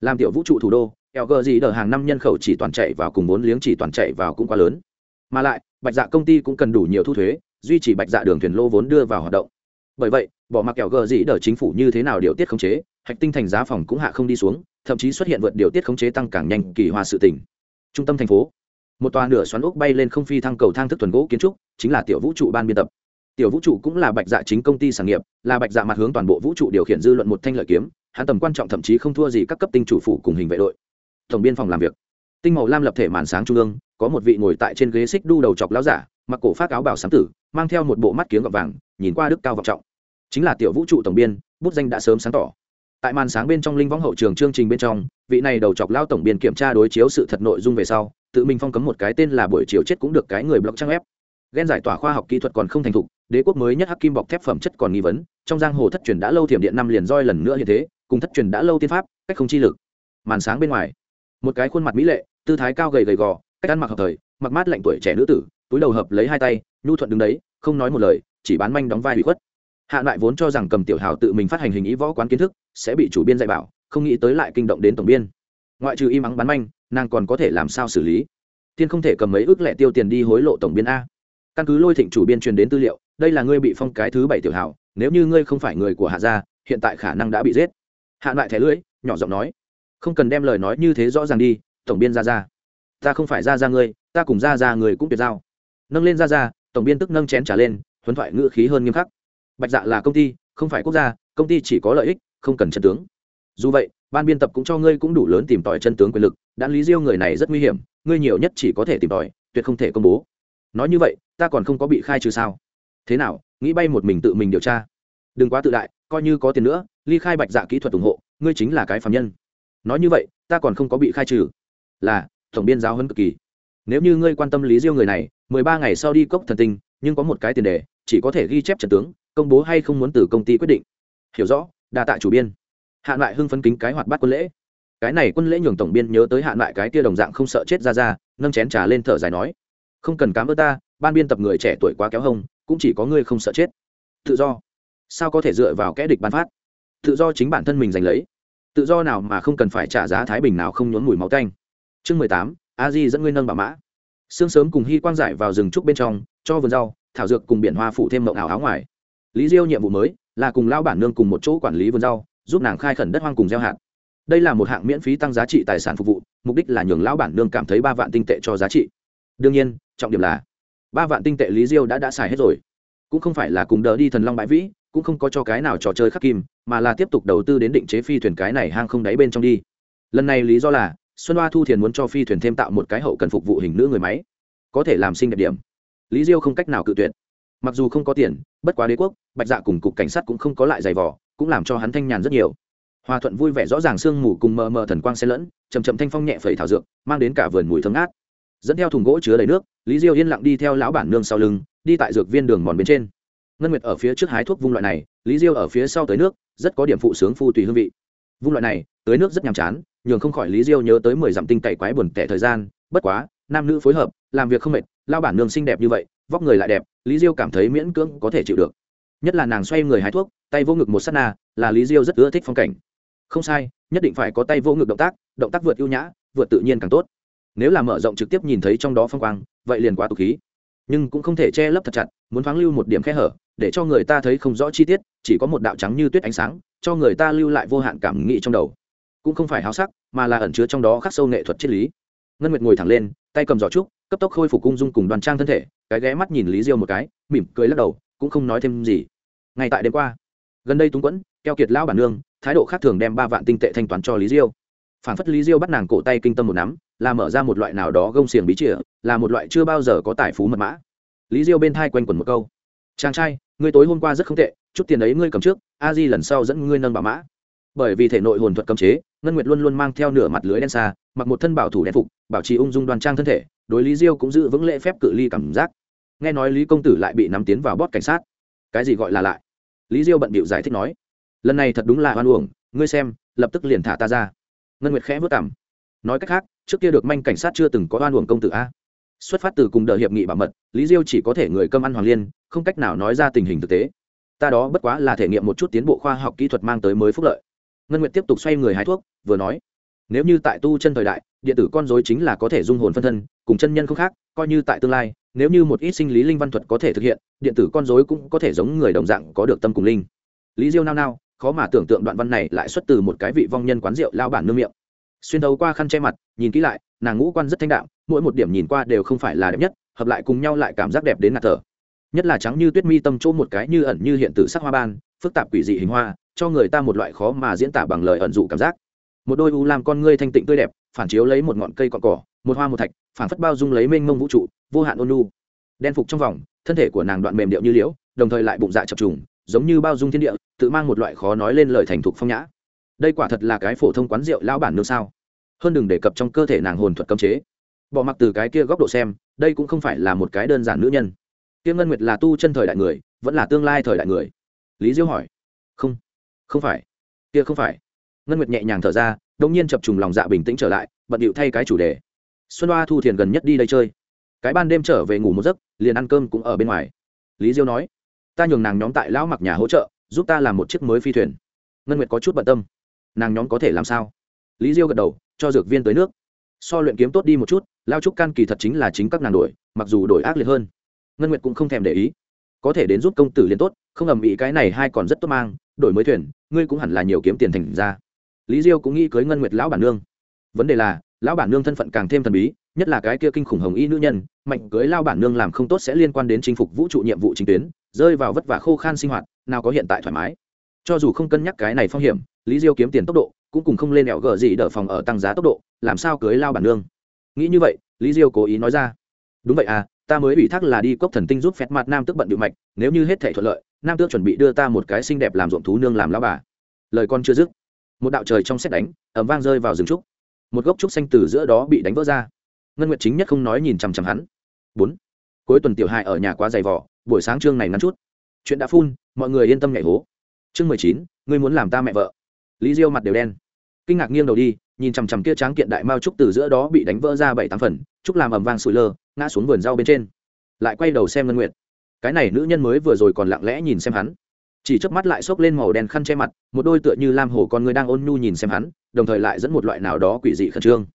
Làm tiểu vũ trụ thủ đô lg gì đờ hàng năm nhân khẩu chỉ toàn chạy vào cùng vốn liếng chỉ toàn chạy vào cũng quá lớn. Mà lại, bạch dạ công ty cũng cần đủ nhiều thu thuế, duy trì bạch dạ đường thuyền lô vốn đưa vào hoạt động. Bởi vậy, bỏ mặc kẹo gờ dĩ đờ chính phủ như thế nào điều tiết khống chế, hạch tinh thành giá phòng cũng hạ không đi xuống, thậm chí xuất hiện vượt điều tiết khống chế tăng càng nhanh kỳ hoa sự tỉnh trung tâm thành phố. Một tòa nửa xoắn ốc bay lên không phi thăng cầu thang thức thuần gỗ kiến trúc, chính là tiểu vũ trụ ban biên tập. Tiểu vũ trụ cũng là bạch dạ chính công ty sản nghiệp, là bạch dạ mặt hướng toàn bộ vũ trụ điều khiển dư luận một thanh lợi kiếm, hắn tầm quan trọng thậm chí không thua gì các cấp tinh chủ phủ cùng hình vệ đội. Tổng biên phòng làm việc. Tinh màu lam lập thể màn sáng trung ương, có một vị ngồi tại trên ghế xích đu đầu chọc láo giả, mặc cổ phát áo bảo sáng tử, mang theo một bộ mắt kiếng gọt vàng, nhìn qua đức cao vọng trọng. Chính là tiểu vũ trụ tổng biên, bút danh đã sớm sáng tỏ tại màn sáng bên trong linh võng hậu trường chương trình bên trong, vị này đầu chọc lao tổng biên kiểm tra đối chiếu sự thật nội dung về sau, tự mình phong cấm một cái tên là buổi chiều chết cũng được cái người blog trang ép ghen giải tỏa khoa học kỹ thuật còn không thành thục, đế quốc mới nhất hắc kim bọc thép phẩm chất còn nghi vấn, trong giang hồ thất truyền đã lâu thiểm điện năm liền roi lần nữa hiện thế, cùng thất truyền đã lâu tiên pháp, cách không chi lực. Màn sáng bên ngoài, một cái khuôn mặt mỹ lệ, tư thái cao gầy gầy gò, cách ăn mặc hợp thời, mặc mát lạnh tuổi trẻ nữ tử, túi đầu hợp lấy hai tay, nhu thuận đứng đấy, không nói một lời, chỉ bán manh đóng vai hủy khuất hạ lại vốn cho rằng cầm tiểu hào tự mình phát hành hình ý võ quán kiến thức sẽ bị chủ biên dạy bảo, không nghĩ tới lại kinh động đến tổng biên. Ngoại trừ im ắng bắn manh, nàng còn có thể làm sao xử lý? Tiên không thể cầm mấy ước lệ tiêu tiền đi hối lộ tổng biên a. Căn cứ lôi thịnh chủ biên truyền đến tư liệu, đây là ngươi bị phong cái thứ bảy tiểu hào, nếu như ngươi không phải người của hạ gia, hiện tại khả năng đã bị giết. Hạ lại thẻ lưỡi, nhỏ giọng nói. Không cần đem lời nói như thế rõ ràng đi, tổng biên ra ra. Ta không phải ra ra ngươi, ta cùng ra ra người cũng tuyệt giao. Nâng lên ra ra, tổng biên tức nâng chén trả lên, huấn thoại ngữ khí hơn nghiêm khắc bạch dạ là công ty, không phải quốc gia, công ty chỉ có lợi ích, không cần chân tướng. Dù vậy, ban biên tập cũng cho ngươi cũng đủ lớn tìm tòi chân tướng quyền lực, đã lý diêu người này rất nguy hiểm, ngươi nhiều nhất chỉ có thể tìm tòi, tuyệt không thể công bố. Nói như vậy, ta còn không có bị khai trừ sao? Thế nào, nghĩ bay một mình tự mình điều tra? Đừng quá tự đại, coi như có tiền nữa, ly khai bạch dạ kỹ thuật ủng hộ, ngươi chính là cái phạm nhân. Nói như vậy, ta còn không có bị khai trừ. Là, tổng biên giáo hơn cực kỳ. Nếu như ngươi quan tâm lý diêu người này, mười ba ngày sau đi cốc thần tinh, nhưng có một cái tiền đề, chỉ có thể ghi chép trận tướng công bố hay không muốn từ công ty quyết định. Hiểu rõ, đa tạ chủ biên. Hạ lại hưng phấn kính cái hoạt bát quân lễ. Cái này quân lễ nhường tổng biên nhớ tới hạ lại cái tia đồng dạng không sợ chết ra ra, nâng chén trà lên thở dài nói. Không cần cám ơn ta, ban biên tập người trẻ tuổi quá kéo hông, cũng chỉ có ngươi không sợ chết. Tự do. Sao có thể dựa vào kẽ địch ban phát? Tự do chính bản thân mình giành lấy. Tự do nào mà không cần phải trả giá thái bình nào không nhốn mùi máu canh chương mười tám, a di dẫn ngươi nâng bà mã. Sương sớm cùng hy quang giải vào rừng trúc bên trong, cho vườn rau, thảo dược cùng biển hoa phụ thêm mộng ảo áo ngoài lý diêu nhiệm vụ mới là cùng lao bản nương cùng một chỗ quản lý vườn rau, giúp nàng khai khẩn đất hoang cùng gieo hạt. Đây là một hạng miễn phí tăng giá trị tài sản phục vụ, mục đích là nhường lão bản nương cảm thấy ba vạn tinh tệ cho giá trị. Đương nhiên, trọng điểm là ba vạn tinh tệ lý diêu đã đã xài hết rồi. Cũng không phải là cùng đỡ đi thần long bãi vĩ, cũng không có cho cái nào trò chơi khắc kim, mà là tiếp tục đầu tư đến định chế phi thuyền cái này hang không đáy bên trong đi. Lần này lý do là, xuân hoa thu thiền muốn cho phi thuyền thêm tạo một cái hậu cần phục vụ hình nữ người máy, có thể làm sinh đẹp điểm. Lý diêu không cách nào cự tuyệt mặc dù không có tiền, bất quá đế quốc, bạch dạ cùng cục cảnh sát cũng không có lại giày vỏ cũng làm cho hắn thanh nhàn rất nhiều. Hòa thuận vui vẻ rõ ràng sương mù cùng mờ mờ thần quang xen lẫn chầm chậm thanh phong nhẹ phẩy thảo dược, mang đến cả vườn mùi thơm ngát. Dẫn theo thùng gỗ chứa đầy nước, lý diêu yên lặng đi theo lão bản nương sau lưng, đi tại dược viên đường mòn bên trên. Ngân nguyệt ở phía trước hái thuốc vung loại này, lý diêu ở phía sau tới nước, rất có điểm phụ sướng phu tùy hương vị. Vung loại này, tới nước rất nhàm chán, nhường không khỏi lý diêu nhớ tới mười dặm tinh cày quái buồn tẻ thời gian, bất quá, nam nữ phối hợp, làm việc không mệt lao bản nương xinh đẹp như vậy vóc người lại đẹp, lý diêu cảm thấy miễn cưỡng có thể chịu được. Nhất là nàng xoay người hái thuốc, tay vô ngực một s á t na, là lý diêu rất ưa thích phong cảnh. Không sai, nhất định phải có tay vô ngực động tác động tác vượt ưu nhã, vượt tự nhiên càng tốt. Nếu là mở rộng trực tiếp nhìn thấy trong đó phong quang, vậy liền quá tục khí. Nhưng cũng không thể che lấp thật chặt, muốn thoáng lưu một điểm khe hở, để cho người ta thấy không rõ chi tiết, chỉ có một đạo trắng như tuyết ánh sáng, cho người ta lưu lại vô hạn cảm nghĩ trong đầu. Cũng không phải háo sắc, mà là ẩn chứa trong đó khắc sâu nghệ thuật triết lý. Ngân nguyệt ngồi thẳng lên tay cầm giỏ trúc, cấp tốc khôi phục cung dung cùng đoàn trang thân thể, cái ghé mắt nhìn lý diêu một cái, mỉm cười lắc đầu, cũng không nói thêm gì. Ngay tại đêm qua, gần đây túng quẫn, keo kiệt lão bản nương, thái độ khác thường đem ba vạn tinh tệ thanh toán cho lý diêu. Phản phất lý diêu bắt nàng cổ tay kinh tâm một nắm, là mở ra một loại nào đó gông xiềng bí chìa, là một loại chưa bao giờ có tài phú mật mã. Lý diêu bên thai quanh quẩn một câu. Chàng trai người tối hôm qua rất không tệ, chút tiền ấy ngươi cầm trước, a di lần sau dẫn ngươi nâng bà mã bởi vì thể nội hồn thuật cấm chế, ngân nguyệt luôn luôn mang theo nửa mặt lưới đen xa, mặc một thân bảo thủ đen phục, bảo trì ung dung đoan trang thân thể, đối lý diêu cũng giữ vững lễ phép cự ly cảm giác. Nghe nói lý công tử lại bị nắm tiến vào bót cảnh sát. Cái gì gọi là lại? Lý diêu bận bịu giải thích nói. Lần này thật đúng là hoan uổng, ngươi xem, lập tức liền thả ta ra. Ngân nguyệt khẽ vất cảm nói cách khác, trước kia được manh cảnh sát chưa từng có hoan uổng công tử a. Xuất phát từ cùng đợi hiệp nghị bảo mật, lý diêu chỉ có thể người cơm ăn hoàng liên, không cách nào nói ra tình hình thực tế. Ta đó bất quá là thể nghiệm một chút tiến bộ khoa học kỹ thuật mang tới mới phúc lợi ngân nguyệt tiếp tục xoay người hái thuốc, vừa nói, nếu như tại tu chân thời đại điện tử con dối chính là có thể dung hồn phân thân, cùng chân nhân không khác, coi như tại tương lai, nếu như một ít sinh lý linh văn thuật có thể thực hiện điện tử con dối cũng có thể giống người đồng dạng có được tâm cùng linh. Lý diêu nao nao, khó mà tưởng tượng đoạn văn này lại xuất từ một cái vị vong nhân quán rượu lao bản nương miệng. Xuyên đầu qua khăn che mặt, nhìn kỹ lại, nàng ngũ quan rất thanh đạm, mỗi một điểm nhìn qua đều không phải là đẹp nhất, hợp lại cùng nhau lại cảm giác đẹp đến ngạt thở. Nhất là trắng như tuyết mi tâm chỗ một cái như ẩn như hiện tử sắc hoa ban, phức tạp quỷ dị hình hoa cho người ta một loại khó mà diễn tả bằng lời ẩn dụ cảm giác. Một đôi u làm con ngươi thanh tịnh tươi đẹp, phản chiếu lấy một ngọn cây cọn cỏ, một hoa một thạch, phản phất bao dung lấy mênh mông vũ trụ, vô hạn ôn nhu. đen phục trong vòng, thân thể của nàng đoạn mềm điệu như liễu, đồng thời lại bụng dạ chập trùng, giống như bao dung thiên địa, tự mang một loại khó nói lên lời thành thục phong nhã. Đây quả thật là cái phổ thông quán rượu lao bản nương sao? Hơn đừng đề cập trong cơ thể nàng hồn thuật cấm chế. Bỏ mặc từ cái kia góc độ xem, đây cũng không phải là một cái đơn giản nữ nhân. Tiêu ngân nguyệt là tu chân thời đại người, vẫn là tương lai thời đại người. Lý diêu hỏi không phải. Kia không phải. Ngân nguyệt nhẹ nhàng thở ra đông nhiên chập trùng lòng dạ bình tĩnh trở lại, bận điệu thay cái chủ đề. Xuân hoa thu thiền gần nhất đi đây chơi. Cái ban đêm trở về ngủ một giấc, liền ăn cơm cũng ở bên ngoài. Lý diêu nói, ta nhường nàng nhóm tại lão mặc nhà hỗ trợ, giúp ta làm một chiếc mới phi thuyền. Ngân nguyệt có chút bận tâm. Nàng nhóm có thể làm sao? Lý diêu gật đầu, cho dược viên tới nước. So luyện kiếm tốt đi một chút, lao trúc can kỳ thật chính là chính các nàng đổi, mặc dù đổi ác liệt hơn. Ngân nguyệt cũng không thèm để ý. Có thể đến giúp công tử liền tốt, không ầm ĩ cái này hai còn rất tốt mang đổi mới thuyền, ngươi cũng hẳn là nhiều kiếm tiền thành ra. Lý diêu cũng nghĩ cưới ngân nguyệt lão bản nương. Vấn đề là, lão bản nương thân phận càng thêm thần bí, nhất là cái kia kinh khủng hồng y nữ nhân, mạnh cưới lao bản nương làm không tốt sẽ liên quan đến chinh phục vũ trụ nhiệm vụ chính tuyến, rơi vào vất vả khô khan sinh hoạt, nào có hiện tại thoải mái. Cho dù không cân nhắc cái này phong hiểm, lý diêu kiếm tiền tốc độ cũng cùng không lên đẹo gờ gì đỡ phòng ở tăng giá tốc độ, làm sao cưới lao bản nương? Nghĩ như vậy, lý diêu cố ý nói ra. Đúng vậy à ta mới ủy thác là đi cốc thần tinh giúp phép mặt nam tức bận điệu mạch, nếu như hết thể thuận lợi nam tước chuẩn bị đưa ta một cái xinh đẹp làm ruộng thú nương làm lao bà. Lời con chưa dứt, một đạo trời trong xét đánh ẩm vang rơi vào rừng trúc. Một gốc trúc xanh từ giữa đó bị đánh vỡ ra. Ngân nguyệt chính nhất không nói nhìn chằm chằm hắn. Bốn, cuối tuần tiểu hại ở nhà quá dày vỏ buổi sáng trương này ngắn chút. Chuyện đã phun, mọi người yên tâm nhảy hố. Chương mười chín, ngươi muốn làm ta mẹ vợ. Lý diêu mặt đều đen. Kinh ngạc nghiêng đầu đi, nhìn chằm chằm kia tráng kiện đại mao trúc từ giữa đó bị đánh vỡ ra bảy tám phần, trúc làm ẩm vang sụi lơ, ngã xuống vườn rau bên trên. Lại quay đầu xem ngân nguyệt cái này nữ nhân mới vừa rồi còn lặng lẽ nhìn xem hắn. Chỉ chớp mắt lại xốc lên màu đen khăn che mặt, một đôi tựa như lam hồ con người đang ôn nhu nhìn xem hắn, đồng thời lại dẫn một loại nào đó quỷ dị khẩn trương.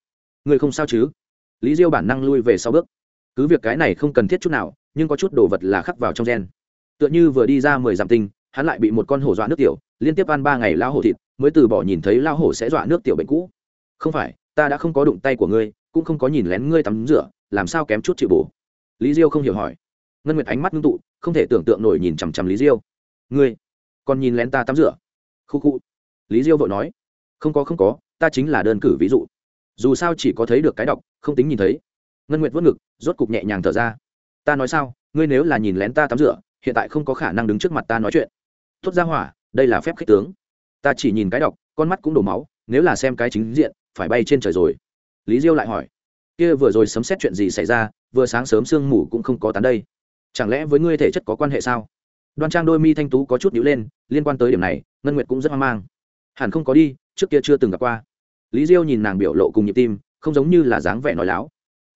Người không sao chứ? Lý diêu bản năng lui về sau bước. Cứ việc cái này không cần thiết chút nào, nhưng có chút đồ vật là khắc vào trong gen. Tựa như vừa đi ra mười dặm tinh, hắn lại bị một con hổ dọa nước tiểu, liên tiếp ăn ba ngày lao hổ thịt, mới từ bỏ nhìn thấy lao hổ sẽ dọa nước tiểu bệnh cũ. Không phải, ta đã không có đụng tay của ngươi, cũng không có nhìn lén ngươi tắm rửa, làm sao kém chút chịu bổ? Lý diêu không hiểu hỏi ngân nguyệt ánh mắt ngưng tụ, không thể tưởng tượng nổi nhìn chằm chằm lý diêu. Ngươi còn nhìn lén ta tắm rửa? Khu khu. Lý diêu vội nói. Không có không có, ta chính là đơn cử ví dụ. Dù sao chỉ có thấy được cái đọc, không tính nhìn thấy. Ngân nguyệt vớt ngực, rốt cục nhẹ nhàng thở ra. Ta nói sao, ngươi nếu là nhìn lén ta tắm rửa, hiện tại không có khả năng đứng trước mặt ta nói chuyện. Thốt ra hỏa, đây là phép khích tướng. Ta chỉ nhìn cái đọc, con mắt cũng đổ máu, nếu là xem cái chính diện, phải bay trên trời rồi. Lý diêu lại hỏi. Kia vừa rồi sấm xét chuyện gì xảy ra, vừa sáng sớm sương mù cũng không có tán đây chẳng lẽ với ngươi thể chất có quan hệ sao? Đoan trang đôi mi thanh tú có chút nhữ lên, liên quan tới điểm này, ngân nguyệt cũng rất hoang mang. Hẳn không có đi, trước kia chưa từng gặp qua. Lý diêu nhìn nàng biểu lộ cùng nhịp tim, không giống như là dáng vẻ nói láo.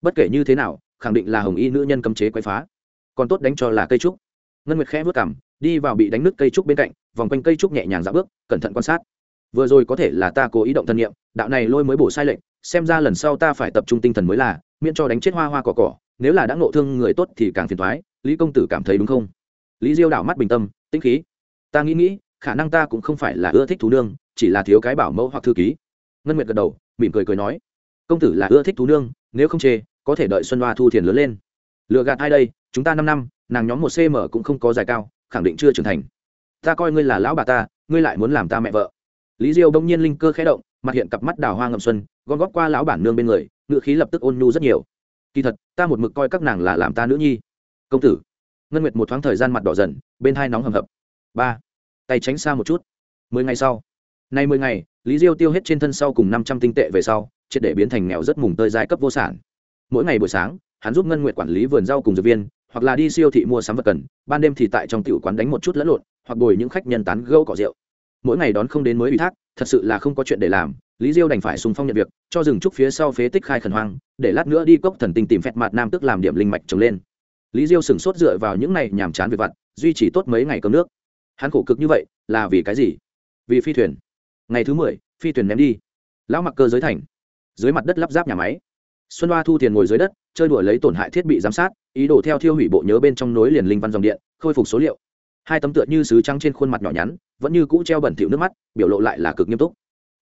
Bất kể như thế nào, khẳng định là hồng y nữ nhân cấm chế quay phá. Còn tốt đánh cho là cây trúc. Ngân nguyệt khẽ vớt cảm đi vào bị đánh nứt cây trúc bên cạnh, vòng quanh cây trúc nhẹ nhàng dạo bước, cẩn thận quan sát. Vừa rồi có thể là ta cố ý động thân nhiệm đạo này lôi mới bổ sai lệnh xem ra lần sau ta phải tập trung tinh thần mới là, miễn cho đánh chết hoa hoa cỏ cỏ nếu là đã ngộ thương người tốt thì càng phiền thoái, lý công tử cảm thấy đúng không? Lý diêu đảo mắt bình tâm, tĩnh khí. Ta nghĩ nghĩ, khả năng ta cũng không phải là ưa thích thú nương, chỉ là thiếu cái bảo mẫu hoặc thư ký. Ngân nguyệt gật đầu, mỉm cười cười nói. Công tử là ưa thích thú nương, nếu không chê, có thể đợi xuân hoa thu thiền lớn lên. Lựa gạt ai đây? Chúng ta năm năm, nàng nhóm một cm cũng không có dài cao, khẳng định chưa trưởng thành. Ta coi ngươi là lão bà ta, ngươi lại muốn làm ta mẹ vợ. Lý diêu đông nhiên linh cơ khẽ động, mặt hiện cặp mắt đào hoa ngậm xuân, gom góp qua lão bản nương bên người, ngựa khí lập tức ôn nhu rất nhiều kỳ thật, ta một mực coi các nàng là làm ta nữ nhi. Công tử. Ngân nguyệt một thoáng thời gian mặt đỏ dần, bên hai nóng hầm hập. Ba. Tay tránh xa một chút. Mười ngày sau. Nay mười ngày, lý diêu tiêu hết trên thân sau cùng năm trăm tinh tệ về sau, triệt để biến thành nghèo rất mùng tơi giai cấp vô sản. Mỗi ngày buổi sáng, hắn giúp ngân nguyệt quản lý vườn rau cùng dược viên, hoặc là đi siêu thị mua sắm vật cần. Ban đêm thì tại trong tiểu quán đánh một chút lẫn lộn, hoặc bồi những khách nhân tán gâu cỏ rượu. Mỗi ngày đón không đến mới ủy thác, thật sự là không có chuyện để làm lý diêu đành phải sùng phong nhận việc, cho rừng trúc phía sau phế tích khai khẩn hoang, để lát nữa đi cốc thần tinh tìm phẹt mặt nam tức làm điểm linh mạch trồng lên. Lý diêu sửng sốt dựa vào những này nhàm chán về vặt, duy trì tốt mấy ngày cơm nước. Hắn khổ cực như vậy, là vì cái gì? Vì phi thuyền. Ngày thứ mười, phi thuyền ném đi. Lão mặc cơ giới thành. Dưới mặt đất lắp ráp nhà máy. Xuân hoa thu tiền ngồi dưới đất, chơi đuổi lấy tổn hại thiết bị giám sát, ý đồ theo thiêu hủy bộ nhớ bên trong nối liền linh văn dòng điện, khôi phục số liệu. Hai tấm tựa như sứ trắng trên khuôn mặt nhỏ nhắn, vẫn như cũ treo bẩn thỉu nước mắt, biểu lộ lại là cực nghiêm túc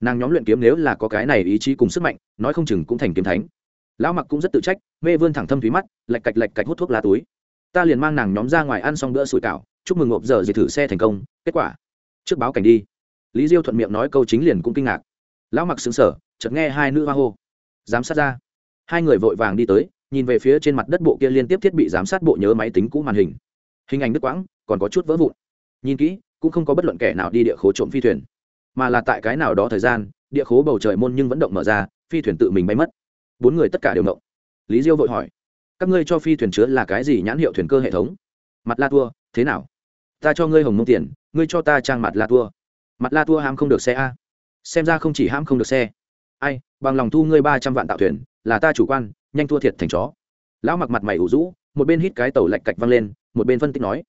nàng nhóm luyện kiếm nếu là có cái này ý chí cùng sức mạnh, nói không chừng cũng thành kiếm thánh. Lão mặc cũng rất tự trách, mê vươn thẳng thâm thúy mắt, lạch cạch lạch cạch hút thuốc lá túi. Ta liền mang nàng nhóm ra ngoài ăn xong bữa sủi cảo, chúc mừng ngộp giờ dì thử xe thành công, kết quả. Trước báo cảnh đi. Lý diêu thuận miệng nói câu chính liền cũng kinh ngạc. Lão mặc xứng sở chợt nghe hai nữ hoa hô. Giám sát ra. Hai người vội vàng đi tới, nhìn về phía trên mặt đất bộ kia liên tiếp thiết bị giám sát bộ nhớ máy tính cũ màn hình. Hình ảnh đứt quãng, còn có chút vỡ vụn. Nhìn kỹ, cũng không có bất luận kẻ nào đi địa khố trộm phi thuyền mà là tại cái nào đó thời gian, địa khố bầu trời môn nhưng vẫn động mở ra, phi thuyền tự mình bay mất. Bốn người tất cả đều động lý diêu vội hỏi, các ngươi cho phi thuyền chứa là cái gì nhãn hiệu thuyền cơ hệ thống? Mặt la tua, thế nào? Ta cho ngươi hồng mông tiền, ngươi cho ta trang mặt la tua. Mặt la tua ham không được xe a. Xem ra không chỉ ham không được xe. Ai, bằng lòng thu ngươi ba trăm vạn tạo thuyền, là ta chủ quan, nhanh thua thiệt thành chó. Lão mặc mặt mày ủ rũ, một bên hít cái tàu lạch cạch văng lên, một bên phân tích nói,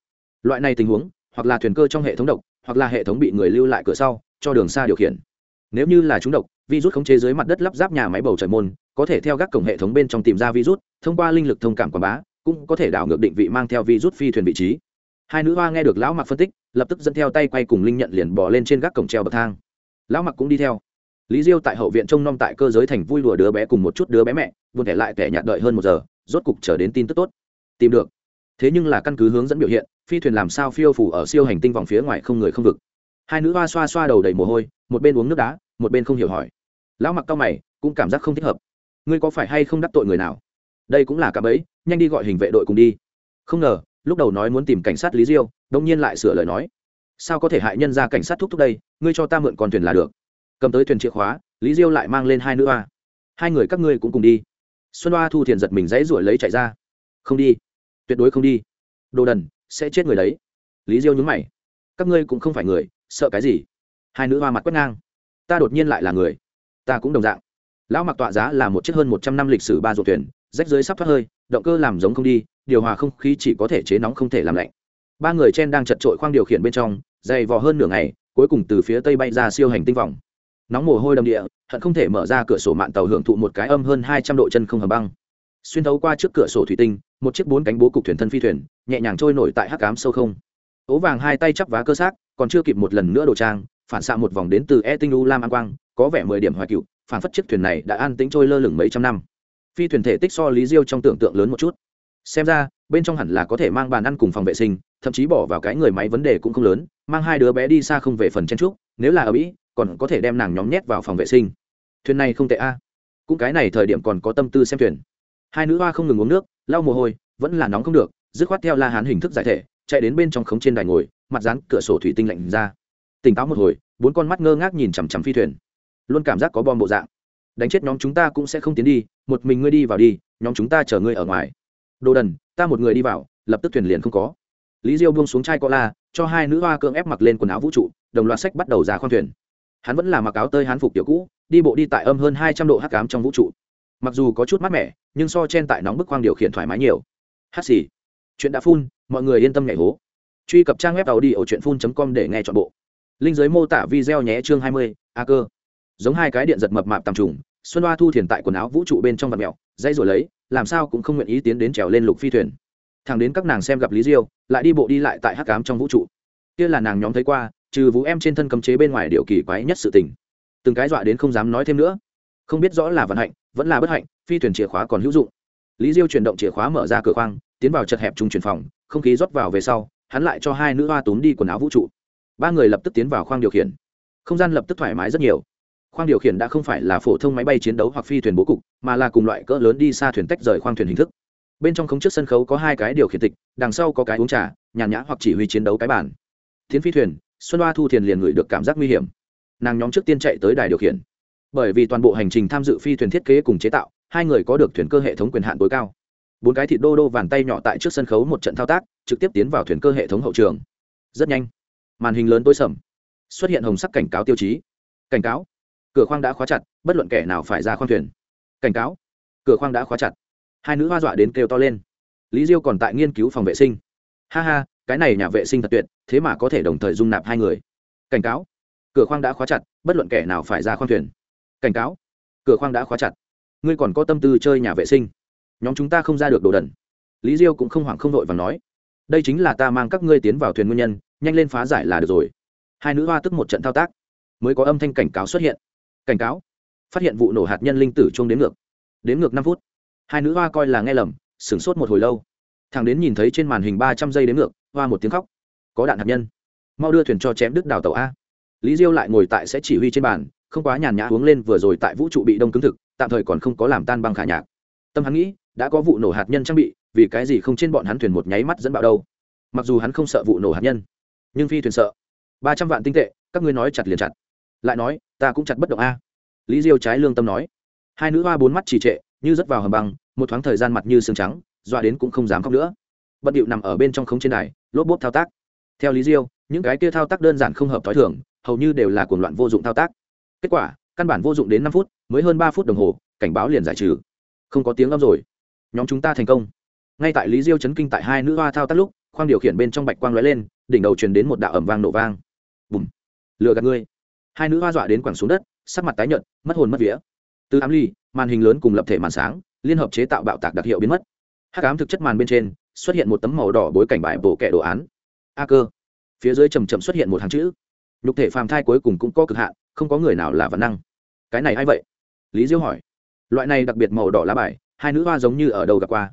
loại này tình huống, hoặc là thuyền cơ trong hệ thống độc hoặc là hệ thống bị người lưu lại cửa sau, cho đường xa điều khiển. Nếu như là chúng độc, virus khống chế dưới mặt đất lắp ráp nhà máy bầu trời môn, có thể theo các cổng hệ thống bên trong tìm ra virus, thông qua linh lực thông cảm quảng bá, cũng có thể đảo ngược định vị mang theo virus phi thuyền vị trí. Hai nữ hoa nghe được lão mặc phân tích, lập tức dẫn theo tay quay cùng linh nhận liền bỏ lên trên gác cổng treo bậc thang. Lão mặc cũng đi theo. Lý diêu tại hậu viện trông nom tại cơ giới thành vui lùa đứa bé cùng một chút đứa bé mẹ, buồn thẻ lại kẻ nhạt đợi hơn một giờ, rốt cục chờ đến tin tức tốt. Tìm được thế nhưng là căn cứ hướng dẫn biểu hiện, phi thuyền làm sao phiêu phủ ở siêu hành tinh vòng phía ngoài không người không vực. Hai nữ hoa xoa xoa đầu đầy mồ hôi, một bên uống nước đá, một bên không hiểu hỏi. Lão mặc cao mày, cũng cảm giác không thích hợp. Ngươi có phải hay không đắc tội người nào? Đây cũng là cả bấy nhanh đi gọi hình vệ đội cùng đi. Không ngờ, lúc đầu nói muốn tìm cảnh sát lý diêu đông nhiên lại sửa lời nói. Sao có thể hại nhân ra cảnh sát thúc thúc đây, ngươi cho ta mượn con thuyền là được. Cầm tới thuyền chìa khóa, lý diêu lại mang lên hai nữ hoa. Hai người các ngươi cũng cùng đi. Xuân hoa thu thiền giật mình dãy ruổi lấy chạy ra. Không đi tuyệt đối không đi. Đồ đần, sẽ chết người đấy. Lý diêu nhúng mày. Các ngươi cũng không phải người, sợ cái gì? Hai nữ hoa mặt quét ngang. Ta đột nhiên lại là người. Ta cũng đồng dạng. Lão mặc tọa giá là một chiếc hơn một trăm năm lịch sử ba ruột thuyền, rách dưới sắp thoát hơi, động cơ làm giống không đi, điều hòa không khí chỉ có thể chế nóng không thể làm lạnh. Ba người trên đang chật trội khoang điều khiển bên trong, dày vò hơn nửa ngày, cuối cùng từ phía tây bay ra siêu hành tinh vòng. Nóng mồ hôi đầm địa, hận không thể mở ra cửa sổ mạng tàu hưởng thụ một cái âm hơn hai trăm độ chân không hầm băng. Xuyên thấu qua trước cửa sổ thủy tinh một chiếc bốn cánh bố cục thuyền thân phi thuyền, nhẹ nhàng trôi nổi tại hắc cám sâu không. Ố vàng hai tay chắp vá cơ xác, còn chưa kịp một lần nữa đồ trang, phản xạ một vòng đến từ e tinh u lam an quang, có vẻ mười điểm hoài cựu, phản phất chiếc thuyền này đã an tính trôi lơ lửng mấy trăm năm. Phi thuyền thể tích so lý diêu trong tưởng tượng lớn một chút. Xem ra, bên trong hẳn là có thể mang bàn ăn cùng phòng vệ sinh, thậm chí bỏ vào cái người máy vấn đề cũng không lớn, mang hai đứa bé đi xa không về phần chen trúc, nếu là ở mỹ, còn có thể đem nàng nhóm nhét vào phòng vệ sinh. Thuyền này không tệ a. Cũng cái này thời điểm còn có tâm tư xem thuyền hai nữ hoa không ngừng uống nước, lau mồ hôi, vẫn là nóng không được, dứt khoát theo la hán hình thức giải thể, chạy đến bên trong khống trên đài ngồi, mặt dán cửa sổ thủy tinh lạnh ra. Tỉnh táo một hồi, bốn con mắt ngơ ngác nhìn chằm chằm phi thuyền. Luôn cảm giác có bom bộ dạng. Đánh chết nhóm chúng ta cũng sẽ không tiến đi, một mình ngươi đi vào đi, nhóm chúng ta chở ngươi ở ngoài. Đồ đần, ta một người đi vào, lập tức thuyền liền không có. Lý diêu buông xuống chai co la cho hai nữ hoa cưỡng ép mặc lên quần áo vũ trụ, đồng loạt sách bắt đầu ra khoang thuyền. Hắn vẫn là mặc áo tơi hán phục kiểu cũ, đi bộ đi tại âm hơn hai trăm độ hắc cám trong vũ trụ mặc dù có chút mát mẻ, nhưng so trên tại nóng bức khoang điều khiển thoải mái nhiều. Hát xì. Chuyện đã phun mọi người yên tâm nhảy hố. Truy cập trang web tàu đi ở truyện phun com để nghe chọn bộ. Linh giới mô tả video nhé chương hai mươi, a cơ. Giống hai cái điện giật mập mạp tầm trùng, xuân hoa thu thiền tại quần áo vũ trụ bên trong vật mèo dây rồi lấy, làm sao cũng không nguyện ý tiến đến trèo lên lục phi thuyền. Thằng đến các nàng xem gặp lý diêu, lại đi bộ đi lại tại hắc cám trong vũ trụ. Kia là nàng nhóm thấy qua, trừ vũ em trên thân cấm chế bên ngoài điều kỳ quái nhất sự tình. Từng cái dọa đến không dám nói thêm nữa. Không biết rõ là vận hạnh vẫn là bất hạnh, phi thuyền chìa khóa còn hữu dụng. Lý diêu chuyển động chìa khóa mở ra cửa khoang, tiến vào chật hẹp trung chuyển phòng, không khí rót vào về sau, hắn lại cho hai nữ hoa túm đi quần áo vũ trụ. Ba người lập tức tiến vào khoang điều khiển. Không gian lập tức thoải mái rất nhiều. Khoang điều khiển đã không phải là phổ thông máy bay chiến đấu hoặc phi thuyền bố cục, mà là cùng loại cỡ lớn đi xa thuyền tách rời khoang thuyền hình thức. Bên trong khống trước sân khấu có hai cái điều khiển tịch, đằng sau có cái uống trà, nhàn nhã hoặc chỉ huy chiến đấu cái bàn. tiến phi thuyền, xuân hoa thu thiền liền ngửi được cảm giác nguy hiểm. Nàng nhóm trước tiên chạy tới đài điều khiển bởi vì toàn bộ hành trình tham dự phi thuyền thiết kế cùng chế tạo, hai người có được thuyền cơ hệ thống quyền hạn tối cao. Bốn cái thịt đô đô bàn tay nhỏ tại trước sân khấu một trận thao tác, trực tiếp tiến vào thuyền cơ hệ thống hậu trường. Rất nhanh, màn hình lớn tối sầm, xuất hiện hồng sắc cảnh cáo tiêu chí. Cảnh cáo, cửa khoang đã khóa chặt, bất luận kẻ nào phải ra khoang thuyền. Cảnh cáo, cửa khoang đã khóa chặt. Hai nữ hoa dọa đến kêu to lên. Lý diêu còn tại nghiên cứu phòng vệ sinh. Ha ha, cái này nhà vệ sinh thật tuyệt, thế mà có thể đồng thời dung nạp hai người. Cảnh cáo, cửa khoang đã khóa chặt, bất luận kẻ nào phải ra khoang thuyền cảnh cáo. Cửa khoang đã khóa chặt. Ngươi còn có tâm tư chơi nhà vệ sinh. Nhóm chúng ta không ra được đồ đần. Lý diêu cũng không hoảng không đội và nói. Đây chính là ta mang các ngươi tiến vào thuyền nguyên nhân, nhanh lên phá giải là được rồi. Hai nữ hoa tức một trận thao tác. Mới có âm thanh cảnh cáo xuất hiện. Cảnh cáo. Phát hiện vụ nổ hạt nhân linh tử chuông đến ngược. Đến ngược năm phút. Hai nữ hoa coi là nghe lầm, sửng sốt một hồi lâu. Thằng đến nhìn thấy trên màn hình ba trăm giây đến ngược, hoa một tiếng khóc. Có đạn hạt nhân. Mau đưa thuyền cho chém đứt đào tàu a. Lý diêu lại ngồi tại sẽ chỉ huy trên bàn không quá nhàn nhã uống lên vừa rồi tại vũ trụ bị đông cứng thực, tạm thời còn không có làm tan băng khả nhạc. Tâm hắn nghĩ, đã có vụ nổ hạt nhân trang bị, vì cái gì không trên bọn hắn thuyền một nháy mắt dẫn bạo đâu? Mặc dù hắn không sợ vụ nổ hạt nhân, nhưng phi thuyền sợ. Ba trăm vạn tinh tệ, các ngươi nói chặt liền chặt. Lại nói, ta cũng chặt bất động a. Lý diêu trái lương tâm nói. Hai nữ hoa bốn mắt trì trệ, như rớt vào hầm băng, một thoáng thời gian mặt như xương trắng, dọa đến cũng không dám khóc nữa. Bận điệu nằm ở bên trong khống trên đài, lốp bốp thao tác. Theo lý diêu, những cái kia thao tác đơn giản không hợp t h ó i thường, hầu như đều là cuồng loạn vô dụng thao tác kết quả, căn bản vô dụng đến năm phút, mới hơn ba phút đồng hồ, cảnh báo liền giải trừ. Không có tiếng âm rồi. Nhóm chúng ta thành công. Ngay tại lý diêu chấn kinh tại hai nữ hoa thao tác lúc, khoang điều khiển bên trong bạch quang lóe lên, đỉnh đầu truyền đến một đạo ẩm vang nổ vang. Bùm. Lừa gạt ngươi. Hai nữ hoa dọa đến quẳng xuống đất, sắc mặt tái nhợt, mất hồn mất vía. Từ ám ly, màn hình lớn cùng lập thể màn sáng, liên hợp chế tạo bạo tạc đặc hiệu biến mất. Hắc ám thực chất màn bên trên, xuất hiện một tấm màu đỏ bối cảnh bài bổ kẻ đồ án. A cơ. Phía dưới chầm chậm xuất hiện một hàng chữ. Nhục thể phàm thai cuối cùng cũng có cực hạn không có người nào là văn năng. Cái này a vậy? Lý diêu hỏi. Loại này đặc biệt màu đỏ lá bài, hai nữ hoa giống như ở đầu gặp qua?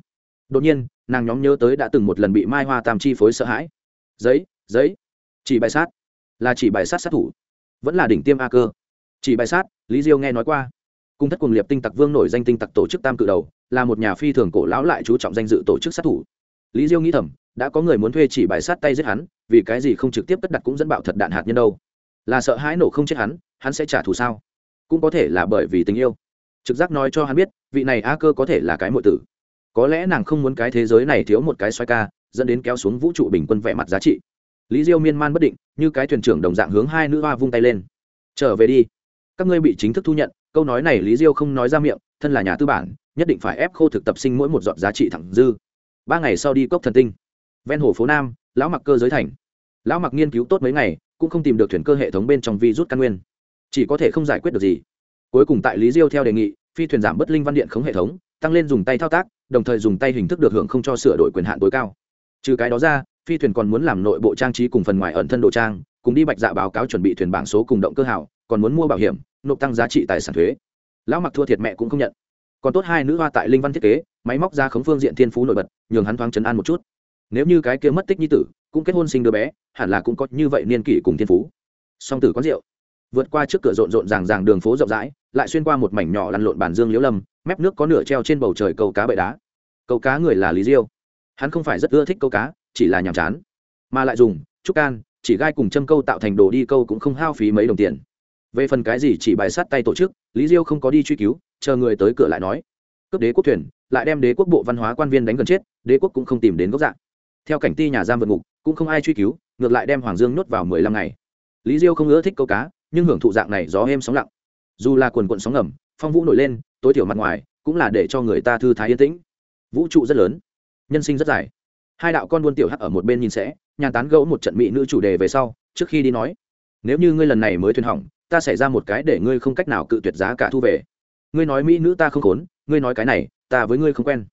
Đột nhiên, nàng nhóm nhớ tới đã từng một lần bị mai hoa tam chi phối sợ hãi. Giấy giấy. Chỉ bài sát. Là chỉ bài sát sát thủ. Vẫn là đỉnh tiêm a cơ. Chỉ bài sát, lý diêu nghe nói qua. Cung thất cùng liệp tinh tặc vương nổi danh tinh tặc tổ chức tam cự đầu, là một nhà phi thường cổ lão lại chú trọng danh dự tổ chức sát thủ. Lý diêu nghĩ thầm, đã có người muốn thuê chỉ bài sát tay giết hắn, vì cái gì không trực tiếp cất đặt cũng dẫn bạo thật đạn hạt nhân đâu? Là sợ hãi nổ không chết hắn hắn sẽ trả thù sao? Cũng có thể là bởi vì tình yêu. Trực giác nói cho hắn biết, vị này a cơ có thể là cái mọi tử. Có lẽ nàng không muốn cái thế giới này thiếu một cái xoay ca, dẫn đến kéo xuống vũ trụ bình quân vẻ mặt giá trị. Lý diêu miên man bất định, như cái thuyền trưởng đồng dạng hướng hai nữ hoa vung tay lên. Trở về đi. Các ngươi bị chính thức thu nhận. Câu nói này lý diêu không nói ra miệng, thân là nhà tư bản, nhất định phải ép khô thực tập sinh mỗi một dọn giá trị thẳng dư. Ba ngày sau đi cốc thần tinh. Ven hồ phố nam, lão mặc cơ giới thành. Lão mặc nghiên cứu tốt mấy ngày, cũng không tìm được thuyền cơ hệ thống bên trong vi rút căn nguyên chỉ có thể không giải quyết được gì. Cuối cùng tại lý diêu theo đề nghị, phi thuyền giảm bất linh văn điện khống hệ thống, tăng lên dùng tay thao tác, đồng thời dùng tay hình thức được hưởng không cho sửa đổi quyền hạn tối cao. Trừ cái đó ra, phi thuyền còn muốn làm nội bộ trang trí cùng phần ngoài ẩn thân đồ trang, cùng đi bạch dạ báo cáo chuẩn bị thuyền bảng số cùng động cơ hảo, còn muốn mua bảo hiểm, nộp tăng giá trị tài sản thuế. Lão mặc thua thiệt mẹ cũng không nhận. Còn tốt hai nữ hoa tại linh văn thiết kế, máy móc ra khống phương diện thiên phú nổi bật, nhường hắn thoáng chấn an một chút. Nếu như cái kia mất tích nhi tử, cũng kết hôn sinh đứa bé, hẳn là cũng có như vậy niên kỷ cùng thiên phú. Song tử quán rượu vượt qua trước cửa rộn rộn ràng ràng đường phố rộng rãi, lại xuyên qua một mảnh nhỏ lăn lộn bản dương liễu lâm, mép nước có nửa treo trên bầu trời câu cá bậy đá. Câu cá người là lý diêu. Hắn không phải rất ưa thích câu cá, chỉ là nhàm chán. Mà lại dùng, trúc can, chỉ gai cùng châm câu tạo thành đồ đi câu cũng không hao phí mấy đồng tiền. Về phần cái gì chỉ bài sát tay tổ chức, lý diêu không có đi truy cứu, chờ người tới cửa lại nói. Cướp đế quốc thuyền, lại đem đế quốc bộ văn hóa quan viên đánh gần chết, đế quốc cũng không tìm đến gốc dạng. Theo cảnh ti nhà giam vượt ngục, cũng không ai truy cứu, ngược lại đem hoàng dương nhốt vào mười lăm ngày. Lý diêu không ưa thích câu cá nhưng hưởng thụ dạng này gió êm sóng lặng. Dù là quần quận sóng ngầm, phong vũ nổi lên, tối thiểu mặt ngoài, cũng là để cho người ta thư thái yên tĩnh. Vũ trụ rất lớn, nhân sinh rất dài. Hai đạo con buôn tiểu hắc ở một bên nhìn sẽ, nhàn tán gẫu một trận mỹ nữ chủ đề về sau, trước khi đi nói, nếu như ngươi lần này mới thuyền hỏng, ta xảy ra một cái để ngươi không cách nào cự tuyệt giá cả thu về. Ngươi nói mỹ nữ ta không khốn, ngươi nói cái này, ta với ngươi không quen.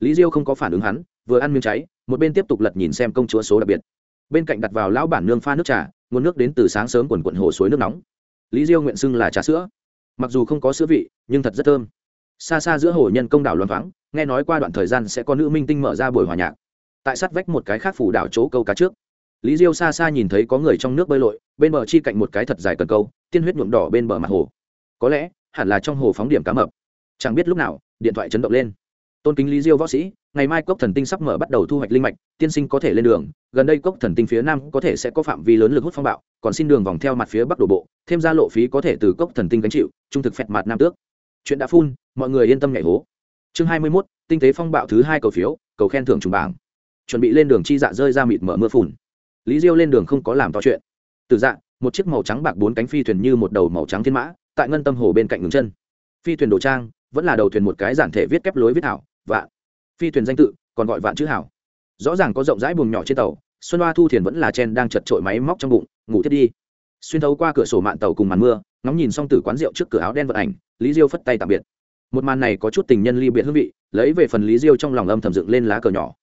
Lý diêu không có phản ứng hắn, vừa ăn miếng cháy, một bên tiếp tục lật nhìn xem công chúa số đặc biệt bên cạnh đặt vào lão bản nương pha nước trà, nguồn nước đến từ sáng sớm quần quận hồ suối nước nóng. Lý diêu nguyện xưng là trà sữa. Mặc dù không có sữa vị, nhưng thật rất thơm. Xa xa giữa hồ nhân công đảo loan thoáng, nghe nói qua đoạn thời gian sẽ có nữ minh tinh mở ra buổi hòa nhạc. Tại sát vách một cái khác phủ đảo chỗ câu cá trước. Lý diêu xa xa nhìn thấy có người trong nước bơi lội, bên bờ chi cạnh một cái thật dài cần câu, tiên huyết nhuộm đỏ bên bờ mặt hồ. Có lẽ, hẳn là trong hồ phóng điểm cá mập. Chẳng biết lúc nào, điện thoại chấn động lên tôn kính lý diêu võ sĩ ngày mai cốc thần tinh sắp mở bắt đầu thu hoạch linh mạch tiên sinh có thể lên đường gần đây cốc thần tinh phía nam có thể sẽ có phạm vi lớn lực hút phong bạo còn xin đường vòng theo mặt phía bắc đổ bộ thêm ra lộ phí có thể từ cốc thần tinh gánh chịu trung thực phẹt mặt nam tước. Chuyện đã phun mọi người yên tâm nhảy hố. Chương hai mươi 21, tinh tế phong bạo thứ hai cầu phiếu cầu khen thưởng trùng bảng. Chuẩn bị lên đường chi dạ rơi ra mịt mở mưa phùn. Lý diêu lên đường không có làm to chuyện. Từ dạ một chiếc màu trắng bạc bốn cánh phi thuyền như một đầu màu trắng thiên mã tại ngân tâm hồ bên cạnh ngừng chân. Phi thuyền đồ trang vẫn là đầu thuyền một cái giản thể viết kép lối viết thảo vạn. Phi thuyền danh tự, còn gọi vạn chữ hảo. Rõ ràng có rộng rãi buồng nhỏ trên tàu, xuân hoa thu thiền vẫn là chen đang chật trội máy móc trong bụng, ngủ thiết đi. Xuyên thấu qua cửa sổ mạng tàu cùng màn mưa, ngóng nhìn xong từ quán rượu trước cửa áo đen vận ảnh, lý diêu phất tay tạm biệt. Một màn này có chút tình nhân ly biệt hương vị, lấy về phần lý diêu trong lòng âm thầm dựng lên lá cờ nhỏ.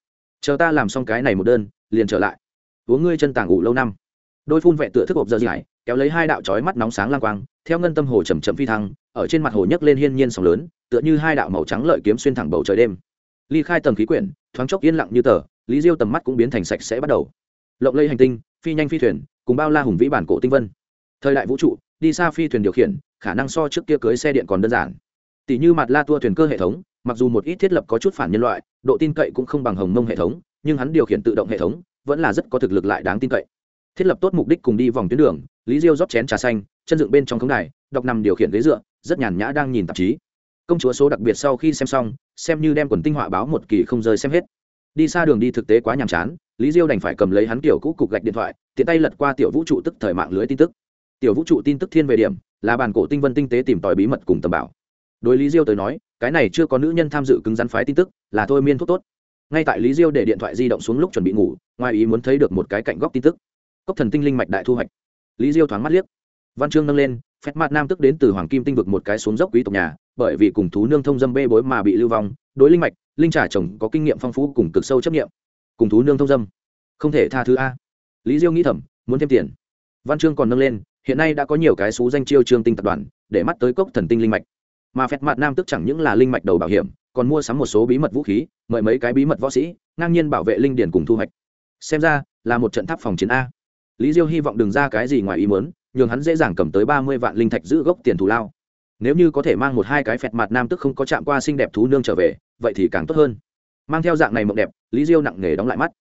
Chờ ta làm xong cái này một đơn, liền trở lại. Uống ngươi chân tàng ngủ lâu năm. Đôi phun vẹn tựa thức hộp giờ dài, kéo lấy hai đạo chói mắt nóng sáng lang quang theo ngân tâm hồ chầm chậm phi thăng, ở trên mặt hồ nhấc lên hiên nhiên sóng lớn, tựa như hai đạo màu trắng lợi kiếm xuyên thẳng bầu trời đêm. Ly khai tầng khí quyển, thoáng chốc yên lặng như tờ, lý diêu tầm mắt cũng biến thành sạch sẽ bắt đầu. Lộng lẫy hành tinh, phi nhanh phi thuyền, cùng bao la hùng vĩ bản cổ tinh vân. Thời đại vũ trụ, đi xa phi thuyền điều khiển, khả năng so trước kia cưới xe điện còn đơn giản. Tỷ như mặt la tua thuyền cơ hệ thống, mặc dù một ít thiết lập có chút phản nhân loại, độ tin cậy cũng không bằng hồng mông hệ thống, nhưng hắn điều khiển tự động hệ thống, vẫn là rất có thực lực lại đáng tin cậy. Thiết lập tốt mục đích cùng đi vòng tuyến đường, lý diêu rót chén trà xanh chân dựng bên trong khống đài, đọc nằm điều khiển ghế dựa, rất nhàn nhã đang nhìn tạp chí. Công chúa số đặc biệt sau khi xem xong, xem như đem quần tinh họa báo một kỳ không rơi xem hết. Đi xa đường đi thực tế quá nhàm chán, lý diêu đành phải cầm lấy hắn kiểu cũ cục gạch điện thoại, tiện tay lật qua tiểu vũ trụ tức thời mạng lưới tin tức. Tiểu vũ trụ tin tức thiên về điểm, là bàn cổ tinh vân tinh tế tìm tòi bí mật cùng tầm bảo. Đối lý diêu tới nói, cái này chưa có nữ nhân tham dự cứng rắn phái tin tức, là thôi miên thuốc tốt. Ngay tại lý diêu để điện thoại di động xuống lúc chuẩn bị ngủ, ngoài ý muốn thấy được một cái cạnh góc tin tức. Cốc thần tinh linh mạch đại thu hoạch. Lý diêu thoáng mắt liếc văn chương nâng lên phép mặt nam tức đến từ hoàng kim tinh vực một cái xuống dốc quý tộc nhà, bởi vì cùng thú nương thông dâm bê bối mà bị lưu vong, đối linh mạch, linh trả chồng có kinh nghiệm phong phú cùng cực sâu chấp nghiệm. Cùng thú nương thông dâm, không thể tha thứ a. Lý diêu nghĩ thầm, muốn thêm tiền. Văn chương còn nâng lên, hiện nay đã có nhiều cái xú danh chiêu trương tinh tập đoàn, để mắt tới cốc thần tinh linh mạch. Mà phép mặt nam tức chẳng những là linh mạch đầu bảo hiểm, còn mua sắm một số bí mật vũ khí, mời mấy cái bí mật võ sĩ, ngang nhiên bảo vệ linh điển cùng thu hoạch. Xem ra, là một trận tháp phòng chiến a. Lý diêu hy vọng đừng ra cái gì ngoài ý muốn nhường hắn dễ dàng cầm tới ba mươi vạn linh thạch giữ gốc tiền thù lao. Nếu như có thể mang một hai cái phẹt mặt nam tức không có chạm qua xinh đẹp thú nương trở về, vậy thì càng tốt hơn. Mang theo dạng này mộng đẹp, lý diêu nặng nghề đóng lại mắt.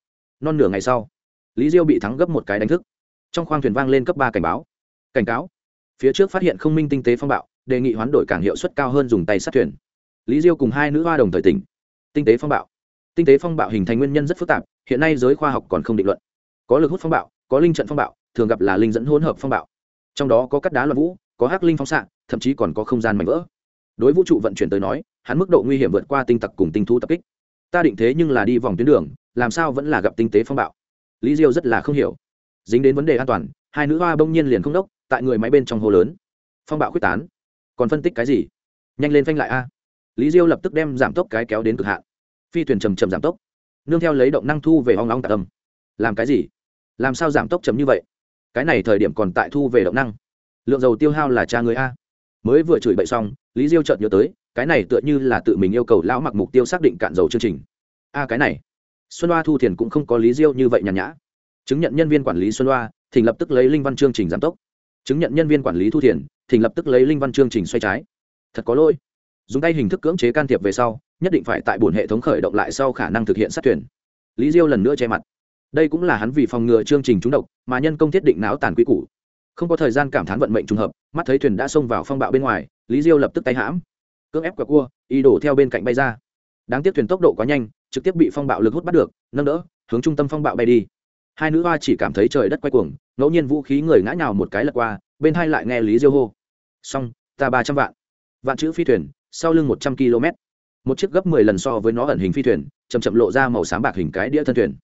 Non nửa ngày sau, lý diêu bị thắng gấp một cái đánh thức. Trong khoang thuyền vang lên cấp ba cảnh báo. Cảnh cáo. Phía trước phát hiện không minh tinh tế phong bạo, đề nghị hoán đổi cảng hiệu suất cao hơn dùng tay sát thuyền. Lý diêu cùng hai nữ hoa đồng thời tỉnh. Tinh tế phong bạo. Tinh tế phong bạo hình thành nguyên nhân rất phức tạp, hiện nay giới khoa học còn không định luận. Có lực hút phong bạo, có linh trận phong bạo, thường gặp là linh dẫn hỗn hợp phong bạo trong đó có cắt đá loạn vũ, có hắc linh phóng xạ, thậm chí còn có không gian mảnh vỡ. Đối vũ trụ vận chuyển tới nói, hắn mức độ nguy hiểm vượt qua tinh tặc cùng tinh thu tập kích. Ta định thế nhưng là đi vòng tuyến đường, làm sao vẫn là gặp tinh tế phong bạo? Lý diêu rất là không hiểu. Dính đến vấn đề an toàn, hai nữ hoa bỗng nhiên liền không đốc, tại người máy bên trong hồ lớn. Phong bạo quyết tán. Còn phân tích cái gì? Nhanh lên phanh lại a. Lý diêu lập tức đem giảm tốc cái kéo đến cực hạn. Phi thuyền chầm chầm giảm tốc. Nương theo lấy động năng thu về hoang long tạ tâm làm cái gì? Làm sao giảm tốc chấm như vậy? cái này thời điểm còn tại thu về động năng. Lượng dầu tiêu hao là cha người a. Mới vừa chửi bậy xong, lý diêu chợt nhớ tới, cái này tựa như là tự mình yêu cầu lão mặc mục tiêu xác định cạn dầu chương trình. A, cái này. Xuân hoa thu thiền cũng không có lý diêu như vậy nhàn nhã. Chứng nhận nhân viên quản lý xuân hoa, thỉnh lập tức lấy linh văn chương trình giám tốc. Chứng nhận nhân viên quản lý thu thiền, thỉnh lập tức lấy linh văn chương trình xoay trái. Thật có lỗi. Dùng tay hình thức cưỡng chế can thiệp về sau, nhất định phải tại buồn hệ thống khởi động lại sau khả năng thực hiện sát tuyển. Lý diêu lần nữa che mặt đây cũng là hắn vì phòng ngừa chương trình trúng độc mà nhân công thiết định não tàn quy củ. Không có thời gian cảm thán vận mệnh trùng hợp, mắt thấy thuyền đã xông vào phong bạo bên ngoài, lý diêu lập tức tay hãm. Cưỡng ép quả cua, y đổ theo bên cạnh bay ra. Đáng tiếc thuyền tốc độ quá nhanh, trực tiếp bị phong bạo lực hút bắt được, nâng đỡ, hướng trung tâm phong bạo bay đi. Hai nữ hoa chỉ cảm thấy trời đất quay cuồng, ngẫu nhiên vũ khí người ngã nhào một cái lật qua, bên hai lại nghe lý diêu hô. Xong, ta ba trăm vạn. Vạn chữ phi thuyền, sau lưng một trăm km một chiếc gấp mười lần so với nó ẩn hình phi thuyền chầm chậm lộ ra màu sáng bạc hình cái đĩa thân thuyền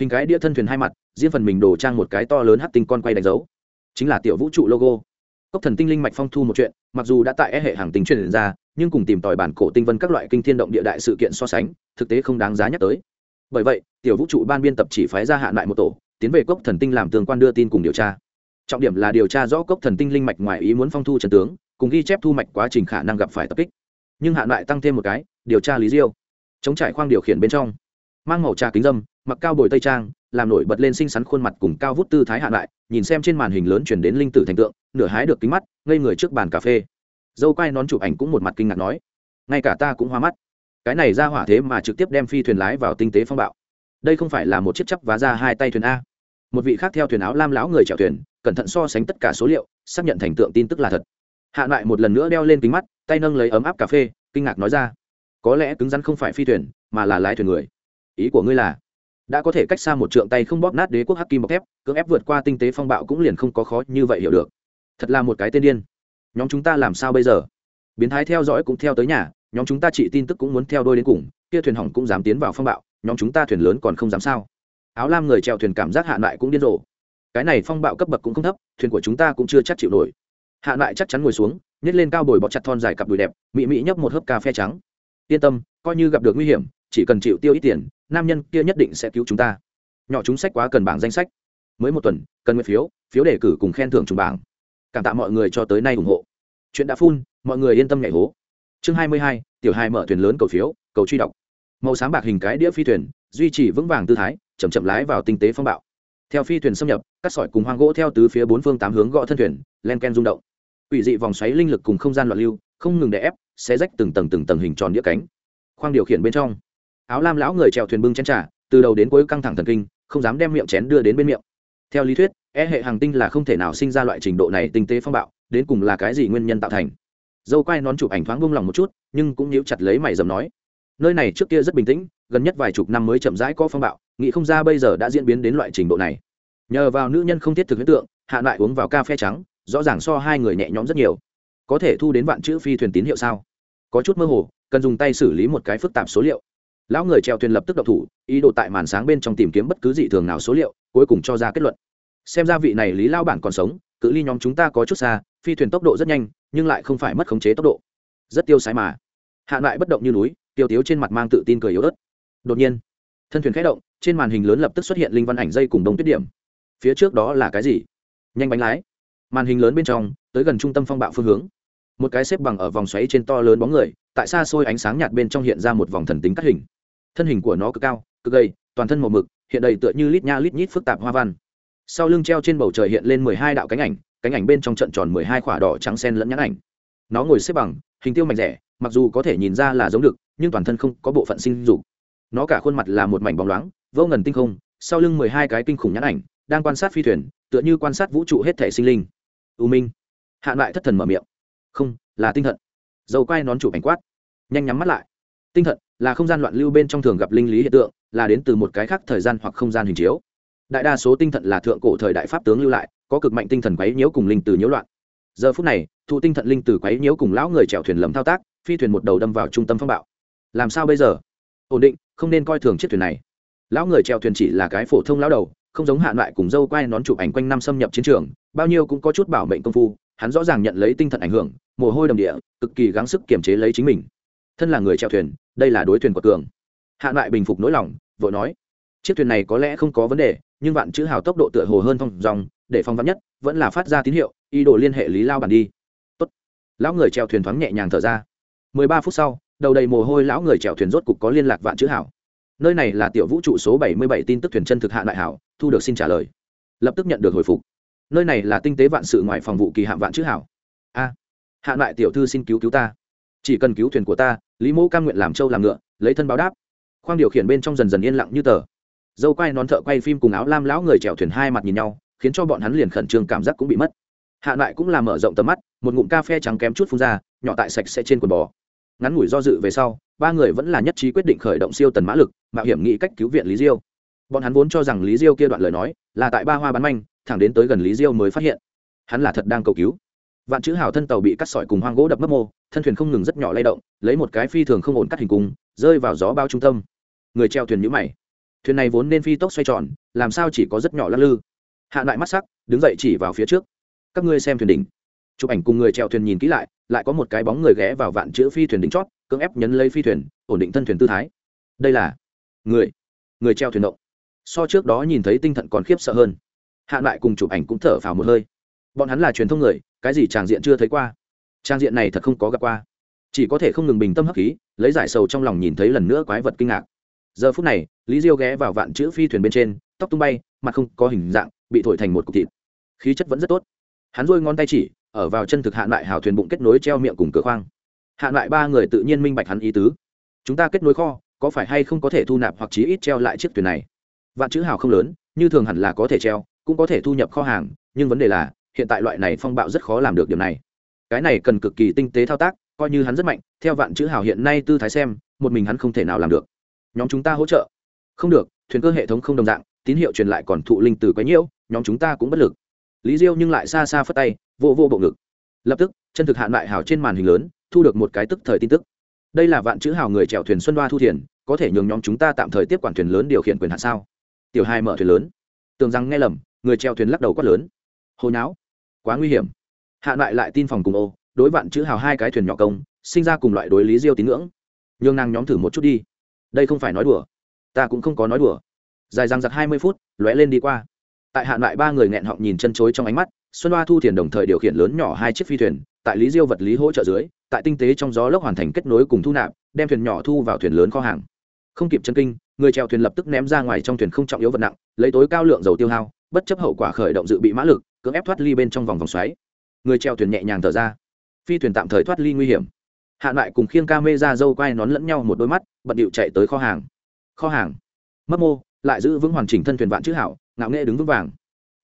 hình cái đĩa thân thuyền hai mặt, riêng phần mình đổ trang một cái to lớn hát tinh con quay đánh dấu. Chính là tiểu vũ trụ logo. Cốc thần tinh linh mạch phong thu một chuyện, mặc dù đã tại e hệ hàng tính truyền ra, nhưng cùng tìm tòi bản cổ tinh vân các loại kinh thiên động địa đại sự kiện so sánh, thực tế không đáng giá nhắc tới. Bởi vậy, tiểu vũ trụ ban biên tập chỉ phái ra hạn lại một tổ, tiến về cốc thần tinh làm tương quan đưa tin cùng điều tra. Trọng điểm là điều tra rõ cốc thần tinh linh mạch ngoài ý muốn phong thu trần tướng, cùng ghi chép thu mạch quá trình khả năng gặp phải tập kích. Nhưng hạn lại tăng thêm một cái, điều tra lý diêu. Chống trải khoang điều khiển bên trong. Mang màu trà kính dâm mặc cao bồi tây trang, làm nổi bật lên xinh xắn khuôn mặt cùng cao vút tư thái hạ lại, nhìn xem trên màn hình lớn chuyển đến linh tử thành tượng, nửa hái được kính mắt, ngây người trước bàn cà phê. Dâu quay nón chụp ảnh cũng một mặt kinh ngạc nói, ngay cả ta cũng hoa mắt. Cái này ra hỏa thế mà trực tiếp đem phi thuyền lái vào tinh tế phong bạo. Đây không phải là một chiếc chắp vá ra hai tay thuyền a. Một vị khác theo thuyền áo lam lão người chèo thuyền, cẩn thận so sánh tất cả số liệu, xác nhận thành tượng tin tức là thật. Hạ lại một lần nữa đeo lên kính mắt, tay nâng lấy ấm áp cà phê, kinh ngạc nói ra, có lẽ cứng rắn không phải phi thuyền, mà là lái thuyền người. Ý của ngươi là đã có thể cách xa một trượng tay không bóp nát đế quốc hắc kim bọc thép, cưỡng ép vượt qua tinh tế phong bạo cũng liền không có khó như vậy hiểu được. Thật là một cái tên điên. Nhóm chúng ta làm sao bây giờ? Biến thái theo dõi cũng theo tới nhà, nhóm chúng ta trị tin tức cũng muốn theo đôi đến cùng, kia thuyền hỏng cũng dám tiến vào phong bạo, nhóm chúng ta thuyền lớn còn không dám sao? Áo lam người trèo thuyền cảm giác hạ lại cũng điên rồ. Cái này phong bạo cấp bậc cũng không thấp, thuyền của chúng ta cũng chưa chắc chịu nổi. Hạ lại chắc chắn ngồi xuống, nhét lên cao bồi bọt chặt thon dài cặp đùi đẹp, mị mị nhấp một hớp cà phê trắng. Yên tâm, coi như gặp được nguy hiểm, chỉ cần chịu tiêu ít tiền nam nhân kia nhất định sẽ cứu chúng ta. Nhỏ chúng sách quá cần bảng danh sách. Mới một tuần cần nguyện phiếu phiếu đề cử cùng khen thưởng trùng bảng. Cảm tạ mọi người cho tới nay ủng hộ. Chuyện đã phun mọi người yên tâm nhảy hố. Chương hai mươi hai, tiểu hai mở thuyền lớn cầu phiếu cầu truy đọc. Màu sáng bạc hình cái đĩa phi thuyền duy trì vững vàng tư thái chậm chậm lái vào tinh tế phong bạo. Theo phi thuyền xâm nhập các sỏi cùng hoang gỗ theo tứ phía bốn phương tám hướng gõ thân thuyền len ken rung động. Quỷ dị vòng xoáy linh lực cùng không gian loạn lưu không ngừng đè ép xé rách từng tầng từng tầng hình tròn đĩa cánh. Khoang điều khiển bên trong áo lam lão người trèo thuyền bưng chén trà, từ đầu đến cuối căng thẳng thần kinh, không dám đem miệng chén đưa đến bên miệng. Theo lý thuyết e hệ hàng tinh là không thể nào sinh ra loại trình độ này tinh tế phong bạo, đến cùng là cái gì nguyên nhân tạo thành. Dâu quai nón chụp ảnh thoáng bông lòng một chút, nhưng cũng níu chặt lấy mày dầm nói. Nơi này trước kia rất bình tĩnh, gần nhất vài chục năm mới chậm rãi có phong bạo, nghĩ không ra bây giờ đã diễn biến đến loại trình độ này. Nhờ vào nữ nhân không thiết thực huyết tượng, hạ lại uống vào cà phê trắng, rõ ràng so hai người nhẹ nhõm rất nhiều. Có thể thu đến vạn chữ phi thuyền tín hiệu sao? Có chút mơ hồ, cần dùng tay xử lý một cái phức tạp số liệu lão người treo thuyền lập tức động thủ, ý đồ tại màn sáng bên trong tìm kiếm bất cứ dị thường nào số liệu, cuối cùng cho ra kết luận. Xem ra vị này lý lao bản còn sống, cự ly nhóm chúng ta có chút xa, phi thuyền tốc độ rất nhanh, nhưng lại không phải mất khống chế tốc độ. Rất tiêu sái mà. Hạ lại bất động như núi, tiêu tiếu trên mặt mang tự tin cười yếu ớt. Đột nhiên, thân thuyền khẽ động, trên màn hình lớn lập tức xuất hiện linh văn ảnh dây cùng đồng tuyết điểm. Phía trước đó là cái gì? Nhanh bánh lái. Màn hình lớn bên trong, tới gần trung tâm phong bạo phương hướng. Một cái xếp bằng ở vòng xoáy trên to lớn bóng người, tại xa xôi ánh sáng nhạt bên trong hiện ra một vòng thần tính cắt hình thân hình của nó cực cao, cực gầy, toàn thân màu mực, hiện đầy tựa như lít nha lít nhít phức tạp hoa văn. Sau lưng treo trên bầu trời hiện lên mười hai đạo cánh ảnh cánh ảnh bên trong trận tròn mười hai khỏa đỏ trắng sen lẫn nhãn ảnh. Nó ngồi xếp bằng, hình tiêu mạnh rẻ, mặc dù có thể nhìn ra là giống được, nhưng toàn thân không có bộ phận sinh dục. Nó cả khuôn mặt là một mảnh bóng loáng, vô ngần tinh không, sau lưng mười hai cái kinh khủng nhãn ảnh, đang quan sát phi thuyền, tựa như quan sát vũ trụ hết thể sinh linh. U minh. Hạn lại thất thần mở miệng. Không, là tinh thần. dầu quay nón chụp ảnh quát. Nhanh nhắm mắt lại. Tinh thần là không gian loạn lưu bên trong thường gặp linh lý hiện tượng, là đến từ một cái khác thời gian hoặc không gian hình chiếu. Đại đa số tinh thần là thượng cổ thời đại pháp tướng lưu lại, có cực mạnh tinh thần quấy nhiễu cùng linh tử nhiễu loạn. Giờ phút này thu tinh thần linh tử quấy nhiễu cùng lão người chèo thuyền lầm thao tác, phi thuyền một đầu đâm vào trung tâm phong bạo. Làm sao bây giờ? Ổn định, không nên coi thường chiếc thuyền này. Lão người chèo thuyền chỉ là cái phổ thông lão đầu, không giống hạ loại cùng dâu quai nón chụp ảnh quanh năm xâm nhập chiến trường, bao nhiêu cũng có chút bảo mệnh công phu, hắn rõ ràng nhận lấy tinh thần ảnh hưởng, mồ hôi đầm địa, cực kỳ gắng sức kiềm chế lấy chính mình thân là người treo thuyền, đây là đối thuyền của cường. Hạ lại bình phục nỗi lòng, vội nói, chiếc thuyền này có lẽ không có vấn đề, nhưng vạn chữ hào tốc độ tựa hồ hơn thông dòng, để phong vắn nhất, vẫn là phát ra tín hiệu, ý đồ liên hệ lý lao bản đi. Tốt. lão người treo thuyền thoáng nhẹ nhàng thở ra. Mười ba phút sau, đầu đầy mồ hôi, lão người trèo thuyền rốt cục có liên lạc vạn chữ hảo nơi này là tiểu vũ trụ số bảy mươi bảy tin tức thuyền chân thực hạ đại hảo, thu được xin trả lời. Lập tức nhận được hồi phục. Nơi này là tinh tế vạn sự ngoài phòng vụ kỳ hạ vạn chữ hảo a. Hạ đại tiểu thư xin cứu cứu ta chỉ cần cứu thuyền của ta, lý mẫu cam nguyện làm trâu làm ngựa, lấy thân báo đáp. Khoang điều khiển bên trong dần dần yên lặng như tờ. Dâu quay nón thợ quay phim cùng áo lam lão người chèo thuyền hai mặt nhìn nhau, khiến cho bọn hắn liền khẩn trương cảm giác cũng bị mất. Hạ lại cũng làm mở rộng tầm mắt, một ngụm cà phê trắng kém chút phun ra, nhỏ tại sạch sẽ trên quần bò. Ngắn ngủi do dự về sau, ba người vẫn là nhất trí quyết định khởi động siêu tần mã lực, mạo hiểm nghĩ cách cứu viện lý diêu. Bọn hắn vốn cho rằng lý diêu kia đoạn lời nói là tại ba hoa bán manh, thẳng đến tới gần lý diêu mới phát hiện. Hắn là thật đang cầu cứu vạn chữ hào thân tàu bị cắt sỏi cùng hoang gỗ đập mất mô, thân thuyền không ngừng rất nhỏ lay động, lấy một cái phi thường không ổn cắt hình cung, rơi vào gió bao trung tâm. Người treo thuyền nhũ mày. Thuyền này vốn nên phi tốc xoay tròn, làm sao chỉ có rất nhỏ lắc lư. Hạ lại mắt sắc, đứng dậy chỉ vào phía trước. Các ngươi xem thuyền đỉnh. Chụp ảnh cùng người treo thuyền nhìn kỹ lại lại có một cái bóng người ghé vào vạn chữ phi thuyền đỉnh chót, cưỡng ép nhấn lấy phi thuyền, ổn định thân thuyền tư thái. Đây là người người treo thuyền động. So trước đó nhìn thấy tinh thần còn khiếp sợ hơn. Hạ lại cùng chụp ảnh cũng thở vào một hơi bọn hắn là truyền thông người, cái gì tràng diện chưa thấy qua. Trang diện này thật không có gặp qua. Chỉ có thể không ngừng bình tâm hấp khí, lấy giải sầu trong lòng nhìn thấy lần nữa quái vật kinh ngạc. Giờ phút này, lý diêu ghé vào vạn chữ phi thuyền bên trên, tóc tung bay, mặt không có hình dạng, bị thổi thành một cục thịt. Khí chất vẫn rất tốt. Hắn rôi ngón tay chỉ, ở vào chân thực hạn lại hào thuyền bụng kết nối treo miệng cùng cửa khoang. Hạn lại ba người tự nhiên minh bạch hắn ý tứ. Chúng ta kết nối kho, có phải hay không có thể thu nạp hoặc chí ít treo lại chiếc thuyền này? Vạn chữ hào không lớn, như thường hẳn là có thể treo, cũng có thể thu nhập kho hàng, nhưng vấn đề là hiện tại loại này phong bạo rất khó làm được điểm này. Cái này cần cực kỳ tinh tế thao tác, coi như hắn rất mạnh, theo vạn chữ hào hiện nay tư thái xem, một mình hắn không thể nào làm được. Nhóm chúng ta hỗ trợ. Không được, thuyền cơ hệ thống không đồng dạng, tín hiệu truyền lại còn thụ linh từ quá nhiều nhóm chúng ta cũng bất lực. Lý diêu nhưng lại xa xa phất tay, vô vô bộ ngực. Lập tức, chân thực hạn lại hào trên màn hình lớn, thu được một cái tức thời tin tức. Đây là vạn chữ hào người chèo thuyền xuân đoa thu thiền có thể nhường nhóm chúng ta tạm thời tiếp quản thuyền lớn điều khiển quyền hạn sao? Tiểu hai mở thuyền lớn. Tưởng rằng nghe lầm, người chèo thuyền lắc đầu quát lớn hồi não quá nguy hiểm. Hạ lại lại tin phòng cùng ô, đối vạn chữ hào hai cái thuyền nhỏ công, sinh ra cùng loại đối lý diêu tín ngưỡng. Nhường nàng nhóm thử một chút đi. Đây không phải nói đùa. Ta cũng không có nói đùa. Dài răng giặc hai mươi phút, lóe lên đi qua. Tại hạ lại ba người nghẹn họng nhìn chân chối trong ánh mắt, xuân hoa thu thiền đồng thời điều khiển lớn nhỏ hai chiếc phi thuyền, tại lý diêu vật lý hỗ trợ dưới, tại tinh tế trong gió lốc hoàn thành kết nối cùng thu nạp, đem thuyền nhỏ thu vào thuyền lớn kho hàng. Không kịp chân kinh, người chèo thuyền lập tức ném ra ngoài trong thuyền không trọng yếu vật nặng, lấy tối cao lượng dầu tiêu hao, bất chấp hậu quả khởi động dự bị mã lực cưỡng ép thoát ly bên trong vòng vòng xoáy. Người treo thuyền nhẹ nhàng thở ra. Phi thuyền tạm thời thoát ly nguy hiểm. Hạ lại cùng khiêng ca mê ra dâu quai nón lẫn nhau một đôi mắt, bận điệu chạy tới kho hàng. Kho hàng. Mất mô, lại giữ vững hoàn chỉnh thân thuyền vạn chữ hảo, ngạo nghệ đứng vững vàng.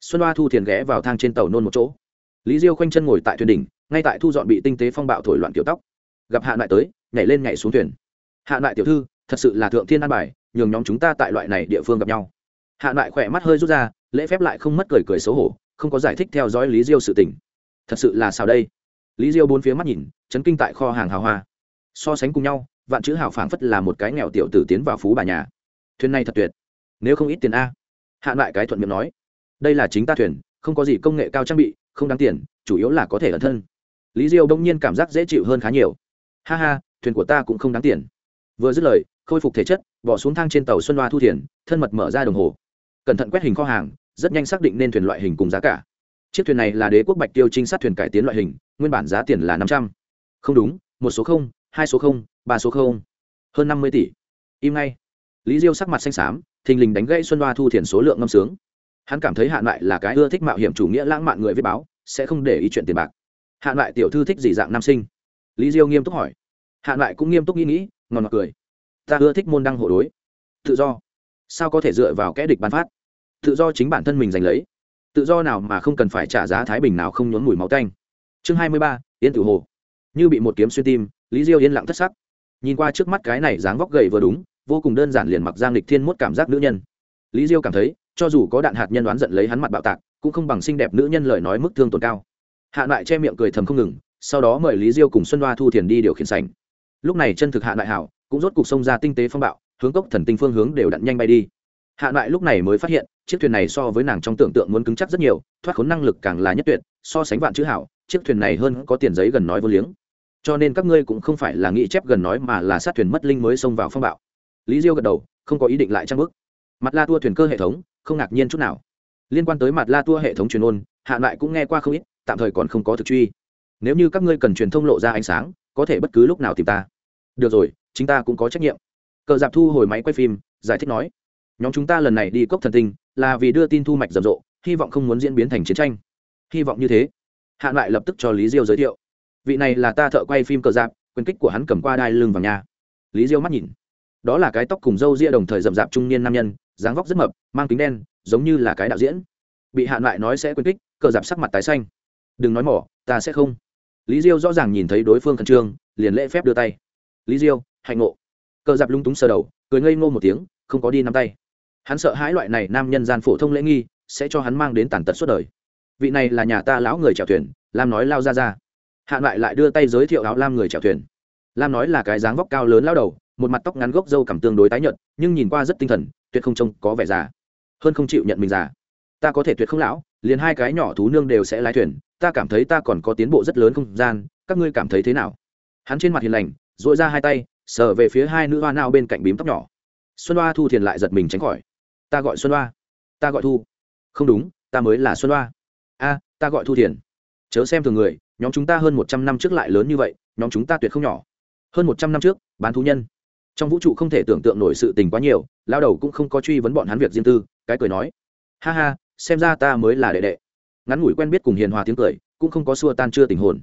Xuân hoa thu thiền ghé vào thang trên tàu nôn một chỗ. Lý diêu khoanh chân ngồi tại thuyền đỉnh, ngay tại thu dọn bị tinh tế phong bạo thổi loạn kiểu tóc. Gặp hạ lại tới, nhảy lên nhảy xuống thuyền. Hạ lại tiểu thư, thật sự là thượng thiên an bài, nhường nhóm chúng ta tại loại này địa phương gặp nhau. Hạ lại khỏe mắt hơi rút ra, lễ phép lại không mất cười cười xấu hổ không có giải thích theo dõi lý diêu sự tình. Thật sự là sao đây? Lý diêu bốn phía mắt nhìn, chấn kinh tại kho hàng hào hoa. So sánh cùng nhau, vạn chữ hào phảng phất là một cái nghèo tiểu tử tiến vào phú bà nhà. Thuyền này thật tuyệt. Nếu không ít tiền a. Hạn lại cái thuận miệng nói. Đây là chính ta thuyền, không có gì công nghệ cao trang bị, không đáng tiền, chủ yếu là có thể ẩn thân. Lý diêu đông nhiên cảm giác dễ chịu hơn khá nhiều. Ha ha, thuyền của ta cũng không đáng tiền. Vừa dứt lời, khôi phục thể chất, bỏ xuống thang trên tàu xuân loa thu thiền, thân mật mở ra đồng hồ. Cẩn thận quét hình kho hàng rất nhanh xác định nên thuyền loại hình cùng giá cả. Chiếc thuyền này là đế quốc bạch tiêu trinh sát thuyền cải tiến loại hình, nguyên bản giá tiền là năm trăm. Không đúng, một số không, hai số không, ba số không. Hơn năm mươi tỷ. Im ngay. Lý diêu sắc mặt xanh xám, thình lình đánh gãy xuân đoa thu thiền số lượng ngâm sướng. Hắn cảm thấy hạn lại là cái ưa thích mạo hiểm chủ nghĩa lãng mạn người viết báo, sẽ không để ý chuyện tiền bạc. Hạn lại tiểu thư thích gì dạng nam sinh? Lý diêu nghiêm túc hỏi. Hạn lại cũng nghiêm túc nghĩ nghĩ ngon ngọt cười. Ta ưa thích môn đăng hộ đối. Tự do. Sao có thể dựa vào kẻ địch bán phát? tự do chính bản thân mình giành lấy. Tự do nào mà không cần phải trả giá thái bình nào không nhốn mùi máu canh chương hai mươi ba, yên tử hồ. Như bị một kiếm xuyên tim, lý diêu yên lặng thất sắc. Nhìn qua trước mắt cái này dáng vóc gầy vừa đúng, vô cùng đơn giản liền mặc giang lịch thiên mốt cảm giác nữ nhân. Lý diêu cảm thấy, cho dù có đạn hạt nhân đoán giận lấy hắn mặt bạo tạc, cũng không bằng xinh đẹp nữ nhân lời nói mức thương tổn cao. Hạ lại che miệng cười thầm không ngừng, sau đó mời lý diêu cùng xuân đoa thu thiền đi điều khiển sảnh. Lúc này chân thực hạ đại hảo, cũng rốt cục sông ra tinh tế phong bạo, hướng cốc thần tinh phương hướng đều đặn nhanh bay đi hạ lại lúc này mới phát hiện, chiếc thuyền này so với nàng trong tưởng tượng muốn cứng chắc rất nhiều, thoát khốn năng lực càng là nhất tuyệt, so sánh vạn chữ hảo, chiếc thuyền này hơn có tiền giấy gần nói vô liếng. Cho nên các ngươi cũng không phải là nghĩ chép gần nói mà là sát thuyền mất linh mới xông vào phong bạo. Lý diêu gật đầu, không có ý định lại trang bức mặt la tua thuyền cơ hệ thống, không ngạc nhiên chút nào. Liên quan tới mặt la tua hệ thống truyền ôn, hạ lại cũng nghe qua không ít, tạm thời còn không có thực truy. Nếu như các ngươi cần truyền thông lộ ra ánh sáng, có thể bất cứ lúc nào tìm ta. Được rồi, chính ta cũng có trách nhiệm. Cờ giạp thu hồi máy quay phim, giải thích nói nhóm chúng ta lần này đi cốc thần tinh, là vì đưa tin thu mạch rầm rộ, hy vọng không muốn diễn biến thành chiến tranh. Hy vọng như thế. Hạn lại lập tức cho lý diêu giới thiệu. Vị này là ta thợ quay phim cờ giáp, quyền kích của hắn cầm qua đai lưng vào nhà lý diêu mắt nhìn. Đó là cái tóc cùng râu ria đồng thời rậm rạp trung niên nam nhân, dáng vóc rất mập, mang kính đen, giống như là cái đạo diễn. Bị hạn lại nói sẽ quyền kích, cờ giáp sắc mặt tái xanh. Đừng nói mỏ, ta sẽ không. Lý diêu rõ ràng nhìn thấy đối phương khẩn trương, liền lễ phép đưa tay. Lý diêu, hạnh ngộ. Cờ giáp lung túng sờ đầu, cười ngây ngô một tiếng, không có đi nắm tay hắn sợ hãi loại này nam nhân gian phổ thông lễ nghi, sẽ cho hắn mang đến tàn tật suốt đời. Vị này là nhà ta lão người chèo thuyền, lam nói lao ra ra. Hạn lại lại đưa tay giới thiệu áo lam người chèo thuyền. Lam nói là cái dáng vóc cao lớn lao đầu, một mặt tóc ngắn gốc râu cảm tương đối tái nhợt, nhưng nhìn qua rất tinh thần, tuyệt không trông có vẻ già. Hơn không chịu nhận mình già. Ta có thể tuyệt không lão, liền hai cái nhỏ thú nương đều sẽ lái thuyền, ta cảm thấy ta còn có tiến bộ rất lớn không gian, các ngươi cảm thấy thế nào? Hắn trên mặt hiền lành dội ra hai tay, sờ về phía hai nữ hoa nao bên cạnh bím tóc nhỏ. Xuân hoa thu thiền lại giật mình tránh khỏi ta gọi xuân hoa. Ta gọi thu. Không đúng, ta mới là xuân hoa. A, ta gọi thu thiền. Chớ xem thường người, nhóm chúng ta hơn một trăm năm trước lại lớn như vậy, nhóm chúng ta tuyệt không nhỏ. Hơn một trăm năm trước, bán thú nhân. Trong vũ trụ không thể tưởng tượng nổi sự tình quá nhiều, lao đầu cũng không có truy vấn bọn hắn việc riêng tư, cái cười nói. Ha ha, xem ra ta mới là đệ đệ. Ngắn ngủi quen biết cùng hiền hòa tiếng cười, cũng không có xua tan chưa tình hồn.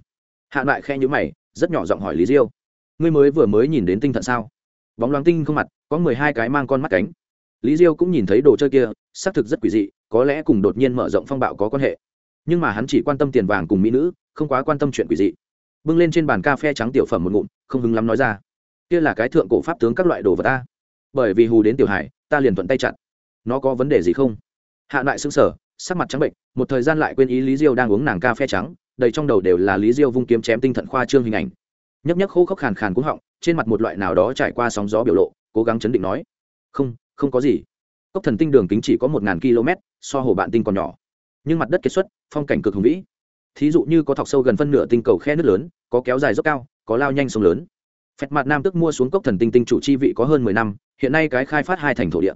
Hạ lại khe nhữ mày, rất nhỏ giọng hỏi lý diêu. Ngươi mới vừa mới nhìn đến tinh thận sao? Bóng loáng tinh không mặt, có mười hai cái mang con mắt cánh lý diêu cũng nhìn thấy đồ chơi kia, xác thực rất quỷ dị, có lẽ cùng đột nhiên mở rộng phong bạo có quan hệ. Nhưng mà hắn chỉ quan tâm tiền vàng cùng mỹ nữ, không quá quan tâm chuyện quỷ dị. Bưng lên trên bàn cà phê trắng tiểu phẩm một ngụm, không hứng lắm nói ra. Kia là cái thượng cổ pháp tướng các loại đồ vật ta. Bởi vì hù đến tiểu hải, ta liền thuận tay chặn nó có vấn đề gì không? Hạ lại xứng sở sắc mặt trắng bệnh, một thời gian lại quên ý lý diêu đang uống nàng cà phê trắng, đầy trong đầu đều là lý diêu vung kiếm chém tinh thần khoa trương hình ảnh. Nhấp nhấp khô khốc khàn khàn cũng họng, trên mặt một loại nào đó trải qua sóng gió biểu lộ, cố gắng chấn định nói, không không có gì. Cốc thần tinh đường kính chỉ có một ngàn km, so hồ bạn tinh còn nhỏ. Nhưng mặt đất kết xuất, phong cảnh cực hùng vĩ. Thí dụ như có thọc sâu gần phân nửa tinh cầu khe nước lớn, có kéo dài dốc cao, có lao nhanh sông lớn. Phẹt mặt nam tức mua xuống cốc thần tinh tinh chủ chi vị có hơn mười năm, hiện nay cái khai phát hai thành thổ địa.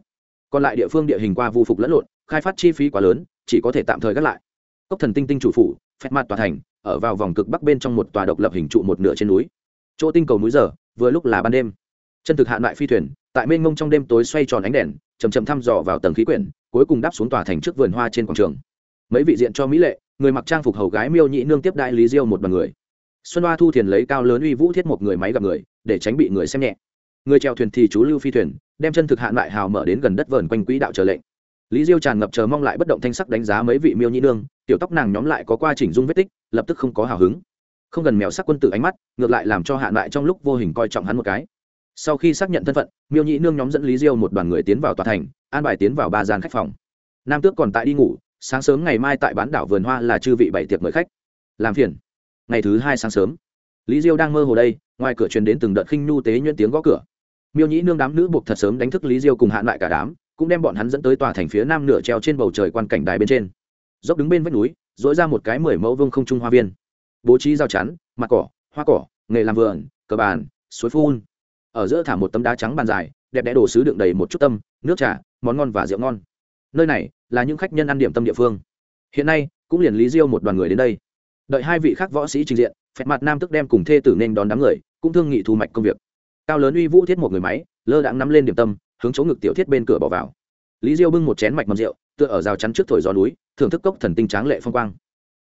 Còn lại địa phương địa hình qua vụ phục lẫn lộn, khai phát chi phí quá lớn, chỉ có thể tạm thời gác lại. Cốc thần tinh tinh chủ phủ, phẹt mặt tòa thành, ở vào vòng cực bắc bên trong một tòa độc lập hình trụ một nửa trên núi. Chỗ tinh cầu núi giờ, vừa lúc là ban đêm chân thực hạ loại phi thuyền, tại mênh mông trong đêm tối xoay tròn ánh đèn chầm chậm thăm dò vào tầng khí quyển, cuối cùng đáp xuống tòa thành trước vườn hoa trên quảng trường. Mấy vị diện cho mỹ lệ, người mặc trang phục hầu gái miêu nhị nương tiếp đại lý diêu một bằng người. Xuân hoa thu thiền lấy cao lớn uy vũ thiết một người máy gặp người, để tránh bị người xem nhẹ. Người trèo thuyền thì chú lưu phi thuyền, đem chân thực hạn lại hào mở đến gần đất vườn quanh quỹ đạo trở lệnh. Lý diêu tràn ngập chờ mong lại bất động thanh sắc đánh giá mấy vị miêu nhị nương, tiểu tóc nàng nhóm lại có qua chỉnh dung vết tích, lập tức không có hào hứng. Không gần mèo sắc quân tử ánh mắt, ngược lại làm cho hạn lại trong lúc vô hình coi trọng hắn một cái sau khi xác nhận thân phận, miêu nhĩ nương nhóm dẫn lý diêu một đoàn người tiến vào tòa thành, an bài tiến vào ba gian khách phòng. Nam tước còn tại đi ngủ, sáng sớm ngày mai tại bán đảo vườn hoa là chư vị bảy tiệc mời khách. Làm phiền. Ngày thứ hai sáng sớm, lý diêu đang mơ hồ đây, ngoài cửa truyền đến từng đợt khinh nhu tế nhuyễn tiếng gõ cửa. Miêu nhĩ nương đám nữ buộc thật sớm đánh thức lý diêu cùng hạn lại cả đám, cũng đem bọn hắn dẫn tới tòa thành phía nam nửa treo trên bầu trời quan cảnh đài bên trên. Dốc đứng bên vách núi dỗi ra một cái mười mẫu vương không trung hoa viên. Bố trí giao chắn, mặt cỏ, hoa cỏ, nghề làm vườn, cờ bàn, suối phun ở giữa thả một tấm đá trắng bàn dài, đẹp đẽ đồ sứ đựng đầy một chút tâm, nước trà, món ngon và rượu ngon. Nơi này là những khách nhân ăn điểm tâm địa phương. Hiện nay, cũng liền lý diêu một đoàn người đến đây. Đợi hai vị khác võ sĩ trình diện, phẹt mặt nam tức đem cùng thê tử nên đón đám người, cũng thương nghị thu mạch công việc. Cao lớn uy vũ thiết một người máy, lơ đãng nắm lên điểm tâm, hướng chỗ ngực tiểu thiết bên cửa bỏ vào. Lý diêu bưng một chén mạch mầm rượu, tựa ở rào chắn trước thổi gió núi, thưởng thức cốc thần tinh tráng lệ phong quang.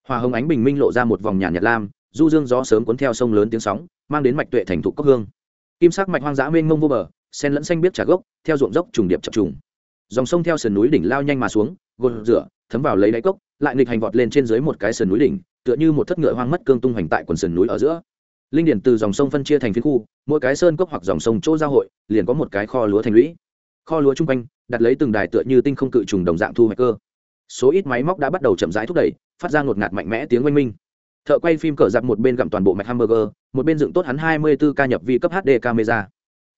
Hòa hồng ánh bình minh lộ ra một vòng nhàn nhạt lam, du dương gió sớm cuốn theo sông lớn tiếng sóng, mang đến mạch tuệ thành thục cốc hương kim sắc mạch hoang dã mênh mông vô bờ, sen lẫn xanh biết trà gốc, theo ruộng dốc trùng điệp chập trùng. Dòng sông theo sườn núi đỉnh lao nhanh mà xuống, gột rửa, thấm vào lấy đáy cốc, lại nghịch hành vọt lên trên dưới một cái sườn núi đỉnh, tựa như một thất ngựa hoang mất cương tung hoành tại quần sườn núi ở giữa. Linh điển từ dòng sông phân chia thành phiến khu, mỗi cái sơn cốc hoặc dòng sông chỗ giao hội, liền có một cái kho lúa thành lũy. Kho lúa chung quanh, đặt lấy từng đài tựa như tinh không cự trùng đồng dạng thu hoạch cơ. Số ít máy móc đã bắt đầu chậm rãi thúc đẩy, phát ra ngột ngạt mạnh mẽ tiếng oanh minh thợ quay phim cờ giặc một bên gặm toàn bộ mạch hamburger một bên dựng tốt hắn 24 ca nhập vi cấp hd camera.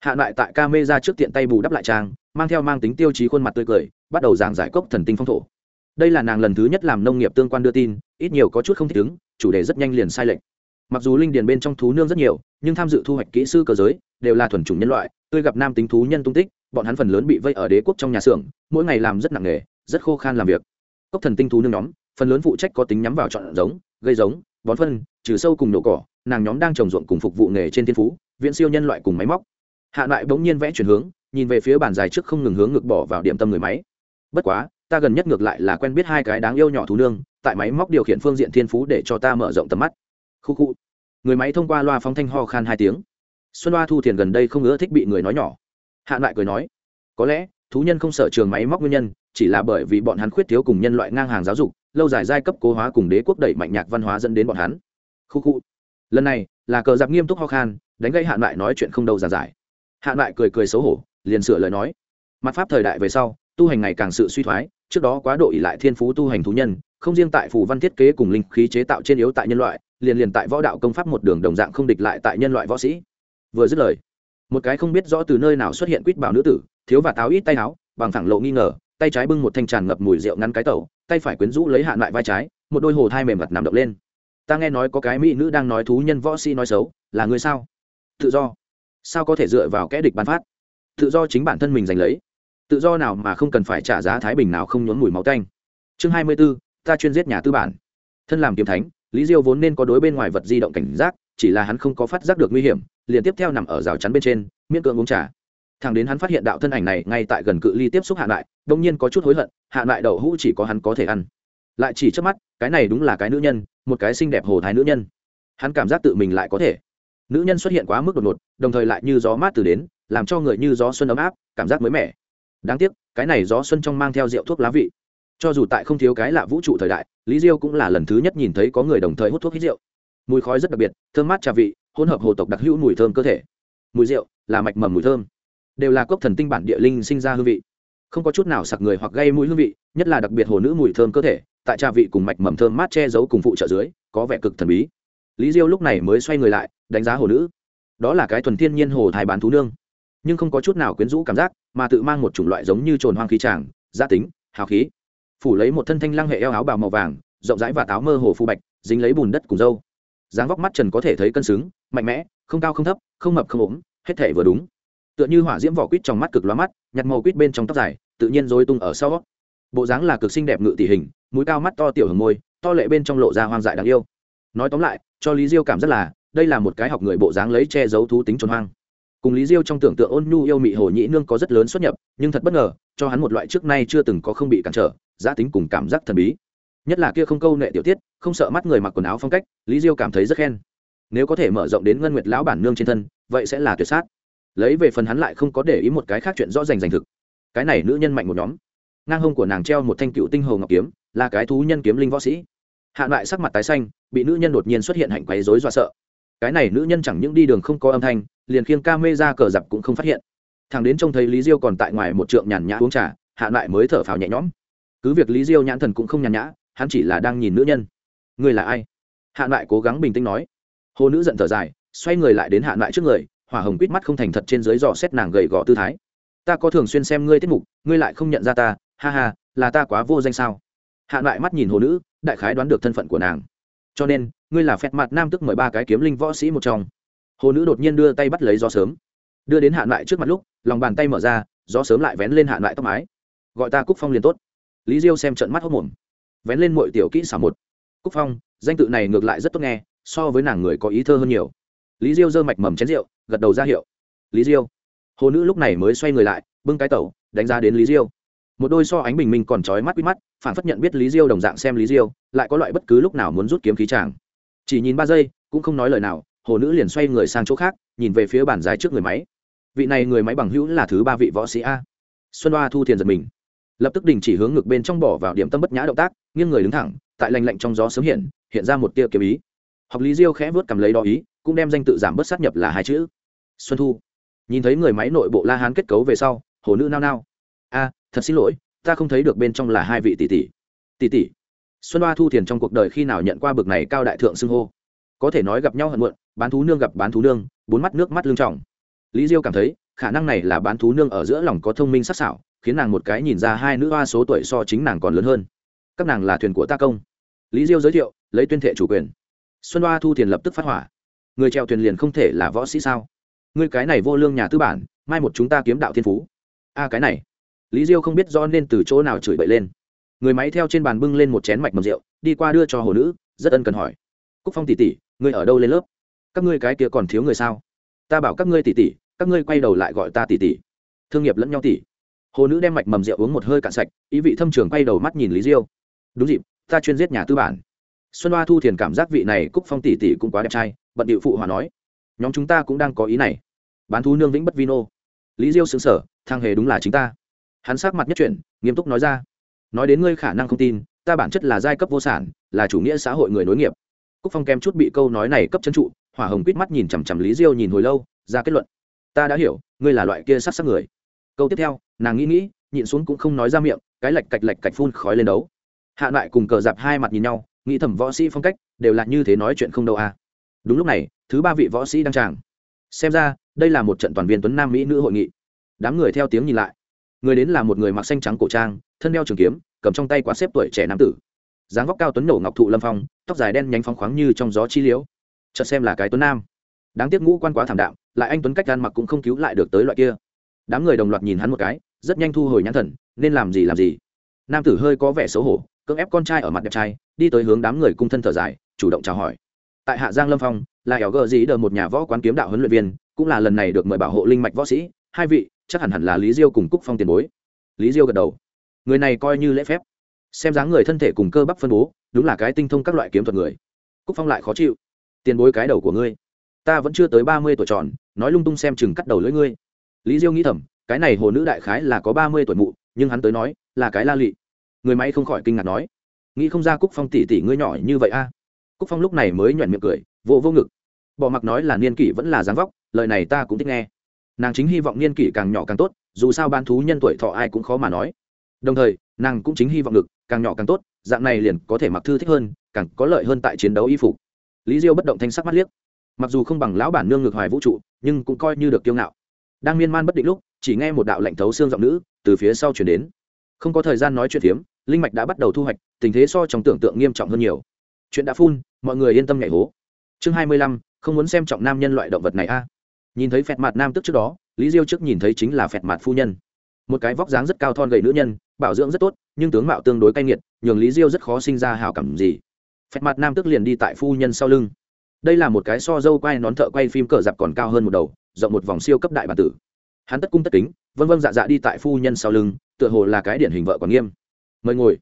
Hạ lại tại camera trước tiện tay bù đắp lại trang mang theo mang tính tiêu chí khuôn mặt tươi cười bắt đầu giảng giải cốc thần tinh phong thổ. Đây là nàng lần thứ nhất làm nông nghiệp tương quan đưa tin ít nhiều có chút không thích ứng chủ đề rất nhanh liền sai lệch. Mặc dù linh điền bên trong thú nương rất nhiều nhưng tham dự thu hoạch kỹ sư cơ giới đều là thuần chủng nhân loại tươi gặp nam tính thú nhân tung tích bọn hắn phần lớn bị vây ở đế quốc trong nhà xưởng mỗi ngày làm rất nặng nghề, rất khô khan làm việc. Cốc thần tinh thú nương nhóm phần lớn phụ trách có tính nhắm vào chọn giống gây giống bón phân, trừ sâu cùng nổ cỏ, nàng nhóm đang trồng ruộng cùng phục vụ nghề trên thiên phú viện siêu nhân loại cùng máy móc. Hạ lại bỗng nhiên vẽ chuyển hướng, nhìn về phía bàn dài trước không ngừng hướng ngược bỏ vào điểm tâm người máy. Bất quá, ta gần nhất ngược lại là quen biết hai cái đáng yêu nhỏ thú nương, tại máy móc điều khiển phương diện thiên phú để cho ta mở rộng tầm mắt. Khu khu. Người máy thông qua loa phóng thanh ho khan hai tiếng. Xuân hoa thu thiền gần đây không ưa thích bị người nói nhỏ. Hạ lại cười nói, có lẽ, thú nhân không sở trường máy móc nguyên nhân, chỉ là bởi vì bọn hắn khuyết thiếu cùng nhân loại ngang hàng giáo dục lâu dài giai cấp cố hóa cùng đế quốc đẩy mạnh nhạc văn hóa dẫn đến bọn hắn. Khu khu. Lần này, là cờ giặc nghiêm túc ho khan, đánh gây hạn lại nói chuyện không đâu giàn giải. Hạn lại cười cười xấu hổ, liền sửa lời nói. Mặt pháp thời đại về sau, tu hành ngày càng sự suy thoái, trước đó quá độ ỉ lại thiên phú tu hành thú nhân, không riêng tại phù văn thiết kế cùng linh khí chế tạo trên yếu tại nhân loại, liền liền tại võ đạo công pháp một đường đồng dạng không địch lại tại nhân loại võ sĩ. Vừa dứt lời, một cái không biết rõ từ nơi nào xuất hiện quýt bảo nữ tử, thiếu và táo ít tay áo, bằng thẳng lộ nghi ngờ, tay trái bưng một thanh tràn ngập mùi rượu ngắn cái tẩu tay phải quyến rũ lấy hạ lại vai trái, một đôi hồ thai mềm mặt nằm động lên. Ta nghe nói có cái mỹ nữ đang nói thú nhân võ sĩ nói xấu, là người sao? Tự do. Sao có thể dựa vào kẽ địch bán phát? Tự do chính bản thân mình giành lấy. Tự do nào mà không cần phải trả giá thái bình nào không nhốn mùi máu tanh. Chương hai mươi b ố ta chuyên giết nhà tư bản. Thân làm kiếm thánh, lý diêu vốn nên có đối bên ngoài vật di động cảnh giác, chỉ là hắn không có phát giác được nguy hiểm, liền tiếp theo nằm ở rào chắn bên trên, miễn cưỡng uống trà. Thằng đến hắn phát hiện đạo thân ảnh này ngay tại gần cự ly tiếp xúc hạ lại đông nhiên có chút hối hận hạ lại đậu hũ chỉ có hắn có thể ăn. Lại chỉ trước mắt, cái này đúng là cái nữ nhân, một cái xinh đẹp hồ thái nữ nhân. Hắn cảm giác tự mình lại có thể. Nữ nhân xuất hiện quá mức đột ngột, đồng thời lại như gió mát từ đến, làm cho người như gió xuân ấm áp, cảm giác mới mẻ. Đáng tiếc, cái này gió xuân trong mang theo rượu thuốc lá vị. Cho dù tại không thiếu cái lạ vũ trụ thời đại, lý diêu cũng là lần thứ nhất nhìn thấy có người đồng thời hút thuốc hít rượu. Mùi khói rất đặc biệt, thơm mát trà vị, hỗn hợp hồ tộc đặc hữu mùi thơm cơ thể. Mùi rượu là mạch mầm mùi thơm. Đều là cốc thần tinh bản địa linh sinh ra hương vị không có chút nào sặc người hoặc gây mũi hương vị, nhất là đặc biệt hồ nữ mùi thơm cơ thể, tại trà vị cùng mạch mầm thơm mát che giấu cùng phụ trợ dưới, có vẻ cực thần bí. Lý diêu lúc này mới xoay người lại, đánh giá hồ nữ. Đó là cái thuần thiên nhiên hồ thái bán thú nương. Nhưng không có chút nào quyến rũ cảm giác, mà tự mang một chủng loại giống như trồn hoang khí tràng, gia tính, hào khí. Phủ lấy một thân thanh lăng hệ eo áo bào màu vàng, rộng rãi và táo mơ hồ phu bạch, dính lấy bùn đất cùng dâu. Dáng vóc mắt trần có thể thấy cân xứng, mạnh mẽ, không cao không thấp, không mập không ốm, hết thể vừa đúng tựa như hỏa diễm vỏ quýt trong mắt cực lóa mắt, nhặt màu quýt bên trong tóc dài, tự nhiên dối tung ở sau. Bộ dáng là cực xinh đẹp ngự tỷ hình, mũi cao mắt to tiểu hầm môi, to lệ bên trong lộ ra hoang dại đáng yêu. Nói tóm lại, cho lý diêu cảm rất là, đây là một cái học người bộ dáng lấy che giấu thú tính trốn hoang. Cùng lý diêu trong tưởng tượng ôn nhu yêu mị hồ nhĩ nương có rất lớn xuất nhập, nhưng thật bất ngờ, cho hắn một loại trước nay chưa từng có không bị cản trở, giá tính cùng cảm giác thần bí. Nhất là kia không câu nệ tiểu tiết, không sợ mắt người mặc quần áo phong cách, lý diêu cảm thấy rất khen. Nếu có thể mở rộng đến ngân nguyệt lão bản nương trên thân, vậy sẽ là tuyệt sát lấy về phần hắn lại không có để ý một cái khác chuyện rõ rành rành thực. Cái này nữ nhân mạnh một nhóm. Ngang hông của nàng treo một thanh cựu tinh hầu ngọc kiếm, là cái thú nhân kiếm linh võ sĩ. Hạ loại sắc mặt tái xanh, bị nữ nhân đột nhiên xuất hiện hạnh quấy dối dọa sợ. Cái này nữ nhân chẳng những đi đường không có âm thanh, liền khiêng ca mê ra cờ giặc cũng không phát hiện. Thằng đến trông thấy lý diêu còn tại ngoài một trượng nhàn nhã uống trà, hạ loại mới thở phào nhẹ nhõm. Cứ việc lý diêu nhãn thần cũng không nhàn nhã, hắn chỉ là đang nhìn nữ nhân. Người là ai? Hạ loại cố gắng bình tĩnh nói. Hồ nữ giận thở dài, xoay người lại đến hạ loại trước người hỏa hồng quýt mắt không thành thật trên dưới dò xét nàng gầy gò tư thái. Ta có thường xuyên xem ngươi tiết mục, ngươi lại không nhận ra ta, ha ha, là ta quá vô danh sao? Hạ loại mắt nhìn hồ nữ, đại khái đoán được thân phận của nàng. Cho nên, ngươi là phẹt mặt nam tức mời ba cái kiếm linh võ sĩ một trong. Hồ nữ đột nhiên đưa tay bắt lấy gió sớm. Đưa đến hạ loại trước mặt lúc, lòng bàn tay mở ra, gió sớm lại vén lên hạ loại tóc mái. Gọi ta cúc phong liền tốt. Lý diêu xem trận mắt hốc mồm vén lên mọi tiểu kỹ xảo một. Cúc phong, danh tự này ngược lại rất tốt nghe, so với nàng người có ý thơ hơn nhiều. Lý diêu giơ mạch mầm chén rượu gật đầu ra hiệu. Lý diêu. Hồ nữ lúc này mới xoay người lại, bưng cái tẩu, đánh giá đến lý diêu. Một đôi so ánh bình minh còn trói mắt quýt mắt phản phất nhận biết lý diêu đồng dạng xem lý diêu, lại có loại bất cứ lúc nào muốn rút kiếm khí chàng. Chỉ nhìn ba giây, cũng không nói lời nào, hồ nữ liền xoay người sang chỗ khác, nhìn về phía bàn dài trước người máy. Vị này người máy bằng hữu là thứ ba vị võ sĩ a. Xuân đoa thu thiền giật mình. Lập tức đình chỉ hướng ngực bên trong bỏ vào điểm tâm bất nhã động tác, nghiêng người đứng thẳng, tại lành lạnh trong gió sớm hiện hiện ra một tia kiếm ý. Học lý diêu khẽ vớt cầm lấy đo ý, cũng đem danh tự giảm bớt sát nhập là hai chữ xuân thu. Nhìn thấy người máy nội bộ la hán kết cấu về sau, hồ nữ nao nao. A, thật xin lỗi, ta không thấy được bên trong là hai vị tỷ tỷ. Tỷ tỷ. Xuân hoa thu thiền trong cuộc đời khi nào nhận qua bực này cao đại thượng xưng hô. Có thể nói gặp nhau hận muộn, bán thú nương gặp bán thú nương, bốn mắt nước mắt lương trọng lý diêu cảm thấy, khả năng này là bán thú nương ở giữa lòng có thông minh sắc sảo, khiến nàng một cái nhìn ra hai nữ hoa số tuổi so chính nàng còn lớn hơn. Các nàng là thuyền của ta công. Lý diêu giới thiệu, lấy tuyên thệ chủ quyền. Xuân hoa thu thiền lập tức phát hỏa. Người treo thuyền liền không thể là võ sĩ sao? ngươi cái này vô lương nhà tư bản, mai một chúng ta kiếm đạo thiên phú. A, cái này. Lý diêu không biết do nên từ chỗ nào chửi bậy lên. Người máy theo trên bàn bưng lên một chén mạch mầm rượu, đi qua đưa cho hồ nữ, rất ân cần hỏi. Cúc phong tỷ tỷ, ngươi ở đâu lên lớp? Các ngươi cái kia còn thiếu người sao? Ta bảo các ngươi tỷ tỷ, các ngươi quay đầu lại gọi ta tỷ tỷ. Thương nghiệp lẫn nhau tỷ. Hồ nữ đem mạch mầm rượu uống một hơi cạn sạch, ý vị thâm trường quay đầu mắt nhìn lý diêu. Đúng dịp, ta chuyên giết nhà tư bản. Xuân hoa thu thiền cảm giác vị này cúc phong tỷ tỷ cũng quá đẹp trai, bận điệu phụ hòa nói. Nhóm chúng ta cũng đang có ý này bán thú nương vĩnh bất vino lý diêu xứng sở thang hề đúng là chính ta. Hắn sắc mặt nhất chuyển, nghiêm túc nói ra. Nói đến ngươi khả năng không tin, ta bản chất là giai cấp vô sản, là chủ nghĩa xã hội người nối nghiệp. Cúc phong kem chút bị câu nói này cấp chân trụ, hỏa hồng quýt mắt nhìn chằm chằm lý diêu nhìn hồi lâu, ra kết luận. Ta đã hiểu, ngươi là loại kia sát sắc người. Câu tiếp theo, nàng nghĩ nghĩ, nhịn xuống cũng không nói ra miệng, cái lạch cạch lạch cạch phun khói lên đấu. Hạ lại cùng cờ dạp hai mặt nhìn nhau, nghĩ thầm võ sĩ phong cách, đều là như thế nói chuyện không đâu à. Đúng lúc này, thứ ba vị võ sĩ đang tràng. Xem ra đây là một trận toàn viên tuấn nam mỹ nữ hội nghị. Đám người theo tiếng nhìn lại. Người đến là một người mặc xanh trắng cổ trang, thân đeo trường kiếm, cầm trong tay quá xếp tuổi trẻ nam tử. Dáng vóc cao tuấn nổ ngọc thụ lâm phong, tóc dài đen nhánh phóng khoáng như trong gió chi liễu. Chợt xem là cái tuấn nam. Đáng tiếc ngũ quan quá thảm đạm, lại anh tuấn cách gan mặc cũng không cứu lại được tới loại kia. Đám người đồng loạt nhìn hắn một cái, rất nhanh thu hồi nhãn thần, nên làm gì làm gì. Nam tử hơi có vẻ xấu hổ, cưỡng ép con trai ở mặt đẹp trai, đi tới hướng đám người cung thân thở dài, chủ động chào hỏi. Tại hạ giang lâm phong, là ẻo gờ dĩ đờ một nhà võ quán kiếm đạo huấn luyện viên cũng là lần này được mời bảo hộ linh mạch võ sĩ hai vị chắc hẳn hẳn là lý diêu cùng cúc phong tiền bối. Lý diêu gật đầu. Người này coi như lễ phép. Xem dáng người thân thể cùng cơ bắp phân bố đúng là cái tinh thông các loại kiếm thuật người. Cúc phong lại khó chịu. Tiền bối cái đầu của ngươi. Ta vẫn chưa tới ba mươi tuổi tròn nói lung tung xem chừng cắt đầu lưỡi ngươi. Lý diêu nghĩ thầm cái này hồ nữ đại khái là có ba mươi tuổi mụ nhưng hắn tới nói là cái la lị. Người máy không khỏi kinh ngạc nói nghĩ không ra cúc phong tỷ tỷ ngươi nhỏ như vậy a. Cúc phong lúc này mới nhoẻn miệng cười vỗ vô, vô ngực bỏ mặc nói là niên kỷ vẫn là dáng vóc, lời này ta cũng thích nghe. Nàng chính hy vọng niên kỷ càng nhỏ càng tốt, dù sao ban thú nhân tuổi thọ ai cũng khó mà nói. Đồng thời, nàng cũng chính hy vọng ngực, càng nhỏ càng tốt, dạng này liền có thể mặc thư thích hơn, càng có lợi hơn tại chiến đấu y phục. Lý diêu bất động thanh sắc mắt liếc. Mặc dù không bằng lão bản nương ngược hoài vũ trụ, nhưng cũng coi như được kiêu ngạo. Đang miên man bất định lúc, chỉ nghe một đạo lạnh thấu xương giọng nữ từ phía sau chuyển đến. Không có thời gian nói chuyện phiếm, linh mạch đã bắt đầu thu hoạch, tình thế so trong tưởng tượng nghiêm trọng hơn nhiều. Chuyện đã phun, mọi người yên tâm nhảy hố. Chương hai mươi lăm không muốn xem trọng nam nhân loại động vật này a. À. nhìn thấy phẹt mặt nam tức trước đó, lý diêu trước nhìn thấy chính là phẹt mặt phu nhân. Một cái vóc dáng rất cao thon gầy nữ nhân, bảo dưỡng rất tốt, nhưng tướng mạo tương đối cay nghiệt, nhường lý diêu rất khó sinh ra hào cảm gì. Phẹt mặt nam tức liền đi tại phu nhân sau lưng. Đây là một cái so dâu quay nón thợ quay phim cờ giặc còn cao hơn một đầu, rộng một vòng siêu cấp đại bản tử. Hắn tất cung tất kính, vân vân dạ dạ đi tại phu nhân sau lưng, tựa hồ là cái điển hình vợ còn nghiêm. Mời ngồi.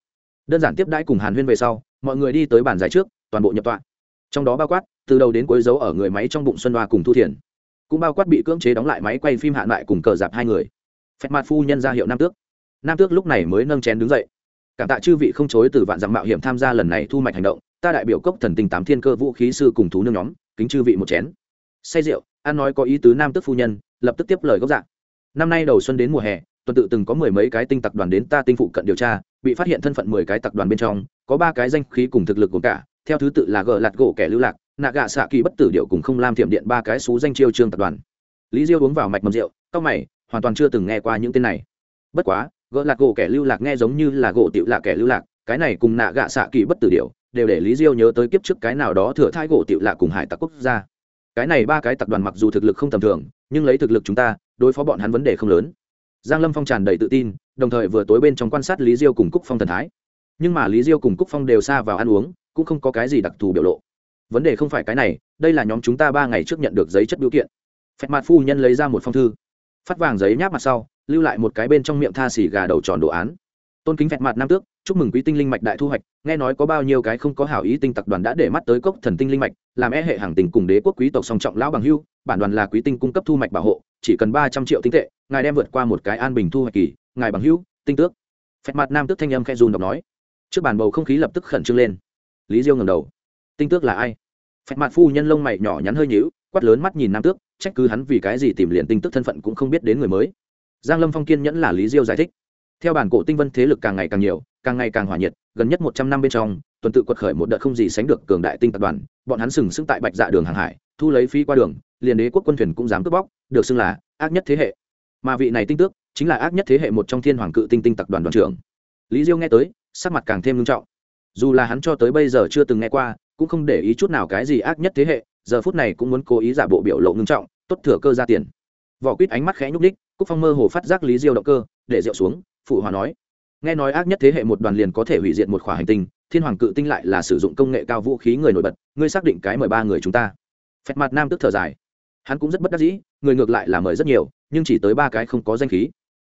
Đơn giản tiếp đãi cùng hàn huyên về sau, mọi người đi tới bàn giải trước, toàn bộ nhập tọa trong đó bao quát, từ đầu đến cuối dấu ở người máy trong bụng xuân hoa cùng thu thiền cũng bao quát bị cưỡng chế đóng lại máy quay phim hạ lại cùng cờ giạp hai người. Phép mặt phu nhân ra hiệu nam tước. Nam tước lúc này mới nâng chén đứng dậy. Cảm tạ chư vị không chối từ vạn dặm mạo hiểm tham gia lần này thu mạch hành động, ta đại biểu cốc thần tình tám thiên cơ vũ khí sư cùng thú nương nhóm, kính chư vị một chén. Say rượu an nói có ý tứ nam tước phu nhân, lập tức tiếp lời gốc dạng năm nay đầu xuân đến mùa hè, tuần tự từng có mười mấy cái tinh tặc đoàn đến ta tinh phụ cận điều tra, bị phát hiện thân phận mười cái tặc đoàn bên trong, có ba cái danh khí cùng thực lực của cả theo thứ tự là gờ lạt gỗ kẻ lưu lạc, nạ gạ xạ kỳ bất tử điệu cùng không lam thiểm điện ba cái xú danh chiêu trương tập đoàn. Lý diêu uống vào mạch mầm rượu c mày, hoàn toàn chưa từng nghe qua những tên này. Bất quá gỡ lạt gỗ kẻ lưu lạc nghe giống như là gỗ tiểu lạ kẻ lưu lạc, cái này cùng nạ gạ xạ kỳ bất tử điệu đều để lý diêu nhớ tới kiếp trước cái nào đó thừa thai gỗ tiểu lạ cùng hải tặc quốc gia. Cái này ba cái tập đoàn mặc dù thực lực không tầm thường, nhưng lấy thực lực chúng ta, đối phó bọn hắn vấn đề không lớn. Giang lâm phong tràn đầy tự tin, đồng thời vừa tối bên trong quan sát lý diêu cùng cúc phong thần thái. Nhưng mà lý diêu cùng cúc phong đều xa vào ăn uống cũng không có cái gì đặc thù biểu lộ. Vấn đề không phải cái này, đây là nhóm chúng ta ba ngày trước nhận được giấy chất biểu kiện. Phép mặt phu nhân lấy ra một phong thư. Phát vàng giấy nháp mặt sau, lưu lại một cái bên trong miệng tha xỉ gà đầu tròn đồ án. Tôn kính phẹt mặt nam tước, chúc mừng quý tinh linh mạch đại thu hoạch, nghe nói có bao nhiêu cái không có hảo ý tinh tặc đoàn đã để mắt tới cốc thần tinh linh mạch, làm e hệ hàng tình cùng đế quốc quý tộc song trọng lão bằng hưu, bản đoàn là quý tinh cung cấp thu mạch bảo hộ, chỉ cần ba trăm triệu tinh tệ, ngài đem vượt qua một cái an bình thu hoạch kỳ, ngài bằng hưu, tinh tước. Phẹt mặt nam tước thanh âm khen dùn đọc nói. Trước bàn bầu không khí lập tức khẩn trương lên lý diêu ngầm đầu. Tinh tước là ai? Phép mặt phu nhân lông mày nhỏ nhắn hơi nhíu, quát lớn mắt nhìn nam tước, trách cứ hắn vì cái gì tìm liền tinh tức thân phận cũng không biết đến người mới. Giang lâm phong kiên nhẫn là lý diêu giải thích. Theo bản cổ tinh vân thế lực càng ngày càng nhiều, càng ngày càng hỏa nhiệt, gần nhất một trăm năm bên trong, tuần tự quật khởi một đợt không gì sánh được cường đại tinh tập đoàn, bọn hắn sừng sững tại bạch dạ đường hàng hải, thu lấy phí qua đường, liền đế quốc quân thuyền cũng dám cướp bóc, được xưng là ác nhất thế hệ. Mà vị này tinh tước chính là ác nhất thế hệ một trong thiên hoàng cự tinh tinh tập đoàn đoàn trưởng. Lý diêu nghe tới, sắc mặt càng thêm nghiêm trọng dù là hắn cho tới bây giờ chưa từng nghe qua, cũng không để ý chút nào cái gì ác nhất thế hệ, giờ phút này cũng muốn cố ý giả bộ biểu lộ ngưng trọng, tốt thừa cơ ra tiền. Vỏ quýt ánh mắt khẽ nhúc đích cúc phong mơ hồ phát giác lý diêu động cơ, để rượu xuống, phụ hòa nói. Nghe nói ác nhất thế hệ một đoàn liền có thể hủy diệt một khỏa hành tinh, thiên hoàng cự tinh lại là sử dụng công nghệ cao vũ khí người nổi bật, ngươi xác định cái mời ba người chúng ta. Phép mặt nam tức thở dài. Hắn cũng rất bất đắc dĩ, người ngược lại là mời rất nhiều, nhưng chỉ tới ba cái không có danh khí.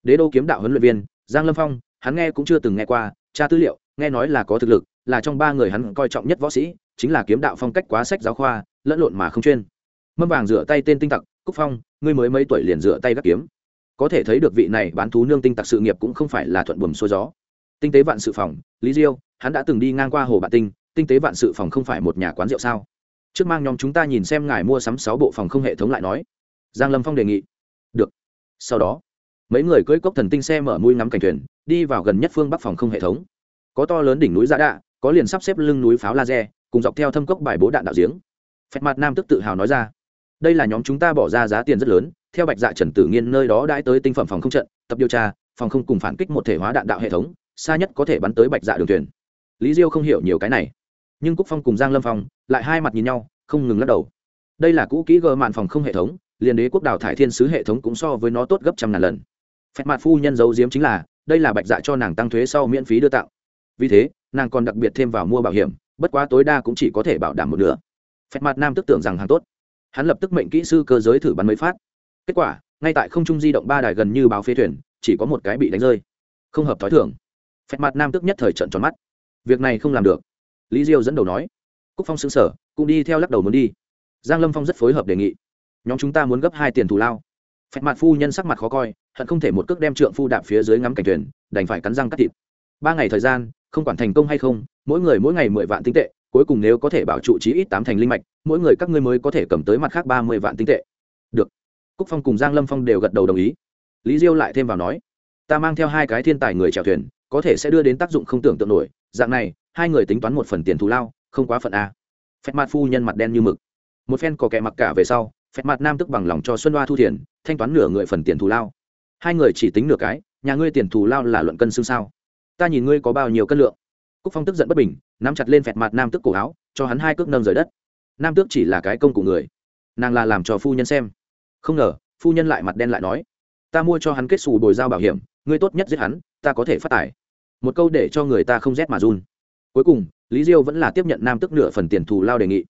Đế đô kiếm đạo huấn luyện viên, giang lâm phong, hắn nghe cũng chưa từng nghe qua, tra tư liệu nghe nói là có thực lực, là trong ba người hắn coi trọng nhất võ sĩ, chính là kiếm đạo phong cách quá sách giáo khoa, lẫn lộn mà không chuyên. Mâm vàng rửa tay tên tinh tặc, cúc phong, ngươi mới mấy tuổi liền rửa tay gác kiếm. Có thể thấy được vị này bán thú nương tinh tặc sự nghiệp cũng không phải là thuận buồm xuôi gió. Tinh tế vạn sự phòng, lý diêu, hắn đã từng đi ngang qua hồ bạ tinh tinh tế vạn sự phòng không phải một nhà quán rượu sao? Trước mang nhóm chúng ta nhìn xem ngài mua sắm sáu bộ phòng không hệ thống lại nói. Giang lâm phong đề nghị. Được. Sau đó, mấy người cưỡi cốc thần tinh xe mở mũi ngắm cảnh thuyền, đi vào gần nhất phương bắc phòng không hệ thống có to lớn đỉnh núi giã đạ, có liền sắp xếp lưng núi pháo laser, cùng dọc theo thâm cốc bài bố đạn đạo giếng. Phép mặt nam tức tự hào nói ra, đây là nhóm chúng ta bỏ ra giá tiền rất lớn, theo bạch dạ trần tử nghiên nơi đó đãi tới tinh phẩm phòng không trận, tập điều tra, phòng không cùng phản kích một thể hóa đạn đạo hệ thống, xa nhất có thể bắn tới bạch dạ đường thuyền. Lý diêu không hiểu nhiều cái này, nhưng cúc phong cùng giang lâm phong lại hai mặt nhìn nhau, không ngừng lắc đầu. Đây là cũ kỹ gờ mạn phòng không hệ thống, liền đế quốc đảo thải thiên sứ hệ thống cũng so với nó tốt gấp trăm ngàn lần. Phép mặt phu nhân giấu diếm chính là, đây là bạch dạ cho nàng tăng thuế sau miễn phí đưa tặng vì thế, nàng còn đặc biệt thêm vào mua bảo hiểm, bất quá tối đa cũng chỉ có thể bảo đảm một nửa. Phép mặt nam tức tưởng rằng hàng tốt. Hắn lập tức mệnh kỹ sư cơ giới thử bắn mới phát. Kết quả, ngay tại không trung di động ba đài gần như báo phế thuyền, chỉ có một cái bị đánh rơi. Không hợp t h ó i thưởng phép mặt nam tức nhất thời trận tròn mắt. Việc này không làm được. Lý diêu dẫn đầu nói. Cúc phong xứng sở, cũng đi theo lắc đầu muốn đi. Giang lâm phong rất phối hợp đề nghị. Nhóm chúng ta muốn gấp hai tiền thù lao. Phép mặt phu nhân sắc mặt khó coi, hận không thể một cước đem trượng phu đạp phía dưới ngắm cảnh thuyền, đành phải cắn răng cắt thịt. Ba ngày thời gian không quản thành công hay không, mỗi người mỗi ngày mười vạn tinh tệ, cuối cùng nếu có thể bảo trụ chí ít tám thành linh mạch, mỗi người các ngươi mới có thể cầm tới mặt khác ba mươi vạn tinh tệ. Được. Cúc phong cùng giang lâm phong đều gật đầu đồng ý. Lý diêu lại thêm vào nói, ta mang theo hai cái thiên tài người chèo thuyền, có thể sẽ đưa đến tác dụng không tưởng tượng nổi. Dạng này, hai người tính toán một phần tiền thù lao, không quá phận a. Phép mặt phu nhân mặt đen như mực. Một phen có kẻ mặc cả về sau phép mặt nam tức bằng lòng cho xuân đoa thu tiền, thanh toán nửa người phần tiền thù lao. Hai người chỉ tính nửa cái, nhà ngươi tiền thù lao là luận cân xương sao? ta nhìn ngươi có bao nhiêu cân lượng. Cúc phong tức giận bất bình, nắm chặt lên phẹt mặt nam tước cổ áo, cho hắn hai cước nâng rời đất. Nam tước chỉ là cái công cụ người, nàng là làm cho phu nhân xem. Không ngờ, phu nhân lại mặt đen lại nói, ta mua cho hắn kết xù bồi dao bảo hiểm, ngươi tốt nhất giết hắn, ta có thể phát tài. Một câu để cho người ta không rét mà run. Cuối cùng, lý diêu vẫn là tiếp nhận nam Tước nửa phần tiền thù lao đề nghị.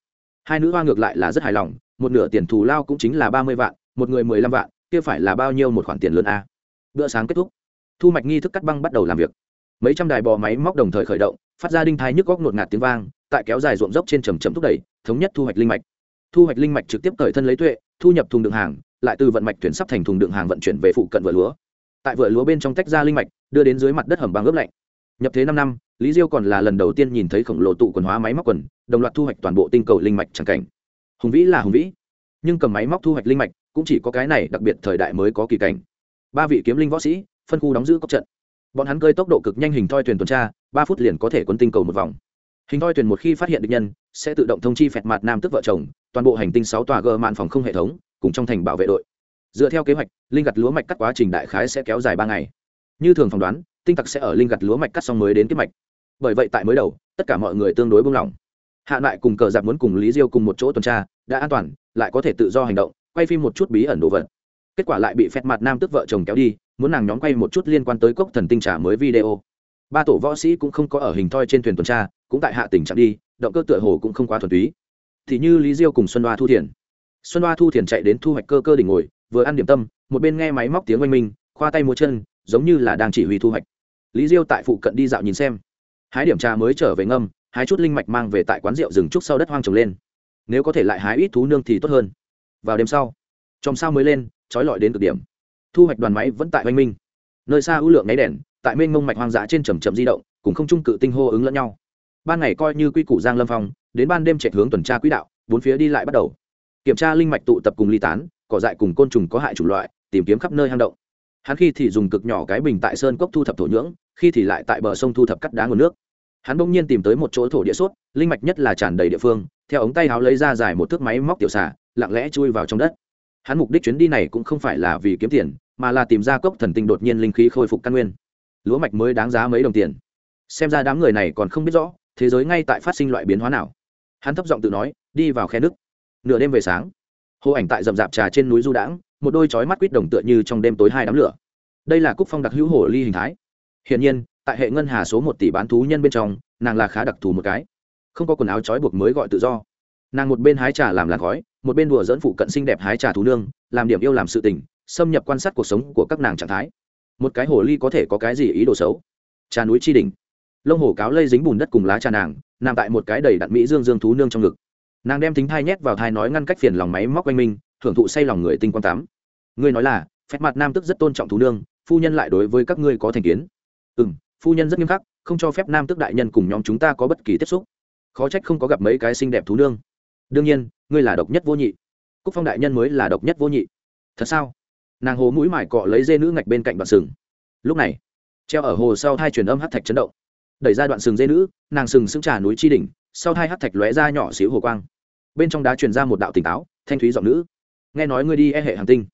Hai nữ hoa ngược lại là rất hài lòng, một nửa tiền thù lao cũng chính là ba mươi vạn, một người mười lăm vạn, kia phải là bao nhiêu một khoản tiền lớn a? Bữa sáng kết thúc. Thu mạch nghi thức cắt băng bắt đầu làm việc mấy trăm đài bò máy móc đồng thời khởi động, phát ra đinh thai nhức góc ngột ngạt tiếng vang, tại kéo dài ruộng dốc trên trầm trầm thúc đẩy, thống nhất thu hoạch linh mạch. Thu hoạch linh mạch trực tiếp cởi thân lấy tuệ, thu nhập thùng đường hàng, lại từ vận mạch tuyển sắp thành thùng đường hàng vận chuyển về phụ cận vựa lúa. Tại vựa lúa bên trong tách ra linh mạch, đưa đến dưới mặt đất hầm băng ướp lạnh. Nhập thế năm năm, lý diêu còn là lần đầu tiên nhìn thấy khổng lồ tụ quần hóa máy móc quần, đồng loạt thu hoạch toàn bộ tinh cầu linh mạch chẳng cảnh. Hùng vĩ là hùng vĩ, nhưng cầm máy móc thu hoạch linh mạch cũng chỉ có cái này đặc biệt thời đại mới có kỳ cảnh. Ba vị kiếm linh võ sĩ, phân khu đóng giữ cốc trận bọn hắn cơi tốc độ cực nhanh hình thoi thuyền tuần tra, ba phút liền có thể quân tinh cầu một vòng. Hình thoi thuyền một khi phát hiện được nhân, sẽ tự động thông chi phẹt mặt nam tức vợ chồng, toàn bộ hành tinh sáu tòa gờ mạn phòng không hệ thống, cùng trong thành bảo vệ đội. Dựa theo kế hoạch, linh gặt lúa mạch cắt quá trình đại khái sẽ kéo dài ba ngày. Như thường phỏng đoán, tinh tặc sẽ ở linh gặt lúa mạch cắt xong mới đến kế mạch bởi vậy tại mới đầu, tất cả mọi người tương đối buông lỏng. Hạ lại cùng cờ giặc muốn cùng lý diêu cùng một chỗ tuần tra, đã an toàn, lại có thể tự do hành động, quay phim một chút bí ẩn đồ vật kết quả lại bị phét mặt nam tức vợ chồng kéo đi, muốn nàng nhóm quay một chút liên quan tới cốc thần tinh trả mới video. Ba tổ võ sĩ cũng không có ở hình thoi trên thuyền tuần tra, cũng tại hạ tỉnh trạng đi, động cơ tựa hồ cũng không quá thuần túy. Thì như lý diêu cùng xuân đoa thu thiền. Xuân đoa thu thiền chạy đến thu hoạch cơ cơ đỉnh ngồi, vừa ăn điểm tâm, một bên nghe máy móc tiếng oanh minh, khoa tay múa chân, giống như là đang chỉ huy thu hoạch. Lý diêu tại phụ cận đi dạo nhìn xem. Hái điểm trà mới trở về ngâm, hái chút linh mạch mang về tại quán rượu rừng trúc sau đất hoang trồng lên. Nếu có thể lại hái ít thú nương thì tốt hơn. Vào đêm sau trong sao mới lên trói lọi đến cực điểm. Thu hoạch đoàn máy vẫn tại oanh minh. Nơi xa ưu lượng nháy đèn tại mênh mông mạch hoang dã trên trầm trầm di động cùng không trung cự tinh hô ứng lẫn nhau. Ban ngày coi như quy củ giang lâm phong đến ban đêm chạy hướng tuần tra quỹ đạo bốn phía đi lại bắt đầu. Kiểm tra linh mạch tụ tập cùng ly tán cỏ dại cùng côn trùng có hại chủng loại tìm kiếm khắp nơi hang động. Hắn khi thì dùng cực nhỏ cái bình tại sơn cốc thu thập thổ nhưỡng khi thì lại tại bờ sông thu thập cắt đá nguồn nước. Hắn bỗng nhiên tìm tới một chỗ thổ địa suốt, linh mạch nhất là tràn đầy địa phương theo ống tay háo lấy ra dài một thước máy móc tiểu xả lặng lẽ chui vào trong đất hắn mục đích chuyến đi này cũng không phải là vì kiếm tiền, mà là tìm ra cốc thần tinh đột nhiên linh khí khôi phục căn nguyên. Lúa mạch mới đáng giá mấy đồng tiền. Xem ra đám người này còn không biết rõ, thế giới ngay tại phát sinh loại biến hóa nào. Hắn thấp giọng tự nói, đi vào khe nước. Nửa đêm về sáng, hồ ảnh tại rậm rạp trà trên núi du đãng, một đôi chói mắt quýt đồng tựa như trong đêm tối hai đám lửa. Đây là cúc phong đặc hữu hồ ly hình thái. Hiện nhiên, tại hệ ngân hà số một tỷ bán thú nhân bên trong, nàng là khá đặc thù một cái. Không có quần áo trói buộc mới gọi tự do. Nàng một bên hái trà làm làn khói một bên đùa dẫn phụ cận xinh đẹp hái trà thú nương, làm điểm yêu làm sự tình, xâm nhập quan sát cuộc sống của các nàng trạng thái. Một cái hồ ly có thể có cái gì ý đồ xấu? Trà núi chi đình lông hồ cáo lây dính bùn đất cùng lá trà nàng, nằm tại một cái đầy đặn mỹ dương dương thú nương trong ngực. Nàng đem tính thai nhét vào thai nói ngăn cách phiền lòng máy móc quanh minh thưởng thụ say lòng người tinh quang tám ngươi nói là, phép mặt nam tức rất tôn trọng thú nương, phu nhân lại đối với các ngươi có thành kiến. Ừ phu nhân rất nghiêm khắc, không cho phép nam tức đại nhân cùng nhóm chúng ta có bất kỳ tiếp xúc. Khó trách không có gặp mấy cái xinh đẹp thú nương đương nhiên, ngươi là độc nhất vô nhị. Cúc phong đại nhân mới là độc nhất vô nhị. Thật sao? Nàng hồ mũi mải cọ lấy dê nữ ngạch bên cạnh đoạn sừng. Lúc này, treo ở hồ sau hai truyền âm hát thạch chấn động. Đẩy ra đoạn sừng dê nữ, nàng sừng sững trà núi tri đỉnh, sau hai hát thạch lóe ra nhỏ xíu hồ quang. Bên trong đá truyền ra một đạo tỉnh táo, thanh thúy giọng nữ. Nghe nói ngươi đi e hệ hàng tinh.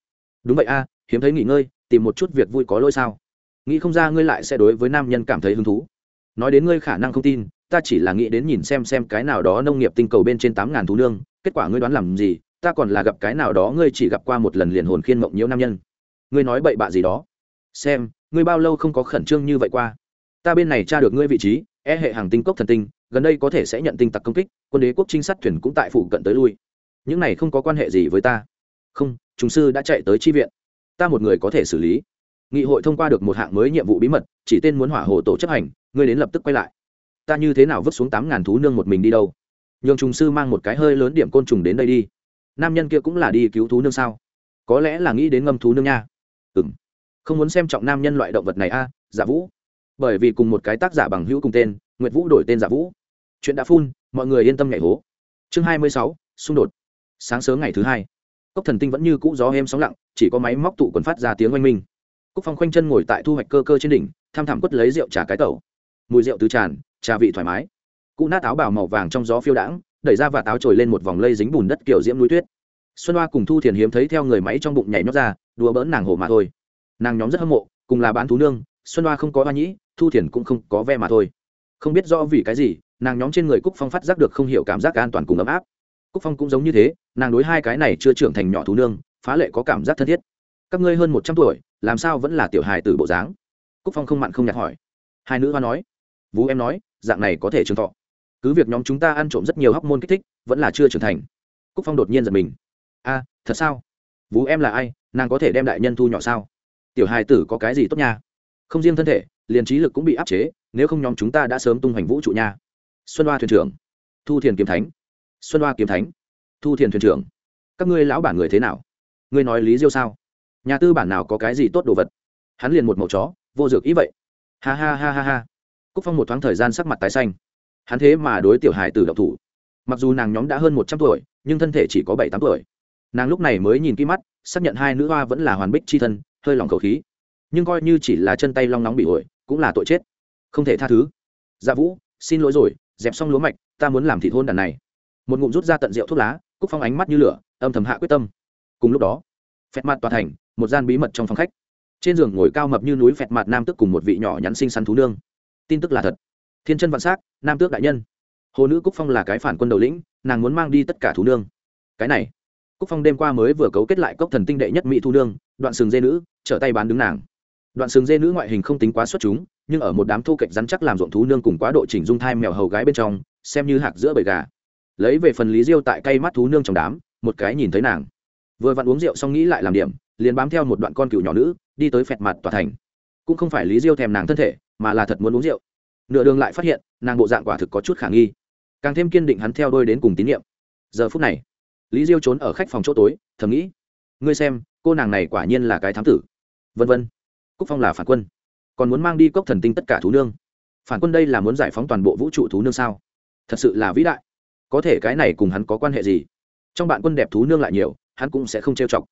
Đúng vậy a, hiếm thấy nghỉ ngơi, tìm một chút việc vui có lỗi sao? Nghĩ không ra ngươi lại sẽ đối với nam nhân cảm thấy hứng thú. Nói đến ngươi khả năng không tin ta chỉ là nghĩ đến nhìn xem xem cái nào đó nông nghiệp tinh cầu bên trên tám ngàn thú nương, kết quả ngươi đoán làm gì, ta còn là gặp cái nào đó ngươi chỉ gặp qua một lần liền hồn khiên mộng nhiễu nam nhân. Ngươi nói bậy bạ gì đó? Xem, ngươi bao lâu không có khẩn trương như vậy qua? Ta bên này tra được ngươi vị trí e hệ hàng tinh cốc thần tinh, gần đây có thể sẽ nhận tinh tặc công kích, quân đế quốc trinh sát thuyền cũng tại phụ cận tới lui. Những này không có quan hệ gì với ta. Không chúng sư đã chạy tới tri viện. Ta một người có thể xử lý. Nghị hội thông qua được một hạng mới nhiệm vụ bí mật, chỉ tên muốn hỏa hồ tổ chấp hành, ngươi đến lập tức quay lại ta như thế nào vứt xuống tám ngàn thú nương một mình đi đâu? Nhường trùng sư mang một cái hơi lớn điểm côn trùng đến đây đi. Nam nhân kia cũng là đi cứu thú nương sao? Có lẽ là nghĩ đến ngâm thú nương nha. Ừ m không muốn xem trọng nam nhân loại động vật này a à, giả vũ. Bởi vì cùng một cái tác giả bằng hữu cùng tên nguyệt vũ đổi tên giả vũ. Chuyện đã phun mọi người yên tâm nhảy hố. Chương hai mươi sáu xung đột. Sáng sớm ngày thứ hai cốc thần tinh vẫn như cũ gió êm sóng lặng chỉ có máy móc tụ quần phát ra tiếng oanh minh. Cúc phong khoanh chân ngồi tại thu hoạch cơ cơ trên đỉnh tham thảm quất lấy rượu trà cái tẩu. Mùi rượu từ tràn trà vị thoải mái. Cụ nát áo bào màu vàng trong gió phiêu đãng, đẩy ra và táo trồi lên một vòng lây dính bùn đất kiểu diễm núi tuyết. Xuân hoa cùng thu thiền hiếm thấy theo người máy trong bụng nhảy nhót ra, đùa bỡn nàng hồ mà thôi. Nàng nhóm rất hâm mộ, cùng là bán thú nương, xuân hoa không có hoa nhĩ, thu thiền cũng không có ve mà thôi. Không biết do vì cái gì, nàng nhóm trên người cúc phong phát giác được không hiểu cảm giác an toàn cùng ấm áp. Cúc phong cũng giống như thế, nàng đối hai cái này chưa trưởng thành nhỏ thú nương, phá lệ có cảm giác thân thiết. Các ngươi hơn một trăm tuổi, làm sao vẫn là tiểu hài từ bộ dáng? Cúc phong không mặn không nhặt hỏi. Hai nữ hoa nói vú em nói dạng này có thể trường thọ. Cứ việc nhóm chúng ta ăn trộm rất nhiều hóc môn kích thích vẫn là chưa trưởng thành. Cúc phong đột nhiên giật mình. A à, thật sao? Vú em là ai? Nàng có thể đem đại nhân thu nhỏ sao? Tiểu Hai tử có cái gì tốt nha? Không riêng thân thể liền trí lực cũng bị áp chế nếu không nhóm chúng ta đã sớm tung hoành vũ trụ nha. Xuân hoa thuyền trưởng. Thu thiền kiếm thánh. Xuân hoa kiếm thánh. Thu thiền thuyền trưởng. Các ngươi lão bản người thế nào? Ngươi nói lý diêu sao? Nhà tư bản nào có cái gì tốt đồ vật? Hắn liền một màu chó vô dược ý vậy. Ha ha ha ha ha cúc phong một thoáng thời gian sắc mặt tái xanh. Hắn thế mà đối tiểu hải tử độc thủ. Mặc dù nàng nhóm đã hơn một trăm tuổi, nhưng thân thể chỉ có bảy tám tuổi. Nàng lúc này mới nhìn kỹ mắt, xác nhận hai nữ hoa vẫn là hoàn bích c h i thân, hơi lòng khẩu khí. Nhưng coi như chỉ là chân tay long nóng bị ổi, cũng là tội chết. Không thể tha thứ. Dạ vũ, xin lỗi rồi, dẹp xong lúa mạch, ta muốn làm thịt hôn đàn này. Một ngụm rút ra tận rượu thuốc lá, cúc phong ánh mắt như lửa, âm thầm hạ quyết tâm. Cùng lúc đó, phẹt mặt tòa thành, một gian bí mật trong phòng khách. Trên giường ngồi cao mập như núi phẹt mặt nam tức cùng một vị nhỏ nhắn xinh xắn thú nương tin tức là thật. Thiên chân vạn s á c nam tước đại nhân. Hồ nữ cúc phong là cái phản quân đầu lĩnh, nàng muốn mang đi tất cả thú nương. Cái này, cúc phong đêm qua mới vừa cấu kết lại cốc thần tinh đệ nhất mỹ thu nương, đoạn sừng dê nữ, trở tay bán đứng nàng. Đoạn sừng dê nữ ngoại hình không tính quá xuất chúng, nhưng ở một đám thu kệch rắn chắc làm ruộng thú nương cùng quá độ chỉnh dung thai mèo hầu gái bên trong, xem như hạc giữa bầy gà. Lấy về phần lý diêu tại cây mắt thú nương trong đám, một cái nhìn thấy nàng. Vừa vặn uống rượu xong nghĩ lại làm điểm, liền bám theo một đoạn con cựu nhỏ nữ, đi tới phẹt mặt tòa thành. Cũng không phải lý diêu thèm nàng thân thể mà là thật muốn uống rượu. Nửa đường lại phát hiện, nàng bộ dạng quả thực có chút khả nghi. Càng thêm kiên định hắn theo đôi đến cùng tín nhiệm. Giờ phút này, lý diêu trốn ở khách phòng chỗ tối, thầm nghĩ, ngươi xem, cô nàng này quả nhiên là cái thám tử. Vân vân. Cúc phong là phản quân, còn muốn mang đi cốc thần tinh tất cả thú nương. Phản quân đây là muốn giải phóng toàn bộ vũ trụ thú nương sao? Thật sự là vĩ đại. Có thể cái này cùng hắn có quan hệ gì? Trong bạn quân đẹp thú nương lại nhiều, hắn cũng sẽ không trêu chọc.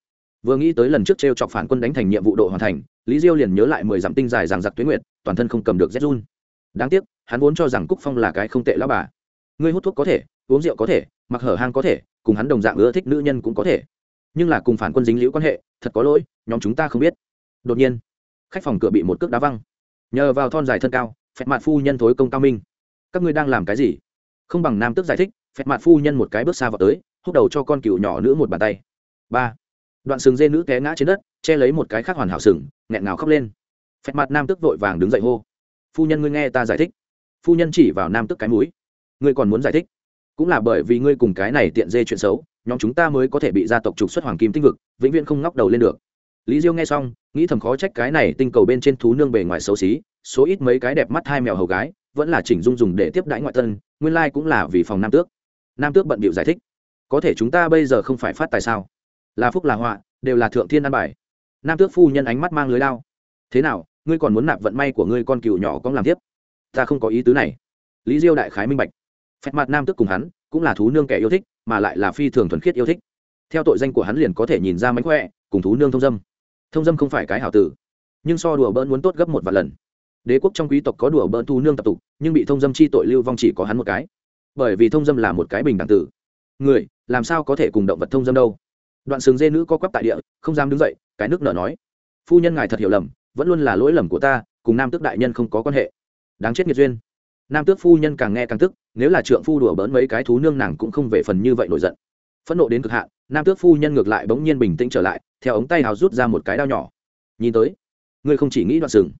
Vừa nghĩ tới lần trước trêu chọc phản quân đánh thành nhiệm vụ độ hoàn thành lý diêu liền nhớ lại mười dặm tinh dài rằng giặc tuyến nguyệt, toàn thân không cầm được rét run. Đáng tiếc, hắn vốn cho rằng cúc phong là cái không tệ lão bà. Ngươi hút thuốc có thể, uống rượu có thể, mặc hở hang có thể, cùng hắn đồng dạng ưa thích nữ nhân cũng có thể. Nhưng là cùng phản quân dính liễu quan hệ, thật có lỗi, nhóm chúng ta không biết. Đột nhiên, khách phòng cửa bị một cước đá văng. Nhờ vào thon dài thân cao, phẹt mặt phu nhân thối công cao minh. Các ngươi đang làm cái gì? Không bằng nam tước giải thích, phẹt mặt phu nhân một cái bước xa vào tới húc đầu cho con cừu nhỏ nữ một bàn tay. Ba. Đoạn sừng dê nữ té ngã trên đất che lấy một cái khác hoàn hảo sừng, nghẹn ngào khóc lên. Phép mặt nam tức vội vàng đứng dậy hô. Phu nhân ngươi nghe ta giải thích. Phu nhân chỉ vào nam tức cái mũi. Ngươi còn muốn giải thích? Cũng là bởi vì ngươi cùng cái này tiện dê chuyện xấu, nhóm chúng ta mới có thể bị gia tộc trục xuất hoàng kim tinh vực, vĩnh viễn không ngóc đầu lên được. Lý diêu nghe xong, nghĩ thầm khó trách cái này tinh cầu bên trên thú nương bề ngoài xấu xí, số ít mấy cái đẹp mắt hai mèo hầu gái, vẫn là chỉnh dung dùng để tiếp đãi ngoại thân, nguyên lai、like、cũng là vì phòng nam tước. Nam tước bận bịu giải thích. Có thể chúng ta bây giờ không phải phát tài sao? Là phúc là họa, đều là thượng thiên an bài nam tước phu nhân ánh mắt mang lưới lao thế nào, ngươi còn muốn nạp vận may của ngươi con cừu nhỏ con làm tiếp? Ta không có ý tứ này. Lý diêu đại khái minh bạch. Phép mặt nam tước cùng hắn, cũng là thú nương kẻ yêu thích, mà lại là phi thường thuần khiết yêu thích. Theo tội danh của hắn liền có thể nhìn ra mánh khỏe, cùng thú nương thông dâm. Thông dâm không phải cái hảo tử, nhưng so đùa bỡn muốn tốt gấp một vài lần. Đế quốc trong quý tộc có đùa bỡn thú nương tập tục, nhưng bị thông dâm chi tội lưu vong chỉ có hắn một cái. Bởi vì thông dâm là một cái bình đẳng tử. Người, làm sao có thể cùng động vật thông dâm đâu? Đoạn sừng dê nữ co quắp tại địa, không dám đứng dậy cái nước nợ nói, phu nhân ngài thật hiểu lầm, vẫn luôn là lỗi lầm của ta, cùng nam tước đại nhân không có quan hệ. Đáng chết nghiệt duyên. Nam tước phu nhân càng nghe càng tức, nếu là trượng phu đùa bỡn mấy cái thú nương nàng cũng không về phần như vậy nổi giận. Phẫn nộ đến cực hạn, nam tước phu nhân ngược lại bỗng nhiên bình tĩnh trở lại, theo ống tay hào rút ra một cái đao nhỏ. Nhìn tới, ngươi không chỉ nghĩ đoạn sừng.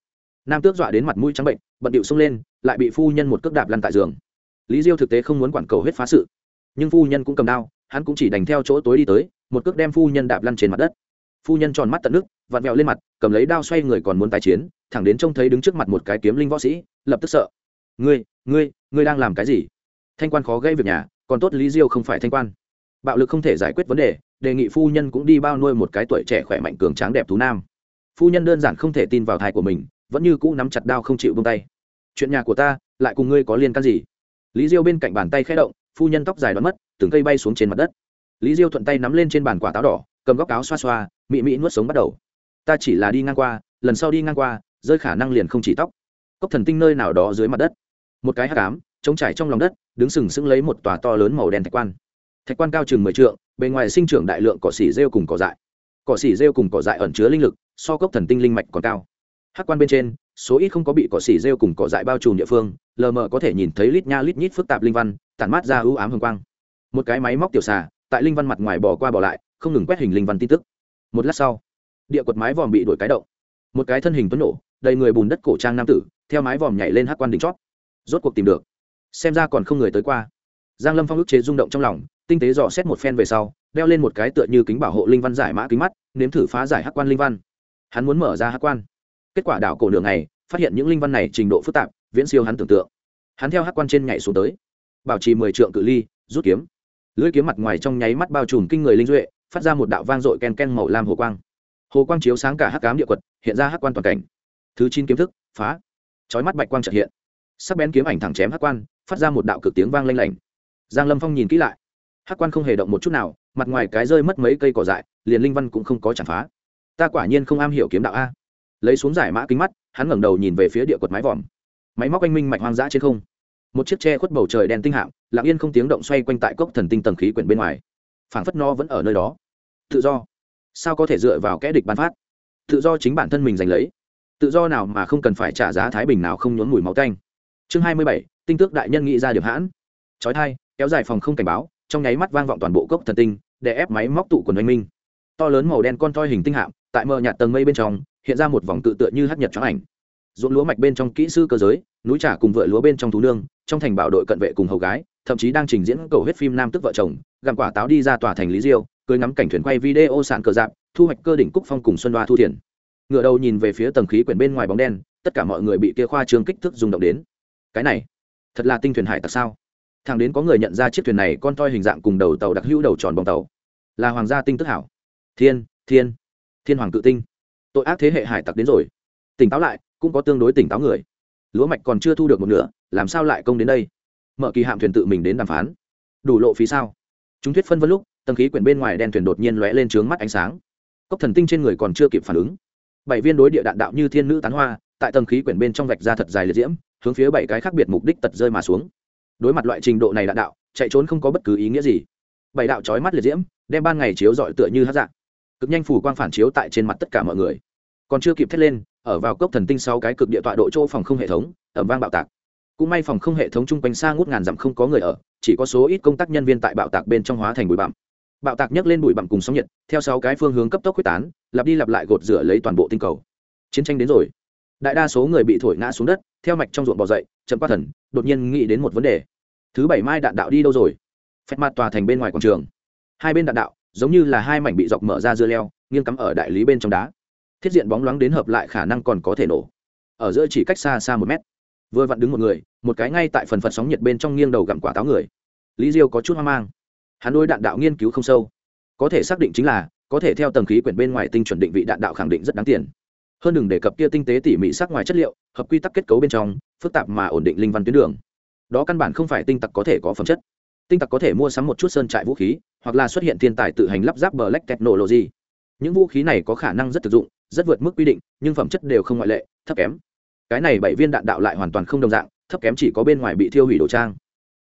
Nam tước dọa đến mặt mũi trắng bệnh, bận điệu xông lên, lại bị phu nhân một cước đạp lăn tại giường. Lý diêu thực tế không muốn quản cầu hết phá sự, nhưng phu nhân cũng cầm đao, hắn cũng chỉ đành theo chỗ tối đi tới, một cước đem phu nhân đạp lăn trên mặt đất phu nhân tròn mắt tận nước, vặn vẹo lên mặt, cầm lấy đao xoay người còn muốn tái chiến, thẳng đến trông thấy đứng trước mặt một cái kiếm linh võ sĩ, lập tức sợ. Ngươi ngươi ngươi đang làm cái gì? Thanh quan khó gây việc nhà, còn tốt lý diêu không phải thanh quan. Bạo lực không thể giải quyết vấn đề đề nghị phu nhân cũng đi bao nuôi một cái tuổi trẻ khỏe mạnh cường tráng đẹp thú nam. Phu nhân đơn giản không thể tin vào thai của mình, vẫn như cũ nắm chặt đao không chịu bông tay. Chuyện nhà của ta, lại cùng ngươi có liên can gì? Lý diêu bên cạnh bàn tay khẽ động, phu nhân tóc dài đoán mất, từng cây bay xuống trên mặt đất. Lý diêu thuận tay nắm lên trên bàn quả táo đỏ cầm góc áo xoa xoa, mị mị nuốt sống bắt đầu. Ta chỉ là đi ngang qua, lần sau đi ngang qua, rơi khả năng liền không chỉ tóc. Cốc thần tinh nơi nào đó dưới mặt đất. Một cái hát cám trống trải trong lòng đất, đứng sừng sững lấy một tòa to lớn màu đen thạch quan. Thạch quan cao chừng mười trượng, bề ngoài sinh trưởng đại lượng cỏ xỉ rêu cùng cỏ dại. Cỏ xỉ rêu cùng cỏ dại ẩn chứa linh lực, so cốc thần tinh linh mạch còn cao. Hát quan bên trên, số ít không có bị cỏ xỉ rêu cùng cỏ dại bao trùm địa phương, lờ mờ có thể nhìn thấy lít nha lít nhít phức tạp linh văn, tản mát ra ưu ám hương quang. Một cái máy móc tiểu xà, tại linh văn mặt ngoài bỏ qua bỏ lại không ngừng quét hình linh văn tin tức. Một lát sau, địa quật mái vòm bị đổi cái động một cái thân hình tuấn nổ, đầy người bùn đất cổ trang nam tử, theo mái vòm nhảy lên hát quan đỉnh chót. Rốt cuộc tìm được. Xem ra còn không người tới qua. Giang lâm phong ức chế rung động trong lòng, tinh tế dò xét một phen về sau, đeo lên một cái tựa như kính bảo hộ linh văn giải mã kính mắt, nếm thử phá giải hát quan linh văn. Hắn muốn mở ra hát quan. Kết quả đảo cổ đường này phát hiện những linh văn này trình độ phức tạp, viễn siêu hắn tưởng tượng. Hắn theo hát quan trên nhảy xuống tới. Bảo trì mười trượng cự ly, rút kiếm. Lưỡi kiếm mặt ngoài trong nháy mắt bao trùm kinh người linh duệ phát ra một đạo vang dội ken ken màu lam hồ quang. Hồ quang chiếu sáng cả hắc cám địa quật, hiện ra hắc quan toàn cảnh. Thứ chín kiếm thức, phá. Chói mắt bạch quang chợt hiện. Sắc bén kiếm ảnh thẳng chém hắc quan, phát ra một đạo cực tiếng vang lanh lảnh. Giang lâm phong nhìn kỹ lại. Hắc quan không hề động một chút nào, mặt ngoài cái rơi mất mấy cây cỏ dại, liền linh văn cũng không có chản phá. Ta quả nhiên không am hiểu kiếm đạo a. Lấy xuống giải mã kính mắt, hắn ngẩng đầu nhìn về phía địa quật mái vòm. Máy móc anh minh mạch hoang dã trên không. Một chiếc tre khuất bầu trời đen tinh hạng lặng yên không tiếng động xoay quanh tại cốc thần tinh tầng khí quyển bên ngoài. Phảng phất no vẫn ở nơi đó tự do. Sao có thể dựa vào kẽ địch ban phát? Tự do chính bản thân mình giành lấy. Tự do nào mà không cần phải trả giá thái bình nào không nhốn mùi máu canh chương hai mươi bảy, tinh tước đại nhân nghĩ ra điểm hãn. Trói thai kéo dài phòng không cảnh báo, trong nháy mắt vang vọng toàn bộ cốc thần tinh, để ép máy móc tụ quần oanh minh. To lớn màu đen con toi hình tinh hạm, tại mờ nhạt tầng mây bên trong, hiện ra một vòng tự tựa như hát nhật trắng ảnh. Ruộng lúa mạch bên trong kỹ sư cơ giới, núi trà cùng vợ lúa bên trong thú nương, trong thành bảo đội cận vệ cùng hầu gái, thậm chí đang trình diễn cầu hết phim nam tức vợ chồng, gặm quả táo đi ra tòa thành lý diêu cưới ngắm cảnh thuyền quay video sạn cờ dạp, thu hoạch cơ đỉnh cúc phong cùng xuân đoa thu thiền. Ngựa đầu nhìn về phía tầng khí quyển bên ngoài bóng đen, tất cả mọi người bị kia khoa trương kích thước rung động đến. Cái này, thật là tinh thuyền hải tặc sao? Thằng đến có người nhận ra chiếc thuyền này con toi hình dạng cùng đầu tàu đặc hữu đầu tròn bóng tàu. Là hoàng gia tinh tức hảo. Thiên thiên thiên hoàng cự tinh. Tội ác thế hệ hải tặc đến rồi. Tỉnh táo lại, cũng có tương đối tỉnh táo người. Lúa mạch còn chưa thu được một nửa, làm sao lại công đến đây? Mở kỳ hạm thuyền tự mình đến đàm phán. Đủ lộ phí sao? Chúng thuyết phân vân lúc tầng khí quyển bên ngoài đen thuyền đột nhiên lóe lên trướng mắt ánh sáng. Cốc thần tinh trên người còn chưa kịp phản ứng. Bảy viên đối địa đạn đạo như thiên nữ tán hoa, tại tầng khí quyển bên trong vạch ra thật dài liệt diễm, hướng phía bảy cái khác biệt mục đích tật rơi mà xuống. Đối mặt loại trình độ này đạn đạo, chạy trốn không có bất cứ ý nghĩa gì. Bảy đạo trói mắt liệt diễm, đem ban ngày chiếu dọi tựa như hát dạng. Cực nhanh phủ quang phản chiếu tại trên mặt tất cả mọi người. Còn chưa kịp thét lên, ở vào cốc thần tinh sau cái cực địa tọa độ chỗ phòng không hệ thống, ẩm vang bạo tạc. Cũng may phòng không hệ thống chung quanh xa ngút ngàn dặm không có người ở, chỉ có số ít công tác nhân viên tại bạo tạc bên trong hóa thành bụi bặm bạo tạc nhấc lên bụi bặm cùng sóng nhiệt, theo sáu cái phương hướng cấp tốc quyết tán, lặp đi lặp lại gột rửa lấy toàn bộ tinh cầu. Chiến tranh đến rồi. Đại đa số người bị thổi ngã xuống đất, theo mạch trong ruộng bỏ dậy, chậm qua thần, đột nhiên nghĩ đến một vấn đề. Thứ bảy mai đạn đạo đi đâu rồi? Phép mặt tòa thành bên ngoài quảng trường. Hai bên đạn đạo, giống như là hai mảnh bị dọc mở ra dưa leo, nghiêng cắm ở đại lý bên trong đá. Thiết diện bóng loáng đến hợp lại khả năng còn có thể nổ. Ở giữa chỉ cách xa xa một mét. Vừa vặn đứng một người, một cái ngay tại phần phật sóng nhiệt bên trong nghiêng đầu gặm quả táo người. Lý diêu có chút hoang mang hắn đôi đạn đạo nghiên cứu không sâu. Có thể xác định chính là, có thể theo tầng khí quyển bên ngoài tinh chuẩn định vị đạn đạo khẳng định rất đáng tiền. Hơn đừng đề cập kia tinh tế tỉ mỉ sắc ngoài chất liệu, hợp quy tắc kết cấu bên trong, phức tạp mà ổn định linh văn tuyến đường. Đó căn bản không phải tinh tặc có thể có phẩm chất. Tinh tặc có thể mua sắm một chút sơn trại vũ khí, hoặc là xuất hiện thiên tài tự hành lắp ráp bờ black technology. Những vũ khí này có khả năng rất thực dụng, rất vượt mức quy định, nhưng phẩm chất đều không ngoại lệ, thấp kém. Cái này bảy viên đạn đạo lại hoàn toàn không đồng dạng, thấp kém chỉ có bên ngoài bị thiêu hủy đồ trang.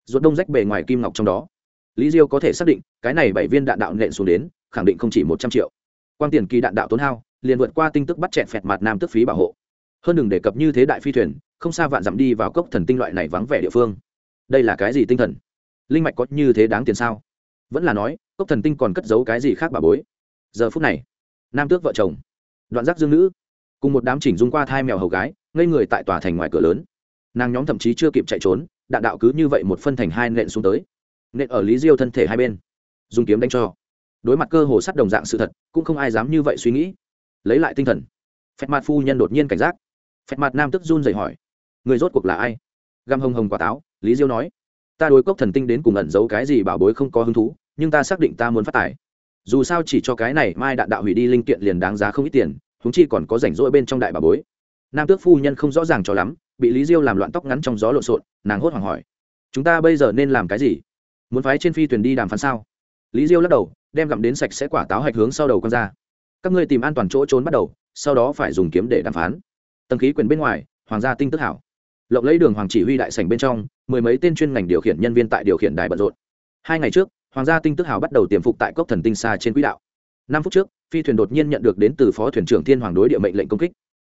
Ruột đông rách bề ngoài kim ngọc trong đó lý diêu có thể xác định, cái này bảy viên đạn đạo nện xuống đến, khẳng định không chỉ một trăm triệu. Quan tiền kỳ đạn đạo tốn hao, liền vượt qua tin tức bắt chẹt phẹt mặt nam tức phí bảo hộ. Hơn đừng đề cập như thế đại phi thuyền, không xa vạn dặm đi vào cốc thần tinh loại này vắng vẻ địa phương. Đây là cái gì tinh thần? Linh mạch có như thế đáng tiền sao? Vẫn là nói, cốc thần tinh còn cất giấu cái gì khác bà bối? Giờ phút này, nam tước vợ chồng, đoạn giác dương nữ, cùng một đám chỉnh dung qua thai mèo hầu gái, ngây người tại tòa thành ngoài cửa lớn. Nàng nhóm thậm chí chưa kịp chạy trốn, đạn đạo cứ như vậy một phân thành hai nện xuống tới nện ở lý diêu thân thể hai bên. Dùng kiếm đánh cho. Đối mặt cơ hồ sắt đồng dạng sự thật, cũng không ai dám như vậy suy nghĩ. Lấy lại tinh thần. Phép mặt phu nhân đột nhiên cảnh giác. Phép mặt nam tức run dậy hỏi, người rốt cuộc là ai? Găm hồng hồng quả táo, lý diêu nói, ta đối cốc thần tinh đến cùng ẩn giấu cái gì bảo bối không có hứng thú, nhưng ta xác định ta muốn phát tài. Dù sao chỉ cho cái này mai đạn đạo hủy đi linh kiện liền đáng giá không ít tiền thúng chi còn có rảnh rỗi bên trong đại bà bối. Nam tước phu nhân không rõ ràng cho lắm, bị lý diêu làm loạn tóc ngắn trong gió lộn xộn, nàng hốt hoảng hỏi, chúng ta bây giờ nên làm cái gì? muốn phái trên phi thuyền đi đàm phán sao? Lý diêu lắc đầu, đem gặm đến sạch sẽ quả táo hạch hướng sau đầu con ra. Các ngươi tìm an toàn chỗ trốn bắt đầu, sau đó phải dùng kiếm để đàm phán. Tầng khí quyển bên ngoài, hoàng gia tinh tức hảo. Lộng lấy đường hoàng chỉ huy đại sảnh bên trong, mười mấy tên chuyên ngành điều khiển nhân viên tại điều khiển đài bận rộn. Hai ngày trước, hoàng gia tinh tức hảo bắt đầu tiềm phục tại cốc thần tinh xa trên quỹ đạo. Năm phút trước, phi thuyền đột nhiên nhận được đến từ phó thuyền trưởng thiên hoàng đối địa mệnh lệnh công kích.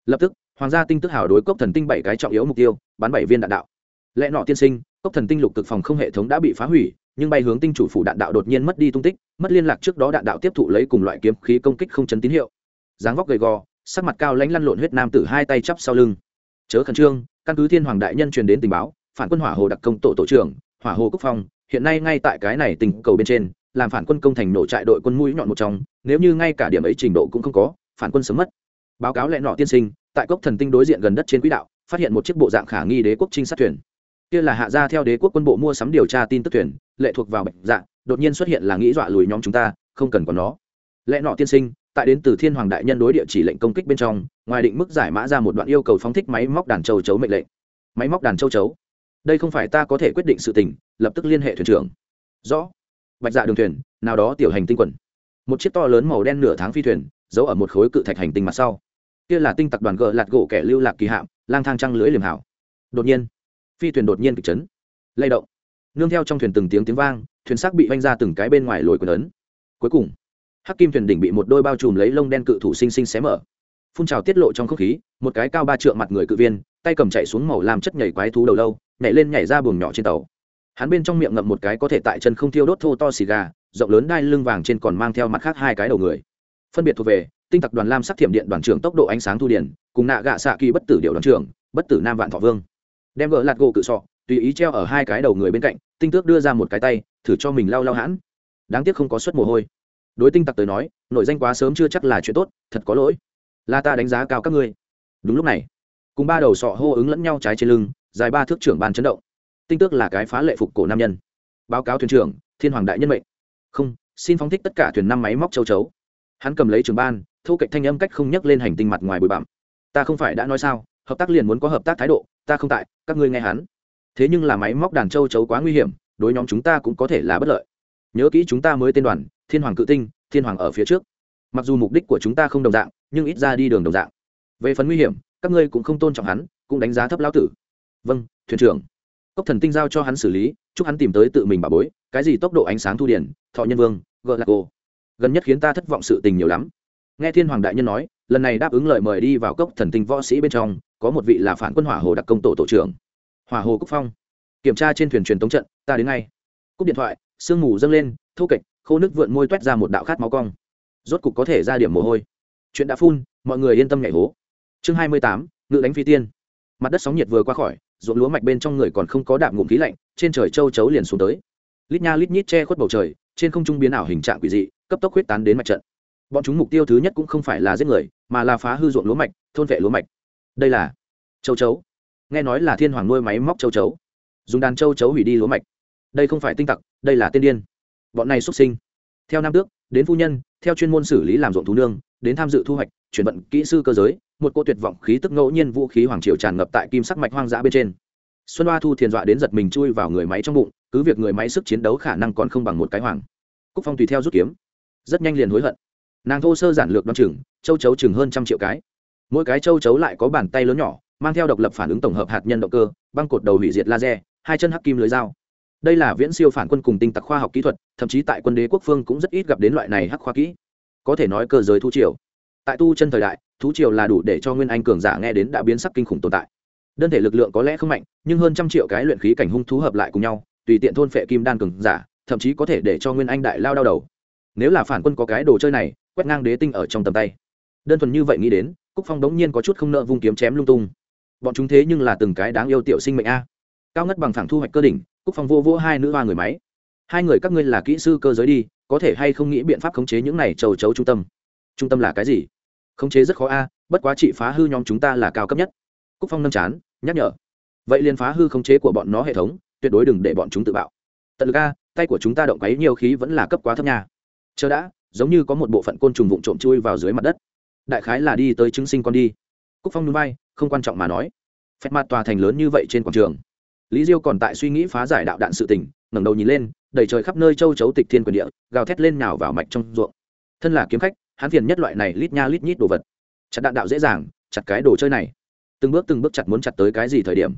Lập tức, hoàng gia tinh tức hảo đối cốc thần tinh bảy cái trọng yếu mục tiêu, bắn bảy viên đạn đạo. Lẽ nọ tiên sinh, cốc thần tinh lục thực phòng không hệ thống đã bị phá hủy nhưng bay hướng tinh chủ phủ đạn đạo đột nhiên mất đi tung tích, mất liên lạc trước đó đạn đạo tiếp thụ lấy cùng loại kiếm khí công kích không chấn tín hiệu. Dáng vóc gầy gò, sắc mặt cao lãnh lăn lộn huyết nam tử hai tay chắp sau lưng. Chớ khẩn trương, căn cứ thiên hoàng đại nhân truyền đến tình báo, phản quân hỏa hồ đặc công tổ tổ trưởng, hỏa hồ quốc phòng, hiện nay ngay tại cái này tình cầu bên trên, làm phản quân công thành nổ trại đội quân mũi nhọn một trong, nếu như ngay cả điểm ấy trình độ cũng không có, phản quân sớm mất. Báo cáo lẽ nọ tiên sinh, tại cốc thần tinh đối diện gần đất trên quỹ đạo, phát hiện một chiếc bộ dạng khả nghi đế quốc trinh sát thuyền. Kia là hạ gia theo đế quốc quân bộ mua sắm điều tra tin tức thuyền lệ thuộc vào bạch dạ đột nhiên xuất hiện là nghĩ dọa lùi nhóm chúng ta, không cần có nó. Lẽ nọ tiên sinh, tại đến từ thiên hoàng đại nhân đối địa chỉ lệnh công kích bên trong, ngoài định mức giải mã ra một đoạn yêu cầu phóng thích máy móc đàn châu chấu mệnh lệnh. Máy móc đàn châu chấu? Đây không phải ta có thể quyết định sự tình, lập tức liên hệ thuyền trưởng. Rõ. Bạch dạ đường thuyền, nào đó tiểu hành tinh quần. Một chiếc to lớn màu đen nửa tháng phi thuyền, giấu ở một khối cự thạch hành tinh mặt sau. Kia là tinh tặc đoàn gờ lạt gỗ kẻ lưu lạc kỳ hạm, lang thang trăng lưới liềm hảo. Đột nhiên, phi thuyền đột nhiên kịch chấn. Lay động nương theo trong thuyền từng tiếng tiếng vang, thuyền xác bị vanh ra từng cái bên ngoài lồi quần ấn. Cuối cùng, hắc kim thuyền đỉnh bị một đôi bao trùm lấy lông đen cự thủ sinh sinh xé mở. Phun trào tiết lộ trong không khí, một cái cao ba trượng mặt người cự viên, tay cầm chạy xuống màu làm chất nhảy quái thú đầu lâu, nhảy lên nhảy ra buồng nhỏ trên tàu. Hắn bên trong miệng ngậm một cái có thể tại chân không thiêu đốt thô to xì gà, rộng lớn đai lưng vàng trên còn mang theo mặt khác hai cái đầu người. Phân biệt thuộc về, tinh tặc đoàn lam sắc thiểm điện đoàn trưởng tốc độ ánh sáng thu điển, cùng nạ gạ xạ kỳ bất tử điệu đoàn trưởng, bất tử nam vạn thọ vương. Đem gỡ lạt gỗ cự sọ tùy ý treo ở hai cái đầu người bên cạnh, tinh tước đưa ra một cái tay, thử cho mình lau lau hãn. Đáng tiếc không có suất mồ hôi. Đối tinh tặc tới nói, nội danh quá sớm chưa chắc là chuyện tốt, thật có lỗi. Là ta đánh giá cao các ngươi. Đúng lúc này, cùng ba đầu sọ hô ứng lẫn nhau trái trên lưng, dài ba thước trưởng bàn chấn động. Tinh tước là cái phá lệ phục cổ nam nhân. Báo cáo thuyền trưởng, thiên hoàng đại nhân mệnh. Không, xin phóng thích tất cả thuyền năm máy móc châu chấu. Hắn cầm lấy trưởng ban thu cạnh thanh âm cách không nhấc lên hành tinh mặt ngoài bụi bặm. Ta không phải đã nói sao, hợp tác liền muốn có hợp tác thái độ, ta không tại, các ngươi nghe hắn thế nhưng là máy móc đàn châu chấu quá nguy hiểm, đối nhóm chúng ta cũng có thể là bất lợi. Nhớ kỹ chúng ta mới tên đoàn, thiên hoàng cự tinh, thiên hoàng ở phía trước. Mặc dù mục đích của chúng ta không đồng dạng, nhưng ít ra đi đường đồng dạng. Về phần nguy hiểm, các ngươi cũng không tôn trọng hắn, cũng đánh giá thấp lão tử. Vâng thuyền trưởng. Cốc thần tinh giao cho hắn xử lý, chúc hắn tìm tới tự mình bà bối, cái gì tốc độ ánh sáng thu điện thọ nhân vương gợ lạc cô. Gần nhất khiến ta thất vọng sự tình nhiều lắm. Nghe thiên hoàng đại nhân nói, lần này đáp ứng lời mời đi vào cốc thần tinh võ sĩ bên trong, có một vị là phản quân hỏa hồ đặc công tổ tổ trưởng hỏa hồ cúc phong. Kiểm tra trên thuyền truyền tống trận, ta đến ngay. Cúp điện thoại, sương mù dâng lên, thô kệch, khô nước vượn môi t u é t ra một đạo khát máu cong. Rốt cục có thể ra điểm mồ hôi. Chuyện đã phun, mọi người yên tâm nhảy hố. Chương hai mươi tám, ngự đánh phi tiên. Mặt đất sóng nhiệt vừa qua khỏi, ruộng lúa mạch bên trong người còn không có đạm ngụm khí lạnh, trên trời châu chấu liền xuống tới. Lít nha lít nhít che khuất bầu trời, trên không trung biến ảo hình trạng quỷ dị, cấp tốc huyết tán đến mặt trận. Bọn chúng mục tiêu thứ nhất cũng không phải là giết người, mà là phá hư ruộng lúa mạch, thôn vệ lúa mạch. Đây là châu chấu nghe nói là thiên hoàng nuôi máy móc châu chấu, dùng đàn châu chấu hủy đi lúa mạch. Đây không phải tinh tặc, đây là tiên điên. Bọn này xuất sinh. Theo nam tước, đến phu nhân, theo chuyên môn xử lý làm ruộng thú nương, đến tham dự thu hoạch, chuyển vận kỹ sư cơ giới, một cô tuyệt vọng khí tức ngẫu nhiên vũ khí hoàng triều tràn ngập tại kim sắc mạch hoang dã bên trên. Xuân hoa thu thiền dọa đến giật mình chui vào người máy trong bụng, cứ việc người máy sức chiến đấu khả năng còn không bằng một cái hoàng. Cúc phong tùy theo rút kiếm. Rất nhanh liền hối hận. Nàng thô sơ giản lược đ o ă n chừng, châu chấu chừng hơn trăm triệu cái. Mỗi cái châu chấu lại có bàn tay lớn nhỏ mang theo độc lập phản ứng tổng hợp hạt nhân động cơ, băng cột đầu hủy diệt laser, hai chân hắc kim lưới dao. Đây là viễn siêu phản quân cùng tinh tặc khoa học kỹ thuật, thậm chí tại quân đế quốc phương cũng rất ít gặp đến loại này hắc khoa kỹ. Có thể nói cơ giới thú triều. Tại tu chân thời đại, thú triều là đủ để cho nguyên anh cường giả nghe đến đã biến sắc kinh khủng tồn tại. Đơn thể lực lượng có lẽ không mạnh, nhưng hơn trăm triệu cái luyện khí cảnh hung thú hợp lại cùng nhau, tùy tiện thôn phệ kim đan cường giả, thậm chí có thể để cho nguyên anh đại lao đau đầu. Nếu là phản quân có cái đồ chơi này, quét ngang đế tinh ở trong tầm tay. Đơn thuần như vậy nghĩ đến, cúc phong đống nhiên có chút không nợ vung kiếm chém lung tung bọn chúng thế nhưng là từng cái đáng yêu tiểu sinh mệnh a. Cao ngất bằng phẳng thu hoạch cơ đỉnh, cúc phong vô vô hai nữ hoa người máy. Hai người các ngươi là kỹ sư cơ giới đi, có thể hay không nghĩ biện pháp khống chế những này trầu chấu trung tâm? Trung tâm là cái gì? Khống chế rất khó a, bất quá trị phá hư nhóm chúng ta là cao cấp nhất. Cúc phong nâm chán, nhắc nhở. Vậy liền phá hư khống chế của bọn nó hệ thống, tuyệt đối đừng để bọn chúng tự bạo. Tận ga tay của chúng ta động quấy nhiều khí vẫn là cấp quá thấp nhà chờ đã, giống như có một bộ phận côn trùng vụn trộm chui vào dưới mặt đất. Đại khái là đi tới chứng sinh con đi cúc phong núi bay không quan trọng mà nói. Phép mặt tòa thành lớn như vậy trên quảng trường. Lý diêu còn tại suy nghĩ phá giải đạo đạn sự tình ngẩng đầu nhìn lên đầy trời khắp nơi châu chấu tịch thiên quyền địa gào thét lên nào vào mạch trong ruộng. Thân là kiếm khách hắn phiền nhất loại này lít nha lít nhít đồ vật. Chặt đạn đạo dễ dàng chặt cái đồ chơi này. Từng bước từng bước chặt muốn chặt tới cái gì thời điểm?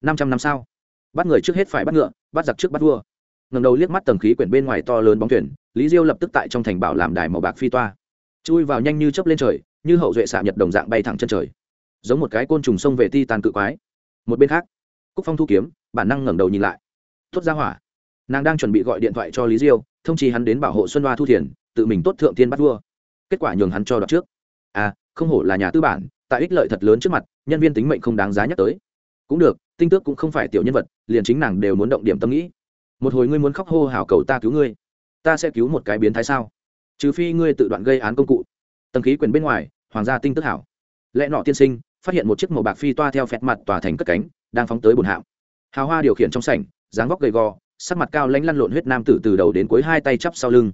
Năm trăm năm sau, bắt người trước hết phải bắt ngựa bắt giặc trước bắt vua. Ngầm đầu liếc mắt tầng khí quyển bên ngoài to lớn bóng thuyền lý diêu lập tức tại trong thành bảo làm đài màu bạc phi toa. Chui vào nhanh như chớp lên trời như hậu duệ xạ nhật đồng dạng bay thẳng chân trời giống một cái côn trùng xông về ti tàn cự quái. Một bên khác, cúc phong thu kiếm, bản năng ngẩng đầu nhìn lại. Tốt ra hỏa. Nàng đang chuẩn bị gọi điện thoại cho lý diêu, thông trì hắn đến bảo hộ xuân hoa thu thiền, tự mình tốt thượng thiên bắt vua. Kết quả nhường hắn cho đọc trước. À không hổ là nhà tư bản, tại ích lợi thật lớn trước mặt, nhân viên tính mệnh không đáng giá nhắc tới. Cũng được, tinh tước cũng không phải tiểu nhân vật, liền chính nàng đều muốn động điểm tâm nghĩ. Một hồi ngươi muốn khóc hô hào cầu ta cứu ngươi, ta sẽ cứu một cái biến thái sao? Trừ phi ngươi tự đoạn gây án công cụ. Tầng khí quyền bên ngoài, hoàng gia tinh tức hảo. Lẽ nọ tiên sinh phát hiện một chiếc màu bạc phi toa theo phẹt mặt tòa thành cất cánh, đang phóng tới bồn hạm. Hào hoa điều khiển trong sảnh, dáng vóc gầy gò, sắc mặt cao lãnh lăn lộn huyết nam tử từ đầu đến cuối hai tay chắp sau lưng.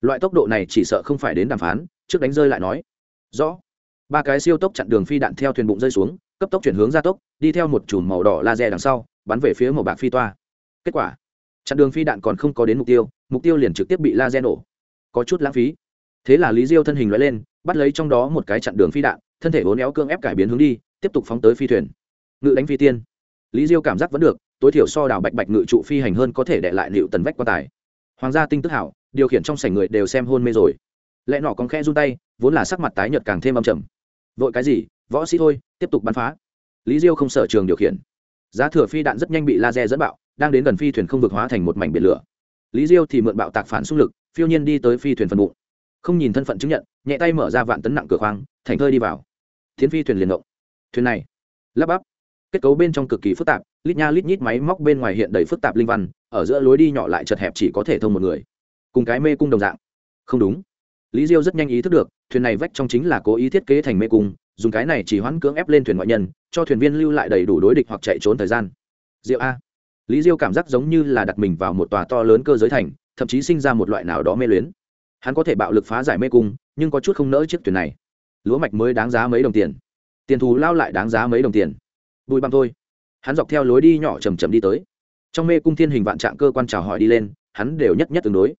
Loại tốc độ này chỉ sợ không phải đến đàm phán, trước đánh rơi lại nói. Rõ. Ba cái siêu tốc chặn đường phi đạn theo thuyền bụng rơi xuống, cấp tốc chuyển hướng gia tốc, đi theo một chùm màu đỏ laser đằng sau, bắn về phía màu bạc phi toa. Kết quả, chặn đường phi đạn còn không có đến mục tiêu mục tiêu liền trực tiếp bị laser nổ. Có chút lãng phí. Thế là lý diêu thân hình loại lên, bắt lấy trong đó một cái chặn đường phi đạn thân thể bốn éo cương ép cải biến hướng đi, tiếp tục phóng tới phi thuyền. Ngự đánh phi tiên. Lý diêu cảm giác vẫn được, tối thiểu so đào bạch bạch ngự trụ phi hành hơn có thể đệ lại liệu tần vách quan tài. Hoàng gia tinh tức hảo, điều khiển trong sảnh người đều xem hôn mê rồi. Lẽ nọ còn khe run tay, vốn là sắc mặt tái nhợt càng thêm âm trầm. Vội cái gì, võ sĩ thôi, tiếp tục bắn phá. Lý diêu không sở trường điều khiển. Giá thừa phi đạn rất nhanh bị laser dẫn bạo, đang đến gần phi thuyền không vượt hóa thành một mảnh biển lửa. Lý diêu thì mượn bạo tạc phản xung lực, phiêu nhiên đi tới phi thuyền phần bụng. Không nhìn thân phận chứng nhận, nhẹ tay mở ra vạn tấn nặng cửa khoang, thành thơi đi vào thiến phi thuyền liền động. Thuyền này, lắp bắp. Kết cấu bên trong cực kỳ phức tạp, lít nha lít nhít máy móc bên ngoài hiện đầy phức tạp linh văn, ở giữa lối đi nhỏ lại chật hẹp chỉ có thể thông một người. Cùng cái mê cung đồng dạng. Không đúng. Lý diêu rất nhanh ý thức được, thuyền này vách trong chính là cố ý thiết kế thành mê cung, dùng cái này chỉ hoãn cưỡng ép lên thuyền ngoại nhân, cho thuyền viên lưu lại đầy đủ đối địch hoặc chạy trốn thời gian. Diệu a. Lý diêu cảm giác giống như là đặt mình vào một tòa to lớn cơ giới thành, thậm chí sinh ra một loại nào đó mê luyến. Hắn có thể bạo lực phá giải mê cung, nhưng có chút không nỡ chiếc thuyền này lúa mạch mới đáng giá mấy đồng tiền. Tiền thù lao lại đáng giá mấy đồng tiền. Bụi băm thôi. Hắn dọc theo lối đi nhỏ chầm chầm đi tới. Trong mê cung thiên hình vạn trạng cơ quan trào hỏi đi lên, hắn đều nhất nhất tương đối.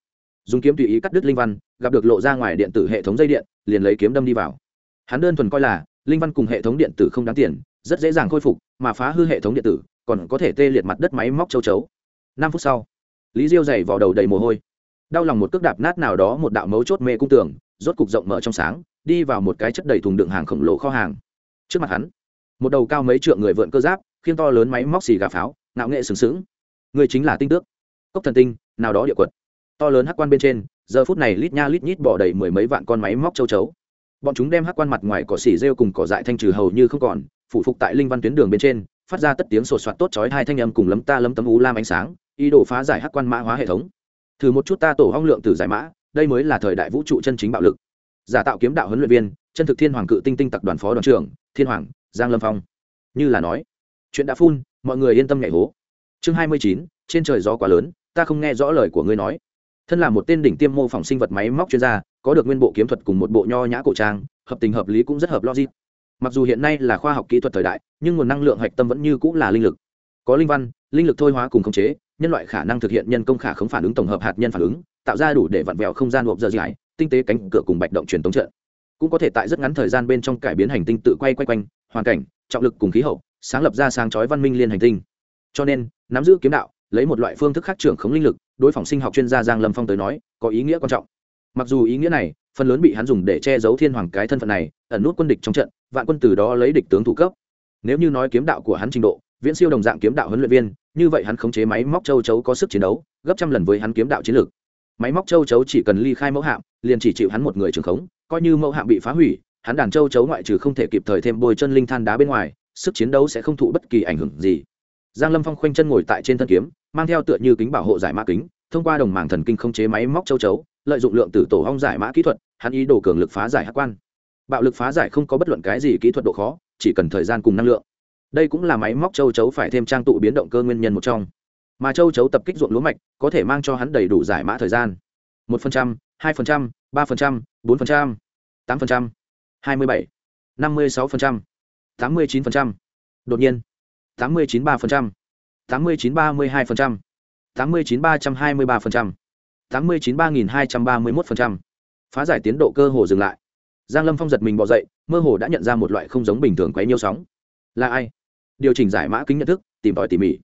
Dùng kiếm tùy ý cắt đứt linh văn, gặp được lộ ra ngoài điện tử hệ thống dây điện, liền lấy kiếm đâm đi vào. Hắn đơn thuần coi là, linh văn cùng hệ thống điện tử không đáng tiền, rất dễ dàng khôi phục, mà phá hư hệ thống điện tử, còn có thể tê liệt mặt đất máy móc châu chấu. Năm phút sau, lý diêu dày vào đầu đầy mồ hôi. Đau lòng một cước đạp nát nào đó một đạo mấu chốt mê cung tường, rốt cục rộng mở trong sáng đi vào một cái chất đầy thùng đựng hàng khổng lồ kho hàng. Trước mặt hắn, một đầu cao mấy trượng người vượn cơ giáp khiêng to lớn máy móc xì gà pháo, ngạo nghệ sừng sững. Người chính là tinh tước. Cốc thần tinh, nào đó địa quật. To lớn hắc quan bên trên, giờ phút này lít nha lít nhít bỏ đầy mười mấy vạn con máy móc châu chấu. Bọn chúng đem hắc quan mặt ngoài cỏ xỉ rêu cùng cỏ dại thanh trừ hầu như không còn, phủ phục tại linh văn tuyến đường bên trên, phát ra tất tiếng sột soạt tốt chói hai thanh âm cùng lấm ta lấm tấm ú lam ánh sáng, ý đồ phá giải hắc quan mã hóa hệ thống. Thử một chút ta tổ hong lượng từ giải mã, đây mới là thời đại vũ trụ chân chính bạo lực giả tạo kiếm đạo huấn luyện viên, chân thực thiên hoàng cự tinh tinh tặc đoàn phó đoàn trưởng, thiên hoàng, giang lâm phong. Như là nói, chuyện đã phun, mọi người yên tâm nhảy hố. Chương hai mươi chín, trên trời gió quá lớn, ta không nghe rõ lời của ngươi nói. Thân là một tên đỉnh tiêm mô phỏng sinh vật máy móc chuyên gia, có được nguyên bộ kiếm thuật cùng một bộ nho nhã cổ trang, hợp tình hợp lý cũng rất hợp logic. Mặc dù hiện nay là khoa học kỹ thuật thời đại, nhưng nguồn năng lượng hạch tâm vẫn như cũng là linh lực. Có linh văn, linh lực thôi hóa cùng khống chế, nhân loại khả năng thực hiện nhân công khả khống phản ứng tổng hợp hạt nhân phản ứng, tạo ra đủ để vặn vẹo không gian hộp giờ dài tinh tế cánh cửa cùng bạch động truyền tống trận. Cũng có thể tại rất ngắn thời gian bên trong cải biến hành tinh tự quay quay quanh, hoàn cảnh, trọng lực cùng khí hậu, sáng lập ra sáng chói văn minh liên hành tinh. Cho nên, nắm giữ kiếm đạo, lấy một loại phương thức khác trưởng khống linh lực, đối phòng sinh học chuyên gia giang lâm phong tới nói, có ý nghĩa quan trọng. Mặc dù ý nghĩa này, phần lớn bị hắn dùng để che giấu thiên hoàng cái thân phận này, ẩn nút quân địch trong trận, vạn quân từ đó lấy địch tướng thủ cấp. Nếu như nói kiếm đạo của hắn trình độ, viễn siêu đồng dạng kiếm đạo huấn luyện viên, như vậy hắn khống chế máy móc châu chấu có sức chiến đấu, gấp trăm lần với hắn kiếm đạo chiến lược máy móc châu chấu chỉ cần ly khai mẫu hạm, liền chỉ chịu hắn một người trường khống, coi như mẫu hạm bị phá hủy, hắn đàn châu chấu ngoại trừ không thể kịp thời thêm bôi chân linh than đá bên ngoài, sức chiến đấu sẽ không thụ bất kỳ ảnh hưởng gì. Giang lâm phong khoanh chân ngồi tại trên thân kiếm, mang theo tựa như kính bảo hộ giải mã kính, thông qua đồng màng thần kinh không chế máy móc châu chấu, lợi dụng lượng tử tổ hong giải mã kỹ thuật, hắn ý đồ cường lực phá giải hát quan. Bạo lực phá giải không có bất luận cái gì kỹ thuật độ khó, chỉ cần thời gian cùng năng lượng. Đây cũng là máy móc châu chấu phải thêm trang tụ biến động cơ nguyên nhân một trong mà châu chấu tập kích ruộng lúa mạch có thể mang cho hắn đầy đủ giải mã thời gian. Một phần trăm, hai phần trăm, ba phần trăm, bốn phần trăm, tám phần trăm, hai mươi bảy, năm mươi sáu phần trăm, tám mươi chín phần trăm. Đột nhiên, tám mươi chín ba phần trăm, tám mươi chín ba mươi hai phần trăm, tám mươi chín ba trăm hai mươi ba phần trăm, tám mươi chín ba nghìn hai trăm ba mươi mốt phần trăm. Phá giải tiến độ cơ hồ dừng lại. Giang lâm phong giật mình bỏ dậy, mơ hồ đã nhận ra một loại không giống bình thường quấy nhiêu sóng. Là ai? Điều chỉnh giải mã kính nhận thức, tìm tòi tỉ mỉ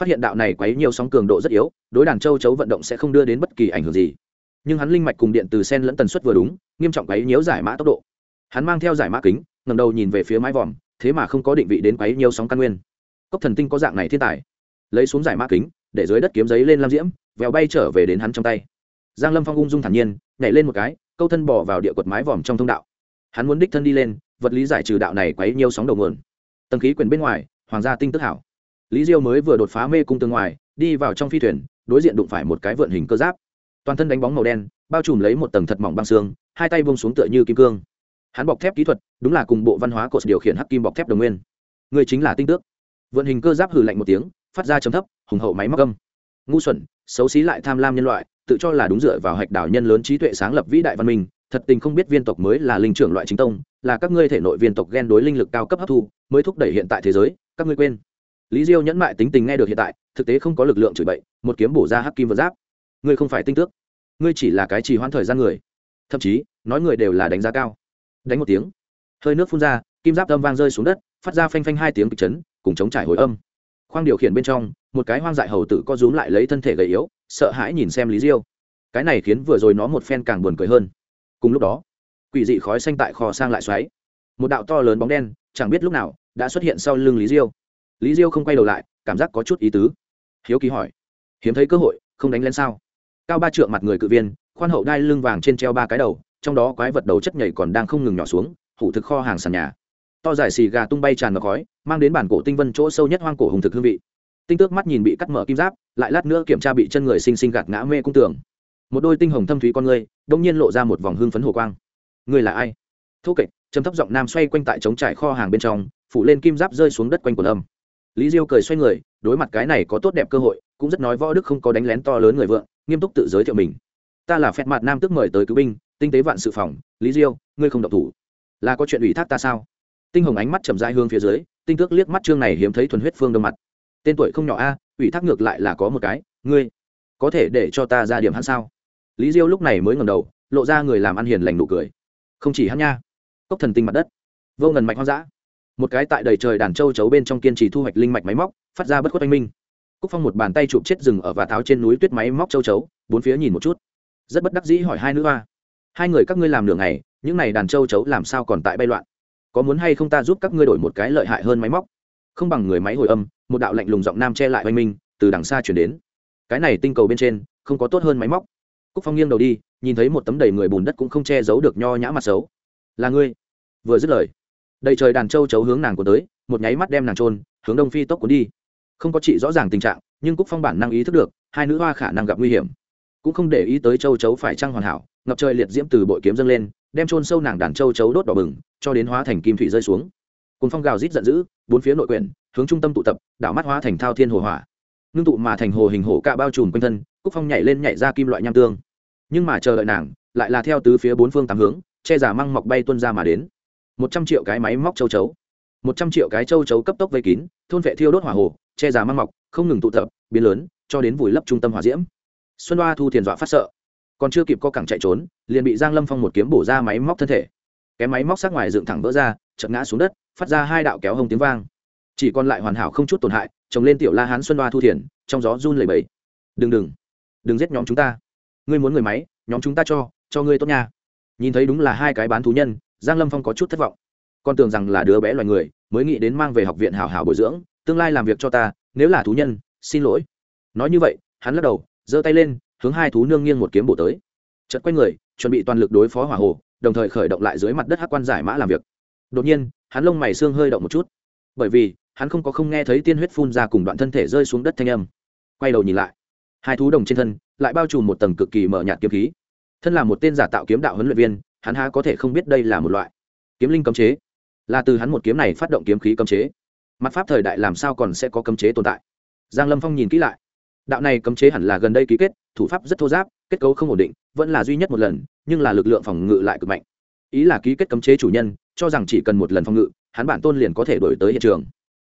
phát hiện đạo này quấy nhiều sóng cường độ rất yếu, đối đàn châu chấu vận động sẽ không đưa đến bất kỳ ảnh hưởng gì. Nhưng hắn linh mạch cùng điện từ sen lẫn tần suất vừa đúng, nghiêm trọng quấy nhiễu giải mã tốc độ. Hắn mang theo giải mã kính ngầm đầu nhìn về phía mái vòm, thế mà không có định vị đến quấy nhiều sóng căn nguyên. Cốc thần tinh có dạng này thiên tài. Lấy xuống giải mã kính, để dưới đất kiếm giấy lên lam diễm, vèo bay trở về đến hắn trong tay. Giang lâm phong ung dung thản nhiên, nhảy lên một cái, câu thân bò vào địa quật mái vòm trong thông đạo. Hắn muốn đích thân đi lên, vật lý giải trừ đạo này quấy nhiều sóng đầu nguồn. Tầng khí quyển bên ngoài, hoàng gia tinh tức hảo lý diêu mới vừa đột phá mê cung tương ngoài, đi vào trong phi thuyền, đối diện đụng phải một cái vượn hình cơ giáp. Toàn thân đánh bóng màu đen, bao trùm lấy một tầng thật mỏng băng xương, hai tay bông xuống tựa như kim cương. Hắn bọc thép kỹ thuật, đúng là cùng bộ văn hóa cột điều khiển hắc kim bọc thép đồng nguyên. Người chính là tinh tước. Vượn hình cơ giáp hừ lạnh một tiếng, phát ra chấm thấp, hùng hậu máy móc âm. Ngu xuẩn, xấu xí lại tham lam nhân loại, tự cho là đúng dựa vào hạch đảo nhân lớn trí tuệ sáng lập vĩ đại văn minh, thật tình không biết viên tộc mới là linh trưởng loại chính tông, là các ngươi thể nội viên tộc ghen đối linh lực cao cấp hấp thu, mới thúc đẩy hiện tại thế giới, các ngươi quên lý diêu nhẫn mại tính tình nghe được hiện tại, thực tế không có lực lượng chửi bậy, một kiếm bổ ra hắc kim vật giáp. Ngươi không phải tinh tước, ngươi chỉ là cái trì hoãn thời gian người. Thậm chí, nói người đều là đánh giá cao. Đánh một tiếng, hơi nước phun ra, kim giáp âm vang rơi xuống đất, phát ra phanh phanh hai tiếng kịch chấn, cùng chống trải hồi âm. Khoang điều khiển bên trong, một cái hoang dại hầu tử co rúm lại lấy thân thể gầy yếu, sợ hãi nhìn xem lý diêu. Cái này khiến vừa rồi nó một phen càng buồn cười hơn. Cùng lúc đó, quỷ dị khói xanh tại kho sang lại xoáy. Một đạo to lớn bóng đen, chẳng biết lúc nào, đã xuất hiện sau lưng lý diêu lý diêu không quay đầu lại, cảm giác có chút ý tứ. Hiếu kỳ hỏi, hiếm thấy cơ hội, không đánh lên sao? Cao ba trượng mặt người cự viên, khoan hậu đai lưng vàng trên treo ba cái đầu, trong đó quái vật đầu chất nhảy còn đang không ngừng nhỏ xuống, hủ thực kho hàng sàn nhà. To dài xì gà tung bay tràn ngập khói, mang đến bản cổ tinh vân chỗ sâu nhất hoang cổ hùng thực hương vị. Tinh tước mắt nhìn bị cắt mở kim giáp, lại lát nữa kiểm tra bị chân người xinh xinh gạt ngã mê cung tưởng một đôi tinh hồng thâm thúy con ngươi, đông nhiên lộ ra một vòng hương phấn hồ quang. Ngươi là ai? Thô kệch chấm thấp giọng nam xoay quanh tại trống trải kho hàng bên trong, phủ lên kim giáp rơi xuống đất quanh quần âm lý diêu cười xoay người, đối mặt cái này có tốt đẹp cơ hội, cũng rất nói võ đức không có đánh lén to lớn người vượng, nghiêm túc tự giới thiệu mình. Ta là phép mặt nam tức mời tới cứu binh, tinh tế vạn sự phòng, lý diêu, ngươi không độc thủ. Là có chuyện ủy thác ta sao? Tinh hồng ánh mắt chậm rãi hướng phía dưới, tinh tước liếc mắt chương này hiếm thấy thuần huyết phương đông mặt. Tên tuổi không nhỏ a, ủy thác ngược lại là có một cái, ngươi có thể để cho ta ra điểm hắn sao? Lý diêu lúc này mới ngẩng đầu, lộ ra người làm ăn hiền lành nụ cười. Không chỉ hắn nha, cốc thần tinh mặt đất, vô ngần mạch hoang dã một cái tại đầy trời đàn châu chấu bên trong kiên trì thu hoạch linh mạch máy móc, phát ra bất khuất anh minh. Cúc phong một bàn tay chụp chết rừng ở và tháo trên núi tuyết máy móc châu chấu, bốn phía nhìn một chút. Rất bất đắc dĩ hỏi hai nữ hoa. Hai người các ngươi làm nửa ngày, những n à y đàn châu chấu làm sao còn tại bay loạn? Có muốn hay không ta giúp các ngươi đổi một cái lợi hại hơn máy móc? Không bằng người máy hồi âm, một đạo lạnh lùng giọng nam che lại oanh minh, từ đằng xa chuyển đến. Cái này tinh cầu bên trên, không có tốt hơn máy móc. Cúc phong nghiêng đầu đi, nhìn thấy một tấm đầy người bùn đất cũng không che giấu được nho nhã mặt xấu. Là ngươi. Vừa dứt lời đầy trời đàn châu chấu hướng nàng của tới, một nháy mắt đem nàng trôn hướng đông phi tốc cuốn đi. Không có chị rõ ràng tình trạng, nhưng cúc phong bản năng ý thức được, hai nữ hoa khả năng gặp nguy hiểm. Cũng không để ý tới châu chấu phải trăng hoàn hảo, ngập trời liệt diễm từ bội kiếm dâng lên, đem trôn sâu nàng đàn châu chấu đốt đỏ bừng, cho đến hóa thành kim thủy rơi xuống. Cùng phong gào rít giận dữ, bốn phía nội quyển, hướng trung tâm tụ tập, đảo mắt hóa thành thao thiên hồ hỏa. Ngưng tụ mà thành hồ hình hổ cạ bao trùm quanh thân, cúc phong nhảy lên nhảy ra kim loại nham tương. Nhưng mà chờ đợi nàng, lại là theo tứ phía bốn phương tám hướng, che giả măng mọc bay tuân ra mà đến một trăm triệu cái máy móc châu chấu, một trăm triệu cái châu chấu cấp tốc vây kín, thôn vệ thiêu đốt hỏa hồ, che già mang mọc, không ngừng tụ tập, biến lớn, cho đến vùi lấp trung tâm hỏa diễm. Xuân hoa thu thiền dọa phát sợ, còn chưa kịp co cẳng chạy trốn, liền bị giang lâm phong một kiếm bổ ra máy móc thân thể. Cái máy móc sát ngoài dựng thẳng vỡ ra, chợt ngã xuống đất, phát ra hai đạo kéo hông tiếng vang. Chỉ còn lại hoàn hảo không chút tổn hại chồng lên tiểu la hán xuân hoa thu thiền, trong gió run lẩy bẩy. Đừng đừng đừng giết nhóm chúng ta. Ngươi muốn người máy, nhóm chúng ta cho cho ngươi tốt nha. Nhìn thấy đúng là hai cái bán thú nhân giang lâm phong có chút thất vọng. Con tưởng rằng là đứa bé loài người, mới nghĩ đến mang về học viện hảo hảo bồi dưỡng, tương lai làm việc cho ta, nếu là thú nhân, xin lỗi. Nói như vậy, hắn lắc đầu, giơ tay lên, hướng hai thú nương nghiêng một kiếm bổ tới. Chật quay người, chuẩn bị toàn lực đối phó hỏa hồ, đồng thời khởi động lại dưới mặt đất hắc quan giải mã làm việc. Đột nhiên, hắn lông mày xương hơi động một chút. Bởi vì, hắn không có không nghe thấy tiên huyết phun ra cùng đoạn thân thể rơi xuống đất thanh âm. Quay đầu nhìn lại, hai thú đồng trên thân, lại bao trùm một tầng cực kỳ mở nhạt kiếm khí. Thân là một tên giả tạo kiếm đạo huấn luyện viên hắn há có thể không biết đây là một loại kiếm linh cấm chế, là từ hắn một kiếm này phát động kiếm khí cấm chế. Mặt pháp thời đại làm sao còn sẽ có cấm chế tồn tại? Giang lâm phong nhìn kỹ lại. Đạo này cấm chế hẳn là gần đây ký kết, thủ pháp rất thô giáp, kết cấu không ổn định, vẫn là duy nhất một lần, nhưng là lực lượng phòng ngự lại cực mạnh. Ý là ký kết cấm chế chủ nhân, cho rằng chỉ cần một lần phòng ngự, hắn bản tôn liền có thể đổi tới hiện trường.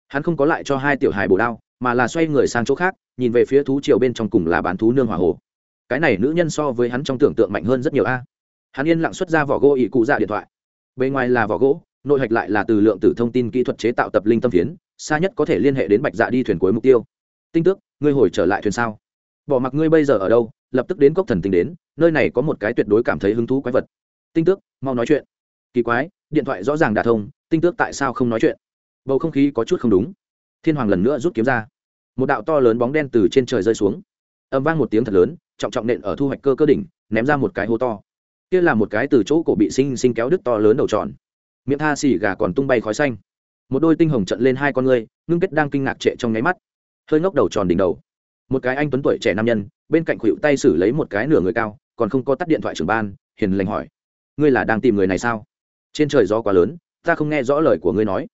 Hắn không có lại cho hai tiểu hài bổ đao, mà là xoay người sang chỗ khác, nhìn về phía thú triều bên trong cùng là bán thú nương hòa hồ. Cái này nữ nhân so với hắn trong tưởng tượng mạnh hơn rất nhiều a hắn yên lặng xuất ra vỏ gỗ ỵ cụ dạ điện thoại. Bề ngoài là vỏ gỗ, nội hạch lại là từ lượng tử thông tin kỹ thuật chế tạo tập linh tâm phiến, xa nhất có thể liên hệ đến bạch dạ đi thuyền cuối mục tiêu. Tinh tước, ngươi hồi trở lại thuyền sao? Bỏ mặc ngươi bây giờ ở đâu, lập tức đến cốc thần tình đến, nơi này có một cái tuyệt đối cảm thấy hứng thú quái vật. Tinh tước, mau nói chuyện. Kỳ quái, điện thoại rõ ràng đả thông, tinh tước tại sao không nói chuyện? Bầu không khí có chút không đúng. Thiên hoàng lần nữa rút kiếm ra. Một đạo to lớn bóng đen từ trên trời rơi xuống. Ầm vang một tiếng thật lớn, trọng trọng nện ở thu hoạch cơ cơ đỉnh, ném ra một cái hố to kia là một cái từ chỗ cổ bị sinh sinh kéo đứt to lớn đầu tròn. Miệng tha xì gà còn tung bay khói xanh. Một đôi tinh hồng trận lên hai con ngươi, ngưng kết đang kinh ngạc trệ trong nháy mắt. Hơi ngốc đầu tròn đỉnh đầu. Một cái anh tuấn tuổi trẻ nam nhân, bên cạnh khuỵu tay xử lấy một cái nửa người cao, còn không có tắt điện thoại trưởng ban, hiền lành hỏi. Ngươi là đang tìm người này sao? Trên trời gió quá lớn, ta không nghe rõ lời của ngươi nói.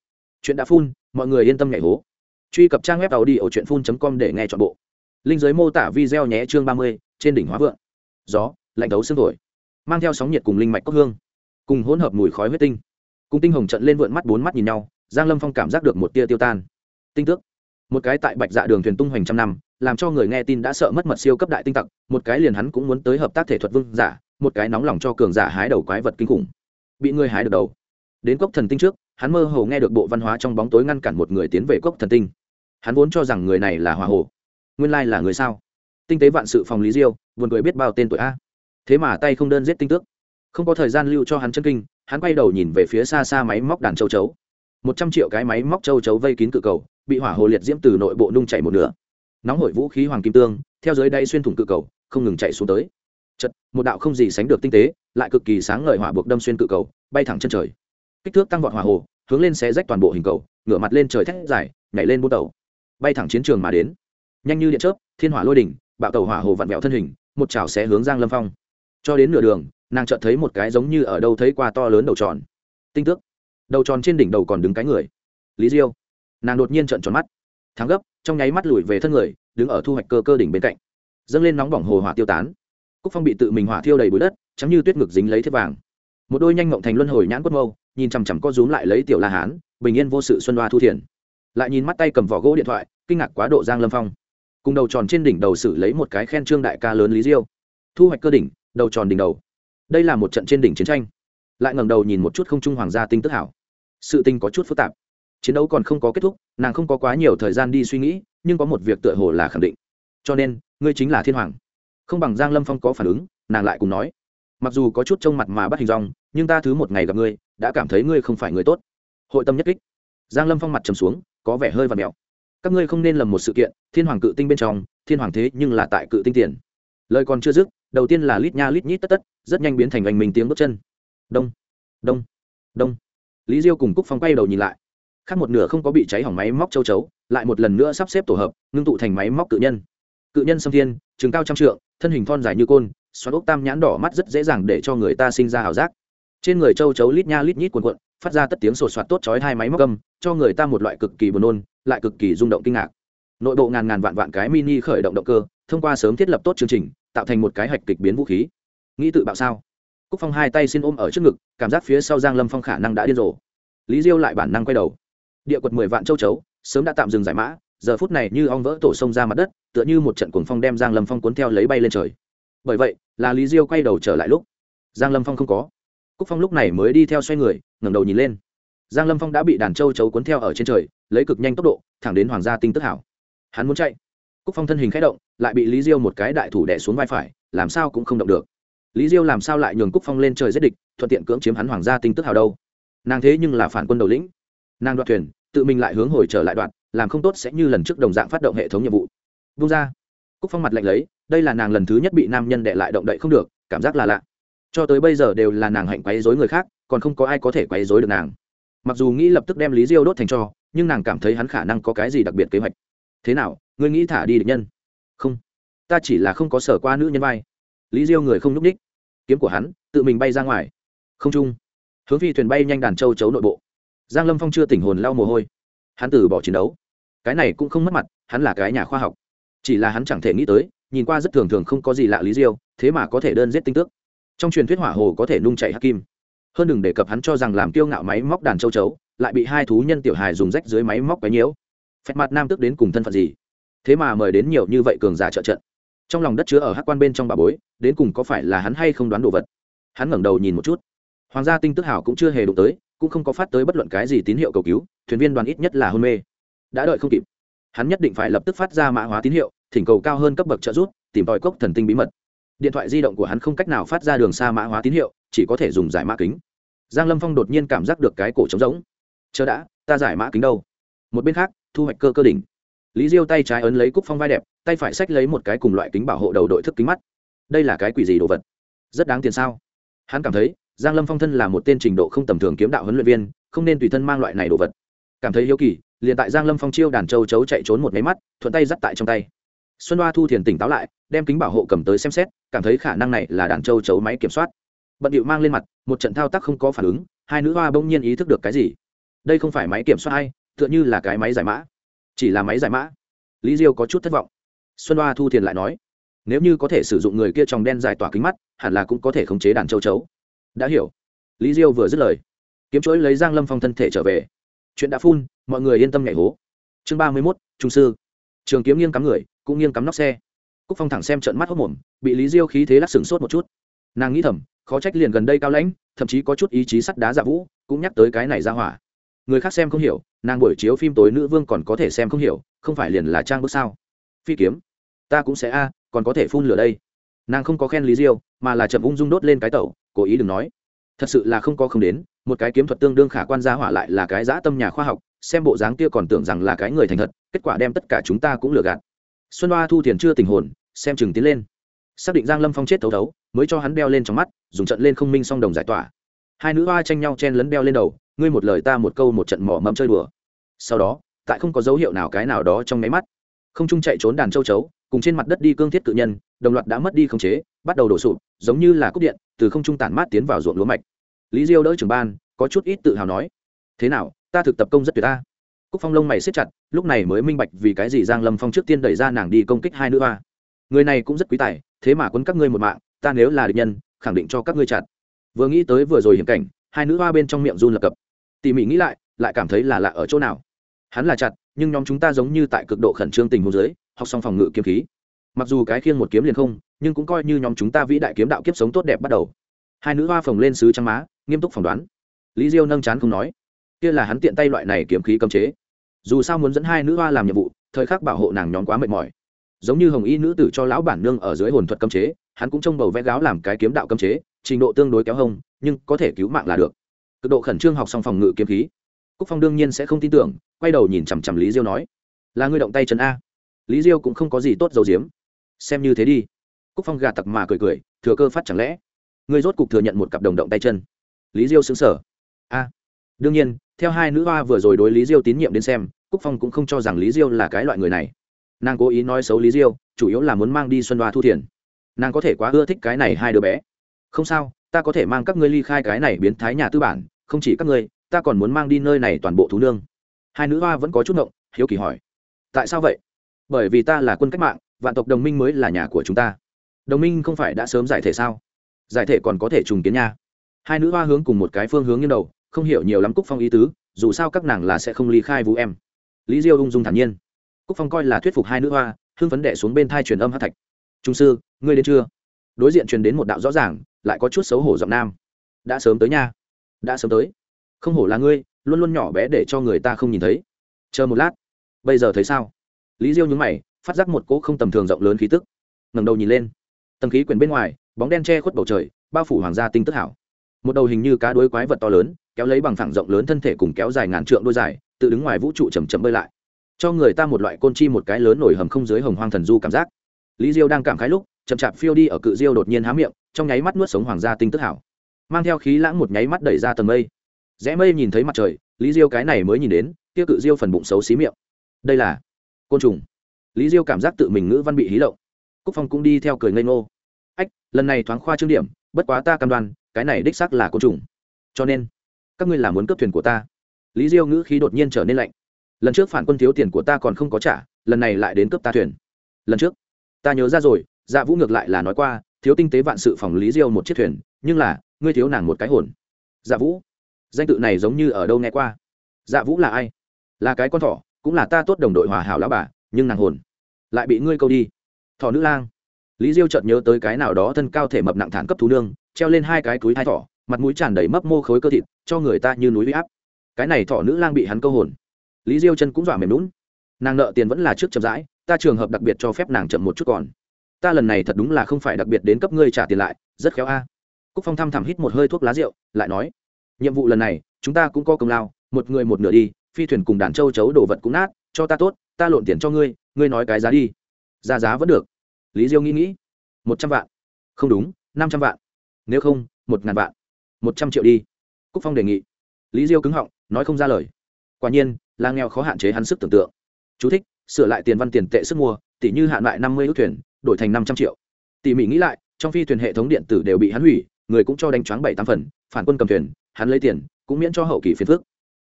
Chuyện đã phun, mọi người yên tâm nhảy hố. Truy cập trang web tàu đi ở chuyện phun com để nghe chọn bộ. Linh giới mô tả video nhé chương ba mươi, trên đỉnh hóa vượng. Gió, lạnh đấu xương thổi mang theo sóng nhiệt cùng linh mạch cốc hương, cùng hỗn hợp mùi khói huyết tinh. Cùng tinh hồng trận lên vượn mắt bốn mắt nhìn nhau, giang lâm phong cảm giác được một tia tiêu tan. Tinh tước. Một cái tại bạch dạ đường thuyền tung hoành trăm năm, làm cho người nghe tin đã sợ mất mật siêu cấp đại tinh tặc, một cái liền hắn cũng muốn tới hợp tác thể thuật vương giả, một cái nóng lòng cho cường giả hái đầu quái vật kinh khủng. Bị người hái được đầu. Đến cốc thần tinh trước, hắn mơ hồ nghe được bộ văn hóa trong bóng tối ngăn cản một người tiến về cốc thần tinh. Hắn vốn cho rằng người này là hòa hồ. Nguyên lai là người sao? Tinh tế vạn sự phòng lý diêu, buồn cười biết bao tên tuổi a thế mà tay không đơn giết tinh tước. Không có thời gian lưu cho hắn chân kinh, hắn quay đầu nhìn về phía xa xa máy móc đàn châu chấu. Một trăm triệu cái máy móc châu chấu vây kín cự cầu, bị hỏa hồ liệt diễm từ nội bộ nung chảy một nửa. Nóng hổi vũ khí hoàng kim tương, theo dưới đây xuyên thủng cự cầu, không ngừng chạy xuống tới. Chật, một đạo không gì sánh được tinh tế, lại cực kỳ sáng ngời hỏa buộc đâm xuyên cự cầu, bay thẳng chân trời. Kích thước tăng vọt hỏa hồ, hướng lên xé rách toàn bộ hình cầu, ngửa mặt lên trời thét dài, nhảy lên bút tàu. Bay thẳng chiến trường mà đến. Nhanh như điện chớp, thiên hỏa lôi đỉnh, bạo tàu hỏa hồ vặn vẹo thân hình, một chảo xé hướng giang lâm phong cho đến nửa đường, nàng chợt thấy một cái giống như ở đâu thấy qua to lớn đầu tròn. Tinh tước. Đầu tròn trên đỉnh đầu còn đứng cái người. Lý diêu. Nàng đột nhiên trợn tròn mắt. Thắng gấp, trong nháy mắt lùi về thân người, đứng ở thu hoạch cơ cơ đỉnh bên cạnh. Dâng lên nóng bỏng hồ hỏa tiêu tán. Cúc phong bị tự mình hỏa thiêu đầy bụi đất, chấm như tuyết ngực dính lấy thiết vàng. Một đôi nhanh ngộng thành luân hồi nhãn quất mâu, nhìn chằm chằm co rúm lại lấy tiểu la hán, bình yên vô sự xuân hoa thu thiền. Lại nhìn mắt tay cầm vỏ gỗ điện thoại, kinh ngạc quá độ giang lâm phong. Cùng đầu tròn trên đỉnh đầu xử lấy một cái khen trương đại ca lớn lý diêu. Thu hoạch cơ đỉnh đầu tròn đỉnh đầu. Đây là một trận trên đỉnh chiến tranh. Lại ngẩng đầu nhìn một chút không trung hoàng gia tinh tức hảo. Sự tình có chút phức tạp. Chiến đấu còn không có kết thúc nàng không có quá nhiều thời gian đi suy nghĩ nhưng có một việc tựa hồ là khẳng định. Cho nên ngươi chính là thiên hoàng. Không bằng giang lâm phong có phản ứng nàng lại cùng nói. Mặc dù có chút trông mặt mà bắt hình rong nhưng ta thứ một ngày gặp ngươi đã cảm thấy ngươi không phải người tốt. Hội tâm nhất kích. Giang lâm phong mặt trầm xuống có vẻ hơi và mèo, các ngươi không nên lầm một sự kiện thiên hoàng cự tinh bên trong thiên hoàng thế nhưng là tại cự tinh tiền. Lời còn chưa dứt đầu tiên là lít nha lít nhít tất tất, rất nhanh biến thành oanh mình tiếng bước chân. Đông đông đông. Lý diêu cùng cúc phong quay đầu nhìn lại. Khác một nửa không có bị cháy hỏng máy móc châu chấu, lại một lần nữa sắp xếp tổ hợp, ngưng tụ thành máy móc cự nhân. Cự nhân xâm thiên, trường cao trăm trượng, thân hình thon dài như côn, xoắn ốc tam nhãn đỏ mắt rất dễ dàng để cho người ta sinh ra ảo giác. Trên người châu chấu lít nha lít nhít cuồn cuộn, phát ra tất tiếng sột soạt tốt chói hai máy móc gầm cho người ta một loại cực kỳ buồn nôn, lại cực kỳ rung động kinh ngạc. Nội bộ ngàn ngàn vạn vạn cái mini khởi động động cơ, thông qua sớm thiết lập tốt chương trình tạo thành một cái hạch kịch biến vũ khí. Nghĩ tự bạo sao? Cúc phong hai tay xin ôm ở trước ngực, cảm giác phía sau giang lâm phong khả năng đã điên rồ. Lý diêu lại bản năng quay đầu. Địa quật mười vạn châu chấu, sớm đã tạm dừng giải mã, giờ phút này như ong vỡ tổ sông ra mặt đất, tựa như một trận cuồng phong đem giang lâm phong cuốn theo lấy bay lên trời. Bởi vậy, là lý diêu quay đầu trở lại lúc. Giang lâm phong không có. Cúc phong lúc này mới đi theo xoay người, ngẩng đầu nhìn lên. Giang lâm phong đã bị đàn châu chấu cuốn theo ở trên trời, lấy cực nhanh tốc độ, thẳng đến hoàng gia tinh tức hảo. Hắn muốn chạy cúc phong thân hình khẽ động lại bị lý diêu một cái đại thủ đè xuống vai phải làm sao cũng không động được. Lý diêu làm sao lại nhường cúc phong lên trời giết địch thuận tiện cưỡng chiếm hắn hoàng gia tinh tức hào đâu. Nàng thế nhưng là phản quân đầu lĩnh. Nàng đoạt thuyền tự mình lại hướng hồi trở lại đoạn làm không tốt sẽ như lần trước đồng dạng phát động hệ thống nhiệm vụ. Vung ra. Cúc phong mặt lạnh lấy đây là nàng lần thứ nhất bị nam nhân đè lại động đậy không được cảm giác là lạ. Cho tới bây giờ đều là nàng hạnh quấy rối người khác còn không có ai có thể quấy rối được nàng. Mặc dù nghĩ lập tức đem lý diêu đốt thành tro, nhưng nàng cảm thấy hắn khả năng có cái gì đặc biệt kế hoạch. Thế nào ngươi nghĩ thả đi địch nhân. Không, ta chỉ là không có sở qua nữ nhân vai. Lý diêu người không n ú c ních kiếm của hắn, tự mình bay ra ngoài. Không trung, hướng phi thuyền bay nhanh đàn châu chấu nội bộ. Giang lâm phong chưa tỉnh hồn lau mồ hôi. Hắn từ bỏ chiến đấu. Cái này cũng không mất mặt, hắn là cái nhà khoa học. Chỉ là hắn chẳng thể nghĩ tới, nhìn qua rất thường thường không có gì lạ lý diêu, thế mà có thể đơn giết tinh tước. Trong truyền thuyết hỏa hồ có thể nung chạy hắc kim. Hơn đừng đề cập hắn cho rằng làm kiêu ngạo máy móc đàn châu chấu, lại bị hai thú nhân tiểu hài dùng rách dưới máy móc cái nhiễu. Phép mặt nam tước đến cùng thân phận gì? thế mà mời đến nhiều như vậy cường giả trợ trận. Trong lòng đất chứa ở hát quan bên trong bà bối, đến cùng có phải là hắn hay không đoán đồ vật? Hắn ngẩng đầu nhìn một chút. Hoàng gia tinh tức hảo cũng chưa hề đụng tới, cũng không có phát tới bất luận cái gì tín hiệu cầu cứu, thuyền viên đoàn ít nhất là hôn mê. Đã đợi không kịp. Hắn nhất định phải lập tức phát ra mã hóa tín hiệu, thỉnh cầu cao hơn cấp bậc trợ giúp, tìm tòi cốc thần tinh bí mật. Điện thoại di động của hắn không cách nào phát ra đường xa mã hóa tín hiệu, chỉ có thể dùng giải mã kính. Giang lâm phong đột nhiên cảm giác được cái cổ trống rỗng. Chờ đã, ta giải mã kính đâu? Một bên khác, thu hoạch cơ cơ đỉnh lý diêu tay trái ấn lấy cúc phong vai đẹp, tay phải xách lấy một cái cùng loại kính bảo hộ đầu đội thức kính mắt. Đây là cái quỷ gì đồ vật? Rất đáng tiền sao? Hắn cảm thấy, giang lâm phong thân là một tên trình độ không tầm thường kiếm đạo huấn luyện viên, không nên tùy thân mang loại này đồ vật. Cảm thấy hiếu kỳ, liền tại giang lâm phong chiêu đàn châu chấu chạy trốn một máy mắt, thuận tay dắt tại trong tay. Xuân hoa thu thiền tỉnh táo lại, đem kính bảo hộ cầm tới xem xét, cảm thấy khả năng này là đàn châu chấu máy kiểm soát. Bận điệu mang lên mặt, một trận thao tác không có phản ứng, hai nữ hoa bỗng nhiên ý thức được cái gì. Đây không phải máy kiểm soát hay tựa như là cái máy giải mã chỉ là máy giải mã. Lý diêu có chút thất vọng. Xuân hoa thu thiền lại nói, nếu như có thể sử dụng người kia tròng đen giải tỏa kính mắt, hẳn là cũng có thể khống chế đàn châu chấu. Đã hiểu. Lý diêu vừa dứt lời, kiếm chuỗi lấy giang lâm phong thân thể trở về. Chuyện đã phun, mọi người yên tâm nhảy hố. Chương ba mươi mốt, trung sư. Trường kiếm nghiêng cắm người, cũng nghiêng cắm nóc xe. Cúc phong thẳng xem trận mắt hốc mồm, bị lý diêu khí thế lắc sừng sốt một chút. Nàng nghĩ thầm, khó trách liền gần đây cao lãnh, thậm chí có chút ý chí sắt đá giả vũ, cũng nhắc tới cái này ra hỏa. Người khác xem không hiểu nàng buổi chiếu phim tối nữ vương còn có thể xem không hiểu, không phải liền là trang bước sao? Phi kiếm, ta cũng sẽ a, còn có thể phun lửa đây. Nàng không có khen lý diêu, mà là chậm ung dung đốt lên cái tẩu, cố ý đừng nói. Thật sự là không có không đến, một cái kiếm thuật tương đương khả quan gia hỏa lại là cái dã tâm nhà khoa học, xem bộ dáng kia còn tưởng rằng là cái người thành thật, kết quả đem tất cả chúng ta cũng lừa gạt. Xuân hoa thu tiền chưa tình hồn, xem chừng tiến lên. Xác định giang lâm phong chết thấu thấu, mới cho hắn beo lên trong mắt, dùng trận lên không minh song đồng giải tỏa. Hai nữ hoa tranh nhau chen lấn beo lên đầu ngươi một lời ta một câu một trận mỏ mẫm chơi đùa. Sau đó, tại không có dấu hiệu nào cái nào đó trong máy mắt, không trung chạy trốn đàn châu chấu, cùng trên mặt đất đi cương thiết cự nhân, đồng loạt đã mất đi khống chế, bắt đầu đổ sụp, giống như là cúp điện, từ không trung tản mát tiến vào ruộng lúa mạch. Lý diêu đỡ trưởng ban, có chút ít tự hào nói, thế nào, ta thực tập công rất tuyệt ta cúc phong lông mày xếp chặt, lúc này mới minh bạch vì cái gì giang lâm phong trước tiên đẩy ra nàng đi công kích hai nữ hoa. Người này cũng rất quý tài, thế mà quấn các ngươi một mạng, ta nếu là địch nhân, khẳng định cho các ngươi chặt. Vừa nghĩ tới vừa rồi hiểm cảnh, hai nữ hoa bên trong miệng run lập cập tỉ mỉ nghĩ lại lại cảm thấy là lạ ở chỗ nào. Hắn là chặt, nhưng nhóm chúng ta giống như tại cực độ khẩn trương tình hồ dưới, học xong phòng ngự kiếm khí. Mặc dù cái khiêng một kiếm liền không, nhưng cũng coi như nhóm chúng ta vĩ đại kiếm đạo kiếp sống tốt đẹp bắt đầu. Hai nữ hoa phồng lên sứ trắng má, nghiêm túc phỏng đoán. Lý diêu nâng chán không nói. Kia là hắn tiện tay loại này kiếm khí cấm chế. Dù sao muốn dẫn hai nữ hoa làm nhiệm vụ, thời khắc bảo hộ nàng nhóm quá mệt mỏi. Giống như hồng y nữ tử cho lão bản nương ở dưới hồn thuật cấm chế, hắn cũng trông bầu vẽ gáo làm cái kiếm đạo cấm chế, trình độ tương đối kéo hông, nhưng có thể cứu mạng là được cực độ khẩn trương học xong phòng ngự kiếm khí. Cúc phong đương nhiên sẽ không tin tưởng, quay đầu nhìn chằm chằm lý diêu nói, là ngươi động tay chân a. Lý diêu cũng không có gì tốt dầu diếm xem như thế đi. Cúc phong gạt tặc mà cười cười, thừa cơ phát chẳng lẽ, ngươi rốt cục thừa nhận một cặp đồng động tay chân? Lý diêu xứng sở a, đương nhiên, theo hai nữ hoa vừa rồi đối lý diêu tín nhiệm đến xem, cúc phong cũng không cho rằng lý diêu là cái loại người này. Nàng cố ý nói xấu lý diêu, chủ yếu là muốn mang đi xuân đoa thu thiền. Nàng có thể quá ưa thích cái này hai đứa bé. Không sao, ta có thể mang các ngươi ly khai cái này biến thái nhà tư bản không chỉ các ngươi, ta còn muốn mang đi nơi này toàn bộ thú nương. Hai nữ hoa vẫn có chút ngộng, hiếu kỳ hỏi. Tại sao vậy? Bởi vì ta là quân cách mạng, vạn tộc đồng minh mới là nhà của chúng ta. Đồng minh không phải đã sớm giải thể sao? Giải thể còn có thể trùng kiến nha. Hai nữ hoa hướng cùng một cái phương hướng như đầu, không hiểu nhiều lắm cúc phong ý tứ, dù sao các nàng là sẽ không ly khai vũ em. Lý diêu ung dung thản nhiên. Cúc phong coi là thuyết phục hai nữ hoa, hưng phấn đệ xuống bên thai truyền âm hát thạch. Trung sư, ngươi đến chưa? Đối diện truyền đến một đạo rõ ràng, lại có chút xấu hổ giọng nam. Đã sớm tới nha đã sớm tới. Không hổ là ngươi, luôn luôn nhỏ bé để cho người ta không nhìn thấy. Chờ một lát. Bây giờ thấy sao? Lý diêu nhúng mày, phát giác một cỗ không tầm thường rộng lớn khí tức. Ngẩng đầu nhìn lên. Tầng khí quyển bên ngoài, bóng đen che khuất bầu trời, bao phủ hoàng gia tinh tức hảo. Một đầu hình như cá đuối quái vật to lớn, kéo lấy bằng phẳng rộng lớn thân thể cùng kéo dài ngàn trượng đôi dài, tự đứng ngoài vũ trụ chầm chậm bơi lại. Cho người ta một loại côn chi một cái lớn nổi hầm không dưới hồng hoang thần du cảm giác. Lý diêu đang cảm khái lúc, chậm chạp phiêu đi ở cự diêu đột nhiên há miệng, trong nháy mắt nuốt sống hoàng gia tinh tức hảo mang theo khí lãng một nháy mắt đẩy ra tầng mây. Rẽ mây nhìn thấy mặt trời, lý diêu cái này mới nhìn đến tiêu cự diêu phần bụng xấu xí miệng. Đây là côn trùng. Lý diêu cảm giác tự mình ngữ văn bị hí lộng cúc phong cũng đi theo cười ngây ngô. Ách, lần này thoáng khoa trương điểm, bất quá ta cam đoan, cái này đích xác là côn trùng. Cho nên, các ngươi là muốn cướp thuyền của ta. Lý diêu ngữ khí đột nhiên trở nên lạnh. Lần trước phản quân thiếu tiền của ta còn không có trả, lần này lại đến cướp ta thuyền. Lần trước, ta nhớ ra rồi dạ vũ ngược lại là nói qua, thiếu tinh tế vạn sự phòng lý diêu một chiếc thuyền, nhưng là ngươi thiếu nàng một cái hồn. Dạ vũ, danh tự này giống như ở đâu nghe qua? Dạ vũ là ai? Là cái con thỏ, cũng là ta tốt đồng đội hòa hảo lão bà, nhưng nàng hồn lại bị ngươi câu đi. Thỏ nữ lang. Lý diêu chợt nhớ tới cái nào đó thân cao thể mập nặng thản cấp thú nương, treo lên hai cái túi hai thỏ, mặt mũi tràn đầy mấp mô khối cơ thịt, cho người ta như núi huy áp. Cái này thỏ nữ lang bị hắn câu hồn. Lý diêu chân cũng dọa mềm lún nàng nợ tiền vẫn là trước chậm rãi, ta trường hợp đặc biệt cho phép nàng chậm một chút còn. Ta lần này thật đúng là không phải đặc biệt đến cấp ngươi trả tiền lại, rất khéo a cúc phong thăm thẳm hít một hơi thuốc lá rượu lại nói nhiệm vụ lần này chúng ta cũng có công lao một người một nửa đi phi thuyền cùng đàn châu chấu đồ vật cũng nát cho ta tốt ta lộn tiền cho ngươi ngươi nói cái giá đi. Giá, giá vẫn được. Lý diêu nghĩ nghĩ một trăm vạn. Không đúng năm trăm vạn. Nếu không một ngàn vạn. Một trăm triệu đi. Cúc phong đề nghị. Lý diêu cứng họng nói không ra lời. Quả nhiên là nghèo khó hạn chế hắn sức tưởng tượng. Chú thích, sửa lại tiền văn tiền tệ sức mua tỷ như hạn lại năm mươi ước thuyền đổi thành năm trăm triệu. Tỉ mỉ nghĩ lại trong phi thuyền hệ thống điện tử đều bị hắn hủy người cũng cho đánh choáng bảy tám phần phản quân cầm thuyền hắn lấy tiền cũng miễn cho hậu kỳ phiền phước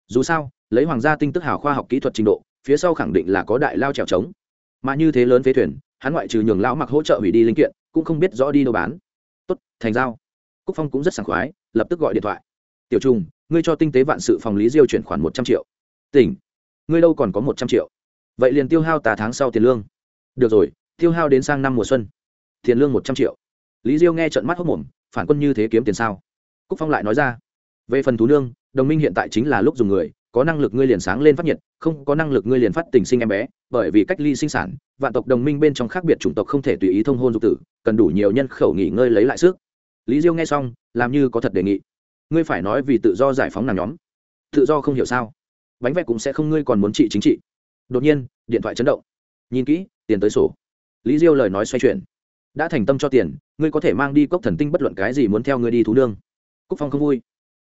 dù sao lấy hoàng gia tinh tức hào khoa học kỹ thuật trình độ phía sau khẳng định là có đại lao trèo trống. Mà như thế lớn phế thuyền hắn ngoại trừ nhường lão mặc hỗ trợ hủy đi linh kiện cũng không biết rõ đi đâu bán. Tốt thành giao. Cúc phong cũng rất sảng khoái lập tức gọi điện thoại. Tiểu Trung, ngươi cho tinh tế vạn sự phòng lý diêu chuyển khoản một trăm triệu. Tỉnh. Ngươi đâu còn có một trăm triệu? Vậy liền tiêu hao tà tháng sau tiền lương. Được rồi tiêu hao đến sang năm mùa xuân. Tiền lương một trăm triệu. Lý diêu nghe trận mắt hốc mồm phản quân như thế kiếm tiền sao? Cúc phong lại nói ra, về phần thú nương, đồng minh hiện tại chính là lúc dùng người, có năng lực ngươi liền sáng lên phát nhiệt, không có năng lực ngươi liền phát tình sinh em bé, bởi vì cách ly sinh sản, vạn tộc đồng minh bên trong khác biệt chủng tộc không thể tùy ý thông hôn dục tử, cần đủ nhiều nhân khẩu nghỉ ngơi lấy lại sức. Lý diêu nghe xong, làm như có thật đề nghị. Ngươi phải nói vì tự do giải phóng nàng nhóm. Tự do không hiểu sao? Bánh vẽ cũng sẽ không ngươi còn muốn trị chính trị. Đột nhiên, điện thoại chấn động. Nhìn kỹ, tiền tới sổ. Lý diêu lời nói xoay chuyển đã thành tâm cho tiền, ngươi có thể mang đi cốc thần tinh bất luận cái gì muốn theo ngươi đi thú nương. Cúc phong không vui.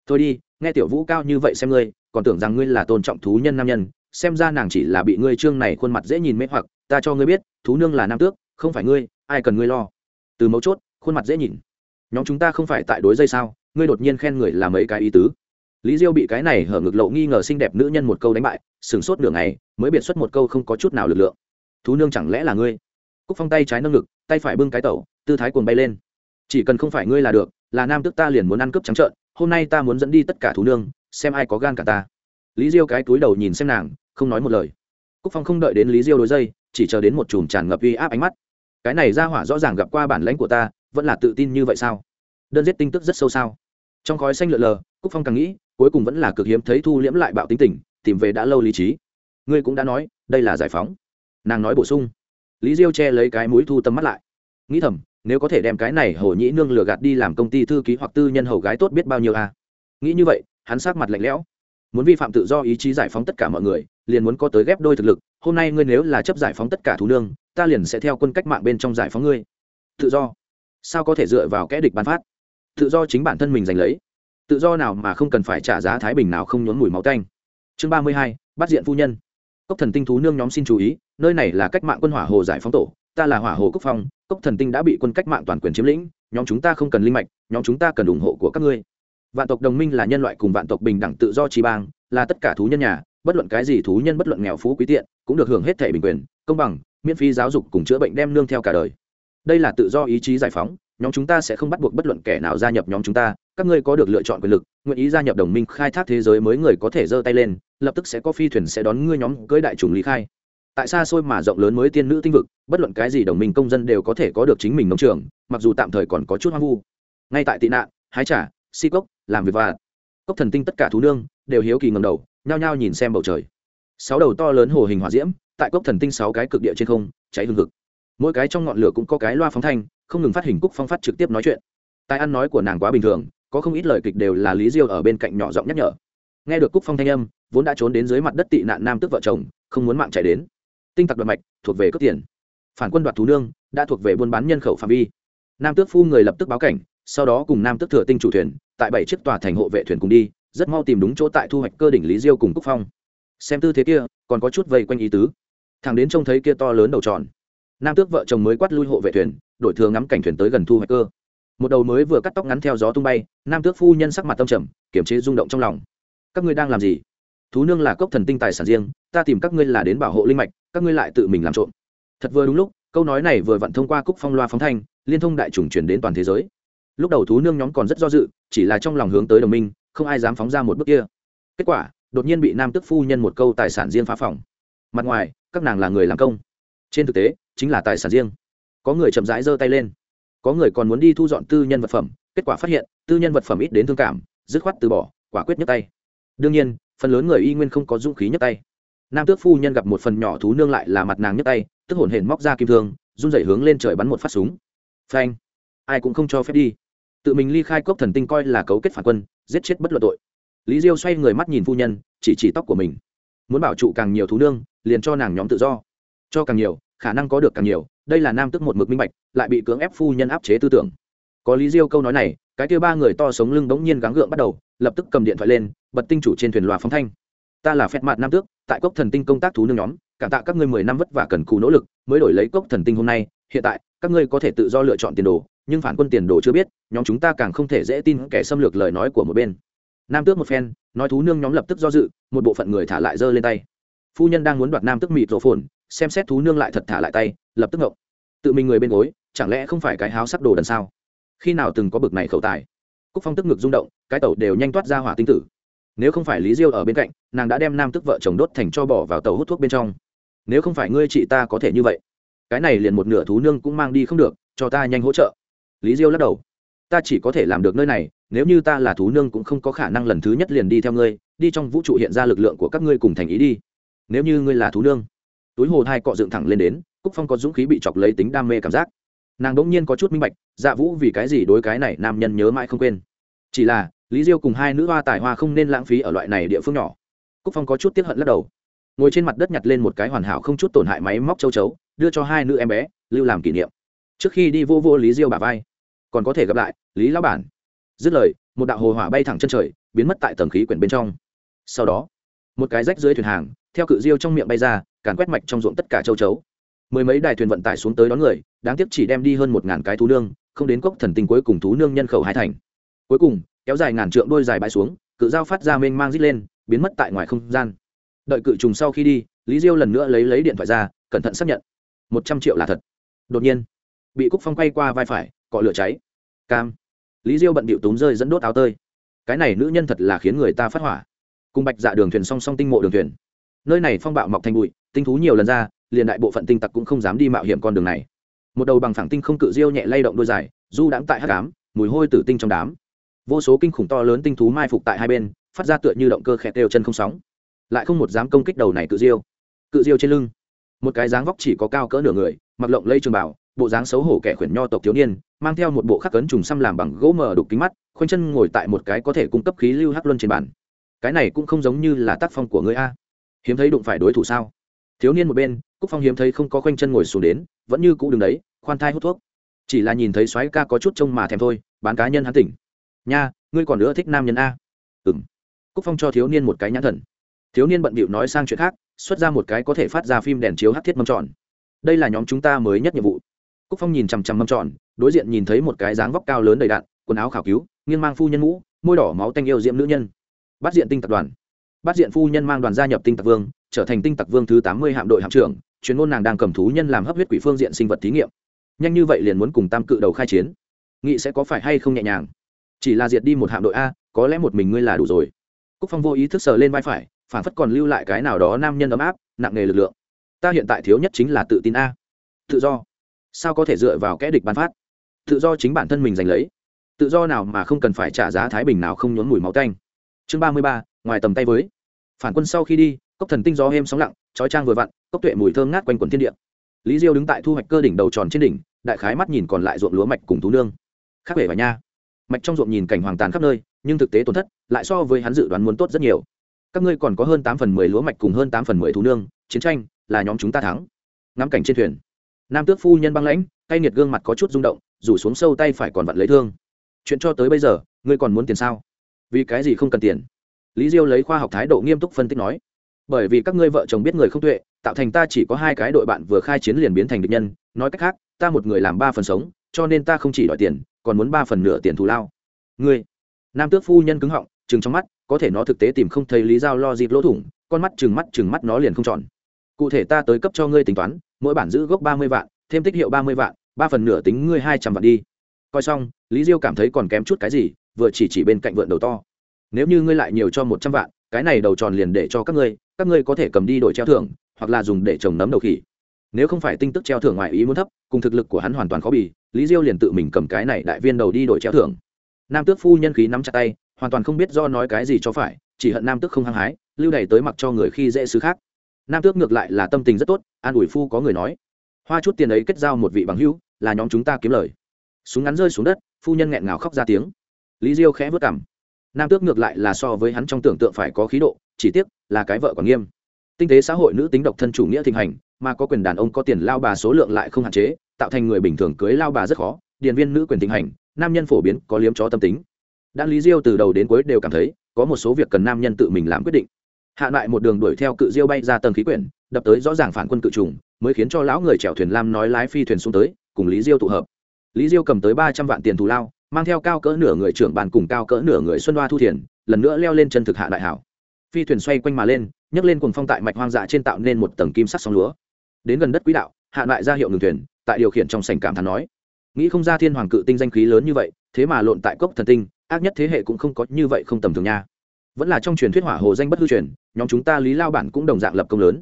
Thôi đi, nghe tiểu vũ cao như vậy xem ngươi, còn tưởng rằng ngươi là tôn trọng thú nhân nam nhân, xem ra nàng chỉ là bị ngươi trương này khuôn mặt dễ nhìn mê hoặc, ta cho ngươi biết, thú nương là nam tước, không phải ngươi, ai cần ngươi lo. Từ mấu chốt, khuôn mặt dễ nhìn. Nhóm chúng ta không phải tại đối dây sao, ngươi đột nhiên khen người là mấy cái ý tứ. Lý diêu bị cái này hở ngực lộ nghi ngờ xinh đẹp nữ nhân một câu đánh bại, sửng sốt nửa ngày, mới biệt xuất một câu không có chút nào lực lượng. Thú nương chẳng lẽ là ngươi? Cúc phong tay trái nâng ngực tay phải bưng cái tẩu, tư thái cuồng bay lên. Chỉ cần không phải ngươi là được, là nam tước ta liền muốn ăn cướp trắng trợn, hôm nay ta muốn dẫn đi tất cả thú nương, xem ai có gan cả ta. Lý diêu cái túi đầu nhìn xem nàng, không nói một lời. Cúc phong không đợi đến lý diêu đối dây chỉ chờ đến một chùm tràn ngập uy áp ánh mắt. Cái này ra hỏa rõ ràng gặp qua bản lãnh của ta, vẫn là tự tin như vậy sao? Đơn giết tinh tức rất sâu sao? Trong khói xanh lượn lờ, cúc phong càng nghĩ, cuối cùng vẫn là cực hiếm thấy thu liễm lại bạo tính tình, tìm về đã lâu lý trí. Ngươi cũng đã nói, đây là giải phóng. Nàng nói bổ sung lý diêu che lấy cái mũi thu tâm mắt lại. Nghĩ thầm, nếu có thể đem cái này hồ nhĩ nương lừa gạt đi làm công ty thư ký hoặc tư nhân hầu gái tốt biết bao nhiêu à? nghĩ như vậy, hắn sát mặt lạnh lẽo. Muốn vi phạm tự do ý chí giải phóng tất cả mọi người, liền muốn có tới ghép đôi thực lực, hôm nay ngươi nếu là chấp giải phóng tất cả thú nương, ta liền sẽ theo quân cách mạng bên trong giải phóng ngươi. Tự do. Sao có thể dựa vào kẽ địch bán phát? Tự do chính bản thân mình giành lấy. Tự do nào mà không cần phải trả giá thái bình nào không nhốn mùi máu tanh. Chương ba mươi hai, bắt diện phu nhân cốc thần tinh thú nương nhóm xin chú ý, nơi này là cách mạng quân hỏa hồ giải phóng tổ, ta là hỏa hồ quốc phong, cốc thần tinh đã bị quân cách mạng toàn quyền chiếm lĩnh, nhóm chúng ta không cần linh mạch, nhóm chúng ta cần ủng hộ của các ngươi. Vạn tộc đồng minh là nhân loại cùng vạn tộc bình đẳng tự do trí bang, là tất cả thú nhân nhà, bất luận cái gì thú nhân bất luận nghèo phú quý tiện, cũng được hưởng hết thể bình quyền, công bằng, miễn phí giáo dục cùng chữa bệnh đem nương theo cả đời. Đây là tự do ý chí giải phóng, nhóm chúng ta sẽ không bắt buộc bất luận kẻ nào gia nhập nhóm chúng ta, các ngươi có được lựa chọn quyền lực, nguyện ý gia nhập đồng minh khai thác thế giới mới người có thể giơ tay lên lập tức sẽ có phi thuyền sẽ đón ngươi nhóm cưới đại trùng ly khai. Tại xa xôi mà rộng lớn mới tiên nữ tinh vực, bất luận cái gì đồng minh công dân đều có thể có được chính mình nông trường, mặc dù tạm thời còn có chút hoang vu. Ngay tại tị nạn, hái trả si cốc, làm việc và cốc thần tinh tất cả thú nương đều hiếu kỳ ngầm đầu, nhao nhao nhìn xem bầu trời. Sáu đầu to lớn hồ hình hòa diễm, tại cốc thần tinh sáu cái cực địa trên không, cháy hương cực mỗi cái trong ngọn lửa cũng có cái loa phóng thanh, không ngừng phát hình cúc phong phát trực tiếp nói chuyện. Tại ăn nói của nàng quá bình thường, có không ít lời kịch đều là lý diêu ở bên cạnh nhỏ giọng nhắc nhở nghe được cúc phong thanh âm, vốn đã trốn đến dưới mặt đất tị nạn nam tức vợ chồng, không muốn mạng chạy đến. Tinh tặc đoạt mạch, thuộc về cướp tiền. Phản quân đoạt thú nương, đã thuộc về buôn bán nhân khẩu phạm vi. Nam tước phu người lập tức báo cảnh, sau đó cùng nam tước thừa tinh chủ thuyền, tại bảy chiếc tòa thành hộ vệ thuyền cùng đi, rất mau tìm đúng chỗ tại thu hoạch cơ đỉnh lý diêu cùng cúc phong. Xem tư thế kia, còn có chút vây quanh ý tứ. Thằng đến trông thấy kia to lớn đầu tròn. Nam tước vợ chồng mới quát lui hộ vệ thuyền, đổi thừa ngắm cảnh thuyền tới gần thu hoạch cơ. Một đầu mới vừa cắt tóc ngắn theo gió tung bay, nam tước phu nhân sắc mặt tâm trầm, kiềm chế rung động trong lòng các ngươi đang làm gì? Thú nương là cốc thần tinh tài sản riêng, ta tìm các ngươi là đến bảo hộ linh mạch, các ngươi lại tự mình làm trộm. Thật vừa đúng lúc, câu nói này vừa vặn thông qua cúc phong loa phóng thanh, liên thông đại chủng truyền đến toàn thế giới. Lúc đầu thú nương nhóm còn rất do dự, chỉ là trong lòng hướng tới đồng minh, không ai dám phóng ra một bước kia. Kết quả, đột nhiên bị nam tức phu nhân một câu tài sản riêng phá phòng mặt ngoài, các nàng là người làm công. Trên thực tế, chính là tài sản riêng. Có người chậm rãi giơ tay lên. Có người còn muốn đi thu dọn tư nhân vật phẩm, kết quả phát hiện, tư nhân vật phẩm ít đến thương cảm, dứt khoát từ bỏ, quả quyết nhấc tay đương nhiên, phần lớn người y nguyên không có dũng khí nhấc tay. Nam tước phu nhân gặp một phần nhỏ thú nương lại là mặt nàng nhấc tay, tức hổn hển móc ra kim thương, run rẩy hướng lên trời bắn một phát súng. Phanh. Ai cũng không cho phép đi. Tự mình ly khai cốc thần tinh coi là cấu kết phản quân, giết chết bất luận tội. Lý diêu xoay người mắt nhìn phu nhân, chỉ chỉ tóc của mình. Muốn bảo trụ càng nhiều thú nương, liền cho nàng nhóm tự do. Cho càng nhiều, khả năng có được càng nhiều, đây là nam tức một mực minh bạch, lại bị cưỡng ép phu nhân áp chế tư tưởng. Có lý diêu câu nói này cái kia ba người to sống lưng bỗng nhiên gắng gượng bắt đầu, lập tức cầm điện thoại lên, bật tinh chủ trên thuyền loa phóng thanh. Ta là phép mạt nam tước, tại cốc thần tinh công tác thú nương nhóm, cảm tạ các ngươi mười năm vất vả cần cù nỗ lực, mới đổi lấy cốc thần tinh hôm nay. Hiện tại, các ngươi có thể tự do lựa chọn tiền đồ, nhưng phản quân tiền đồ chưa biết, nhóm chúng ta càng không thể dễ tin kẻ xâm lược lời nói của một bên. Nam tước một phen, nói thú nương nhóm lập tức do dự, một bộ phận người thả lại giơ lên tay. Phu nhân đang muốn đoạt nam tước mịt rổ phồn, xem xét thú nương lại thật thả lại tay, lập tức ngộng. Tự mình người bên gối, chẳng lẽ không phải cái háo sắc đồ đần sao? khi nào từng có bực này khẩu tài? Cúc phong tức ngực rung động, cái tàu đều nhanh toát ra hỏa tinh tử. Nếu không phải lý diêu ở bên cạnh, nàng đã đem nam tức vợ chồng đốt thành cho bỏ vào tàu hút thuốc bên trong. Nếu không phải ngươi chị ta có thể như vậy, cái này liền một nửa thú nương cũng mang đi không được, cho ta nhanh hỗ trợ. Lý diêu lắc đầu. Ta chỉ có thể làm được nơi này, nếu như ta là thú nương cũng không có khả năng lần thứ nhất liền đi theo ngươi, đi trong vũ trụ hiện ra lực lượng của các ngươi cùng thành ý đi. Nếu như ngươi là thú nương, túi hồ hai cọ dựng thẳng lên đến, cúc phong có dũng khí bị chọc lấy tính đam mê cảm giác nàng đ nhiên có chút minh bạch dạ vũ vì cái gì đối cái này nam nhân nhớ mãi không quên. Chỉ là, lý diêu cùng hai nữ hoa tài hoa không nên lãng phí ở loại này địa phương nhỏ. Cúc phong có chút tiếp hận lắc đầu. Ngồi trên mặt đất nhặt lên một cái hoàn hảo không chút tổn hại máy móc châu chấu, đưa cho hai nữ em bé, lưu làm kỷ niệm. Trước khi đi vô vô lý diêu bà vai, còn có thể gặp lại lý lão bản. Dứt lời, một đạo hồ hỏa bay thẳng chân trời, biến mất tại tầng khí quyển bên trong. Sau đó, một cái rách dưới thuyền hàng, theo cự diêu trong miệng bay ra, càn quét mạch trong ruộng tất cả châu chấu mười mấy đài thuyền vận tải xuống tới đón người, đáng tiếc chỉ đem đi hơn một ngàn cái thú nương, không đến cốc thần tình cuối cùng thú nương nhân khẩu hai thành. Cuối cùng, kéo dài ngàn trượng đôi dài bãi xuống, cự dao phát ra mênh mang rít lên, biến mất tại ngoài không gian. Đợi cự trùng sau khi đi, lý diêu lần nữa lấy lấy điện thoại ra, cẩn thận xác nhận. Một trăm triệu là thật. Đột nhiên, bị cúc phong quay qua vai phải, cọ lửa cháy. Cam. Lý diêu bận bịu tốn rơi dẫn đốt áo tơi. Cái này nữ nhân thật là khiến người ta phát hỏa. Cung bạch dạ đường thuyền song song tinh mộ đường thuyền. Nơi này phong bạo mọc thành bụi, tinh thú nhiều lần ra liền đại bộ phận tinh tặc cũng không dám đi mạo hiểm con đường này. Một đầu bằng phẳng tinh không cự diêu nhẹ lay động đôi dài, du đãng tại hát cám mùi hôi tử tinh trong đám. Vô số kinh khủng to lớn tinh thú mai phục tại hai bên, phát ra tựa như động cơ khẽ đều chân không sóng. Lại không một dám công kích đầu này cự diêu. Cự diêu trên lưng, một cái dáng vóc chỉ có cao cỡ nửa người, mặc lộng lây trường bảo bộ dáng xấu hổ kẻ khuyển nho tộc thiếu niên, mang theo một bộ khắc cấn trùng xăm làm bằng gỗ mờ đục kính mắt, khoanh chân ngồi tại một cái có thể cung cấp khí lưu hắc luân trên bàn. Cái này cũng không giống như là tác phong của người a. Hiếm thấy đụng phải đối thủ sao? Thiếu niên một bên cúc phong hiếm thấy không có khoanh chân ngồi xuống đến vẫn như cũ đ đấy khoan thai hút thuốc. Chỉ là nhìn thấy soái ca có chút trông mà thèm thôi bán cá nhân hắn tỉnh. Nha ngươi còn nữa thích nam nhân a? Ừng cúc phong cho thiếu niên một cái nhãn thần. Thiếu niên bận bịu nói sang chuyện khác xuất ra một cái có thể phát ra phim đèn chiếu hát thiết mâm tròn. Đây là nhóm chúng ta mới nhất nhiệm vụ. Cúc phong nhìn chằm chằm mâm tròn đối diện nhìn thấy một cái dáng vóc cao lớn đầy đạn quần áo khảo cứu nghiên mang phu nhân mũ, môi đỏ máu tanh yêu diễm nữ nhân. Bắt diện tinh tập đoàn. Bắt diện phu nhân mang đoàn gia nhập tinh tập vương trở thành tinh tặc vương thứ tám mươi hạm đội hạm trưởng, chuyên môn nàng đang cầm thú nhân làm hấp huyết quỷ phương diện sinh vật thí nghiệm. Nhanh như vậy liền muốn cùng tam cự đầu khai chiến. Nghị sẽ có phải hay không nhẹ nhàng? Chỉ là diệt đi một hạm đội a, có lẽ một mình ngươi là đủ rồi. Cúc phong vô ý thức sờ lên vai phải, phản phất còn lưu lại cái nào đó nam nhân ấm áp, nặng nề lực lượng. Ta hiện tại thiếu nhất chính là tự tin a. Tự do. Sao có thể dựa vào kẻ địch ban phát? Tự do chính bản thân mình giành lấy. Tự do nào mà không cần phải trả giá thái bình nào không nhốn mùi máu tanh. Chương ba mươi ba, ngoài tầm tay với. Phản quân sau khi đi cốc thần tinh gió êm sóng lặng trói trang vừa vặn, cốc tuệ mùi thơm ngát quanh quần thiên địa. Lý diêu đứng tại thu hoạch cơ đỉnh đầu tròn trên đỉnh, đại khái mắt nhìn còn lại ruộng lúa mạch cùng thú nương. Khác vẻ và nha. Mạch trong ruộng nhìn cảnh hoàng tàn khắp nơi, nhưng thực tế tổn thất lại so với hắn dự đoán muốn tốt rất nhiều. Các ngươi còn có hơn tám phần mười lúa mạch cùng hơn tám phần mười thú nương, chiến tranh là nhóm chúng ta thắng. Ngắm cảnh trên thuyền. Nam tước phu nhân băng lãnh tay nghiệt gương mặt có chút rung động, rủ xuống sâu tay phải còn vặn lấy thương. Chuyện cho tới bây giờ, ngươi còn muốn tiền sao? Vì cái gì không cần tiền? Lý diêu lấy khoa học thái độ nghiêm túc phân tích nói bởi vì các ngươi vợ chồng biết người không tuệ, tạo thành ta chỉ có hai cái đội bạn vừa khai chiến liền biến thành địch nhân. Nói cách khác, ta một người làm ba phần sống, cho nên ta không chỉ đòi tiền, còn muốn ba phần nửa tiền thù lao. Ngươi, nam tước phu nhân cứng họng chừng trong mắt, có thể nó thực tế tìm không thấy lý do lo dịp lỗ thủng, con mắt chừng mắt chừng mắt nó liền không tròn. Cụ thể ta tới cấp cho ngươi tính toán, mỗi bản giữ gốc ba mươi vạn, thêm tích hiệu ba mươi vạn, ba phần nửa tính ngươi hai trăm vạn đi. Coi xong, lý diêu cảm thấy còn kém chút cái gì, vừa chỉ chỉ bên cạnh vượn đầu to. Nếu như ngươi lại nhiều cho một trăm vạn cái này đầu tròn liền để cho các ngươi các ngươi có thể cầm đi đổi treo thưởng, hoặc là dùng để trồng nấm đầu khỉ. Nếu không phải tin tức treo thưởng ngoài ý muốn thấp, cùng thực lực của hắn hoàn toàn khó bì, lý diêu liền tự mình cầm cái này đại viên đầu đi đổi treo thưởng. Nam tước phu nhân khí nắm chặt tay, hoàn toàn không biết do nói cái gì cho phải, chỉ hận nam tước không hăng hái, lưu đày tới mặc cho người khi dễ xứ khác. Nam tước ngược lại là tâm tình rất tốt, an ủi phu có người nói. Hoa chút tiền ấy kết giao một vị bằng hữu, là nhóm chúng ta kiếm lời. Súng ngắn rơi xuống đất, phu nhân nghẹn ngào khóc ra tiếng. Lý diêu khẽ vớt cảm nam tước ngược lại là so với hắn trong tưởng tượng phải có khí độ, chỉ tiếc là cái vợ còn nghiêm. Tinh tế xã hội nữ tính độc thân chủ nghĩa thịnh hành, mà có quyền đàn ông có tiền lao bà số lượng lại không hạn chế, tạo thành người bình thường cưới lao bà rất khó, điền viên nữ quyền thịnh hành, nam nhân phổ biến, có liếm chó tâm tính. Đan lý diêu từ đầu đến cuối đều cảm thấy, có một số việc cần nam nhân tự mình làm quyết định. Hạ lại một đường đuổi theo cự diêu bay ra tầng khí quyển, đập tới rõ ràng phản quân cự trùng, mới khiến cho lão người chèo thuyền lam nói lái phi thuyền xuống tới, cùng lý diêu tụ hợp. Lý diêu cầm tới ba trăm vạn tiền thù lao mang theo cao cỡ nửa người trưởng bàn cùng cao cỡ nửa người xuân hoa thu thiền, lần nữa leo lên chân thực hạ đại hảo. Phi thuyền xoay quanh mà lên, nhấc lên cùng phong tại mạch hoang dã trên tạo nên một tầng kim sắc sóng lúa. Đến gần đất quỹ đạo, hạ đại ra hiệu ngừng thuyền, tại điều khiển trong sảnh cảm thán nói, nghĩ không ra thiên hoàng cự tinh danh khí lớn như vậy, thế mà lộn tại cốc thần tinh, ác nhất thế hệ cũng không có như vậy không tầm thường nha. Vẫn là trong truyền thuyết hỏa hồ danh bất hư truyền, nhóm chúng ta lý lao bản cũng đồng dạng lập công lớn.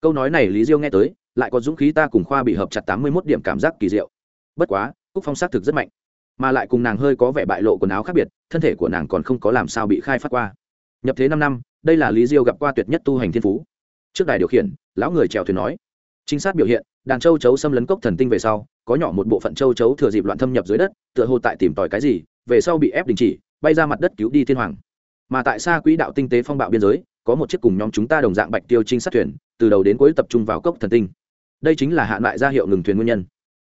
Câu nói này lý diêu nghe tới, lại có dũng khí ta cùng khoa bị hợp chặt tám mươi mốt điểm cảm giác kỳ diệu. Bất quá, cúc phong xác thực rất mạnh mà lại cùng nàng hơi có vẻ bại lộ quần áo khác biệt, thân thể của nàng còn không có làm sao bị khai phát qua. Nhập thế năm năm, đây là lý diêu gặp qua tuyệt nhất tu hành thiên phú. Trước đài điều khiển, lão người trèo thuyền nói, trinh sát biểu hiện, đàn châu chấu xâm lấn cốc thần tinh về sau, có nhỏ một bộ phận châu chấu thừa dịp loạn thâm nhập dưới đất, tựa hồ tại tìm tòi cái gì, về sau bị ép đình chỉ, bay ra mặt đất cứu đi thiên hoàng. Mà tại xa quỹ đạo tinh tế phong bạo biên giới, có một chiếc cùng nhóm chúng ta đồng dạng bạch tiêu trinh sát thuyền, từ đầu đến cuối tập trung vào cốc thần tinh. Đây chính là hạn lại ra hiệu ngừng thuyền nguyên nhân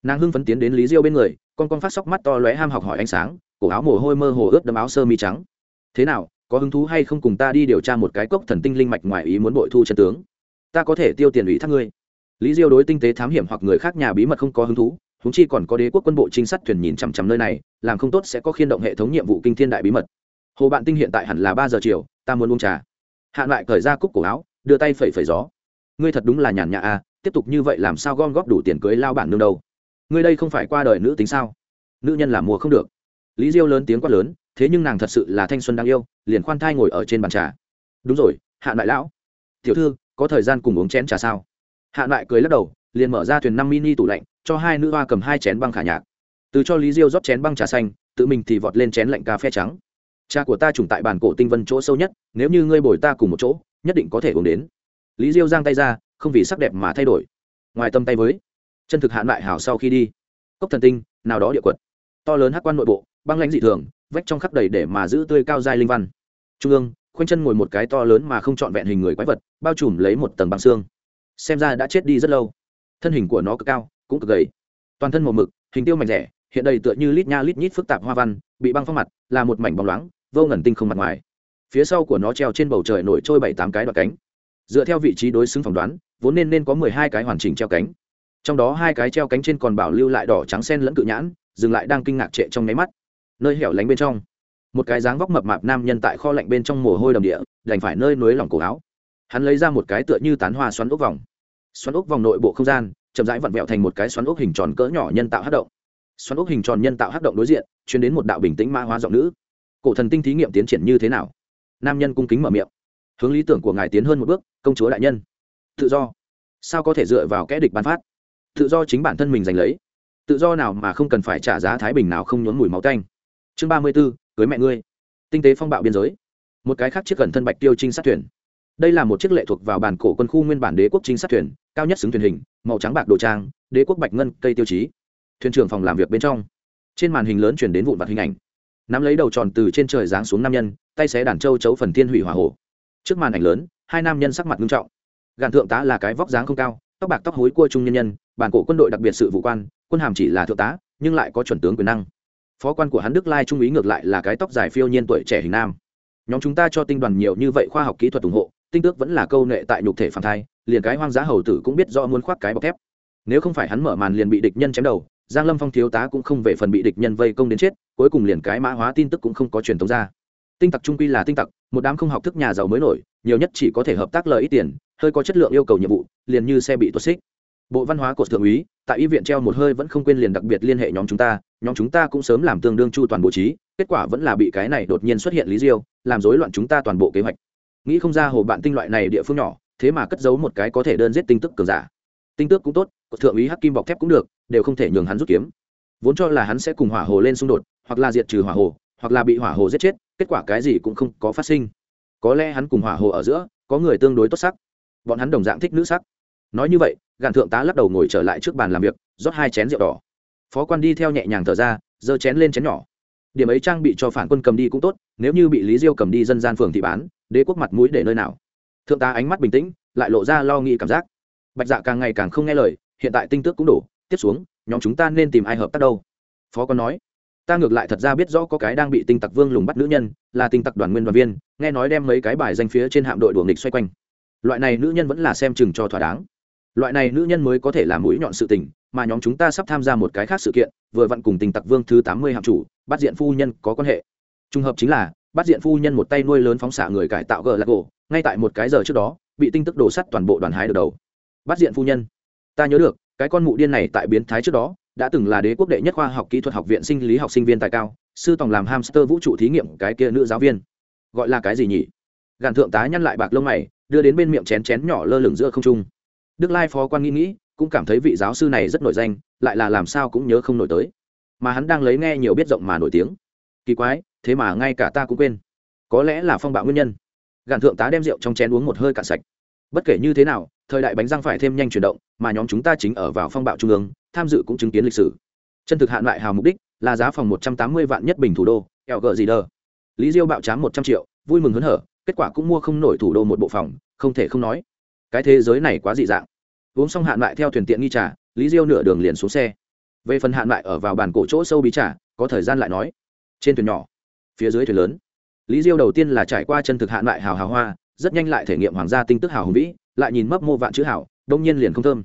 nàng hưng phấn tiến đến lý diêu bên người, con con phát sóc mắt to lóe ham học hỏi ánh sáng, cổ áo mồ hôi mơ hồ ướt đấm áo sơ mi trắng. Thế nào, có hứng thú hay không cùng ta đi điều tra một cái cốc thần tinh linh mạch ngoài ý muốn bội thu chân tướng? Ta có thể tiêu tiền ủy thác ngươi. Lý diêu đối tinh tế thám hiểm hoặc người khác nhà bí mật không có hứng thú húng chi còn có đế quốc quân bộ trinh sát thuyền nhìn chằm chằm nơi này, làm không tốt sẽ có khiên động hệ thống nhiệm vụ kinh thiên đại bí mật. Hồ bạn tinh hiện tại hẳn là ba giờ chiều, ta muốn uống trà. Hạn lại cởi ra cúc cổ áo, đưa tay phẩy phẩy gió. Ngươi thật đúng là nhàn nhạ à tiếp tục như vậy làm sao gom góp đủ tiền cưới lao bản nương đâu? ngươi đây không phải qua đời nữ tính sao? Nữ nhân là mùa không được. Lý diêu lớn tiếng quát lớn, thế nhưng nàng thật sự là thanh xuân đang yêu, liền khoan thai ngồi ở trên bàn trà. Đúng rồi, hạ đại lão. Tiểu thư, có thời gian cùng uống chén trà sao? Hạ đại cười lắc đầu, liền mở ra thuyền năm mini tủ lạnh, cho hai nữ hoa cầm hai chén băng khả nhạc. Từ cho lý diêu rót chén băng trà xanh, tự mình thì vọt lên chén lạnh cà phê trắng. Cha của ta trùng tại bàn cổ tinh vân chỗ sâu nhất, nếu như ngươi bồi ta cùng một chỗ, nhất định có thể uống đến. Lý diêu giang tay ra, không vì sắc đẹp mà thay đổi. Ngoài tâm tay với chân thực hạn lại hảo sau khi đi. Cốc thần tinh, nào đó địa quật. To lớn hát quan nội bộ, băng lãnh dị thường, vách trong khắp đầy để mà giữ tươi cao dai linh văn. Trung ương, khoanh chân ngồi một cái to lớn mà không trọn vẹn hình người quái vật, bao trùm lấy một tầng băng xương. Xem ra đã chết đi rất lâu. Thân hình của nó cực cao, cũng cực gầy. Toàn thân màu mực, hình tiêu mảnh rẻ, hiện đầy tựa như lít nha lít nhít phức tạp hoa văn, bị băng phong mặt, là một mảnh bóng loáng, vô ngẩn tinh không mặt ngoài. Phía sau của nó treo trên bầu trời nổi trôi bảy tám cái đoạn cánh. Dựa theo vị trí đối xứng phỏng đoán, vốn nên nên có mười hai cái hoàn chỉnh treo cánh trong đó hai cái treo cánh trên còn bảo lưu lại đỏ trắng sen lẫn cự nhãn, dừng lại đang kinh ngạc trệ trong nháy mắt. Nơi hẻo lánh bên trong, một cái dáng vóc mập mạp nam nhân tại kho lạnh bên trong mồ hôi đầm địa, đành phải nơi nối lỏng cổ áo. Hắn lấy ra một cái tựa như tán hoa xoắn ốc vòng. Xoắn ốc vòng nội bộ không gian, chậm rãi vặn vẹo thành một cái xoắn ốc hình tròn cỡ nhỏ nhân tạo hát động. Xoắn ốc hình tròn nhân tạo hát động đối diện chuyển đến một đạo bình tĩnh mã hóa giọng nữ. Cổ thần tinh thí nghiệm tiến triển như thế nào? Nam nhân cung kính mở miệng. Hướng lý tưởng của ngài tiến hơn một bước, công chúa đại nhân. Tự do. Sao có thể dựa vào kẽ địch bán phát? tự do chính bản thân mình giành lấy. Tự do nào mà không cần phải trả giá thái bình nào không nhốn mùi máu tanh. Chương ba mươi b ố cưới mẹ ngươi. Tinh tế phong bạo biên giới. Một cái khác chiếc gần thân bạch tiêu trinh sát thuyền. Đây là một chiếc lệ thuộc vào bản cổ quân khu nguyên bản đế quốc trinh sát thuyền, cao nhất xứng thuyền hình, màu trắng bạc đồ trang, đế quốc bạch ngân, cây tiêu chí. Thuyền trưởng phòng làm việc bên trong. Trên màn hình lớn chuyển đến vụn vặt hình ảnh. Nắm lấy đầu tròn từ trên trời giáng xuống nam nhân, tay xé đàn châu chấu phần thiên hủy hỏa hồ trước màn ảnh lớn, hai nam nhân sắc mặt nghiêm trọng. Gàn thượng tá là cái vóc dáng không cao, tóc bạc tóc hối cua trung nhân nhân bản cổ quân đội đặc biệt sự vụ quan, quân hàm chỉ là thượng tá, nhưng lại có chuẩn tướng quyền năng. Phó quan của hắn đức lai trung úy ngược lại là cái tóc dài phiêu nhiên tuổi trẻ hình nam. Nhóm chúng ta cho tinh đoàn nhiều như vậy khoa học kỹ thuật ủng hộ, tinh tước vẫn là câu nệ tại nhục thể phản thai, liền cái hoang dã hầu tử cũng biết do muốn khoác cái bọc thép. Nếu không phải hắn mở màn liền bị địch nhân chém đầu, giang lâm phong thiếu tá cũng không về phần bị địch nhân vây công đến chết, cuối cùng liền cái mã hóa tin tức cũng không có truyền thống ra. Tinh tặc trung quy là tinh tặc, một đám không học thức nhà giàu mới nổi, nhiều nhất chỉ có thể hợp tác lợi ít tiền, hơi có chất lượng yêu cầu nhiệm vụ, liền như xe bị tuột xích bộ văn hóa của thượng úy, tại y viện treo một hơi vẫn không quên liền đặc biệt liên hệ nhóm chúng ta, nhóm chúng ta cũng sớm làm tương đương chu toàn bộ trí, kết quả vẫn là bị cái này đột nhiên xuất hiện lý diêu, làm rối loạn chúng ta toàn bộ kế hoạch. Nghĩ không ra hồ bạn tinh loại này địa phương nhỏ, thế mà cất giấu một cái có thể đơn giết tinh tức cường giả. Tinh tức cũng tốt thượng úy hắc kim bọc thép cũng được, đều không thể nhường hắn rút kiếm. Vốn cho là hắn sẽ cùng hỏa hồ lên xung đột, hoặc là diệt trừ hỏa hồ, hoặc là bị hỏa hồ giết chết, kết quả cái gì cũng không có phát sinh. Có lẽ hắn cùng hỏa hồ ở giữa, có người tương đối tốt sắc. Bọn hắn đồng dạng thích nữ sắc. Nói như vậy gạn thượng tá lắc đầu ngồi trở lại trước bàn làm việc, rót hai chén rượu đỏ. Phó quan đi theo nhẹ nhàng thở ra, giơ chén lên chén nhỏ. Điểm ấy trang bị cho phản quân cầm đi cũng tốt, nếu như bị lý diêu cầm đi dân gian phường thì bán, đế quốc mặt mũi để nơi nào. Thượng tá ánh mắt bình tĩnh, lại lộ ra lo nghĩ cảm giác. Bạch dạ càng ngày càng không nghe lời, hiện tại tinh tước cũng đủ tiếp xuống, nhóm chúng ta nên tìm ai hợp tác đâu? Phó quan nói. Ta ngược lại thật ra biết rõ có cái đang bị tinh tặc vương lùng bắt nữ nhân, là tinh tặc đoàn nguyên đoàn viên, nghe nói đem mấy cái bài danh phía trên hạm đội đuồng địch xoay quanh. Loại này nữ nhân vẫn là xem chừng cho thỏa đáng loại này nữ nhân mới có thể làm mũi nhọn sự tình, mà nhóm chúng ta sắp tham gia một cái khác sự kiện, vừa vặn cùng tình tặc vương thứ tám mươi hạng chủ bắt diện phu nhân có quan hệ. Trùng hợp chính là bắt diện phu nhân một tay nuôi lớn phóng xạ người cải tạo gờ lạc gỗ, ngay tại một cái giờ trước đó, bị tinh tức đổ sắt toàn bộ đoàn hái được đầu. Bắt diện phu nhân, ta nhớ được, cái con mụ điên này tại biến thái trước đó, đã từng là đế quốc đệ nhất khoa học kỹ thuật học viện sinh lý học sinh viên tài cao, sư tòng làm hamster vũ trụ thí nghiệm cái kia nữ giáo viên. Gọi là cái gì nhỉ? Gàn thượng tá nhăn lại bạc lông mày, đưa đến bên miệng chén chén nhỏ lơ lửng giữa không trung đức lai phó quan nghĩ nghĩ, cũng cảm thấy vị giáo sư này rất nổi danh, lại là làm sao cũng nhớ không nổi tới. Mà hắn đang lấy nghe nhiều biết rộng mà nổi tiếng. Kỳ quái, thế mà ngay cả ta cũng quên. Có lẽ là phong bạo nguyên nhân. Gạn thượng tá đem rượu trong chén uống một hơi cạn sạch. Bất kể như thế nào, thời đại bánh răng phải thêm nhanh chuyển động, mà nhóm chúng ta chính ở vào phong bạo trung ương, tham dự cũng chứng kiến lịch sử. Chân thực hạn lại hào mục đích là giá phòng một trăm tám mươi vạn nhất bình thủ đô kẹo gờ gì đờ. Lý diêu bạo chám một trăm triệu, vui mừng hớn hở, kết quả cũng mua không nổi thủ đô một bộ phòng, không thể không nói cái thế giới này quá dị dạng. Uống xong hạn lại theo thuyền tiện nghi trà lý diêu nửa đường liền xuống xe. Về phần hạn lại ở vào bàn cổ chỗ sâu bí trà có thời gian lại nói. Trên thuyền nhỏ phía dưới thuyền lớn lý diêu đầu tiên là trải qua chân thực hạn lại hào hào hoa rất nhanh lại thể nghiệm hoàng gia tinh tức hào hùng vĩ lại nhìn mấp mô vạn chữ hảo, đông nhiên liền không thơm.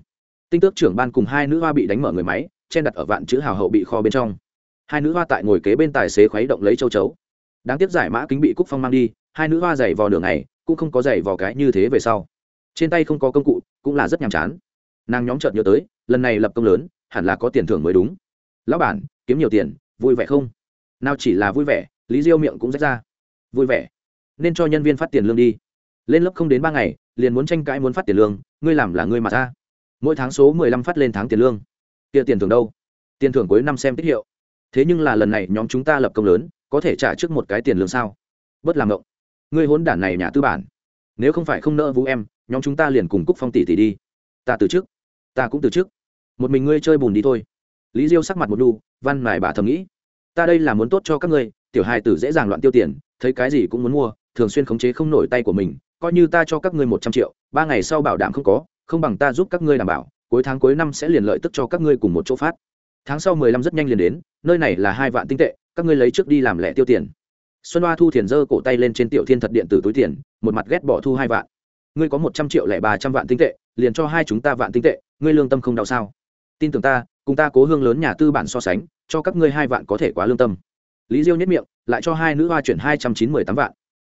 Tinh tước trưởng ban cùng hai nữ hoa bị đánh mở người máy chen đặt ở vạn chữ hào hậu bị kho bên trong. Hai nữ hoa tại ngồi kế bên tài xế khuấy động lấy châu chấu. Đáng tiếc giải mã kính bị cúc phong mang đi hai nữ hoa giày vò đường này cũng không có giày vò cái như thế về sau trên tay không có công cụ, cũng là rất nhàm chán. Nàng nhóm chợt nhớ tới, lần này lập công lớn, hẳn là có tiền thưởng mới đúng. Lão bản, kiếm nhiều tiền, vui vẻ không? Nào chỉ là vui vẻ, lý diêu miệng cũng rách ra. Vui vẻ. Nên cho nhân viên phát tiền lương đi. Lên lớp không đến ba ngày, liền muốn tranh cãi muốn phát tiền lương, ngươi làm là ngươi mà ra mỗi tháng số mười lăm phát lên tháng tiền lương. Kia tiền thưởng đâu? Tiền thưởng cuối năm xem tích hiệu. Thế nhưng là lần này nhóm chúng ta lập công lớn, có thể trả trước một cái tiền lương sao? Bớt làm ngộng. Ngươi hốn đản này nhà tư bản nếu không phải không nỡ vũ em, nhóm chúng ta liền cùng cúc phong tỷ tỷ đi. Ta từ trước, ta cũng từ trước. Một mình ngươi chơi bùn đi thôi. Lý diêu sắc mặt một đu, văn mài bà thầm nghĩ. Ta đây là muốn tốt cho các ngươi, tiểu hai tử dễ dàng loạn tiêu tiền, thấy cái gì cũng muốn mua, thường xuyên khống chế không nổi tay của mình, coi như ta cho các ngươi một trăm triệu, ba ngày sau bảo đảm không có, không bằng ta giúp các ngươi đảm bảo, cuối tháng cuối năm sẽ liền lợi tức cho các ngươi cùng một chỗ phát. Tháng sau mười lăm rất nhanh liền đến, nơi này là hai vạn tinh tệ, các ngươi lấy trước đi làm lẻ tiêu tiền xuân hoa thu thiền giơ cổ tay lên trên tiểu thiên thật điện tử túi tiền, một mặt ghét bỏ thu hai vạn. Ngươi có một trăm triệu lẻ ba trăm vạn tinh tệ, liền cho hai chúng ta vạn tinh tệ, ngươi lương tâm không đau sao? Tin tưởng ta, cùng ta cố hương lớn nhà tư bản so sánh, cho các ngươi hai vạn có thể quá lương tâm. Lý diêu nhất miệng, lại cho hai nữ hoa chuyển hai trăm chín mươi tám vạn.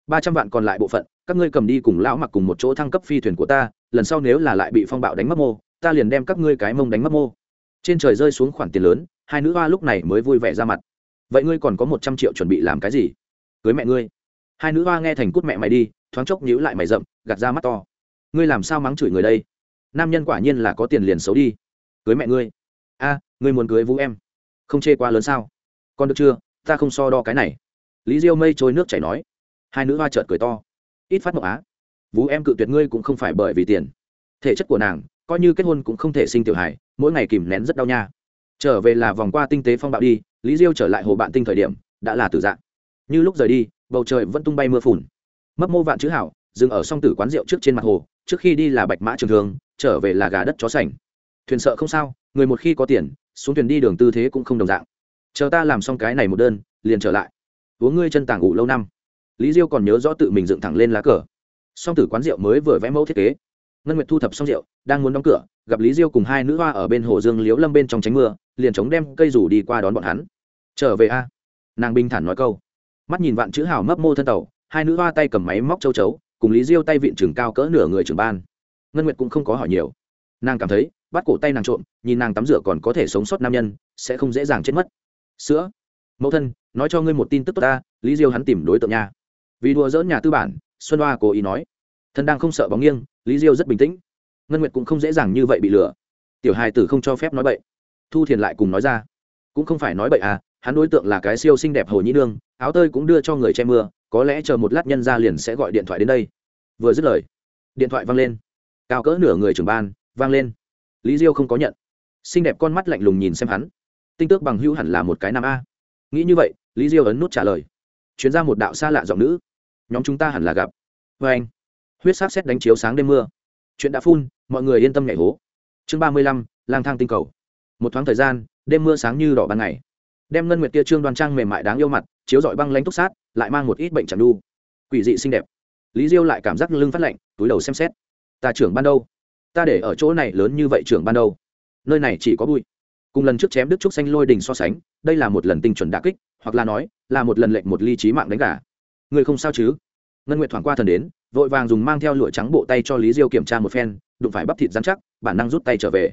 Ba trăm vạn còn lại bộ phận, các ngươi cầm đi cùng lão mặc cùng một chỗ thăng cấp phi thuyền của ta, lần sau nếu là lại bị phong bạo đánh mất mô, ta liền đem các ngươi cái mông đánh mất mô. Trên trời rơi xuống khoản tiền lớn, hai nữ hoa lúc này mới vui vẻ ra mặt. Vậy ngươi còn có một trăm triệu chuẩn bị làm cái gì? cưới mẹ ngươi. Hai nữ hoa nghe thành cút mẹ mày đi, thoáng chốc nhíu lại mày rậm, gạt ra mắt to. Ngươi làm sao mắng chửi người đây? Nam nhân quả nhiên là có tiền liền xấu đi. Cưới mẹ ngươi. A, ngươi muốn cưới vũ em. Không chê quá lớn sao? Con được chưa? Ta không so đo cái này. Lý diêu mây trôi nước chảy nói. Hai nữ hoa trợt cười to. Ít phát mộng á. Vũ em cự tuyệt ngươi cũng không phải bởi vì tiền. Thể chất của nàng, coi như kết hôn cũng không thể sinh tiểu hài, mỗi ngày kìm nén rất đau nha. Trở về là vòng qua tinh tế phong bạo đi, lý diêu trở lại hồ bạn tinh thời điểm, đã là tử dạng như lúc rời đi, bầu trời vẫn tung bay mưa phùn. Mấp mô vạn chữ hảo, dừng ở song tử quán rượu trước trên mặt hồ, trước khi đi là bạch mã trường thường trở về là gà đất chó sành. Thuyền sợ không sao, người một khi có tiền, xuống thuyền đi đường tư thế cũng không đồng dạng. Chờ ta làm xong cái này một đơn, liền trở lại. Uống ngươi chân tàng ngủ lâu năm. Lý diêu còn nhớ rõ tự mình dựng thẳng lên lá cờ. Song tử quán rượu mới vừa vẽ mẫu thiết kế. Ngân nguyệt thu thập xong rượu, đang muốn đóng cửa, gặp lý diêu cùng hai nữ hoa ở bên hồ dương liếu lâm bên trong tránh mưa, liền chống đem cây rủ đi qua đón bọn hắn. Trở về a. Nàng bình thản nói câu mắt nhìn vạn chữ hào mấp mô thân tàu, hai nữ hoa tay cầm máy móc châu chấu, cùng lý diêu tay vịn trường cao cỡ nửa người trưởng ban. Ngân nguyệt cũng không có hỏi nhiều. Nàng cảm thấy, bắt cổ tay nàng trộm, nhìn nàng tắm rửa còn có thể sống sót nam nhân, sẽ không dễ dàng chết mất. Sữa, mẫu thân, nói cho ngươi một tin tức tốt ta, lý diêu hắn tìm đối tượng nha. Vì đùa dỡn nhà tư bản, xuân hoa cố ý nói. Thân đang không sợ bóng nghiêng, lý diêu rất bình tĩnh. Ngân nguyệt cũng không dễ dàng như vậy bị lừa. Tiểu hài tử không cho phép nói bậy. Thu thiền lại cùng nói ra. Cũng không phải nói bậy à hắn đối tượng là cái siêu xinh đẹp hồ nhĩ nương, áo tơi cũng đưa cho người che mưa, có lẽ chờ một lát nhân ra liền sẽ gọi điện thoại đến đây. Vừa dứt lời, điện thoại vang lên. Cao cỡ nửa người trưởng ban, vang lên. Lý diêu không có nhận. Xinh đẹp con mắt lạnh lùng nhìn xem hắn. Tinh tước bằng hữu hẳn là một cái nam a. Nghĩ như vậy, lý diêu ấn nút trả lời. Chuyến ra một đạo xa lạ giọng nữ. Nhóm chúng ta hẳn là gặp. Vê anh. Huyết sát xét đánh chiếu sáng đêm mưa. Chuyện đã phun, mọi người yên tâm nhảy hố. Chương ba mươi lăm, lang thang tinh cầu. Một thoáng thời gian, đêm mưa sáng như đỏ ban ngày đem ngân nguyệt kia trương đoan trang mềm mại đáng yêu mặt, chiếu dọi băng lanh túc sát, lại mang một ít bệnh chẳng đu. Quỷ dị xinh đẹp. Lý diêu lại cảm giác lưng phát lạnh, túi đầu xem xét. Ta trưởng ban đâu? Ta để ở chỗ này lớn như vậy trưởng ban đâu? Nơi này chỉ có bụi. Cùng lần trước chém đức trúc xanh lôi đình so sánh, đây là một lần tinh chuẩn đà kích, hoặc là nói, là một lần lệnh một ly trí mạng đánh gà. Người không sao chứ? Ngân nguyệt thoảng qua thần đến, vội vàng dùng mang theo lụa trắng bộ tay cho lý diêu kiểm tra một phen, đụng phải bắp thịt dán chắc, bản năng rút tay trở về.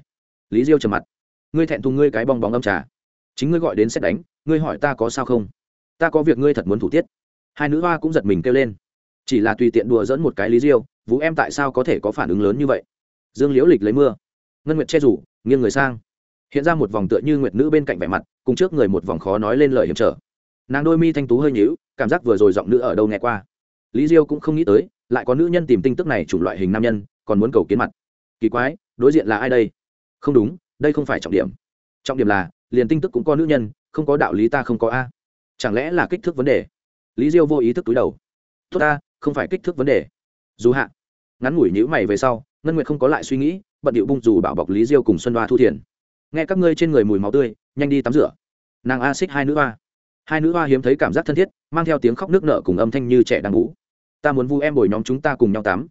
Lý diêu trầm mặt. Ngươi thẹn thùng ngươi cái bong bóng âm trà chính ngươi gọi đến xét đánh, ngươi hỏi ta có sao không? Ta có việc ngươi thật muốn thủ tiết. Hai nữ hoa cũng giật mình kêu lên. Chỉ là tùy tiện đùa dẫn một cái lý diêu, vũ em tại sao có thể có phản ứng lớn như vậy? Dương liễu lịch lấy mưa. Ngân nguyệt che rủ, nghiêng người sang. Hiện ra một vòng tựa như nguyệt nữ bên cạnh vẻ mặt, cùng trước người một vòng khó nói lên lời hiểm trở. Nàng đôi mi thanh tú hơi nhíu, cảm giác vừa rồi giọng nữ ở đâu nghe qua. Lý diêu cũng không nghĩ tới, lại có nữ nhân tìm tin tức này chủng loại hình nam nhân, còn muốn cầu kiến mặt. Kỳ quái, đối diện là ai đây? Không đúng, đây không phải trọng điểm. Trọng điểm là liền tinh tức cũng có nữ nhân, không có đạo lý ta không có a. Chẳng lẽ là kích thước vấn đề? Lý diêu vô ý thức túi đầu. Tốt ta, không phải kích thước vấn đề. Dù hạ. Ngắn ngủi nhữ mày về sau, ngân nguyệt không có lại suy nghĩ, bận điệu bung dù bảo bọc lý diêu cùng xuân đoa thu thiền. Nghe các ngươi trên người mùi máu tươi, nhanh đi tắm rửa. Nàng a xích hai nữ hoa. Hai nữ hoa hiếm thấy cảm giác thân thiết, mang theo tiếng khóc nước nợ cùng âm thanh như trẻ đang ngủ. Ta muốn vu em bồi nhóm chúng ta cùng nhau tắm.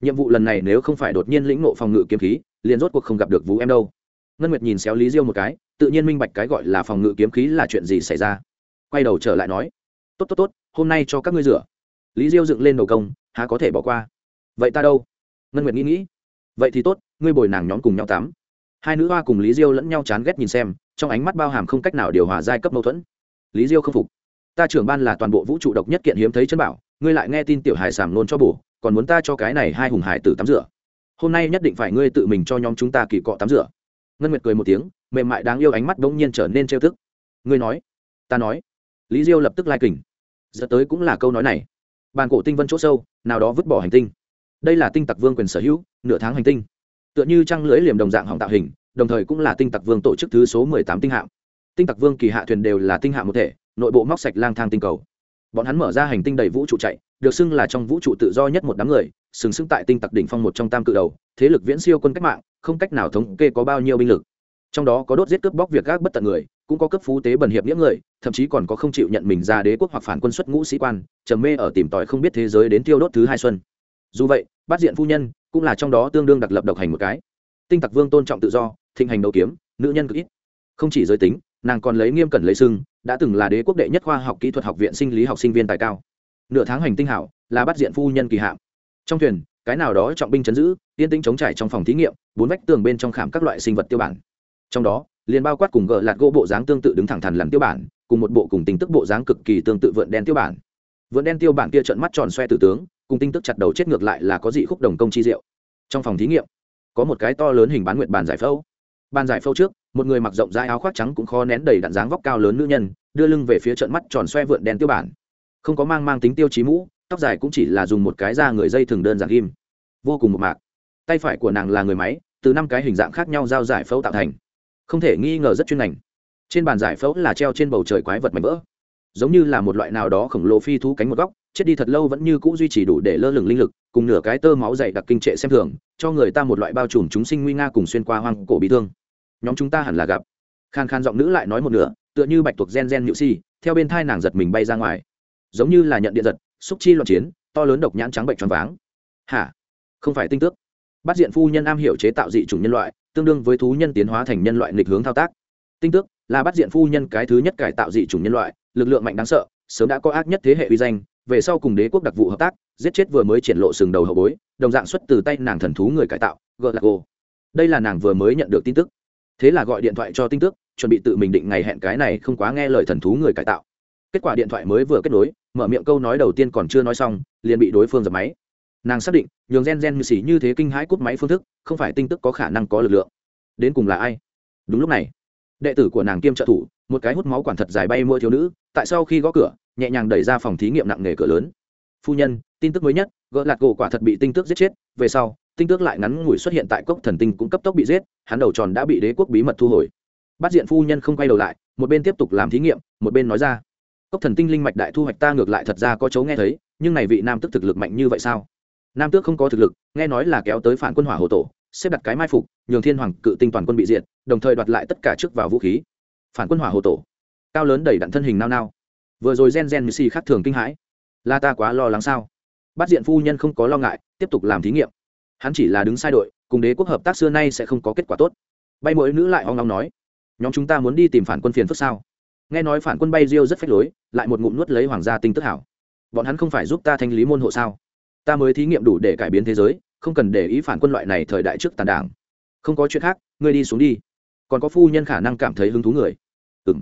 Nhiệm vụ lần này nếu không phải đột nhiên lĩnh nộ phòng ngự kiếm khí, liền rốt cuộc không gặp được vũ em đâu. Ngân nguyệt nhìn xéo lý diêu một cái tự nhiên minh bạch cái gọi là phòng ngự kiếm khí là chuyện gì xảy ra. Quay đầu trở lại nói tốt tốt tốt hôm nay cho các ngươi rửa. Lý diêu dựng lên đầu công há có thể bỏ qua? Vậy ta đâu? Ngân nguyệt nghĩ nghĩ vậy thì tốt ngươi bồi nàng nhóm cùng nhau tắm. Hai nữ hoa cùng lý diêu lẫn nhau chán ghét nhìn xem trong ánh mắt bao hàm không cách nào điều hòa giai cấp mâu thuẫn. Lý diêu không phục ta trưởng ban là toàn bộ vũ trụ độc nhất kiện hiếm thấy chân bảo ngươi lại nghe tin tiểu hải sảm nôn cho bù, còn muốn ta cho cái này hai hùng hải tử tắm rửa. Hôm nay nhất định phải ngươi tự mình cho nhóm chúng ta kỳ cọ tắm rửa ngân nguyệt cười một tiếng, mềm mại đáng yêu ánh mắt bỗng nhiên trở nên trêu thức ngươi nói, ta nói. Lý diêu lập tức lai kình. Giờ tới cũng là câu nói này. Bàn cổ tinh vân chỗ sâu, nào đó vứt bỏ hành tinh. Đây là tinh tặc vương quyền sở hữu, nửa tháng hành tinh. Tựa như trăng lưỡi liềm đồng dạng hỏng tạo hình, đồng thời cũng là tinh tặc vương tổ chức thứ số mười tám tinh hạm. Tinh tặc vương kỳ hạ thuyền đều là tinh hạm một thể, nội bộ móc sạch lang thang tinh cầu. Bọn hắn mở ra hành tinh đầy vũ trụ chạy, được xưng là trong vũ trụ tự do nhất một đám người sừng sững tại tinh tặc đỉnh phong một trong tam cự đầu, thế lực viễn siêu quân cách mạng, không cách nào thống kê có bao nhiêu binh lực. Trong đó có đốt giết cướp bóc việc gác bất tận người, cũng có cấp phú tế bẩn hiệp nghĩa người, thậm chí còn có không chịu nhận mình ra đế quốc hoặc phản quân xuất ngũ sĩ quan, trầm mê ở tìm tòi không biết thế giới đến tiêu đốt thứ hai xuân. Dù vậy bát diện phu nhân cũng là trong đó tương đương đặc lập độc hành một cái. Tinh tặc vương tôn trọng tự do, thịnh hành đấu kiếm, nữ nhân cực ít. Không chỉ giới tính, nàng còn lấy nghiêm cẩn lấy sưng, đã từng là đế quốc đệ nhất khoa học kỹ thuật học viện sinh lý học sinh viên tài cao. Nửa tháng hành tinh hảo, là bắt diện phu nhân kỳ hạm trong thuyền, cái nào đó trọng binh chấn giữ, yên tĩnh chống trải trong phòng thí nghiệm, bốn vách tường bên trong khảm các loại sinh vật tiêu bản. Trong đó, liền bao quát cùng gờ lạt gỗ bộ dáng tương tự đứng thẳng thắn làm tiêu bản, cùng một bộ cùng tính tức bộ dáng cực kỳ tương tự vượn đen tiêu bản. Vượn đen tiêu bản kia trợn mắt tròn xoe tử tướng, cùng tinh tức chặt đầu chết ngược lại là có dị khúc đồng công chi diệu. Trong phòng thí nghiệm, có một cái to lớn hình bán nguyện bàn giải phẫu. Bàn giải phẫu trước, một người mặc rộng dài áo khoác trắng cũng khó nén đầy đạn dáng vóc cao lớn nữ nhân, đưa lưng về phía trận mắt tròn xoe vượn đen tiêu bản. Không có mang mang tính tiêu chí mũ tóc dài cũng chỉ là dùng một cái da người dây thường đơn giản ghim. Vô cùng một mạc. Tay phải của nàng là người máy, từ năm cái hình dạng khác nhau giao giải phẫu tạo thành. Không thể nghi ngờ rất chuyên ngành. Trên bàn giải phẫu là treo trên bầu trời quái vật mảnh vỡ. Giống như là một loại nào đó khổng lồ phi thú cánh một góc, chết đi thật lâu vẫn như c ũ duy trì đủ để lơ lửng linh lực, cùng nửa cái tơ máu dày đặc kinh trệ xem thường, cho người ta một loại bao trùm chúng sinh nguy nga cùng xuyên qua hoang cổ bị thương. Nhóm chúng ta hẳn là gặp. Khan khan giọng nữ lại nói một nửa, tựa như bạch tuộc gen gen nhự si, theo bên thai nàng giật mình bay ra ngoài. Giống như là nhận điện giật xúc chi loạn chiến, to lớn độc nhãn trắng bệnh tròn váng. Hả? Không phải tinh tước. Bắt diện phu nhân am hiểu chế tạo dị chủng nhân loại, tương đương với thú nhân tiến hóa thành nhân loại nghịch hướng thao tác. Tinh tước là bắt diện phu nhân cái thứ nhất cải tạo dị chủng nhân loại, lực lượng mạnh đáng sợ, sớm đã có ác nhất thế hệ uy danh, về sau cùng đế quốc đặc vụ hợp tác, giết chết vừa mới triển lộ sừng đầu hậu bối, đồng dạng xuất từ tay nàng thần thú người cải tạo gờ lạc gồ đây là nàng vừa mới nhận được tin tức. Thế là gọi điện thoại cho tin tức chuẩn bị tự mình định ngày hẹn cái này không quá nghe lời thần thú người cải tạo. Kết quả điện thoại mới vừa kết nối mở miệng câu nói đầu tiên còn chưa nói xong, liền bị đối phương dập máy. Nàng xác định, nhường gen gen như xỉ như thế kinh hãi cút máy phương thức, không phải tin tức có khả năng có lực lượng. Đến cùng là ai? Đúng lúc này, đệ tử của nàng kiêm trợ thủ, một cái hút máu quản thật dài bay mua thiếu nữ, tại sau khi gõ cửa, nhẹ nhàng đẩy ra phòng thí nghiệm nặng nghề cửa lớn. Phu nhân, tin tức mới nhất, gỡ lạt gỗ quả thật bị tinh tước giết chết, về sau, tinh tước lại ngắn ngủi xuất hiện tại cốc thần tinh cũng cấp tốc bị giết, hắn đầu tròn đã bị đế quốc bí mật thu hồi. Bắt diện phu nhân không quay đầu lại, một bên tiếp tục làm thí nghiệm, một bên nói ra cốc thần tinh linh mạch đại thu hoạch ta ngược lại thật ra có chấu nghe thấy, nhưng này vị nam tước thực lực mạnh như vậy sao? Nam tước không có thực lực, nghe nói là kéo tới phản quân hỏa hồ tổ, xếp đặt cái mai phục, nhường thiên hoàng cự tinh toàn quân bị diệt, đồng thời đoạt lại tất cả trước vào vũ khí. Phản quân hỏa hồ tổ, cao lớn đầy đặn thân hình nao nao. Vừa rồi gen gen missy khác thường kinh hãi. Là ta quá lo lắng sao? Bắt diện phu nhân không có lo ngại, tiếp tục làm thí nghiệm. Hắn chỉ là đứng sai đội, cùng đế quốc hợp tác xưa nay sẽ không có kết quả tốt. Bay mỗi nữ lại hoang long nói, nhóm chúng ta muốn đi tìm phản quân phiền phức sao? nghe nói phản quân bay diêu rất phách lối, lại một ngụm nuốt lấy hoàng gia tinh tức hảo. Bọn hắn không phải giúp ta thanh lý môn hộ sao? Ta mới thí nghiệm đủ để cải biến thế giới, không cần để ý phản quân loại này thời đại trước tàn đảng. Không có chuyện khác, ngươi đi xuống đi. Còn có phu nhân khả năng cảm thấy hứng thú người. Ừ m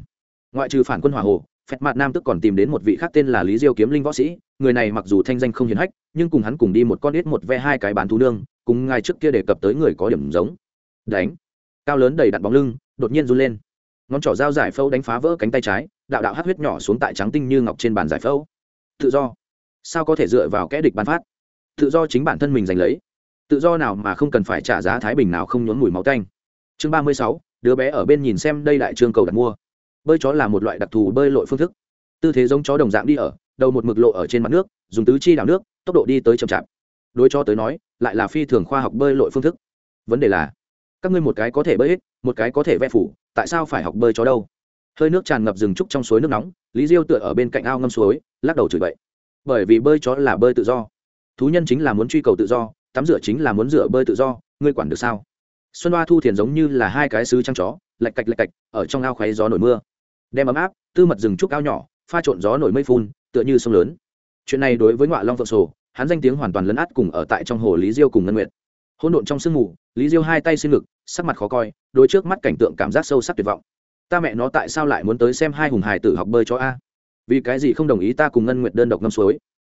ngoại trừ phản quân hỏa hồ phép mặt nam tức còn tìm đến một vị khác tên là lý diêu kiếm linh võ sĩ. Người này mặc dù thanh danh không hiền hách, nhưng cùng hắn cùng đi một con ít một ve hai cái bán thú nương, cùng ngài trước kia đề cập tới người có điểm giống. Đánh. Cao lớn đầy đặn bóng lưng, đột nhiên run lên ngón trỏ dao giải phẫu đánh phá vỡ cánh tay trái, đạo đạo hát huyết nhỏ xuống tại trắng tinh như ngọc trên bàn giải phẫu. Tự do. Sao có thể dựa vào kẽ địch ban phát? Tự do chính bản thân mình giành lấy. Tự do nào mà không cần phải trả giá thái bình nào không nhốn mùi máu canh chương ba mươi sáu, đứa bé ở bên nhìn xem đây đại trương cầu đặt mua. Bơi chó là một loại đặc thù bơi lội phương thức. Tư thế giống chó đồng dạng đi ở, đầu một mực lộ ở trên mặt nước, dùng tứ chi đào nước, tốc độ đi tới chậm chạp. Đối cho tới nói, lại là phi thường khoa học bơi lội phương thức. Vấn đề là, các ngươi một cái có thể bơi hết, một cái có thể vẽ phủ tại sao phải học bơi chó đâu? Hơi nước tràn ngập rừng trúc trong suối nước nóng, lý diêu tựa ở bên cạnh ao ngâm suối, lắc đầu chửi bậy. Bởi vì bơi chó là bơi tự do. Thú nhân chính là muốn truy cầu tự do, tắm rửa chính là muốn rửa bơi tự do, ngươi quản được sao? Xuân hoa thu thiền giống như là hai cái sứ trăng chó, lạch cạch lạch cạch, ở trong ao khoáy gió nổi mưa. Đem ấm áp, tư mật rừng trúc ao nhỏ, pha trộn gió nổi mây phun, tựa như sông lớn. Chuyện này đối với ngoại long phượng sổ, hắn danh tiếng hoàn toàn lấn át cùng ở tại trong hồ lý diêu cùng ngân nguyệt hỗn độn trong sương mù, lý diêu hai tay xin ngực, sắc mặt khó coi đôi trước mắt cảnh tượng cảm giác sâu sắc tuyệt vọng. Ta mẹ nó tại sao lại muốn tới xem hai hùng hài tử học bơi cho a? Vì cái gì không đồng ý ta cùng ngân nguyện đơn độc ngâm suối?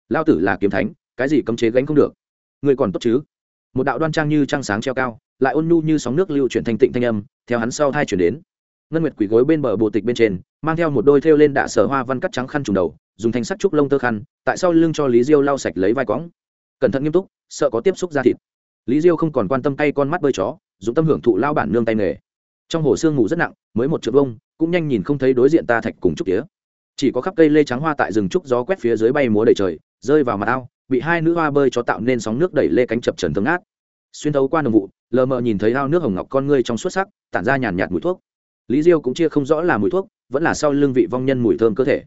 Lao tử là kiếm thánh, cái gì cấm chế gánh không được? Người còn tốt chứ? Một đạo đoan trang như trăng sáng treo cao, lại ôn nhu như sóng nước lưu chuyển thanh tịnh thanh âm, theo hắn sau thai chuyển đến. Ngân nguyệt quỷ gối bên bờ bồ tịch bên trên, mang theo một đôi thêu lên đạ sở hoa văn cắt trắng khăn trùng đầu, dùng thanh sắt trúc lông tơ khăn, tại sau lưng cho lý diêu lau sạch lấy vai quõng cẩn thận nghiêm túc, sợ có tiếp xúc da thịt lý diêu không còn quan tâm tay con mắt bơi chó dùng tâm hưởng thụ lao bản nương tay nghề trong hồ sương ngủ rất nặng mới một trượng bông cũng nhanh nhìn không thấy đối diện ta thạch cùng trúc tía chỉ có khắp cây lê trắng hoa tại rừng trúc gió quét phía dưới bay múa đầy trời rơi vào mặt ao bị hai nữ hoa bơi cho tạo nên sóng nước đẩy lê cánh chập trần thương át xuyên thấu qua đồng vụ lờ mờ nhìn thấy ao nước hồng ngọc con ngươi trong suốt sắc tản ra nhàn nhạt mùi thuốc lý diêu cũng chia không rõ là mùi thuốc vẫn là sau lưng vị vong nhân mùi thơm cơ thể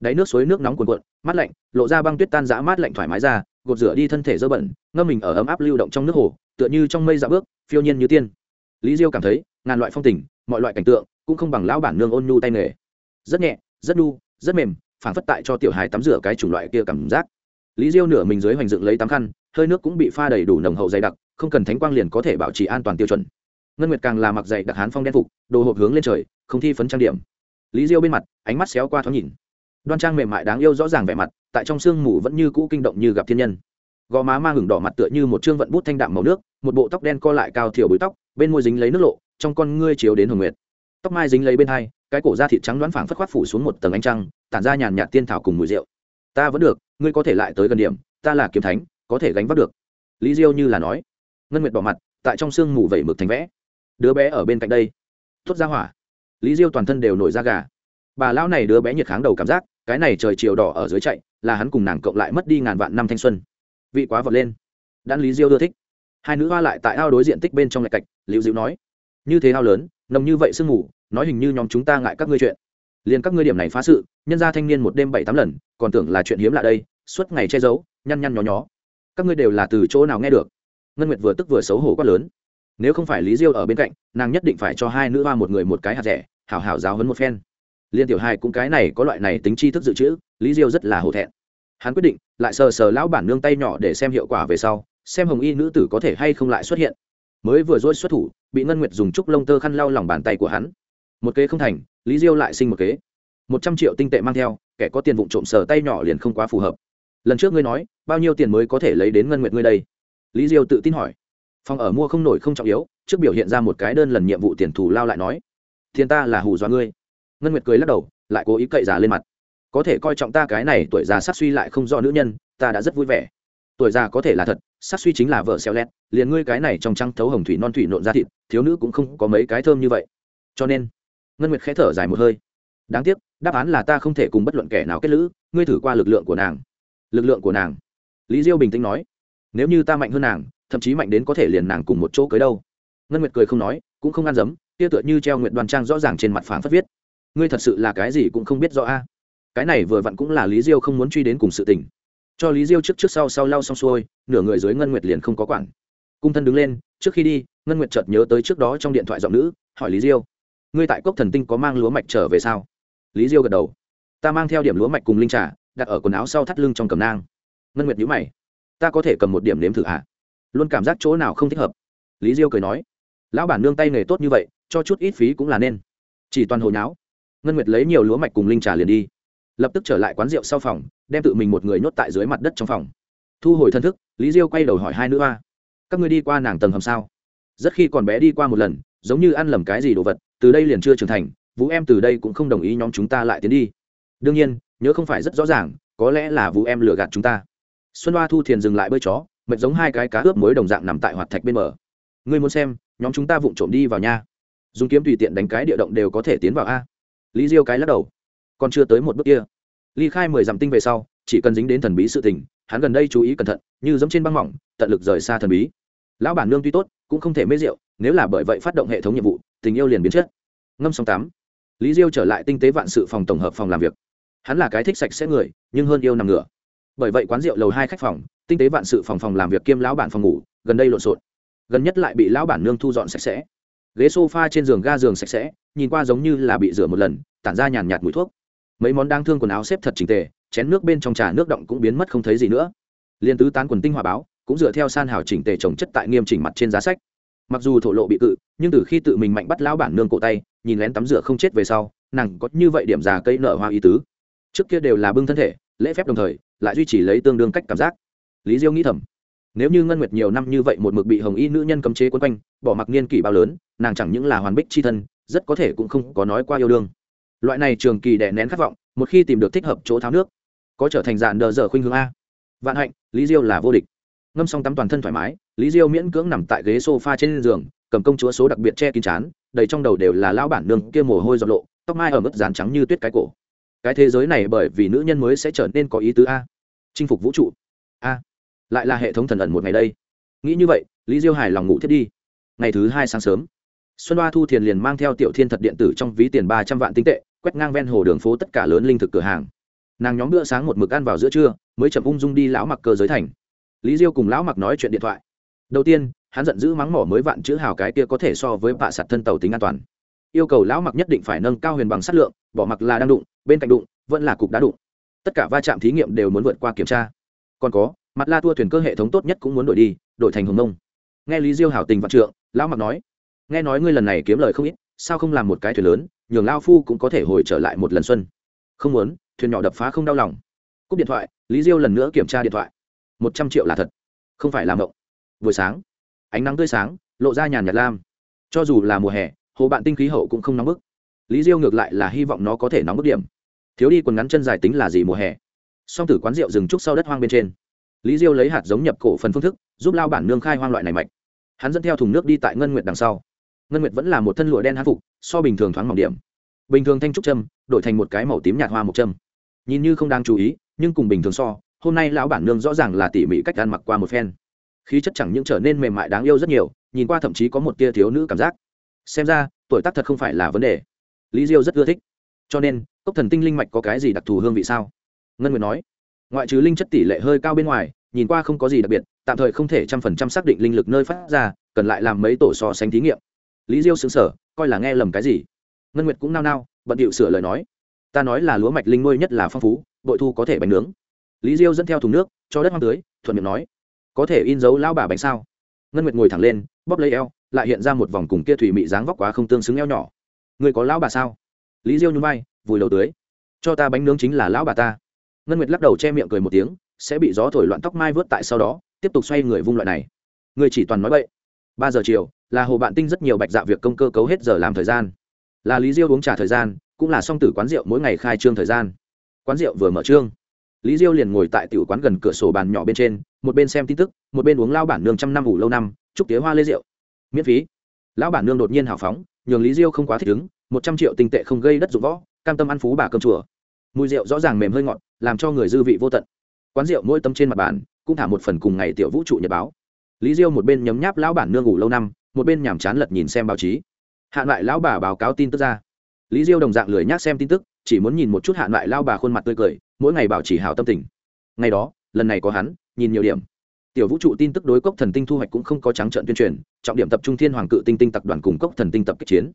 đáy nước suối nước nóng cuồn cuộn mát lạnh, lộ ra băng tuyết tan dã mát lạnh thoải mái ra, gột rửa đi thân thể dơ bẩn, ngâm mình ở ấm áp lưu động trong nước hồ, tựa như trong mây dạ bước, phiêu nhiên như tiên. Lý diêu cảm thấy, ngàn loại phong tình, mọi loại cảnh tượng, cũng không bằng lão bản nương ôn nhu tay nghề. Rất nhẹ, rất nu, rất mềm phản phất tại cho tiểu hài tắm rửa cái chủng loại kia cảm giác. Lý diêu nửa mình dưới hoành dựng lấy tắm khăn, hơi nước cũng bị pha đầy đủ nồng hậu dày đặc, không cần thánh quang liền có thể bảo trì an toàn tiêu chuẩn. Ngân nguyệt càng là mặc dày đặc hán phong đen phục, đồ hộp hướng lên trời, không thi phấn trang điểm. Lý diêu bên mặt, ánh mắt xéo qua thoáng nhìn đoan trang mềm mại đáng yêu rõ ràng vẻ mặt, tại trong sương mù vẫn như cũ kinh động như gặp thiên nhân. Gò má mang hửng đỏ mặt tựa như một chương vận bút thanh đạm màu nước, một bộ tóc đen co lại cao thiểu búi tóc, bên môi dính lấy nước lộ, trong con ngươi chiếu đến hồng nguyệt. Tóc mai dính lấy bên hai, cái cổ da thịt trắng đoán phẳng phất khoát phủ xuống một tầng ánh trăng, tản ra nhàn nhạt tiên thảo cùng mùi rượu. Ta vẫn được, ngươi có thể lại tới gần điểm, ta là kiếm thánh, có thể gánh vác được. Lý diêu như là nói. Ngân nguyệt bỏ mặt, tại trong sương mù vẩy mực thành vẽ. Đứa bé ở bên cạnh đây. Thốt ra hỏa. Lý diêu toàn thân đều nổi da gà. Bà lão này đứa bé nhiệt kháng đầu cảm giác cái này trời chiều đỏ ở dưới chạy là hắn cùng nàng cộng lại mất đi ngàn vạn năm thanh xuân. Vị quá vật lên. Đan lý diêu đưa thích. Hai nữ hoa lại tại ao đối diện tích bên trong lạch cạch liễu diệu nói như thế ao lớn nồng như vậy sương ngủ, nói hình như nhóm chúng ta ngại các ngươi chuyện. Liền các ngươi điểm này phá sự nhân gia thanh niên một đêm bảy tám lần còn tưởng là chuyện hiếm lạ đây suốt ngày che giấu nhăn nhăn nhó nhó. Các ngươi đều là từ chỗ nào nghe được? Ngân nguyệt vừa tức vừa xấu hổ quá lớn. Nếu không phải lý diêu ở bên cạnh nàng nhất định phải cho hai nữ hoa một người một cái hạt rẻ hảo hảo giáo hấn một phen liên tiểu hai cũng cái này có loại này tính chi thức dự trữ, lý diêu rất là hổ thẹn. Hắn quyết định, lại sờ sờ lão bản nương tay nhỏ để xem hiệu quả về sau, xem hồng y nữ tử có thể hay không lại xuất hiện. Mới vừa dối xuất thủ, bị ngân nguyệt dùng trúc lông tơ khăn lau lòng bàn tay của hắn. Một kế không thành, lý diêu lại sinh một kế. Một trăm triệu tinh tệ mang theo, kẻ có tiền vụn trộm sờ tay nhỏ liền không quá phù hợp. Lần trước ngươi nói, bao nhiêu tiền mới có thể lấy đến ngân nguyệt ngươi đây? Lý diêu tự tin hỏi. Phòng ở mua không nổi không trọng yếu, trước biểu hiện ra một cái đơn lần nhiệm vụ tiền thù lao lại nói. Thiên ta là hù dọa ngươi ngân nguyệt cười lắc đầu, lại cố ý cậy già lên mặt. Có thể coi trọng ta cái này, tuổi già sát suy lại không do nữ nhân, ta đã rất vui vẻ. Tuổi già có thể là thật, sát suy chính là vợ xeo lét liền ngươi cái này trong trăng thấu hồng thủy non thủy nộn ra thịt, thiếu nữ cũng không có mấy cái thơm như vậy. Cho nên, ngân nguyệt khẽ thở dài một hơi. Đáng tiếc, đáp án là ta không thể cùng bất luận kẻ nào kết lữ, ngươi thử qua lực lượng của nàng. Lực lượng của nàng. Lý diêu bình tĩnh nói, nếu như ta mạnh hơn nàng, thậm chí mạnh đến có thể liền nàng cùng một chỗ cưới đâu. Ngân nguyệt cười không nói, cũng không ăn dấm, tia tựa như treo nguyện đoàn trang rõ ràng trên mặt phản phất viết ngươi thật sự là cái gì cũng không biết rõ a. À? Cái này vừa vặn cũng là lý diêu không muốn truy đến cùng sự tình. Cho lý diêu trước trước sau sau lau xong xuôi, nửa người dưới ngân nguyệt liền không có quản. Cung thân đứng lên, trước khi đi, ngân nguyệt chợt nhớ tới trước đó trong điện thoại giọng nữ, hỏi lý diêu, ngươi tại cốc thần tinh có mang lúa mạch trở về sao? Lý diêu gật đầu, ta mang theo điểm lúa mạch cùng linh trà, đặt ở quần áo sau thắt lưng trong cầm nang. Ngân nguyệt nhíu mày, ta có thể cầm một điểm nếm thử à luôn cảm giác chỗ nào không thích hợp. Lý diêu cười nói, lão bản nương tay nghề tốt như vậy, cho chút ít phí cũng là nên. Chỉ toàn hồi nháo ngân nguyệt lấy nhiều lúa mạch cùng linh trà liền đi. Lập tức trở lại quán rượu sau phòng, đem tự mình một người nhốt tại dưới mặt đất trong phòng. Thu hồi thân thức, lý diêu quay đầu hỏi hai nữ a các ngươi đi qua nàng tầng hầm sao? Rất khi còn bé đi qua một lần, giống như ăn lầm cái gì đồ vật, từ đây liền chưa trưởng thành, vũ em từ đây cũng không đồng ý nhóm chúng ta lại tiến đi. Đương nhiên, nhớ không phải rất rõ ràng, có lẽ là vũ em lừa gạt chúng ta. Xuân hoa thu thiền dừng lại bơi chó, mệt giống hai cái cá ướp mới đồng dạng nằm tại hoạt thạch bên bờ. Ngươi muốn xem, nhóm chúng ta vụng trộm đi vào nha. Dùng kiếm tùy tiện đánh cái địa động đều có thể tiến vào a lý diêu cái lắc đầu. Còn chưa tới một bước kia. Ly khai mười dặm tinh về sau, chỉ cần dính đến thần bí sự tình, hắn gần đây chú ý cẩn thận, như giống trên băng mỏng, tận lực rời xa thần bí. Lão bản nương tuy tốt, cũng không thể mê rượu, nếu là bởi vậy phát động hệ thống nhiệm vụ, tình yêu liền biến chất. Ngâm sóng tám, lý diêu trở lại tinh tế vạn sự phòng tổng hợp phòng làm việc. Hắn là cái thích sạch sẽ người, nhưng hơn yêu nằm ngửa. Bởi vậy quán rượu lầu hai khách phòng, tinh tế vạn sự phòng phòng làm việc kiêm lão bản phòng ngủ, gần đây lộn xộn. Gần nhất lại bị lão bản nương thu dọn sạch sẽ ghế sofa trên giường ga giường sạch sẽ, nhìn qua giống như là bị rửa một lần, tản ra nhàn nhạt mùi thuốc. Mấy món đang thương quần áo xếp thật trình tề, chén nước bên trong trà nước động cũng biến mất không thấy gì nữa. Liên tứ tán quần tinh hòa báo, cũng dựa theo san hào chỉnh tề trồng chất tại nghiêm chỉnh mặt trên giá sách. Mặc dù thổ lộ bị cự, nhưng từ khi tự mình mạnh bắt lão bản nương cổ tay, nhìn lén tắm rửa không chết về sau, nàng có như vậy điểm già cây nợ hoa y tứ. Trước kia đều là bưng thân thể, lễ phép đồng thời, lại duy trì lấy tương đương cách cảm giác. Lý diêu nghĩ thầm, nếu như ngân nguyệt nhiều năm như vậy một mực bị hồng y nữ nhân cấm chế quấn quanh, bỏ mặc niên kỷ bao lớn nàng chẳng những là hoàn bích c h i thân, rất có thể cũng không có nói qua yêu đương. Loại này trường kỳ đẻ nén khát vọng, một khi tìm được thích hợp chỗ tháo nước, có trở thành dạn đờ dở khuynh hướng a. Vạn hạnh, lý diêu là vô địch. Ngâm xong tắm toàn thân thoải mái, lý diêu miễn cưỡng nằm tại ghế s o f a trên giường, cầm công chúa số đặc biệt che kín chán, đầy trong đầu đều là lão bản nương kia mồ hôi giọt lộ, tóc mai ở mức dán trắng như tuyết cái cổ. Cái thế giới này bởi vì nữ nhân mới sẽ trở nên có ý tứ a. Chinh phục vũ trụ. A. Lại là hệ thống thần ẩn một ngày đây. Nghĩ như vậy, lý diêu hài lòng ngủ thiết đi. Ngày thứ hai sáng sớm xuân hoa thu thiền liền mang theo tiểu thiên thật điện tử trong ví tiền ba trăm vạn tinh tệ, quét ngang ven hồ đường phố tất cả lớn linh thực cửa hàng. Nàng nhóm bữa sáng một mực ăn vào giữa trưa, mới chậm ung dung đi lão mặc cơ giới thành. Lý diêu cùng lão mặc nói chuyện điện thoại. Đầu tiên, hắn giận dữ mắng mỏ mới vạn chữ hào cái kia có thể so với bạ sạt thân tàu tính an toàn. Yêu cầu lão mặc nhất định phải nâng cao huyền bằng sát lượng, bỏ mặc là đang đụng, bên cạnh đụng, vẫn là cục đá đụng. Tất cả va chạm thí nghiệm đều muốn vượt qua kiểm tra. Còn có, mặt la tua thuyền cơ hệ thống tốt nhất cũng muốn đổi đi, đổi thành hồng nông. Nghe lý diêu hảo tình vạn trượng, lão mặc nói nghe nói ngươi lần này kiếm lời không ít, sao không làm một cái thuyền lớn, nhường lao phu cũng có thể hồi trở lại một lần xuân? Không muốn, thuyền nhỏ đập phá không đau lòng. Cúp điện thoại, lý diêu lần nữa kiểm tra điện thoại. Một trăm triệu là thật. Không phải làm mộng. Buổi sáng, ánh nắng tươi sáng, lộ ra nhàn nhạt lam. Cho dù là mùa hè, hồ bạn tinh khí hậu cũng không nóng bức. Lý diêu ngược lại là hy vọng nó có thể nóng bức điểm. Thiếu đi quần ngắn chân dài tính là gì mùa hè? Song tử quán rượu dừng trúc sau đất hoang bên trên. Lý diêu lấy hạt giống nhập cổ phần phương thức, giúp lao bản nương khai hoang loại này mạch. Hắn dẫn theo thùng nước đi tại ngân nguyện đằng sau ngân nguyệt vẫn là một thân lụa đen hán phục, so bình thường thoáng mỏng điểm. Bình thường thanh trúc trâm đổi thành một cái màu tím nhạt hoa một trâm nhìn như không đáng chú ý, nhưng cùng bình thường so, hôm nay lão bản nương rõ ràng là tỉ mỉ cách ăn mặc qua một phen. Khí chất chẳng những trở nên mềm mại đáng yêu rất nhiều, nhìn qua thậm chí có một tia thiếu nữ cảm giác. Xem ra, tuổi tác thật không phải là vấn đề. Lý diêu rất ưa thích. Cho nên, cốc thần tinh linh mạch có cái gì đặc thù hương vị sao? Ngân nguyệt nói. Ngoại trừ linh chất tỷ lệ hơi cao bên ngoài, nhìn qua không có gì đặc biệt, tạm thời không thể trăm phần trăm xác định linh lực nơi phát ra, cần lại làm mấy tổ so sánh thí nghiệm lý diêu xứng sở, coi là nghe lầm cái gì. Ngân nguyệt cũng nao nao, bận điệu sửa lời nói. Ta nói là lúa mạch linh nuôi nhất là phong phú, bội thu có thể bánh nướng. Lý diêu dẫn theo thùng nước, cho đất hoang tưới, thuận miệng nói. Có thể in dấu lão bà bánh sao? Ngân nguyệt ngồi thẳng lên, bóp lấy eo, lại hiện ra một vòng cùng kia thủy mị dáng vóc quá không tương xứng eo nhỏ. Người có lão bà sao? Lý diêu nhún vai, vùi đầu tưới. Cho ta bánh nướng chính là lão bà ta. Ngân nguyệt lắc đầu che miệng cười một tiếng, sẽ bị gió thổi loạn tóc mai vớt tại sau đó, tiếp tục xoay người vung loại này. Người chỉ toàn nói bậy ba giờ chiều, là hồ bạn tinh rất nhiều bạch dạ việc công cơ cấu hết giờ làm thời gian. Là lý diêu uống trà thời gian, cũng là song tử quán rượu mỗi ngày khai trương thời gian. Quán rượu vừa mở trương, lý diêu liền ngồi tại tiểu quán gần cửa sổ bàn nhỏ bên trên, một bên xem tin tức, một bên uống lao bản nương trăm năm ngủ lâu năm, chúc tía hoa lê rượu miễn phí. Lão bản nương đột nhiên hào phóng, nhường lý diêu không quá thích ứng, một trăm triệu tinh tệ không gây đất dụng võ, cam tâm ăn phú bà cơm chùa. Mùi rượu rõ ràng mềm hơi ngọt, làm cho người dư vị vô tận. Quán rượu mỗi tấm trên mặt bàn, cũng thả một phần cùng ngày tiểu vũ trụ nhật báo lý diêu một bên nhấm nháp lão bản nương ngủ lâu năm, một bên nhàm chán lật nhìn xem báo chí. Hạn lại lão bà báo cáo tin tức ra. Lý diêu đồng dạng lười nhác xem tin tức, chỉ muốn nhìn một chút hạn lại lao bà khuôn mặt tươi cười, mỗi ngày bảo chỉ hào tâm tình. Ngày đó, lần này có hắn, nhìn nhiều điểm. Tiểu vũ trụ tin tức đối cốc thần tinh thu hoạch cũng không có trắng trợn tuyên truyền, trọng điểm tập trung thiên hoàng cự tinh tinh tập đoàn cùng cốc thần tinh tập kích chiến.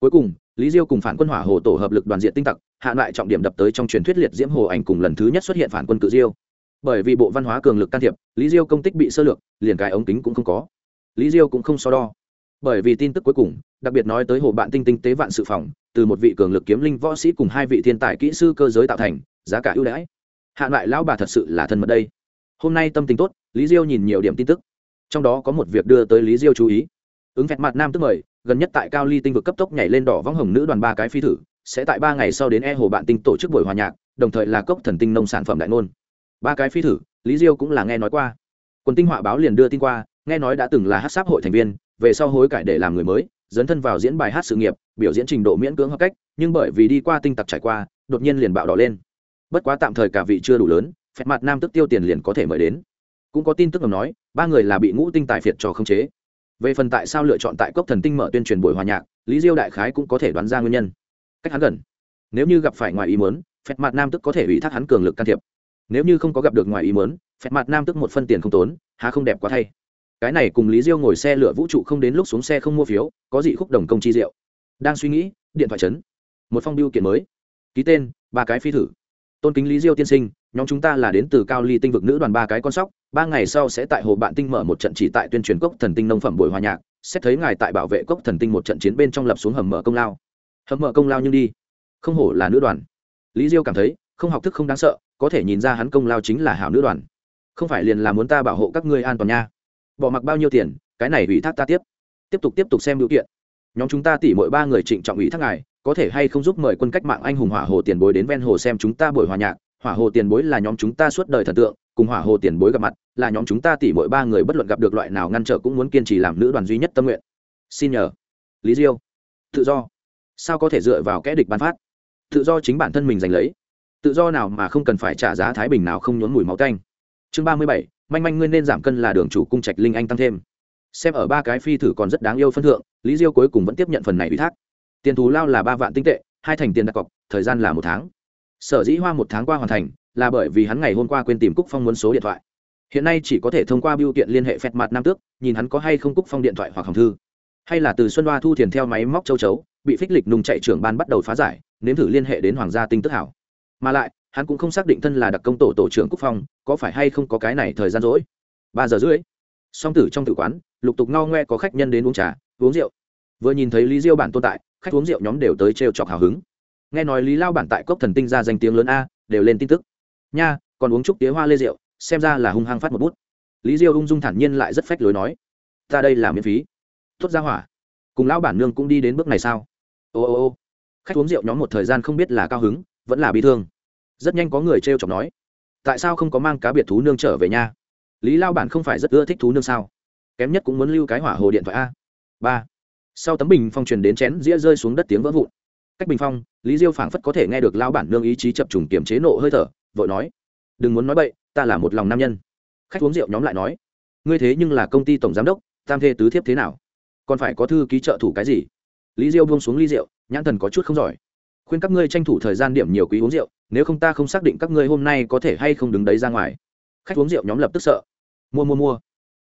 Cuối cùng, lý diêu cùng phản quân hỏa hồ tổ hợp lực đoàn diện tinh tặc, hạ lại trọng điểm đập tới trong truyền thuyết liệt diễm hồ ảnh cùng lần thứ nhất xuất hiện phản quân cự diêu bởi vì bộ văn hóa cường lực can thiệp, lý diêu công tích bị sơ lược, liền cái ống kính cũng không có. Lý diêu cũng không so đo. Bởi vì tin tức cuối cùng, đặc biệt nói tới hồ bạn tinh tinh tế vạn sự phòng, từ một vị cường lực kiếm linh võ sĩ cùng hai vị thiên tài kỹ sư cơ giới tạo thành, giá cả ưu đãi. Hạn lại lão bà thật sự là thân mật đây. Hôm nay tâm tình tốt, lý diêu nhìn nhiều điểm tin tức. Trong đó có một việc đưa tới lý diêu chú ý. Ứng vẹn mặt nam tức mời, gần nhất tại cao ly tinh vực cấp tốc nhảy lên đỏ võng hồng nữ đoàn ba cái phi thử, sẽ tại ba ngày sau đến e hồ bạn tinh tổ chức buổi hòa nhạc, đồng thời là cốc thần tinh nông sản phẩm đại ngôn ba cái phi thử, lý diêu cũng là nghe nói qua. Quần tinh họa báo liền đưa tin qua, nghe nói đã từng là hát sáp hội thành viên, về sau hối cải để làm người mới, dấn thân vào diễn bài hát sự nghiệp, biểu diễn trình độ miễn cưỡng hợp cách, nhưng bởi vì đi qua tinh tặc trải qua, đột nhiên liền bạo đỏ lên. Bất quá tạm thời cả vị chưa đủ lớn, phép mặt nam tức tiêu tiền liền có thể mời đến. Cũng có tin tức ngầm nói, ba người là bị ngũ tinh tài phiệt cho khống chế. Về phần tại sao lựa chọn tại cốc thần tinh mở tuyên truyền buổi hòa nhạc, lý diêu đại khái cũng có thể đoán ra nguyên nhân. Cách hắn gần. Nếu như gặp phải ngoài ý muốn, phép mặt nam tức có thể ủy thác hắn cường lực can thiệp nếu như không có gặp được ngoài ý mớn phẹt mặt nam tức một phân tiền không tốn, há không đẹp quá thay. Cái này cùng lý diêu ngồi xe lửa vũ trụ không đến lúc xuống xe không mua phiếu, có gì khúc đồng công chi diệu. Đang suy nghĩ, điện thoại chấn. Một phong biêu kiện mới. Ký tên, ba cái phi thử. Tôn kính lý diêu tiên sinh, nhóm chúng ta là đến từ cao ly tinh vực nữ đoàn ba cái con sóc, ba ngày sau sẽ tại hồ bạn tinh mở một trận chỉ tại tuyên truyền cốc thần tinh nông phẩm buổi hòa nhạc, xét thấy ngài tại bảo vệ cốc thần tinh một trận chiến bên trong lập xuống hầm mở công lao. Hầm mở công lao nhưng đi. Không hổ là nữ đoàn. Lý diêu cảm thấy, không học thức không đáng sợ có thể nhìn ra hắn công lao chính là hảo nữ đoàn. Không phải liền là muốn ta bảo hộ các ngươi an toàn nha. Bỏ mặc bao nhiêu tiền, cái này ủy thác ta tiếp. Tiếp tục tiếp tục xem biểu kiện. Nhóm chúng ta tỉ mỗi ba người trịnh trọng ủy thác ngài, có thể hay không giúp mời quân cách mạng anh hùng hỏa hồ tiền bối đến ven hồ xem chúng ta buổi hòa nhạc. Hỏa hồ tiền bối là nhóm chúng ta suốt đời thần tượng, cùng hỏa hồ tiền bối gặp mặt, là nhóm chúng ta tỉ mỗi ba người bất luận gặp được loại nào ngăn trở cũng muốn kiên trì làm nữ đoàn duy nhất tâm nguyện. Xin nhờ. Lý diêu. Tự do. Sao có thể dựa vào kẽ địch ban phát? Tự do chính bản thân mình giành lấy tự do nào mà không cần phải trả giá thái bình nào không nhốn mùi máu canh chương ba mươi bảy, manh manh ngươi nên giảm cân là đường chủ cung trạch linh anh tăng thêm. Xem ở ba cái phi thử còn rất đáng yêu phân thượng, lý diêu cuối cùng vẫn tiếp nhận phần này ủy thác. Tiền thù lao là ba vạn tinh tệ, hai thành tiền đặt cọc, thời gian là một tháng. Sở dĩ hoa một tháng qua hoàn thành, là bởi vì hắn ngày hôm qua quên tìm cúc phong muốn số điện thoại. Hiện nay chỉ có thể thông qua biêu kiện liên hệ phẹt mặt nam tước, nhìn hắn có hay không cúc phong điện thoại hoặc hòng thư. Hay là từ xuân đoa thu tiền theo máy móc châu chấu, bị phích lịch nùng chạy trưởng ban bắt đầu phá giải, nếm thử liên hệ đến hoàng gia tinh tức hảo mà lại, hắn cũng không xác định thân là đặc công tổ tổ trưởng quốc phòng có phải hay không có cái này thời gian rỗi. Ba giờ rưỡi, song tử trong tử quán, lục tục ngao ngoe có khách nhân đến uống trà, uống rượu. Vừa nhìn thấy lý diêu bản tồn tại, khách uống rượu nhóm đều tới trêu chọc hào hứng. Nghe nói lý lao bản tại cốc thần tinh ra danh tiếng lớn a, đều lên tin tức. Nha, còn uống chút tía hoa lê rượu, xem ra là hung hăng phát một bút. Lý diêu ung dung thản nhiên lại rất phách lối nói, ta đây là miễn phí. Tuốt ra hỏa, cùng lão bản nương cũng đi đến bước này sao? Ô ô ô, khách uống rượu nhóm một thời gian không biết là cao hứng, vẫn là bị thương rất nhanh có người t chọc nói, tại sao không có mang cá biệt thú nương trở về nha? lý lao bản không phải rất ưa thích thú nương sao? Kém nhất cũng muốn lưu cái hỏa hồ điện thoại a. Ba. Sau tấm bình phong truyền đến chén dĩa rơi xuống đất tiếng vỡ vụn. Cách bình phong, lý diêu phảng phất có thể nghe được lao bản nương ý chí chập trùng kiềm chế nộ hơi thở, vội nói, đừng muốn nói bậy, ta là một lòng nam nhân. Khách uống rượu nhóm lại nói, ngươi thế nhưng là công ty tổng giám đốc, tam thê tứ thiếp thế nào? Còn phải có thư ký trợ thủ cái gì? Lý diêu buông xuống ly rượu, nhãn thần có chút không giỏi. Khuyên các ngươi tranh thủ thời gian điểm nhiều quý uống rượu nếu không ta không xác định các ngươi hôm nay có thể hay không đứng đấy ra ngoài. Khách uống rượu nhóm lập tức sợ. Mua mua mua.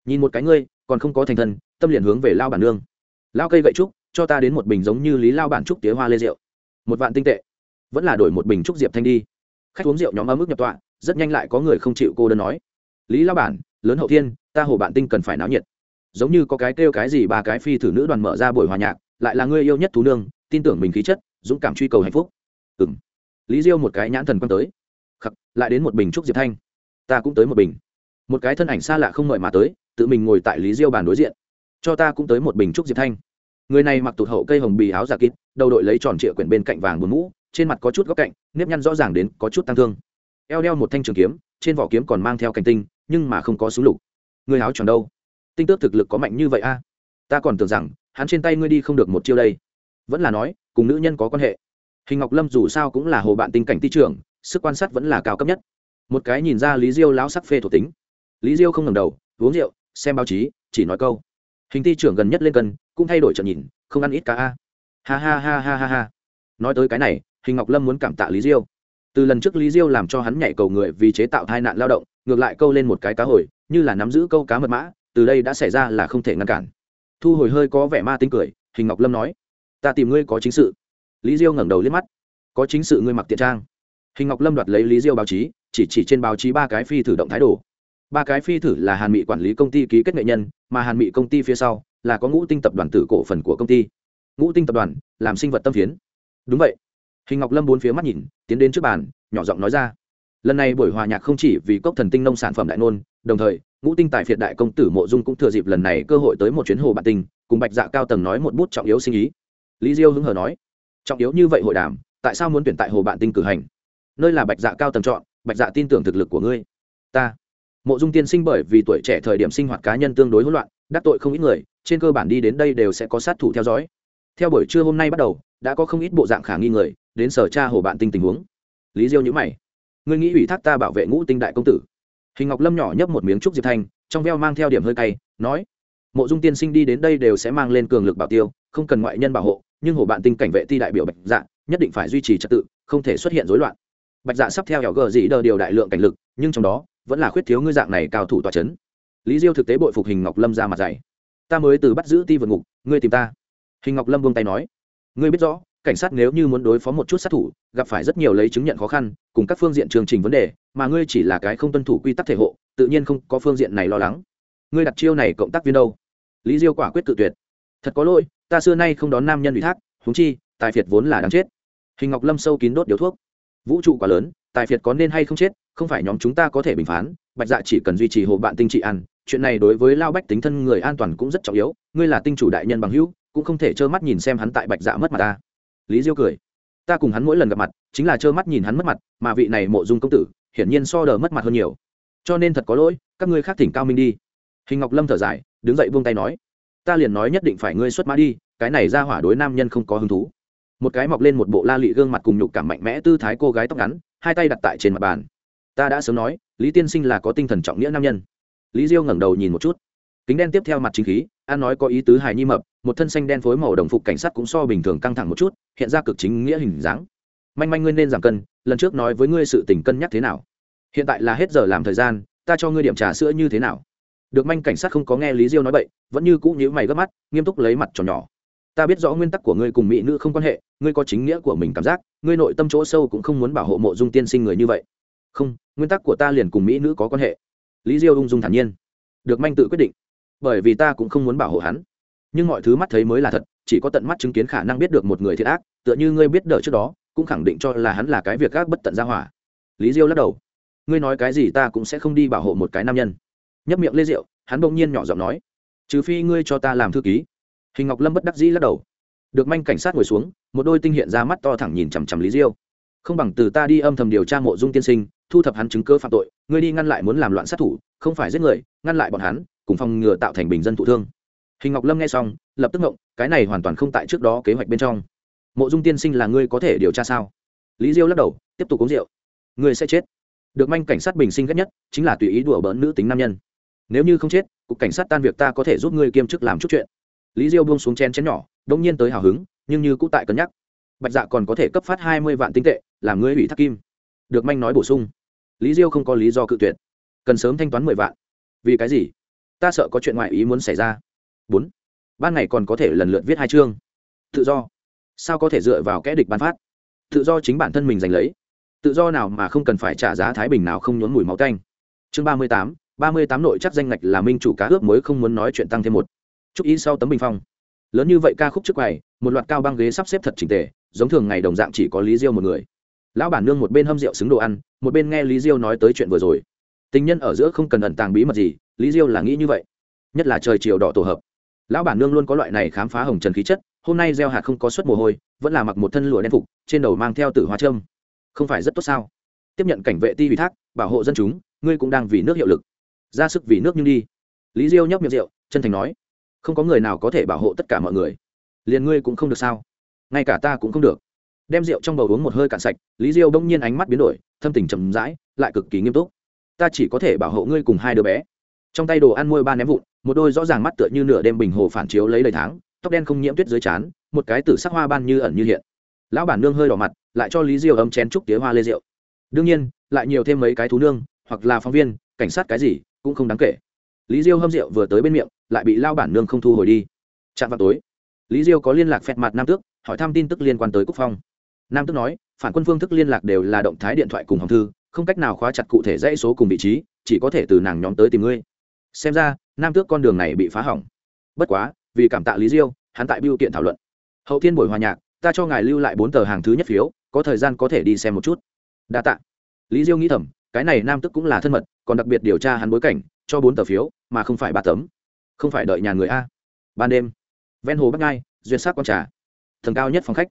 Nhìn một cái ngươi, còn không có thành thần tâm liền hướng về lao bản nương. Lao cây gậy trúc, cho ta đến một bình giống như lý lao bản trúc tía hoa lê rượu. Một vạn tinh tệ. Vẫn là đổi một bình trúc diệp thanh đi. Khách uống rượu nhóm ấm ức nhập tọa, rất nhanh lại có người không chịu cô đơn nói. Lý lao bản, lớn hậu thiên, ta hồ bạn tinh cần phải náo nhiệt. Giống như có cái kêu cái gì ba cái phi thử nữ đoàn mở ra buổi hòa nhạc, lại là người yêu nhất thú nương, tin tưởng mình khí chất, dũng cảm truy cầu hạnh phúc. Ừng lý diêu một cái nhãn thần quăng tới. Khắc lại đến một bình trúc diệp thanh. Ta cũng tới một bình. Một cái thân ảnh xa lạ không ngợi mà tới tự mình ngồi tại lý diêu bàn đối diện. Cho ta cũng tới một bình trúc diệp thanh. Người này mặc tụt hậu cây hồng bì áo giả kín, đầu đội lấy tròn trịa quyển bên cạnh vàng buồn mũ trên mặt có chút góc cạnh nếp nhăn rõ ràng đến có chút tăng thương. Eo đeo một thanh trường kiếm trên vỏ kiếm còn mang theo cành tinh nhưng mà không có súng lục. Người áo tròn đâu? Tinh tước thực lực có mạnh như vậy a? À? ta còn tưởng rằng hắn trên tay ngươi đi không được một chiêu đây. Vẫn là nói cùng nữ nhân có quan hệ hình ngọc lâm dù sao cũng là hồ bạn tinh cảnh ti trưởng, sức quan sát vẫn là cao cấp nhất. Một cái nhìn ra lý diêu lão sắc phê thuộc tính. Lý diêu không ngẩng đầu, uống rượu, xem báo chí, chỉ nói câu. Hình ti trưởng gần nhất lên cân, cũng thay đổi trận nhìn, không ăn ít cá a. Ha ha ha ha ha ha. Nói tới cái này, hình ngọc lâm muốn cảm tạ lý diêu. Từ lần trước lý diêu làm cho hắn nhảy cầu người vì chế tạo tai nạn lao động, ngược lại câu lên một cái cá hồi, như là nắm giữ câu cá mật mã, từ đây đã xảy ra là không thể ngăn cản. Thu hồi hơi có vẻ ma tính cười, hình ngọc lâm nói, ta tìm ngươi có chính sự lý diêu ngẩng đầu liếc mắt. Có chính sự ngươi mặc tiện trang. Hình ngọc lâm đoạt lấy lý diêu báo chí chỉ chỉ trên báo chí ba cái phi thử động thái đồ. ba cái phi thử là hàn mỹ quản lý công ty ký kết nghệ nhân mà hàn mỹ công ty phía sau là có ngũ tinh tập đoàn tử cổ phần của công ty. Ngũ tinh tập đoàn làm sinh vật tâm phiến. Đúng vậy. Hình ngọc lâm bốn phía mắt nhìn tiến đến trước bàn nhỏ giọng nói ra. Lần này buổi hòa nhạc không chỉ vì cốc thần tinh nông sản phẩm đại nôn, đồng thời ngũ tinh tài phiệt đại công tử mộ dung cũng thừa dịp lần này cơ hội tới một chuyến hồ bản tình, cùng bạch dạ cao tầng nói một bút trọng yếu sinh ý. Lý diêu hứng hờ nói trọng yếu như vậy hội đàm, tại sao muốn tuyển tại hồ bạn tinh cử hành? Nơi là bạch dạ cao tầm chọn, bạch dạ tin tưởng thực lực của ngươi. Ta. Mộ dung tiên sinh bởi vì tuổi trẻ thời điểm sinh hoạt cá nhân tương đối hỗn loạn, đắc tội không ít người, trên cơ bản đi đến đây đều sẽ có sát thủ theo dõi. Theo buổi trưa hôm nay bắt đầu, đã có không ít bộ dạng khả nghi người, đến sở tra hồ bạn tinh tình huống. Lý diêu nhữ mày. Ngươi nghĩ ủy thác ta bảo vệ ngũ tinh đại công tử? Hình ngọc lâm nhỏ nhấp một miếng trúc diệp thanh, trong veo mang theo điểm hơi cay, nói. Mộ dung tiên sinh đi đến đây đều sẽ mang lên cường lực bảo tiêu, không cần ngoại nhân bảo hộ nhưng hồ bạn tinh cảnh vệ ti đại biểu bạch dạ nhất định phải duy trì trật tự, không thể xuất hiện rối loạn. Bạch dạ sắp theo hẻo gờ dị đờ điều đại lượng cảnh lực, nhưng trong đó, vẫn là khuyết thiếu ngư dạng này cao thủ tòa c h ấ n lý diêu thực tế bội phục hình ngọc lâm ra mặt dày. Ta mới từ bắt giữ ti vượt ngục, ngươi tìm ta. Hình ngọc lâm vung tay nói. Ngươi biết rõ, cảnh sát nếu như muốn đối phó một chút sát thủ, gặp phải rất nhiều lấy chứng nhận khó khăn, cùng các phương diện chương trình vấn đề, mà ngươi chỉ là cái không tuân thủ quy tắc thể hộ, tự nhiên không có phương diện này lo lắng. Ngươi đặt chiêu này cộng tác viên đâu? Lý diêu quả quyết tự tuyệt. Thật có lỗi ta xưa nay không đón nam nhân ủy thác húng chi, tài phiệt vốn là đáng chết. Hình ngọc lâm sâu kín đốt điếu thuốc. Vũ trụ quá lớn, tài phiệt có nên hay không chết, không phải nhóm chúng ta có thể bình phán, bạch dạ chỉ cần duy trì hộ bạn tinh trị ăn, chuyện này đối với lao bách tính thân người an toàn cũng rất trọng yếu, ngươi là tinh chủ đại nhân bằng hữu, cũng không thể trơ mắt nhìn xem hắn tại bạch dạ mất mặt ta. Lý diêu cười. Ta cùng hắn mỗi lần gặp mặt, chính là trơ mắt nhìn hắn mất mặt, mà vị này mộ dung công tử, hiển nhiên so đờ mất mặt hơn nhiều. Cho nên thật có lỗi, các ngươi khác thỉnh cao minh đi. Hình ngọc lâm thở dài, đứng dậy vung tay nói ta liền nói nhất định phải ngươi xuất mã đi, cái này ra hỏa đối nam nhân không có hứng thú. Một cái mọc lên một bộ la lị gương mặt cùng nhục cảm mạnh mẽ tư thái cô gái tóc ngắn, hai tay đặt tại trên mặt bàn. Ta đã sớm nói, lý tiên sinh là có tinh thần trọng nghĩa nam nhân. Lý diêu ngẩng đầu nhìn một chút. Kính đen tiếp theo mặt chính khí, an nói có ý tứ hài nhi mập, một thân xanh đen phối màu đồng phục cảnh sát cũng so bình thường căng thẳng một chút, hiện ra cực chính nghĩa hình dáng. Manh manh ngươi nên giảm cân, lần trước nói với ngươi sự tình cân nhắc thế nào? Hiện tại là hết giờ làm thời gian, ta cho ngươi điểm trà sữa như thế nào? được manh cảnh sát không có nghe lý diêu nói vậy vẫn như cũ nhíu mày gấp mắt, nghiêm túc lấy mặt tròn nhỏ. Ta biết rõ nguyên tắc của ngươi cùng mỹ nữ không quan hệ, ngươi có chính nghĩa của mình cảm giác, ngươi nội tâm chỗ sâu cũng không muốn bảo hộ mộ dung tiên sinh người như vậy. Không, nguyên tắc của ta liền cùng mỹ nữ có quan hệ. Lý diêu ung dung thản nhiên. Được manh tự quyết định. Bởi vì ta cũng không muốn bảo hộ hắn. Nhưng mọi thứ mắt thấy mới là thật, chỉ có tận mắt chứng kiến khả năng biết được một người thiệt ác, tựa như ngươi biết đợi trước đó, cũng khẳng định cho là hắn là cái việc gác bất tận ra hỏa. Lý diêu lắc đầu. Ngươi nói cái gì ta cũng sẽ không đi bảo hộ một cái nam nhân nhấp miệng lê rượu, hắn bỗng nhiên nhỏ giọng nói, trừ phi ngươi cho ta làm thư ký. Hình ngọc lâm bất đắc dĩ lắc đầu. Được manh cảnh sát ngồi xuống, một đôi tinh hiện ra mắt to thẳng nhìn chằm chằm lý diêu. Không bằng từ ta đi âm thầm điều tra mộ dung tiên sinh, thu thập hắn chứng cơ phạm tội, ngươi đi ngăn lại muốn làm loạn sát thủ, không phải giết người, ngăn lại bọn hắn, cùng phòng ngừa tạo thành bình dân thụ thương. Hình ngọc lâm nghe xong, lập tức ngộng, cái này hoàn toàn không tại trước đó kế hoạch bên trong. Mộ dung tiên sinh là ngươi có thể điều tra sao? Lý diêu lắc đầu, tiếp tục uống rượu. Ngươi sẽ chết. Được manh cảnh sát bình sinh ghét nhất, chính là tùy ý đùa bỡn nữ tính nam nhân nếu như không chết, cục cảnh sát tan việc ta có thể giúp ngươi kiêm chức làm chút chuyện. Lý diêu buông xuống chen chén nhỏ đông nhiên tới hào hứng, nhưng như cũng tại cân nhắc. Bạch dạ còn có thể cấp phát hai mươi vạn tinh tệ, làm ngươi ủy thác kim. Được manh nói bổ sung. Lý diêu không có lý do cự tuyệt. Cần sớm thanh toán mười vạn. Vì cái gì? Ta sợ có chuyện ngoại ý muốn xảy ra. Bốn. Ban ngày còn có thể lần lượt viết hai chương. Tự do. Sao có thể dựa vào kẽ địch bán phát? Tự do chính bản thân mình giành lấy. Tự do nào mà không cần phải trả giá thái bình nào không nhốn mùi máu canh chương ba mươi tám ba mươi tám nội chắc danh ngạch là minh chủ cá ước mới không muốn nói chuyện tăng thêm một. Chúc ý sau tấm bình phong. Lớn như vậy ca khúc trước quầy, một loạt cao băng ghế sắp xếp thật chỉnh tề, giống thường ngày đồng dạng chỉ có lý diêu một người. Lão bản nương một bên hâm rượu xứng đồ ăn, một bên nghe lý diêu nói tới chuyện vừa rồi. Tình nhân ở giữa không cần ẩn tàng bí mật gì, lý diêu là nghĩ như vậy. Nhất là trời chiều đỏ tổ hợp. Lão bản nương luôn có loại này khám phá hồng trần khí chất, hôm nay gieo hạt không có suất mồ hôi, vẫn là mặc một thân lụa đen phục, trên đầu mang theo tử hoa trâm. Không phải rất tốt sao? Tiếp nhận cảnh vệ ti ủy thác, bảo hộ dân chúng, ngươi cũng đang vì nước hiệu lực ra sức vì nước nhưng đi. Lý diêu nhấp miệng rượu, chân thành nói, không có người nào có thể bảo hộ tất cả mọi người. Liền ngươi cũng không được sao? Ngay cả ta cũng không được. Đem rượu trong bầu uống một hơi cạn sạch, lý diêu bỗng nhiên ánh mắt biến đổi, thâm tình trầm rãi, lại cực kỳ nghiêm túc. Ta chỉ có thể bảo hộ ngươi cùng hai đứa bé. Trong tay đồ ăn môi ba ném vụn, một đôi rõ ràng mắt tựa như nửa đêm bình hồ phản chiếu lấy đầy tháng, tóc đen không nhiễm tuyết dưới trán, một cái tử sắc hoa ban như ẩn như hiện. Lão bản nương hơi đỏ mặt, lại cho lý diêu ấm chén trúc tía hoa lê rượu. Đương nhiên, lại nhiều thêm mấy cái thú nương, hoặc là phóng viên, cảnh sát cái gì cũng không đáng kể. Lý diêu hâm rượu vừa tới bên miệng, lại bị lao bản nương không thu hồi đi. Chạm vào tối, lý diêu có liên lạc phẹt mặt nam tước, hỏi thăm tin tức liên quan tới quốc phong. Nam tước nói, phản quân phương thức liên lạc đều là động thái điện thoại cùng hồng thư, không cách nào khóa chặt cụ thể dãy số cùng vị trí, chỉ có thể từ nàng nhóm tới tìm ngươi. Xem ra, nam tước con đường này bị phá hỏng. Bất quá, vì cảm tạ lý diêu, hắn tại biêu kiện thảo luận. Hậu thiên buổi hòa nhạc, ta cho ngài lưu lại bốn tờ hàng thứ nhất phiếu, có thời gian có thể đi xem một chút. Đa tạ. Lý diêu nghĩ thầm cái này nam tức cũng là thân mật, còn đặc biệt điều tra hắn bối cảnh, cho bốn tờ phiếu, mà không phải ba tấm. Không phải đợi nhà người a. Ban đêm, ven hồ bắc ngai duyên sát q trà. Thần cao nhất phòng khách.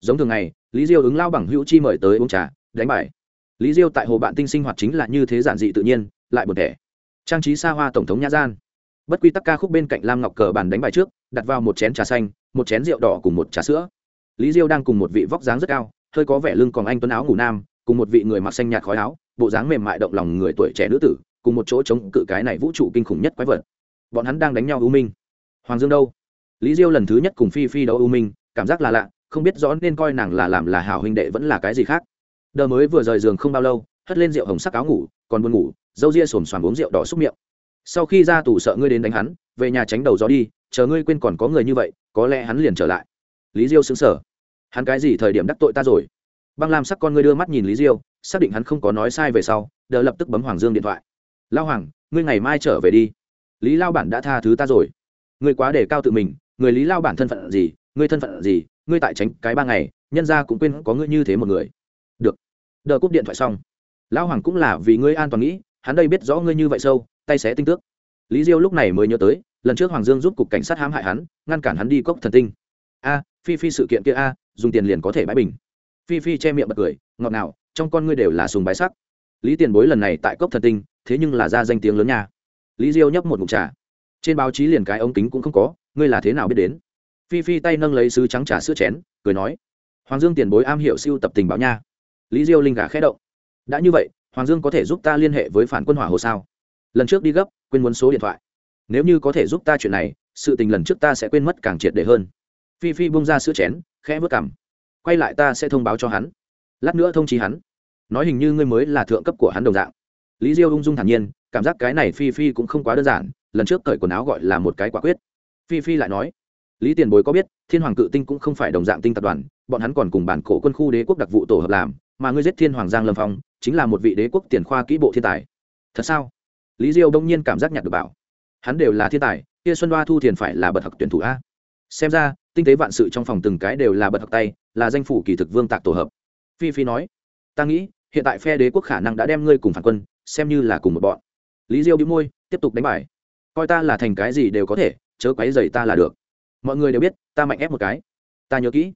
Giống thường ngày, lý diêu ứng lao bằng hữu chi mời tới uống trà, đánh bài. Lý diêu tại hồ bạn tinh sinh hoạt chính là như thế giản dị tự nhiên, lại một thẻ. Trang trí xa hoa tổng thống nha gian. Bất quy tắc ca khúc bên cạnh lam ngọc cờ bàn đánh bài trước, đặt vào một chén trà xanh, một chén rượu đỏ cùng một trà sữa. Lý diêu đang cùng một vị vóc dáng rất cao, hơi có vẻ lưng còn anh tuấn áo ngủ nam, cùng một vị người mặc xanh nhạt khói áo bộ dáng mềm mại động lòng người tuổi trẻ nữ tử, cùng một chỗ chống cự cái này vũ trụ kinh khủng nhất quái vật. Bọn hắn đang đánh nhau ưu minh. Hoàng dương đâu? Lý diêu lần thứ nhất cùng phi phi đấu ưu minh, cảm giác là lạ, không biết rõ nên coi nàng là làm là hảo huynh đệ vẫn là cái gì khác. Đờ mới vừa rời giường không bao lâu, hất lên rượu hồng sắc áo ngủ, còn buồn ngủ dâu ria xồm xoàm uống rượu đỏ xúc miệng. Sau khi ra tủ sợ ngươi đến đánh hắn, về nhà tránh đầu gió đi, chờ ngươi quên còn có người như vậy, có lẽ hắn liền trở lại. Lý diêu xứng sở hắn cái gì thời điểm đắc tội ta rồi? Băng lam sắc con ngươi đưa mắt nhìn lý diêu xác định hắn không có nói sai về sau, đờ lập tức bấm hoàng dương điện thoại. Lao hoàng, ngươi ngày mai trở về đi. Lý lao bản đã tha thứ ta rồi. Ngươi quá để cao tự mình, người lý lao bản thân phận gì, ngươi thân phận gì, ngươi tại tránh cái ba ngày, nhân ra cũng quên có ngươi như thế một người. Được. Đờ cúp điện thoại xong. Lão hoàng cũng là vì ngươi an toàn nghĩ, hắn đây biết rõ ngươi như vậy sâu, tay sẽ tinh tước. Lý diêu lúc này mới nhớ tới, lần trước hoàng dương giúp cục cảnh sát hãm hại hắn, ngăn cản hắn đi cốc thần tinh. A, phi phi sự kiện kia a, dùng tiền liền có thể bãi bình. Phi phi che miệng bật cười, ngọt nào trong con ngươi đều là sùng bái sắc. Lý tiền bối lần này tại cốc thần tinh, thế nhưng là ra danh tiếng lớn nha. Lý diêu nhấp một ngụm trà. Trên báo chí liền cái ống kính cũng không có, ngươi là thế nào biết đến? Phi phi tay nâng lấy sứ trắng trà sữa chén, cười nói, hoàng dương tiền bối am hiểu siêu tập tình báo nha. Lý diêu linh gà khẽ động. Đã như vậy, hoàng dương có thể giúp ta liên hệ với phản quân hỏa hồ sao? Lần trước đi gấp, quên muốn số điện thoại. Nếu như có thể giúp ta chuyện này, sự tình lần trước ta sẽ quên mất càng triệt để hơn. Phi phi buông ra sữa chén, khẽ vớt cằm. quay lại ta sẽ thông báo cho hắn. Lát nữa thông chí hắn nói hình như ngươi mới là thượng cấp của hắn đồng dạng. Lý diêu ung dung thản nhiên, cảm giác cái này phi phi cũng không quá đơn giản, lần trước cởi quần áo gọi là một cái quả quyết. Phi phi lại nói, lý tiền bối có biết, thiên hoàng cự tinh cũng không phải đồng dạng tinh tập đoàn, bọn hắn còn cùng bản cổ quân khu đế quốc đặc vụ tổ hợp làm, mà ngươi giết thiên hoàng giang lâm phong, chính là một vị đế quốc tiền khoa kỹ bộ thiên tài. Thật sao? Lý diêu đông nhiên cảm giác nhặt được bảo. Hắn đều là thiên tài, kia xuân đoa thu thiền phải là bậc học tuyển thủ a? Xem ra, tinh tế vạn sự trong phòng từng cái đều là bậc học tay, là danh phủ kỳ thực vương tạc tổ hợp. Phi phi nói, ta nghĩ hiện tại phe đế quốc khả năng đã đem ngươi cùng phản quân, xem như là cùng một bọn. Lý diêu bị môi, tiếp tục đánh bài. Coi ta là thành cái gì đều có thể, chớ quấy dày ta là được. Mọi người đều biết, ta mạnh ép một cái. Ta nhớ kỹ.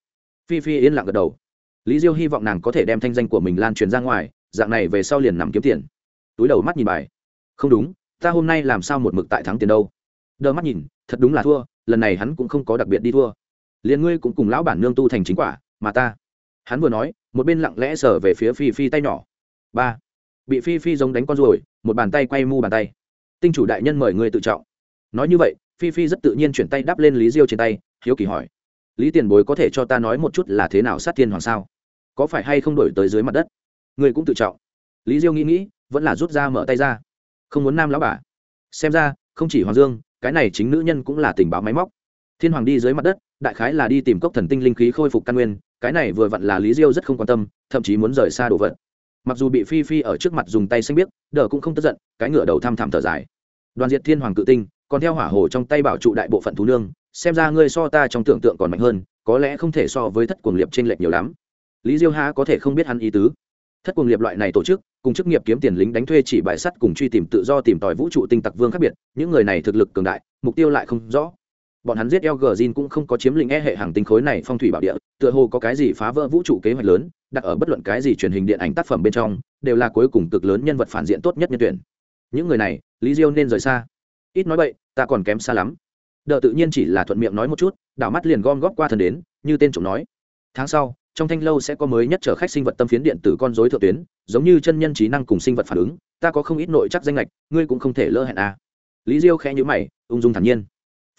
Phi phi yên lặng gật đầu. Lý diêu hy vọng nàng có thể đem thanh danh của mình lan truyền ra ngoài, dạng này về sau liền nằm kiếm tiền. Túi đầu mắt nhìn bài. Không đúng, ta hôm nay làm sao một mực tại thắng tiền đâu? Đờ mắt nhìn, thật đúng là thua, lần này hắn cũng không có đặc biệt đi thua. Liền ngươi cũng cùng lão bản nương tu thành chính quả, mà ta hắn vừa nói, một bên lặng lẽ sờ về phía phi phi tay nhỏ. Ba. Bị phi phi giống đánh con ruồi, một bàn tay quay mu bàn tay. Tinh chủ đại nhân mời người tự trọng. Nói như vậy, phi phi rất tự nhiên chuyển tay đắp lên lý diêu trên tay, hiếu kỳ hỏi. Lý tiền bối có thể cho ta nói một chút là thế nào sát thiên hoàng sao? Có phải hay không đổi tới dưới mặt đất? Người cũng tự trọng. Lý diêu nghĩ nghĩ, vẫn là rút ra mở tay ra. Không muốn nam lão bà. Xem ra, không chỉ hoàng dương, cái này chính nữ nhân cũng là tình báo máy móc. Thiên hoàng đi dưới mặt đất, đại khái là đi tìm cốc thần tinh linh khí khôi phục căn nguyên cái này vừa vặn là lý diêu rất không quan tâm, thậm chí muốn rời xa đồ vật. Mặc dù bị phi phi ở trước mặt dùng tay xanh biết đờ cũng không tức giận, cái ngựa đầu thăm thẳm thở dài. Đoàn diệt thiên hoàng cự tinh, còn theo hỏa hồ trong tay bảo trụ đại bộ phận thú nương, xem ra ngươi so ta trong tưởng tượng còn mạnh hơn, có lẽ không thể so với thất cuồng liệp trên lệch nhiều lắm. Lý diêu há có thể không biết hắn ý tứ. Thất cuồng liệp loại này tổ chức, cùng chức nghiệp kiếm tiền lính đánh thuê chỉ bài sắt cùng truy tìm tự do tìm tòi vũ trụ tinh tặc vương khác biệt, những người này thực lực cường đại, mục tiêu lại không rõ bọn hắn giết Elgin cũng không có chiếm lĩnh e hệ hàng tinh khối này phong thủy bảo địa, tựa hồ có cái gì phá vỡ vũ trụ kế hoạch lớn, đặt ở bất luận cái gì truyền hình điện ảnh tác phẩm bên trong, đều là cuối cùng cực lớn nhân vật phản diện tốt nhất nhân tuyển. Những người này, Lý Diêu nên rời xa. Ít nói vậy, ta còn kém xa lắm. Đờ tự nhiên chỉ là thuận miệng nói một chút, đảo mắt liền gom góp qua thần đến, như tên chủng nói. Tháng sau, trong thanh lâu sẽ có mới nhất trở khách sinh vật tâm phiến điện tử con rối thượng tuyến, giống như chân nhân trí năng cùng sinh vật phản ứng, ta có không ít nội chắc danh lệch, ngươi cũng không thể lỡ hẹn. À. Lý Diêu khẽ nhíu mày, ung dung thản nhiên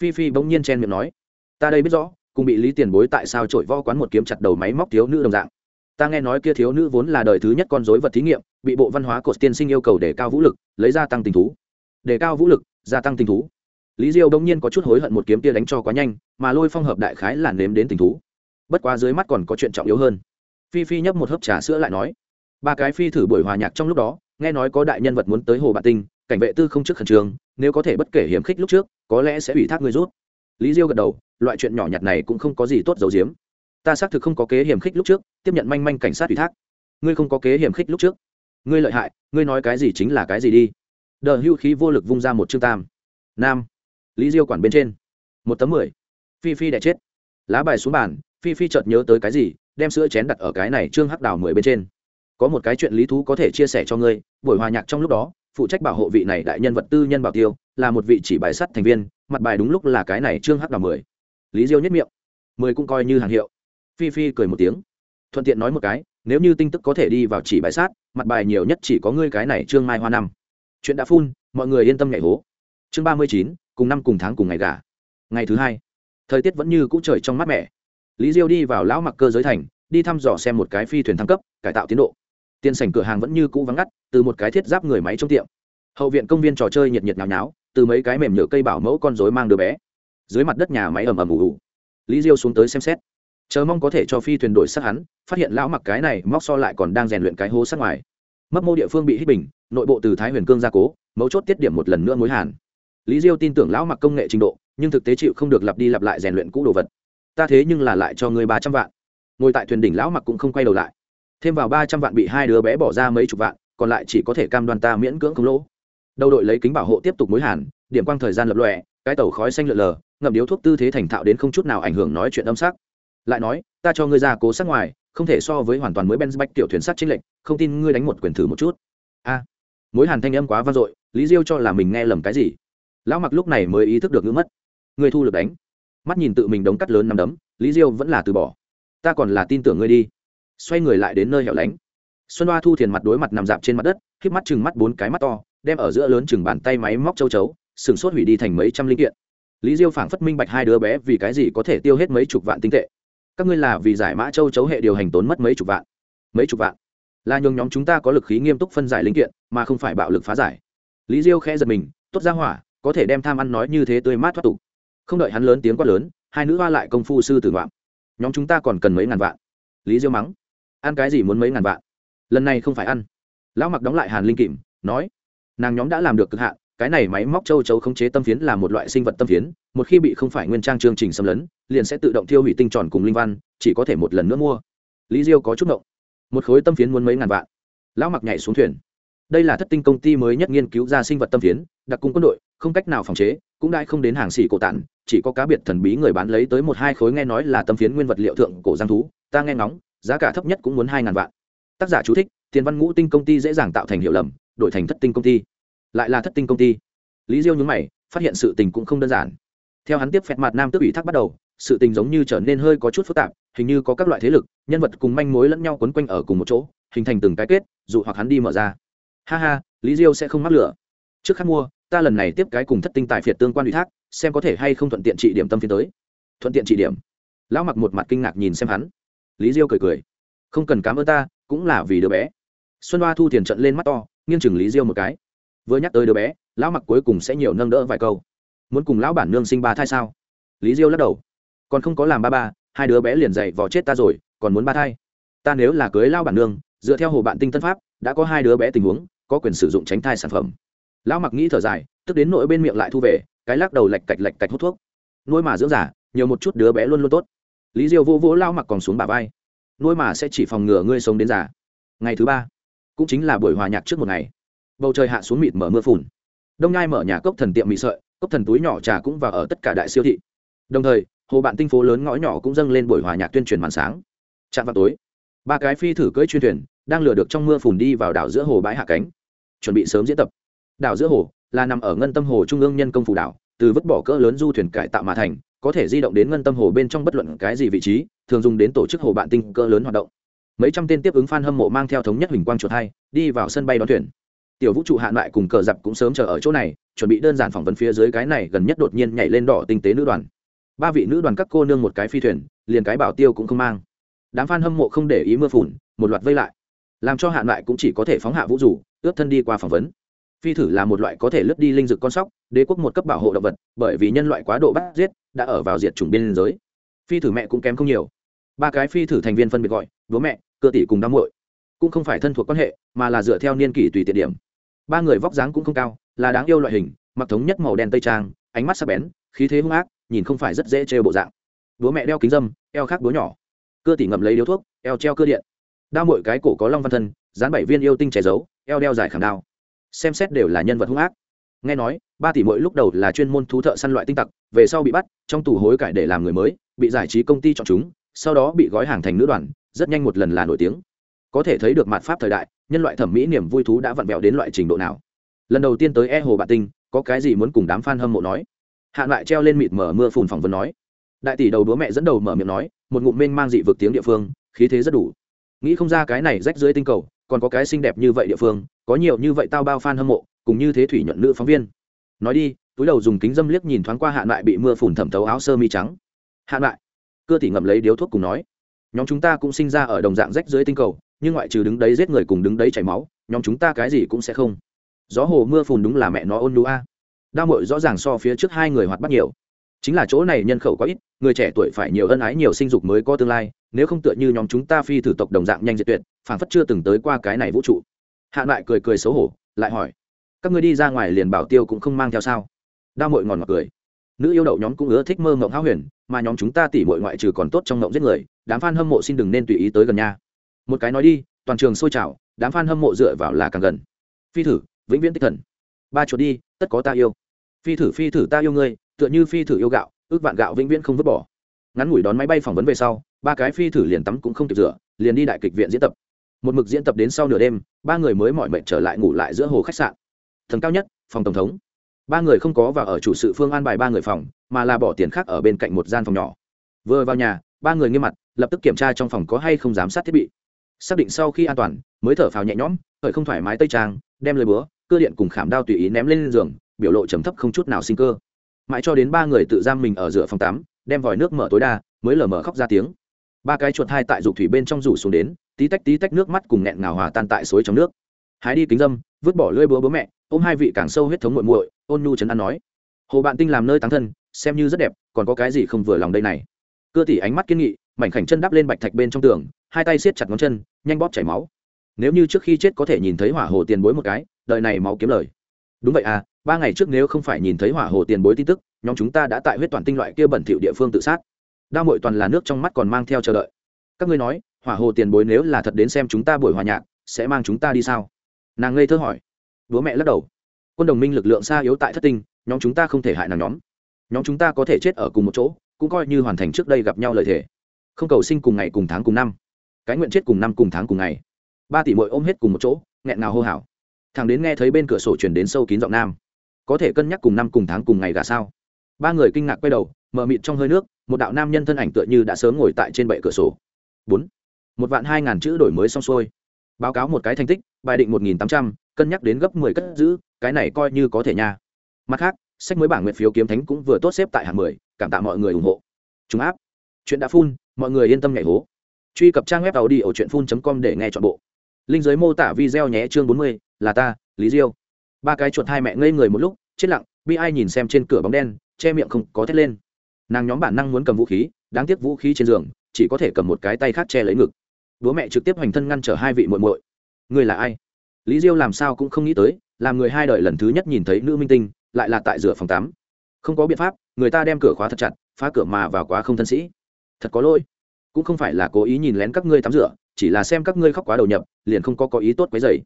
phi phi bỗng nhiên chen miệng nói, ta đây biết rõ, cùng bị lý tiền bối tại sao trội võ quán một kiếm chặt đầu máy móc thiếu nữ đồng dạng. Ta nghe nói kia thiếu nữ vốn là đời thứ nhất con dối vật thí nghiệm, bị bộ văn hóa cột tiên sinh yêu cầu để cao vũ lực, lấy gia tăng tình thú. Để cao vũ lực, gia tăng tình thú. Lý diêu bỗng nhiên có chút hối hận một kiếm tia đánh cho quá nhanh, mà lôi phong hợp đại khái là nếm đến tình thú. Bất quá dưới mắt còn có chuyện trọng yếu hơn. Phi phi nhấp một hớp trà sữa lại nói, ba cái phi thử buổi hòa nhạc trong lúc đó, nghe nói có đại nhân vật muốn tới hồ bạn tinh cảnh vệ tư không trước khẩn trương, nếu có thể bất kể hiểm khích lúc trước, có lẽ sẽ ủy thác người rút. Lý diêu gật đầu, loại chuyện nhỏ nhặt này cũng không có gì tốt giấu giếm. Ta xác thực không có kế hiểm khích lúc trước, tiếp nhận manh manh cảnh sát ủy thác. Ngươi không có kế hiểm khích lúc trước. Ngươi lợi hại, ngươi nói cái gì chính là cái gì đi. Đờ hưu khí vô lực vung ra một chương tam. Nam. Lý diêu quản bên trên. Một tấm mười. Phi phi đã chết. Lá bài xuống bàn, phi phi chợt nhớ tới cái gì, đem sữa chén đặt ở cái này trương hắc đào mười bên trên. Có một cái chuyện lý thú có thể chia sẻ cho ngươi, buổi hòa nhạc trong lúc đó phụ trách bảo hộ vị này đại nhân vật tư nhân bảo tiêu, là một vị chỉ bài sắt thành viên, mặt bài đúng lúc là cái này trương hắc đào mười. Lý diêu nhất miệng. Mười cũng coi như hàng hiệu. Phi phi cười một tiếng. Thuận tiện nói một cái, nếu như tin tức có thể đi vào chỉ bài sát, mặt bài nhiều nhất chỉ có ngươi cái này trương mai hoa năm. Chuyện đã phun, mọi người yên tâm nhảy hố. Chương ba mươi chín, cùng năm cùng tháng cùng ngày gà ngày thứ hai. Thời tiết vẫn như cũ trời trong mát mẻ. Lý diêu đi vào lão mặc cơ giới thành, đi thăm dò xem một cái phi thuyền thăng cấp, cải tạo tiến độ tiền sảnh cửa hàng vẫn như cũ vắng ngắt, từ một cái thiết giáp người máy trong tiệm. Hậu viện công viên trò chơi nhiệt nhiệt nhào nháo, từ mấy cái mềm nhựa cây bảo mẫu con rối mang đứa bé. Dưới mặt đất nhà máy ầm ầm ủ ủ lý diêu xuống tới xem xét. Chờ mong có thể cho phi thuyền đổi sát hắn, phát hiện lão mặc cái này móc so lại còn đang rèn luyện cái hố sát ngoài. Mấp mô địa phương bị hít bình, nội bộ từ thái huyền cương gia cố, mấu chốt tiết điểm một lần nữa mối hàn. Lý diêu tin tưởng lão mặc công nghệ trình độ, nhưng thực tế chịu không được lặp đi lặp lại rèn luyện cũ đồ vật. Ta thế nhưng là lại cho người ba trăm vạn. Ngồi tại thuyền đỉnh lão mặc cũng không quay đầu lại thêm vào ba trăm vạn bị hai đứa bé bỏ ra mấy chục vạn, còn lại chỉ có thể cam đoan ta miễn cưỡng không lỗ đầu đội lấy kính bảo hộ tiếp tục mối hàn, điểm quang thời gian lập lòe, cái tàu khói xanh lượn lờ, ngậm điếu thuốc tư thế thành thạo đến không chút nào ảnh hưởng nói chuyện âm sắc. Lại nói, ta cho ngươi ra cố sát ngoài, không thể so với hoàn toàn mới benz bách tiểu thuyền sắt chính lệnh không tin ngươi đánh một quyền thử một chút. A. Mối hàn thanh âm quá vang dội, lý diêu cho là mình nghe lầm cái gì? Lão mặc lúc này mới ý thức được ngữ mất. Người thu lực đánh. Mắt nhìn tự mình đống cắt lớn nằm đấm, lý diêu vẫn là từ bỏ. Ta còn là tin tưởng ngươi đi xoay người lại đến nơi hẻo lánh. Xuân hoa thu thiền mặt đối mặt nằm dạp trên mặt đất k h mắt chừng mắt bốn cái mắt to, đem ở giữa lớn chừng bàn tay máy móc châu chấu, sừng sốt hủy đi thành mấy trăm linh kiện. Lý diêu phảng phất minh bạch hai đứa bé vì cái gì có thể tiêu hết mấy chục vạn tinh tệ. Các ngươi là vì giải mã châu chấu hệ điều hành tốn mất mấy chục vạn. Mấy chục vạn? Là nhường nhóm chúng ta có lực khí nghiêm túc phân giải linh kiện, mà không phải bạo lực phá giải. Lý diêu khẽ giật mình, tốt ra hỏa, có thể đem tham ăn nói như thế tươi mát thoát tục. Không đợi hắn lớn tiếng quát lớn, hai nữ hoa lại công phu sư tử ngoạm. Nhóm chúng ta còn cần mấy ngàn vạn. Lý diêu mắng ăn cái gì muốn mấy ngàn vạn. Lần này không phải ăn. Lão mặc đóng lại hàn linh kìm, nói, nàng nhóm đã làm được cực hạn, cái này máy móc châu chấu khống chế tâm phiến là một loại sinh vật tâm phiến, một khi bị không phải nguyên trang chương trình xâm lấn, liền sẽ tự động thiêu hủy tinh tròn cùng linh văn, chỉ có thể một lần nữa mua. Lý diêu có chút động một khối tâm phiến muốn mấy ngàn vạn. Lão mặc nhảy xuống thuyền. Đây là thất tinh công ty mới nhất nghiên cứu ra sinh vật tâm phiến, đặc cung quân đội, không cách nào phòng chế, cũng đã không đến hàng xỉ cổ tản, chỉ có cá biệt thần bí người bán lấy tới một hai khối nghe nói là tâm phiến nguyên vật liệu thượng cổ giang thú, ta nghe ngóng giá cả thấp nhất cũng muốn hai ngàn vạn. Tác giả chú thích, tiền văn ngũ tinh công ty dễ dàng tạo thành hiệu lầm, đổi thành thất tinh công ty. Lại là thất tinh công ty. Lý diêu nhúng mày, phát hiện sự tình cũng không đơn giản. Theo hắn tiếp phẹt mặt nam tước ủy thác bắt đầu, sự tình giống như trở nên hơi có chút phức tạp, hình như có các loại thế lực, nhân vật cùng manh mối lẫn nhau quấn quanh ở cùng một chỗ, hình thành từng cái kết dù hoặc hắn đi mở ra. Ha ha, lý diêu sẽ không mắc lửa. Trước khắc mua, ta lần này tiếp cái cùng thất tinh tài phiệt tương quan ủy thác, xem có thể hay không thuận tiện trị điểm tâm phiên tới. Thuận tiện trị điểm. Lão mặc một mặt kinh ngạc nhìn xem hắn lý diêu cười cười. Không cần cảm ơn ta, cũng là vì đứa bé. Xuân hoa thu tiền trận lên mắt to, nghiêng chừng lý diêu một cái. Vừa nhắc tới đứa bé, lão mặc cuối cùng sẽ nhiều nâng đỡ vài câu. Muốn cùng lão bản nương sinh ba thai sao? Lý diêu lắc đầu. Còn không có làm ba ba, hai đứa bé liền dậy vò chết ta rồi, còn muốn ba thai. Ta nếu là cưới lão bản nương, dựa theo hồ bạn tinh tân pháp, đã có hai đứa bé tình huống, có quyền sử dụng tránh thai sản phẩm. Lão mặc nghĩ thở dài, tức đến nỗi bên miệng lại thu về, cái lắc đầu lạch cạch lạch cạch hút thuốc. Nuôi mà dưỡng giả nhiều một chút đứa bé luôn luôn tốt lý diêu vô vỗ lao mặc còn xuống bà vai. Nuôi mà sẽ chỉ phòng ngừa ngươi sống đến già. Ngày thứ ba, cũng chính là buổi hòa nhạc trước một ngày. Bầu trời hạ xuống mịt mở mưa phùn. Đông nhai mở nhà cốc thần tiệm mị sợi, cốc thần túi nhỏ trà cũng vào ở tất cả đại siêu thị. Đồng thời, hồ bạn tinh phố lớn ngõ nhỏ cũng dâng lên buổi hòa nhạc tuyên truyền màn sáng. Chạm vào tối, ba cái phi thử cưỡi chuyên thuyền đang lừa được trong mưa phùn đi vào đảo giữa hồ bãi hạ cánh. Chuẩn bị sớm diễn tập. Đảo giữa hồ là nằm ở ngân tâm hồ trung ương nhân công phủ đảo, từ vứt bỏ cỡ lớn du thuyền cải tạo mà thành có thể di động đến ngân tâm hồ bên trong bất luận cái gì vị trí, thường dùng đến tổ chức hồ bạn tinh cơ lớn hoạt động. Mấy trăm tên tiếp ứng f a n hâm mộ mang theo thống nhất huỳnh quang chuột hai, đi vào sân bay đón thuyền. Tiểu vũ trụ hạn lại cùng cờ giặc cũng sớm chờ ở chỗ này, chuẩn bị đơn giản phỏng vấn phía dưới cái này gần nhất đột nhiên nhảy lên đỏ tinh tế nữ đoàn. Ba vị nữ đoàn các cô nương một cái phi thuyền, liền cái bảo tiêu cũng không mang. Đám f a n hâm mộ không để ý mưa phùn, một loạt vây lại. Làm cho hạn lại cũng chỉ có thể phóng hạ vũ rủ ướp thân đi qua phỏng vấn phi thử là một loại có thể lướt đi linh dực con sóc, đế quốc một cấp bảo hộ động vật, bởi vì nhân loại quá độ bắt giết, đã ở vào diệt chủng biên giới. Phi thử mẹ cũng kém không nhiều. Ba cái phi thử thành viên phân biệt gọi, bố mẹ, cơ tỷ cùng đám muội. Cũng không phải thân thuộc quan hệ, mà là dựa theo niên kỷ tùy tiện điểm. Ba người vóc dáng cũng không cao, là đáng yêu loại hình, mặc thống nhất màu đen tây trang, ánh mắt sắc bén, khí thế hung ác, nhìn không phải rất dễ trêu bộ dạng. Bố mẹ đeo kính dâm, eo khác bố nhỏ. Cơ tỷ ngậm lấy điếu thuốc, eo treo cơ điện. Đao mỗi cái cổ có long văn thân dán bảy viên yêu tinh che giấu, eo đeo dài khảm đao xem xét đều là nhân vật hung ác. Nghe nói, ba tỷ mỗi lúc đầu là chuyên môn thú thợ săn loại tinh tặc, về sau bị bắt, trong tù hối cải để làm người mới, bị giải trí công ty chọn chúng, sau đó bị gói hàng thành nữ đoàn, rất nhanh một lần là nổi tiếng. Có thể thấy được mặt pháp thời đại, nhân loại thẩm mỹ niềm vui thú đã vặn vẹo đến loại trình độ nào. Lần đầu tiên tới e hồ bạn tinh, có cái gì muốn cùng đám f a n hâm mộ nói? Hạn lại treo lên mịt mở mưa phùn phỏng vấn nói. Đại tỷ đầu đúa mẹ dẫn đầu mở miệng nói, một ngụm mênh mang dị vực tiếng địa phương, khí thế rất đủ. Nghĩ không ra cái này rách dưới tinh cầu, còn có cái xinh đẹp như vậy địa phương có nhiều như vậy tao bao fan hâm mộ, cùng như thế thủy nhuận nữ phóng viên. Nói đi, túi đầu dùng kính dâm liếc nhìn thoáng qua hạ lại bị mưa phùn thấm thấu áo sơ mi trắng. Hạ lại cưa tỷ ngậm lấy điếu thuốc cùng nói, nhóm chúng ta cũng sinh ra ở đồng dạng rách dưới tinh cầu, nhưng ngoại trừ đứng đấy giết người cùng đứng đấy chảy máu, nhóm chúng ta cái gì cũng sẽ không. Gió hồ mưa phùn đúng là mẹ nó ôn lũ a. Đao mội rõ ràng so phía trước hai người hoạt bát nhiều. Chính là chỗ này nhân khẩu quá ít, người trẻ tuổi phải nhiều ân ái nhiều sinh dục mới có tương lai, nếu không tựa như nhóm chúng ta phi thử tộc đồng dạng nhanh diệt tuyệt, phản phất chưa từng tới qua cái này vũ trụ hạ lại cười cười xấu hổ, lại hỏi, các ngươi đi ra ngoài liền bảo tiêu cũng không mang theo sao? Đao mội ngòn ngọt cười, nữ yêu đậu nhóm cũng ưa thích mơ mộng háo huyền, mà nhóm chúng ta tỉ mội ngoại trừ còn tốt trong mộng giết người, đám f a n hâm mộ xin đừng nên tùy ý tới gần nha. một cái nói đi, toàn trường xôi trào, đám f a n hâm mộ dựa vào là càng gần. Phi thử, vĩnh viễn tích thần. Ba chuột đi, tất có ta yêu. Phi thử phi thử, ta yêu ngươi, tựa như phi thử yêu gạo, ước vạn gạo vĩnh viễn không vứt bỏ. Ngắn ngủi đón máy bay phỏng vấn về sau, ba cái phi thử liền tắm cũng không kịp rửa, liền đi đại kịch viện diễn tập một mực diễn tập đến sau nửa đêm, ba người mới mọi mệnh trở lại ngủ lại giữa hồ khách sạn. Tầng cao nhất, phòng tổng thống. Ba người không có và ở chủ sự phương an bài ba người phòng, mà là bỏ tiền khác ở bên cạnh một gian phòng nhỏ. Vừa vào nhà, ba người nghiêm mặt, lập tức kiểm tra trong phòng có hay không giám sát thiết bị. Xác định sau khi an toàn, mới thở phào nhẹ nhõm, khởi không thoải mái tây trang, đem lời búa, cơ điện cùng khảm đao tùy ý ném lên giường, biểu lộ trầm thấp không chút nào sinh cơ. Mãi cho đến ba người tự giam mình ở giữa phòng tắm, đem vòi nước mở tối đa, mới lờ mở khóc ra tiếng. Ba cái chuột hai tại dục thủy bên trong rủ xuống đến tí tách tí tách nước mắt cùng nghẹn ngào hòa tan tại suối trong nước. Hái đi kính dâm, vứt bỏ lưỡi búa bố mẹ, ôm hai vị càng sâu huyết thống muội muội, ôn nhu chấn an nói. Hồ bạn tinh làm nơi táng thân, xem như rất đẹp, còn có cái gì không vừa lòng đây này? Cưa tỉ ánh mắt kiên nghị, mảnh khảnh chân đắp lên bạch thạch bên trong tường, hai tay siết chặt ngón chân, nhanh bóp chảy máu. Nếu như trước khi chết có thể nhìn thấy hỏa hồ tiền bối một cái đợi này máu kiếm lời. Đúng vậy à ba ngày trước nếu không phải nhìn thấy hỏa hồ tiền bối tin tức, nhóm chúng ta đã tại huyết toàn tinh loại kia bẩn thỉu địa phương tự sát. Đa mội toàn là nước trong mắt còn mang theo chờ đợi. Các ngươi nói hỏa hồ tiền bối nếu là thật đến xem chúng ta buổi hòa nhạc, sẽ mang chúng ta đi sao? Nàng ngây thơ hỏi. Bố mẹ lắc đầu. Quân đồng minh lực lượng xa yếu tại thất tinh, nhóm chúng ta không thể hại nàng nhóm. Nhóm chúng ta có thể chết ở cùng một chỗ, cũng coi như hoàn thành trước đây gặp nhau lời thề. Không cầu sinh cùng ngày cùng tháng cùng năm. Cái nguyện chết cùng năm cùng tháng cùng ngày. Ba tỷ mội ôm hết cùng một chỗ, nghẹn ngào hô hào. Thằng đến nghe thấy bên cửa sổ chuyển đến sâu kín giọng nam. Có thể cân nhắc cùng năm cùng tháng cùng ngày gà sao? Ba người kinh ngạc quay đầu mờ mịt trong hơi nước, một đạo nam nhân thân ảnh tựa như đã sớm ngồi tại trên bệ cửa sổ. Bốn một vạn hai ngàn chữ đổi mới xong xuôi. Báo cáo một cái thành tích, bài định một nghìn tám trăm, cân nhắc đến gấp mười cất giữ, cái này coi như có thể nha. Mặt khác, sách mới bảng nguyện phiếu kiếm thánh cũng vừa tốt xếp tại hạng mười, cảm tạ mọi người ủng hộ. Chúng áp chuyện đã phun mọi người yên tâm nhảy hố. Truy cập trang web tàu đi ở chuyện phun com để nghe t h ọ n bộ. Linh giới mô tả video nhé, chương bốn mươi, là ta, lý diêu. Ba cái chuột hai mẹ ngây người một lúc, chết lặng, bi ai nhìn xem trên cửa bóng đen, che miệng không có thét lên. Nàng nhóm bản năng muốn cầm vũ khí, đáng tiếc vũ khí trên giường, chỉ có thể cầm một cái tay khác che lấy ngực bố mẹ trực tiếp hoành thân ngăn trở hai vị muội muội. Người là ai? Lý diêu làm sao cũng không nghĩ tới, làm người hai đời lần thứ nhất nhìn thấy nữ minh tinh, lại là tại rửa phòng tắm. Không có biện pháp, người ta đem cửa khóa thật chặt, phá cửa mà vào quá không thân sĩ. Thật có lỗi. Cũng không phải là cố ý nhìn lén các ngươi tắm rửa, chỉ là xem các ngươi khóc quá đầu nhập, liền không có có ý tốt quấy rầy.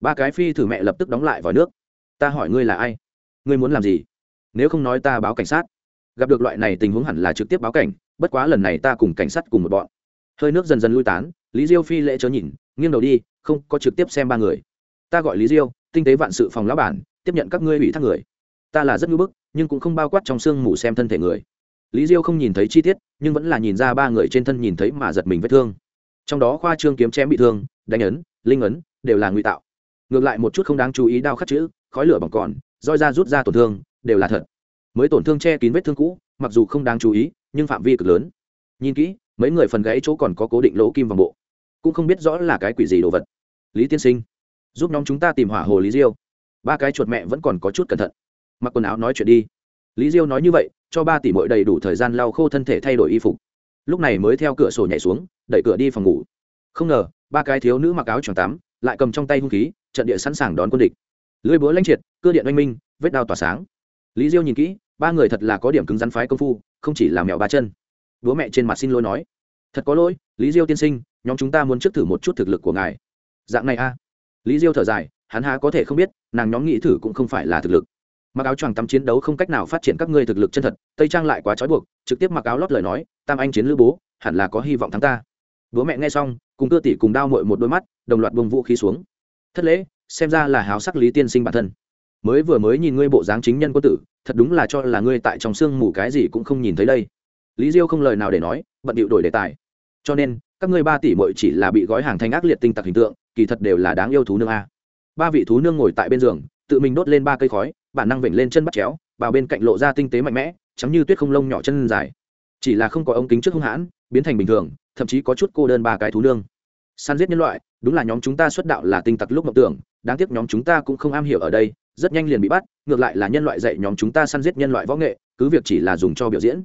ba cái phi thử mẹ lập tức đóng lại vào nước. Ta hỏi ngươi là ai? Ngươi muốn làm gì? Nếu không nói ta báo cảnh sát. Gặp được loại này tình huống hẳn là trực tiếp báo cảnh, bất quá lần này ta cùng cảnh sát cùng một bọn hơi nước dần dần lui tán, lý diêu phi lễ chớ nhìn, nghiêng đầu đi, không có trực tiếp xem ba người. Ta gọi lý diêu, tinh tế vạn sự phòng lão bản, tiếp nhận các ngươi ủy thác người. Ta là rất ngưỡng bức, nhưng cũng không bao quát trong xương mù xem thân thể người. Lý diêu không nhìn thấy chi tiết, nhưng vẫn là nhìn ra ba người trên thân nhìn thấy mà giật mình vết thương. Trong đó khoa trương kiếm chém bị thương, đánh ấn, linh ấn, đều là ngụy tạo. Ngược lại một chút không đáng chú ý đau khắc chữ, khói lửa bằng còn, roi ra rút ra tổn thương, đều là thật. Mới tổn thương che kín vết thương cũ, mặc dù không đáng chú ý, nhưng phạm vi cực lớn. Nhìn kỹ mấy người phần gãy chỗ còn có cố định lỗ kim vòng bộ. Cũng không biết rõ là cái quỷ gì đồ vật. Lý tiên sinh, giúp nhóm chúng ta tìm hỏa hồ lý diêu. Ba cái chuột mẹ vẫn còn có chút cẩn thận. Mặc quần áo nói chuyện đi. Lý diêu nói như vậy, cho ba tỷ mội đầy đủ thời gian lau khô thân thể thay đổi y phục. Lúc này mới theo cửa sổ nhảy xuống, đẩy cửa đi phòng ngủ. Không ngờ, ba cái thiếu nữ mặc áo choàng tắm, lại cầm trong tay hung khí, trận địa sẵn sàng đón quân địch. Lưới búa lanh triệt cơ điện oanh minh, vết đao tỏa sáng. Lý diêu nhìn kỹ, ba người thật là có điểm cứng rắn phái công phu, không chỉ là mèo ba chân bố mẹ trên mặt xin lỗi nói. Thật có lỗi, lý diêu tiên sinh, nhóm chúng ta muốn trước thử một chút thực lực của ngài. Dạng này a. Lý diêu thở dài, hắn há có thể không biết, nàng nhóm nghĩ thử cũng không phải là thực lực. Mặc áo choàng tắm chiến đấu không cách nào phát triển các ngươi thực lực chân thật, tây trang lại quá trói buộc, trực tiếp mặc áo lót lời nói, tam anh chiến lữ bố, hẳn là có hy vọng thắng ta. Bố mẹ nghe xong, cùng cơ tỷ cùng đao mội một đôi mắt, đồng loạt bông vũ khí xuống. Thất lễ, xem ra là háo sắc lý tiên sinh bản thân. Mới vừa mới nhìn ngươi bộ dáng chính nhân quân tử, thật đúng là cho là ngươi tại trong sương mù cái gì cũng không nhìn thấy đây lý diêu không lời nào để nói, bận điệu đổi đề tài. Cho nên, các ngươi ba tỷ mội chỉ là bị gói hàng thành ác liệt tinh tặc hình tượng, kỳ thật đều là đáng yêu thú nương a. Ba vị thú nương ngồi tại bên giường, tự mình đốt lên ba cây khói, bản năng vểnh lên chân bắt chéo, vào bên cạnh lộ ra tinh tế mạnh mẽ chấm như tuyết không lông nhỏ chân dài. Chỉ là không có ống kính trước hung hãn, biến thành bình thường, thậm chí có chút cô đơn ba cái thú nương. Săn giết nhân loại, đúng là nhóm chúng ta xuất đạo là tinh tặc lúc mộng tưởng, đáng tiếc nhóm chúng ta cũng không am hiểu ở đây, rất nhanh liền bị bắt, ngược lại là nhân loại dạy nhóm chúng ta săn giết nhân loại võ nghệ, cứ việc chỉ là dùng cho biểu diễn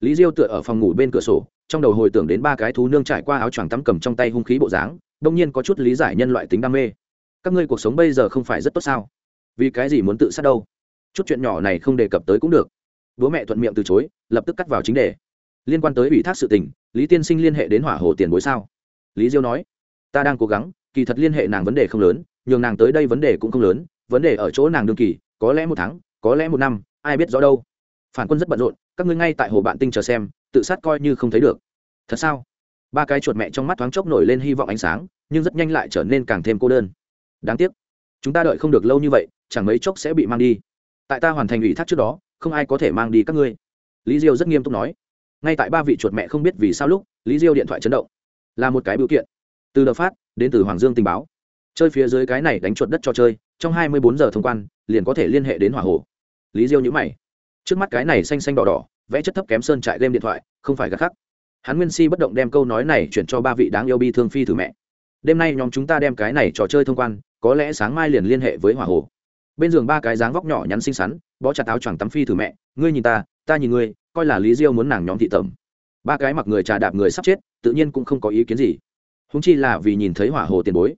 lý diêu tựa ở phòng ngủ bên cửa sổ, trong đầu hồi tưởng đến ba cái thú nương trải qua áo choàng tắm cầm trong tay hung khí bộ dáng đông nhiên có chút lý giải nhân loại tính đam mê. Các ngươi cuộc sống bây giờ không phải rất tốt sao? Vì cái gì muốn tự sát đâu? Chút chuyện nhỏ này không đề cập tới cũng được. Bố mẹ thuận miệng từ chối, lập tức cắt vào chính đề. Liên quan tới ủy thác sự tình, lý tiên sinh liên hệ đến hỏa hồ tiền bối sao? Lý diêu nói, ta đang cố gắng, kỳ thật liên hệ nàng vấn đề không lớn, nhường nàng tới đây vấn đề cũng không lớn, vấn đề ở chỗ nàng đương kỳ, có lẽ một tháng, có lẽ một năm, ai biết rõ đâu phản quân rất bận rộn, các ngươi ngay tại hồ bạn tinh chờ xem, tự sát coi như không thấy được. Thật sao? Ba cái chuột mẹ trong mắt thoáng chốc nổi lên hy vọng ánh sáng, nhưng rất nhanh lại trở nên càng thêm cô đơn. Đáng tiếc, chúng ta đợi không được lâu như vậy, chẳng mấy chốc sẽ bị mang đi. Tại ta hoàn thành ủy thác trước đó, không ai có thể mang đi các ngươi. Lý diêu rất nghiêm túc nói. Ngay tại ba vị chuột mẹ không biết vì sao lúc, lý diêu điện thoại chấn động. Là một cái biểu kiện. Từ đợt phát, đến từ hoàng dương tình báo. Chơi phía dưới cái này đánh chuột đất cho chơi, trong hai mươi bốn giờ thông quan, liền có thể liên hệ đến hỏa hồ. Lý diêu nhữ mày trước mắt cái này xanh xanh đỏ đỏ, vẽ chất thấp kém sơn trại game điện thoại, không phải gắt khắc. Hắn nguyên si bất động đem câu nói này chuyển cho ba vị đáng yêu bi thương phi thử mẹ. Đêm nay nhóm chúng ta đem cái này trò chơi thông quan, có lẽ sáng mai liền liên hệ với hỏa hồ. Bên giường ba cái dáng vóc nhỏ nhắn xinh xắn, bó chặt áo choàng tắm phi thử mẹ, ngươi nhìn ta ta nhìn ngươi, coi là lý diêu muốn nàng nhóm thị tẩm. Ba cái mặc người trà đạp người sắp chết, tự nhiên cũng không có ý kiến gì. Húng chi là vì nhìn thấy hỏa hồ tiền bối.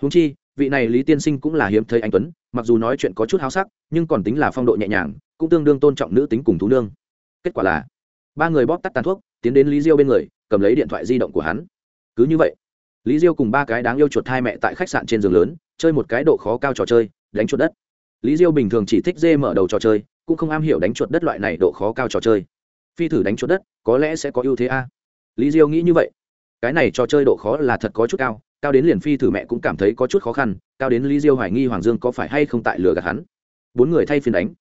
Húng chi, vị này lý tiên sinh cũng là hiếm thấy anh tuấn, mặc dù nói chuyện có chút háo sắc, nhưng còn tính là phong độ nhẹ nhàng cũng tương đương tôn trọng nữ tính cùng thú nương. Kết quả là, ba người bóp tắt tàn thuốc, tiến đến lý diêu bên người, cầm lấy điện thoại di động của hắn. Cứ như vậy, lý diêu cùng ba cái đáng yêu chuột hai mẹ tại khách sạn trên giường lớn, chơi một cái độ khó cao trò chơi, đánh chuột đất. Lý diêu bình thường chỉ thích dê mở đầu trò chơi, cũng không am hiểu đánh chuột đất loại này độ khó cao trò chơi. Phi thử đánh chuột đất, có lẽ sẽ có ưu thế a. Lý diêu nghĩ như vậy. Cái này trò chơi độ khó là thật có chút cao cao đến liền phi thử mẹ cũng cảm thấy có chút khó khăn, cao đến lý diêu hoài nghi hoàng dương có phải hay không tại lừa gạt hắn. Bốn người thay phiên đánh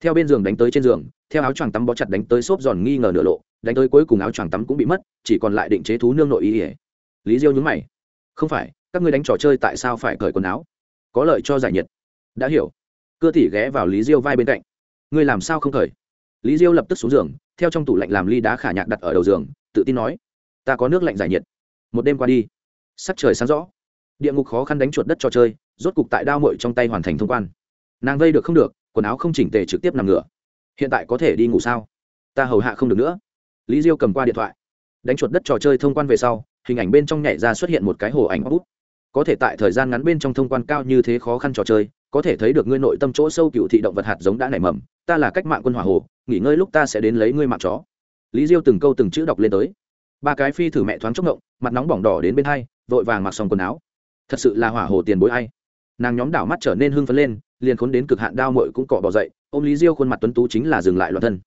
theo bên giường đánh tới trên giường, theo áo choàng tắm bó chặt đánh tới xốp giòn nghi ngờ nửa lộ, đánh tới cuối cùng áo choàng tắm cũng bị mất, chỉ còn lại định chế thú nương nội ý ỉa lý diêu nhúng mày. Không phải, các ngươi đánh trò chơi tại sao phải cởi quần áo? Có lợi cho giải nhiệt. Đã hiểu. Cơ tỉ ghé vào lý diêu vai bên cạnh. Ngươi làm sao không cởi? Lý diêu lập tức xuống giường, theo trong tủ lạnh làm ly đá khả nhạc đặt ở đầu giường, tự tin nói. Ta có nước lạnh giải nhiệt. Một đêm qua đi, sắc trời sáng rõ. Địa ngục khó khăn đánh chuột đất trò chơi, rốt cục tại đao mội trong tay hoàn thành thông quan. Nàng vây được không được quần áo không chỉnh tề trực tiếp nằm ngửa. Hiện tại có thể đi ngủ sao? Ta hầu hạ không được nữa. Lý diêu cầm qua điện thoại. Đánh chuột đất trò chơi thông quan về sau, hình ảnh bên trong nhảy ra xuất hiện một cái hồ ảnh bút. Có thể tại thời gian ngắn bên trong thông quan cao như thế khó khăn trò chơi, có thể thấy được ngươi nội tâm chỗ sâu cựu thị động vật hạt giống đã nảy mầm, ta là cách mạng quân hỏa hồ, nghỉ ngơi lúc ta sẽ đến lấy ngươi mạng chó. Lý diêu từng câu từng chữ đọc lên tới. Ba cái phi thử mẹ thoáng chốc ngộng, mặt nóng bỏng đỏ đến bên hai, vội vàng mặc xong quần áo. Thật sự là hỏa hồ tiền bối hay nàng nhóm đảo mắt trở nên hưng phấn lên liền khốn đến cực hạn đao mội cũng cọ bỏ dậy ô m lý diêu khuôn mặt tuấn tú chính là dừng lại loạn thân.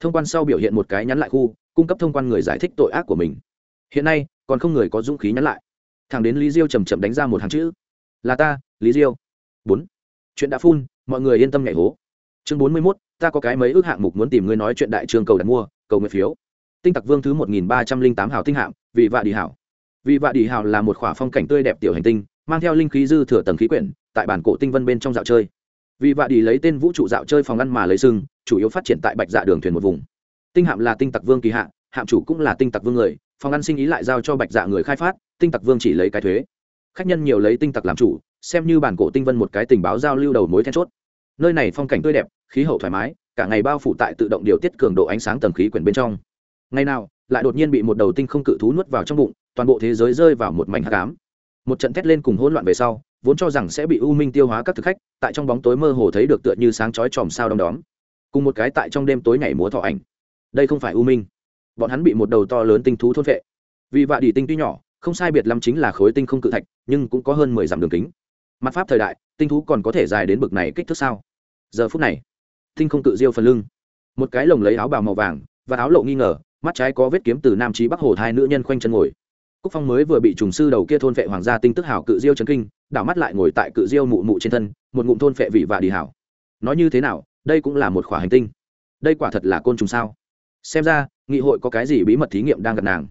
Thông quan sau biểu hiện một cái nhắn lại khu, cung cấp thông quan người giải thích tội ác của mình. Hiện nay, còn không người có dũng khí nhắn lại. Thằng đến lý diêu chầm chậm đánh ra một hàng chữ. Là ta, lý diêu. Bốn. Chuyện đã phun, mọi người yên tâm nhảy hố. Chương bốn mươi mốt, ta có cái mấy ước hạng mục muốn tìm ngươi nói chuyện đại trường cầu đặt mua, cầu nguyện phiếu. Tinh tặc vương thứ một nghìn ba trăm linh tám hào tinh hạng vị vạ đi hảo. Vị vạ đi hảo là một khỏa phong cảnh tươi đẹp tiểu hành tinh, mang theo linh khí dư thừa tầng khí quyển, tại bản cổ tinh vân bên trong dạo chơi vì vạ đi lấy tên vũ trụ dạo chơi phòng ăn mà lấy sưng chủ yếu phát triển tại bạch dạ đường thuyền một vùng. Tinh hạm là tinh tặc vương kỳ hạ, hạm chủ cũng là tinh tặc vương người, phòng ăn sinh ý lại giao cho bạch dạ người khai phát, tinh tặc vương chỉ lấy cái thuế. Khách nhân nhiều lấy tinh tặc làm chủ, xem như bản cổ tinh vân một cái tình báo giao lưu đầu mối then chốt. Nơi này phong cảnh tươi đẹp, khí hậu thoải mái, cả ngày bao phủ tại tự động điều tiết cường độ ánh sáng tầng khí quyển bên trong. Ngày nào, lại đột nhiên bị một đầu tinh không cự thú nuốt vào trong bụng, toàn bộ thế giới rơi vào một mảnh hát cám một trận thét lên cùng hỗn loạn về sau vốn cho rằng sẽ bị u minh tiêu hóa các thực khách, tại trong bóng tối mơ hồ thấy được tựa như sáng chói chòm sao đom đóm. Cùng một cái tại trong đêm tối ngày múa thọ ảnh. Đây không phải u minh. Bọn hắn bị một đầu to lớn tinh thú thôn vệ vì vạ đỉ tinh tuy nhỏ, không sai biệt lắm chính là khối tinh không cự thạch, nhưng cũng có hơn mười dặm đường kính. Mặt pháp thời đại, tinh thú còn có thể dài đến bực này kích thước sao? Giờ phút này, tinh không cự diêu phần lưng. Một cái lồng lấy áo bào màu vàng và áo lộ nghi ngờ, mắt trái có vết kiếm từ nam trí bắc hồ hai nữ nhân khoanh chân ngồi cúc phong mới vừa bị trùng sư đầu kia thôn vệ hoàng gia tinh tức hảo cự diêu trấn kinh, đảo mắt lại ngồi tại cự diêu mụ mụ trên thân, một ngụm thôn vệ vị và đi hảo. Nói như thế nào, đây cũng là một khỏa hành tinh. Đây quả thật là côn trùng sao? Xem ra, nghị hội có cái gì bí mật thí nghiệm đang gặp nàng?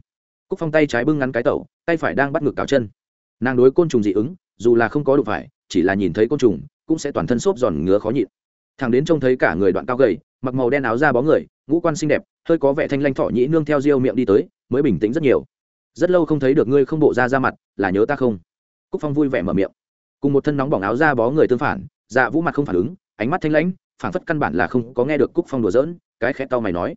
Cúc phong tay trái bưng ngắn cái tẩu, tay phải đang bắt ngược cào chân. Nàng đối côn trùng dị ứng, dù là không có đụng phải, chỉ là nhìn thấy côn trùng, cũng sẽ toàn thân xốp giòn ngứa khó nhịn. Thằng đến trông thấy cả người đoạn cao gầy, mặc màu đen áo da bóng người, ngũ quan xinh đẹp, hơi có vẻ thanh lanh thọ nhĩ nương theo riêu miệng đi tới, mới bình tĩnh rất nhiều rất lâu không thấy được ngươi không bộ ra ra mặt, là nhớ ta không? Cúc phong vui vẻ mở miệng. Cùng một thân nóng bỏng áo ra bó người tương phản dạ vũ mặt không phản ứng, ánh mắt thanh lãnh phản phất căn bản là không có nghe được cúc phong đùa giỡn, cái khẽ tao mày nói.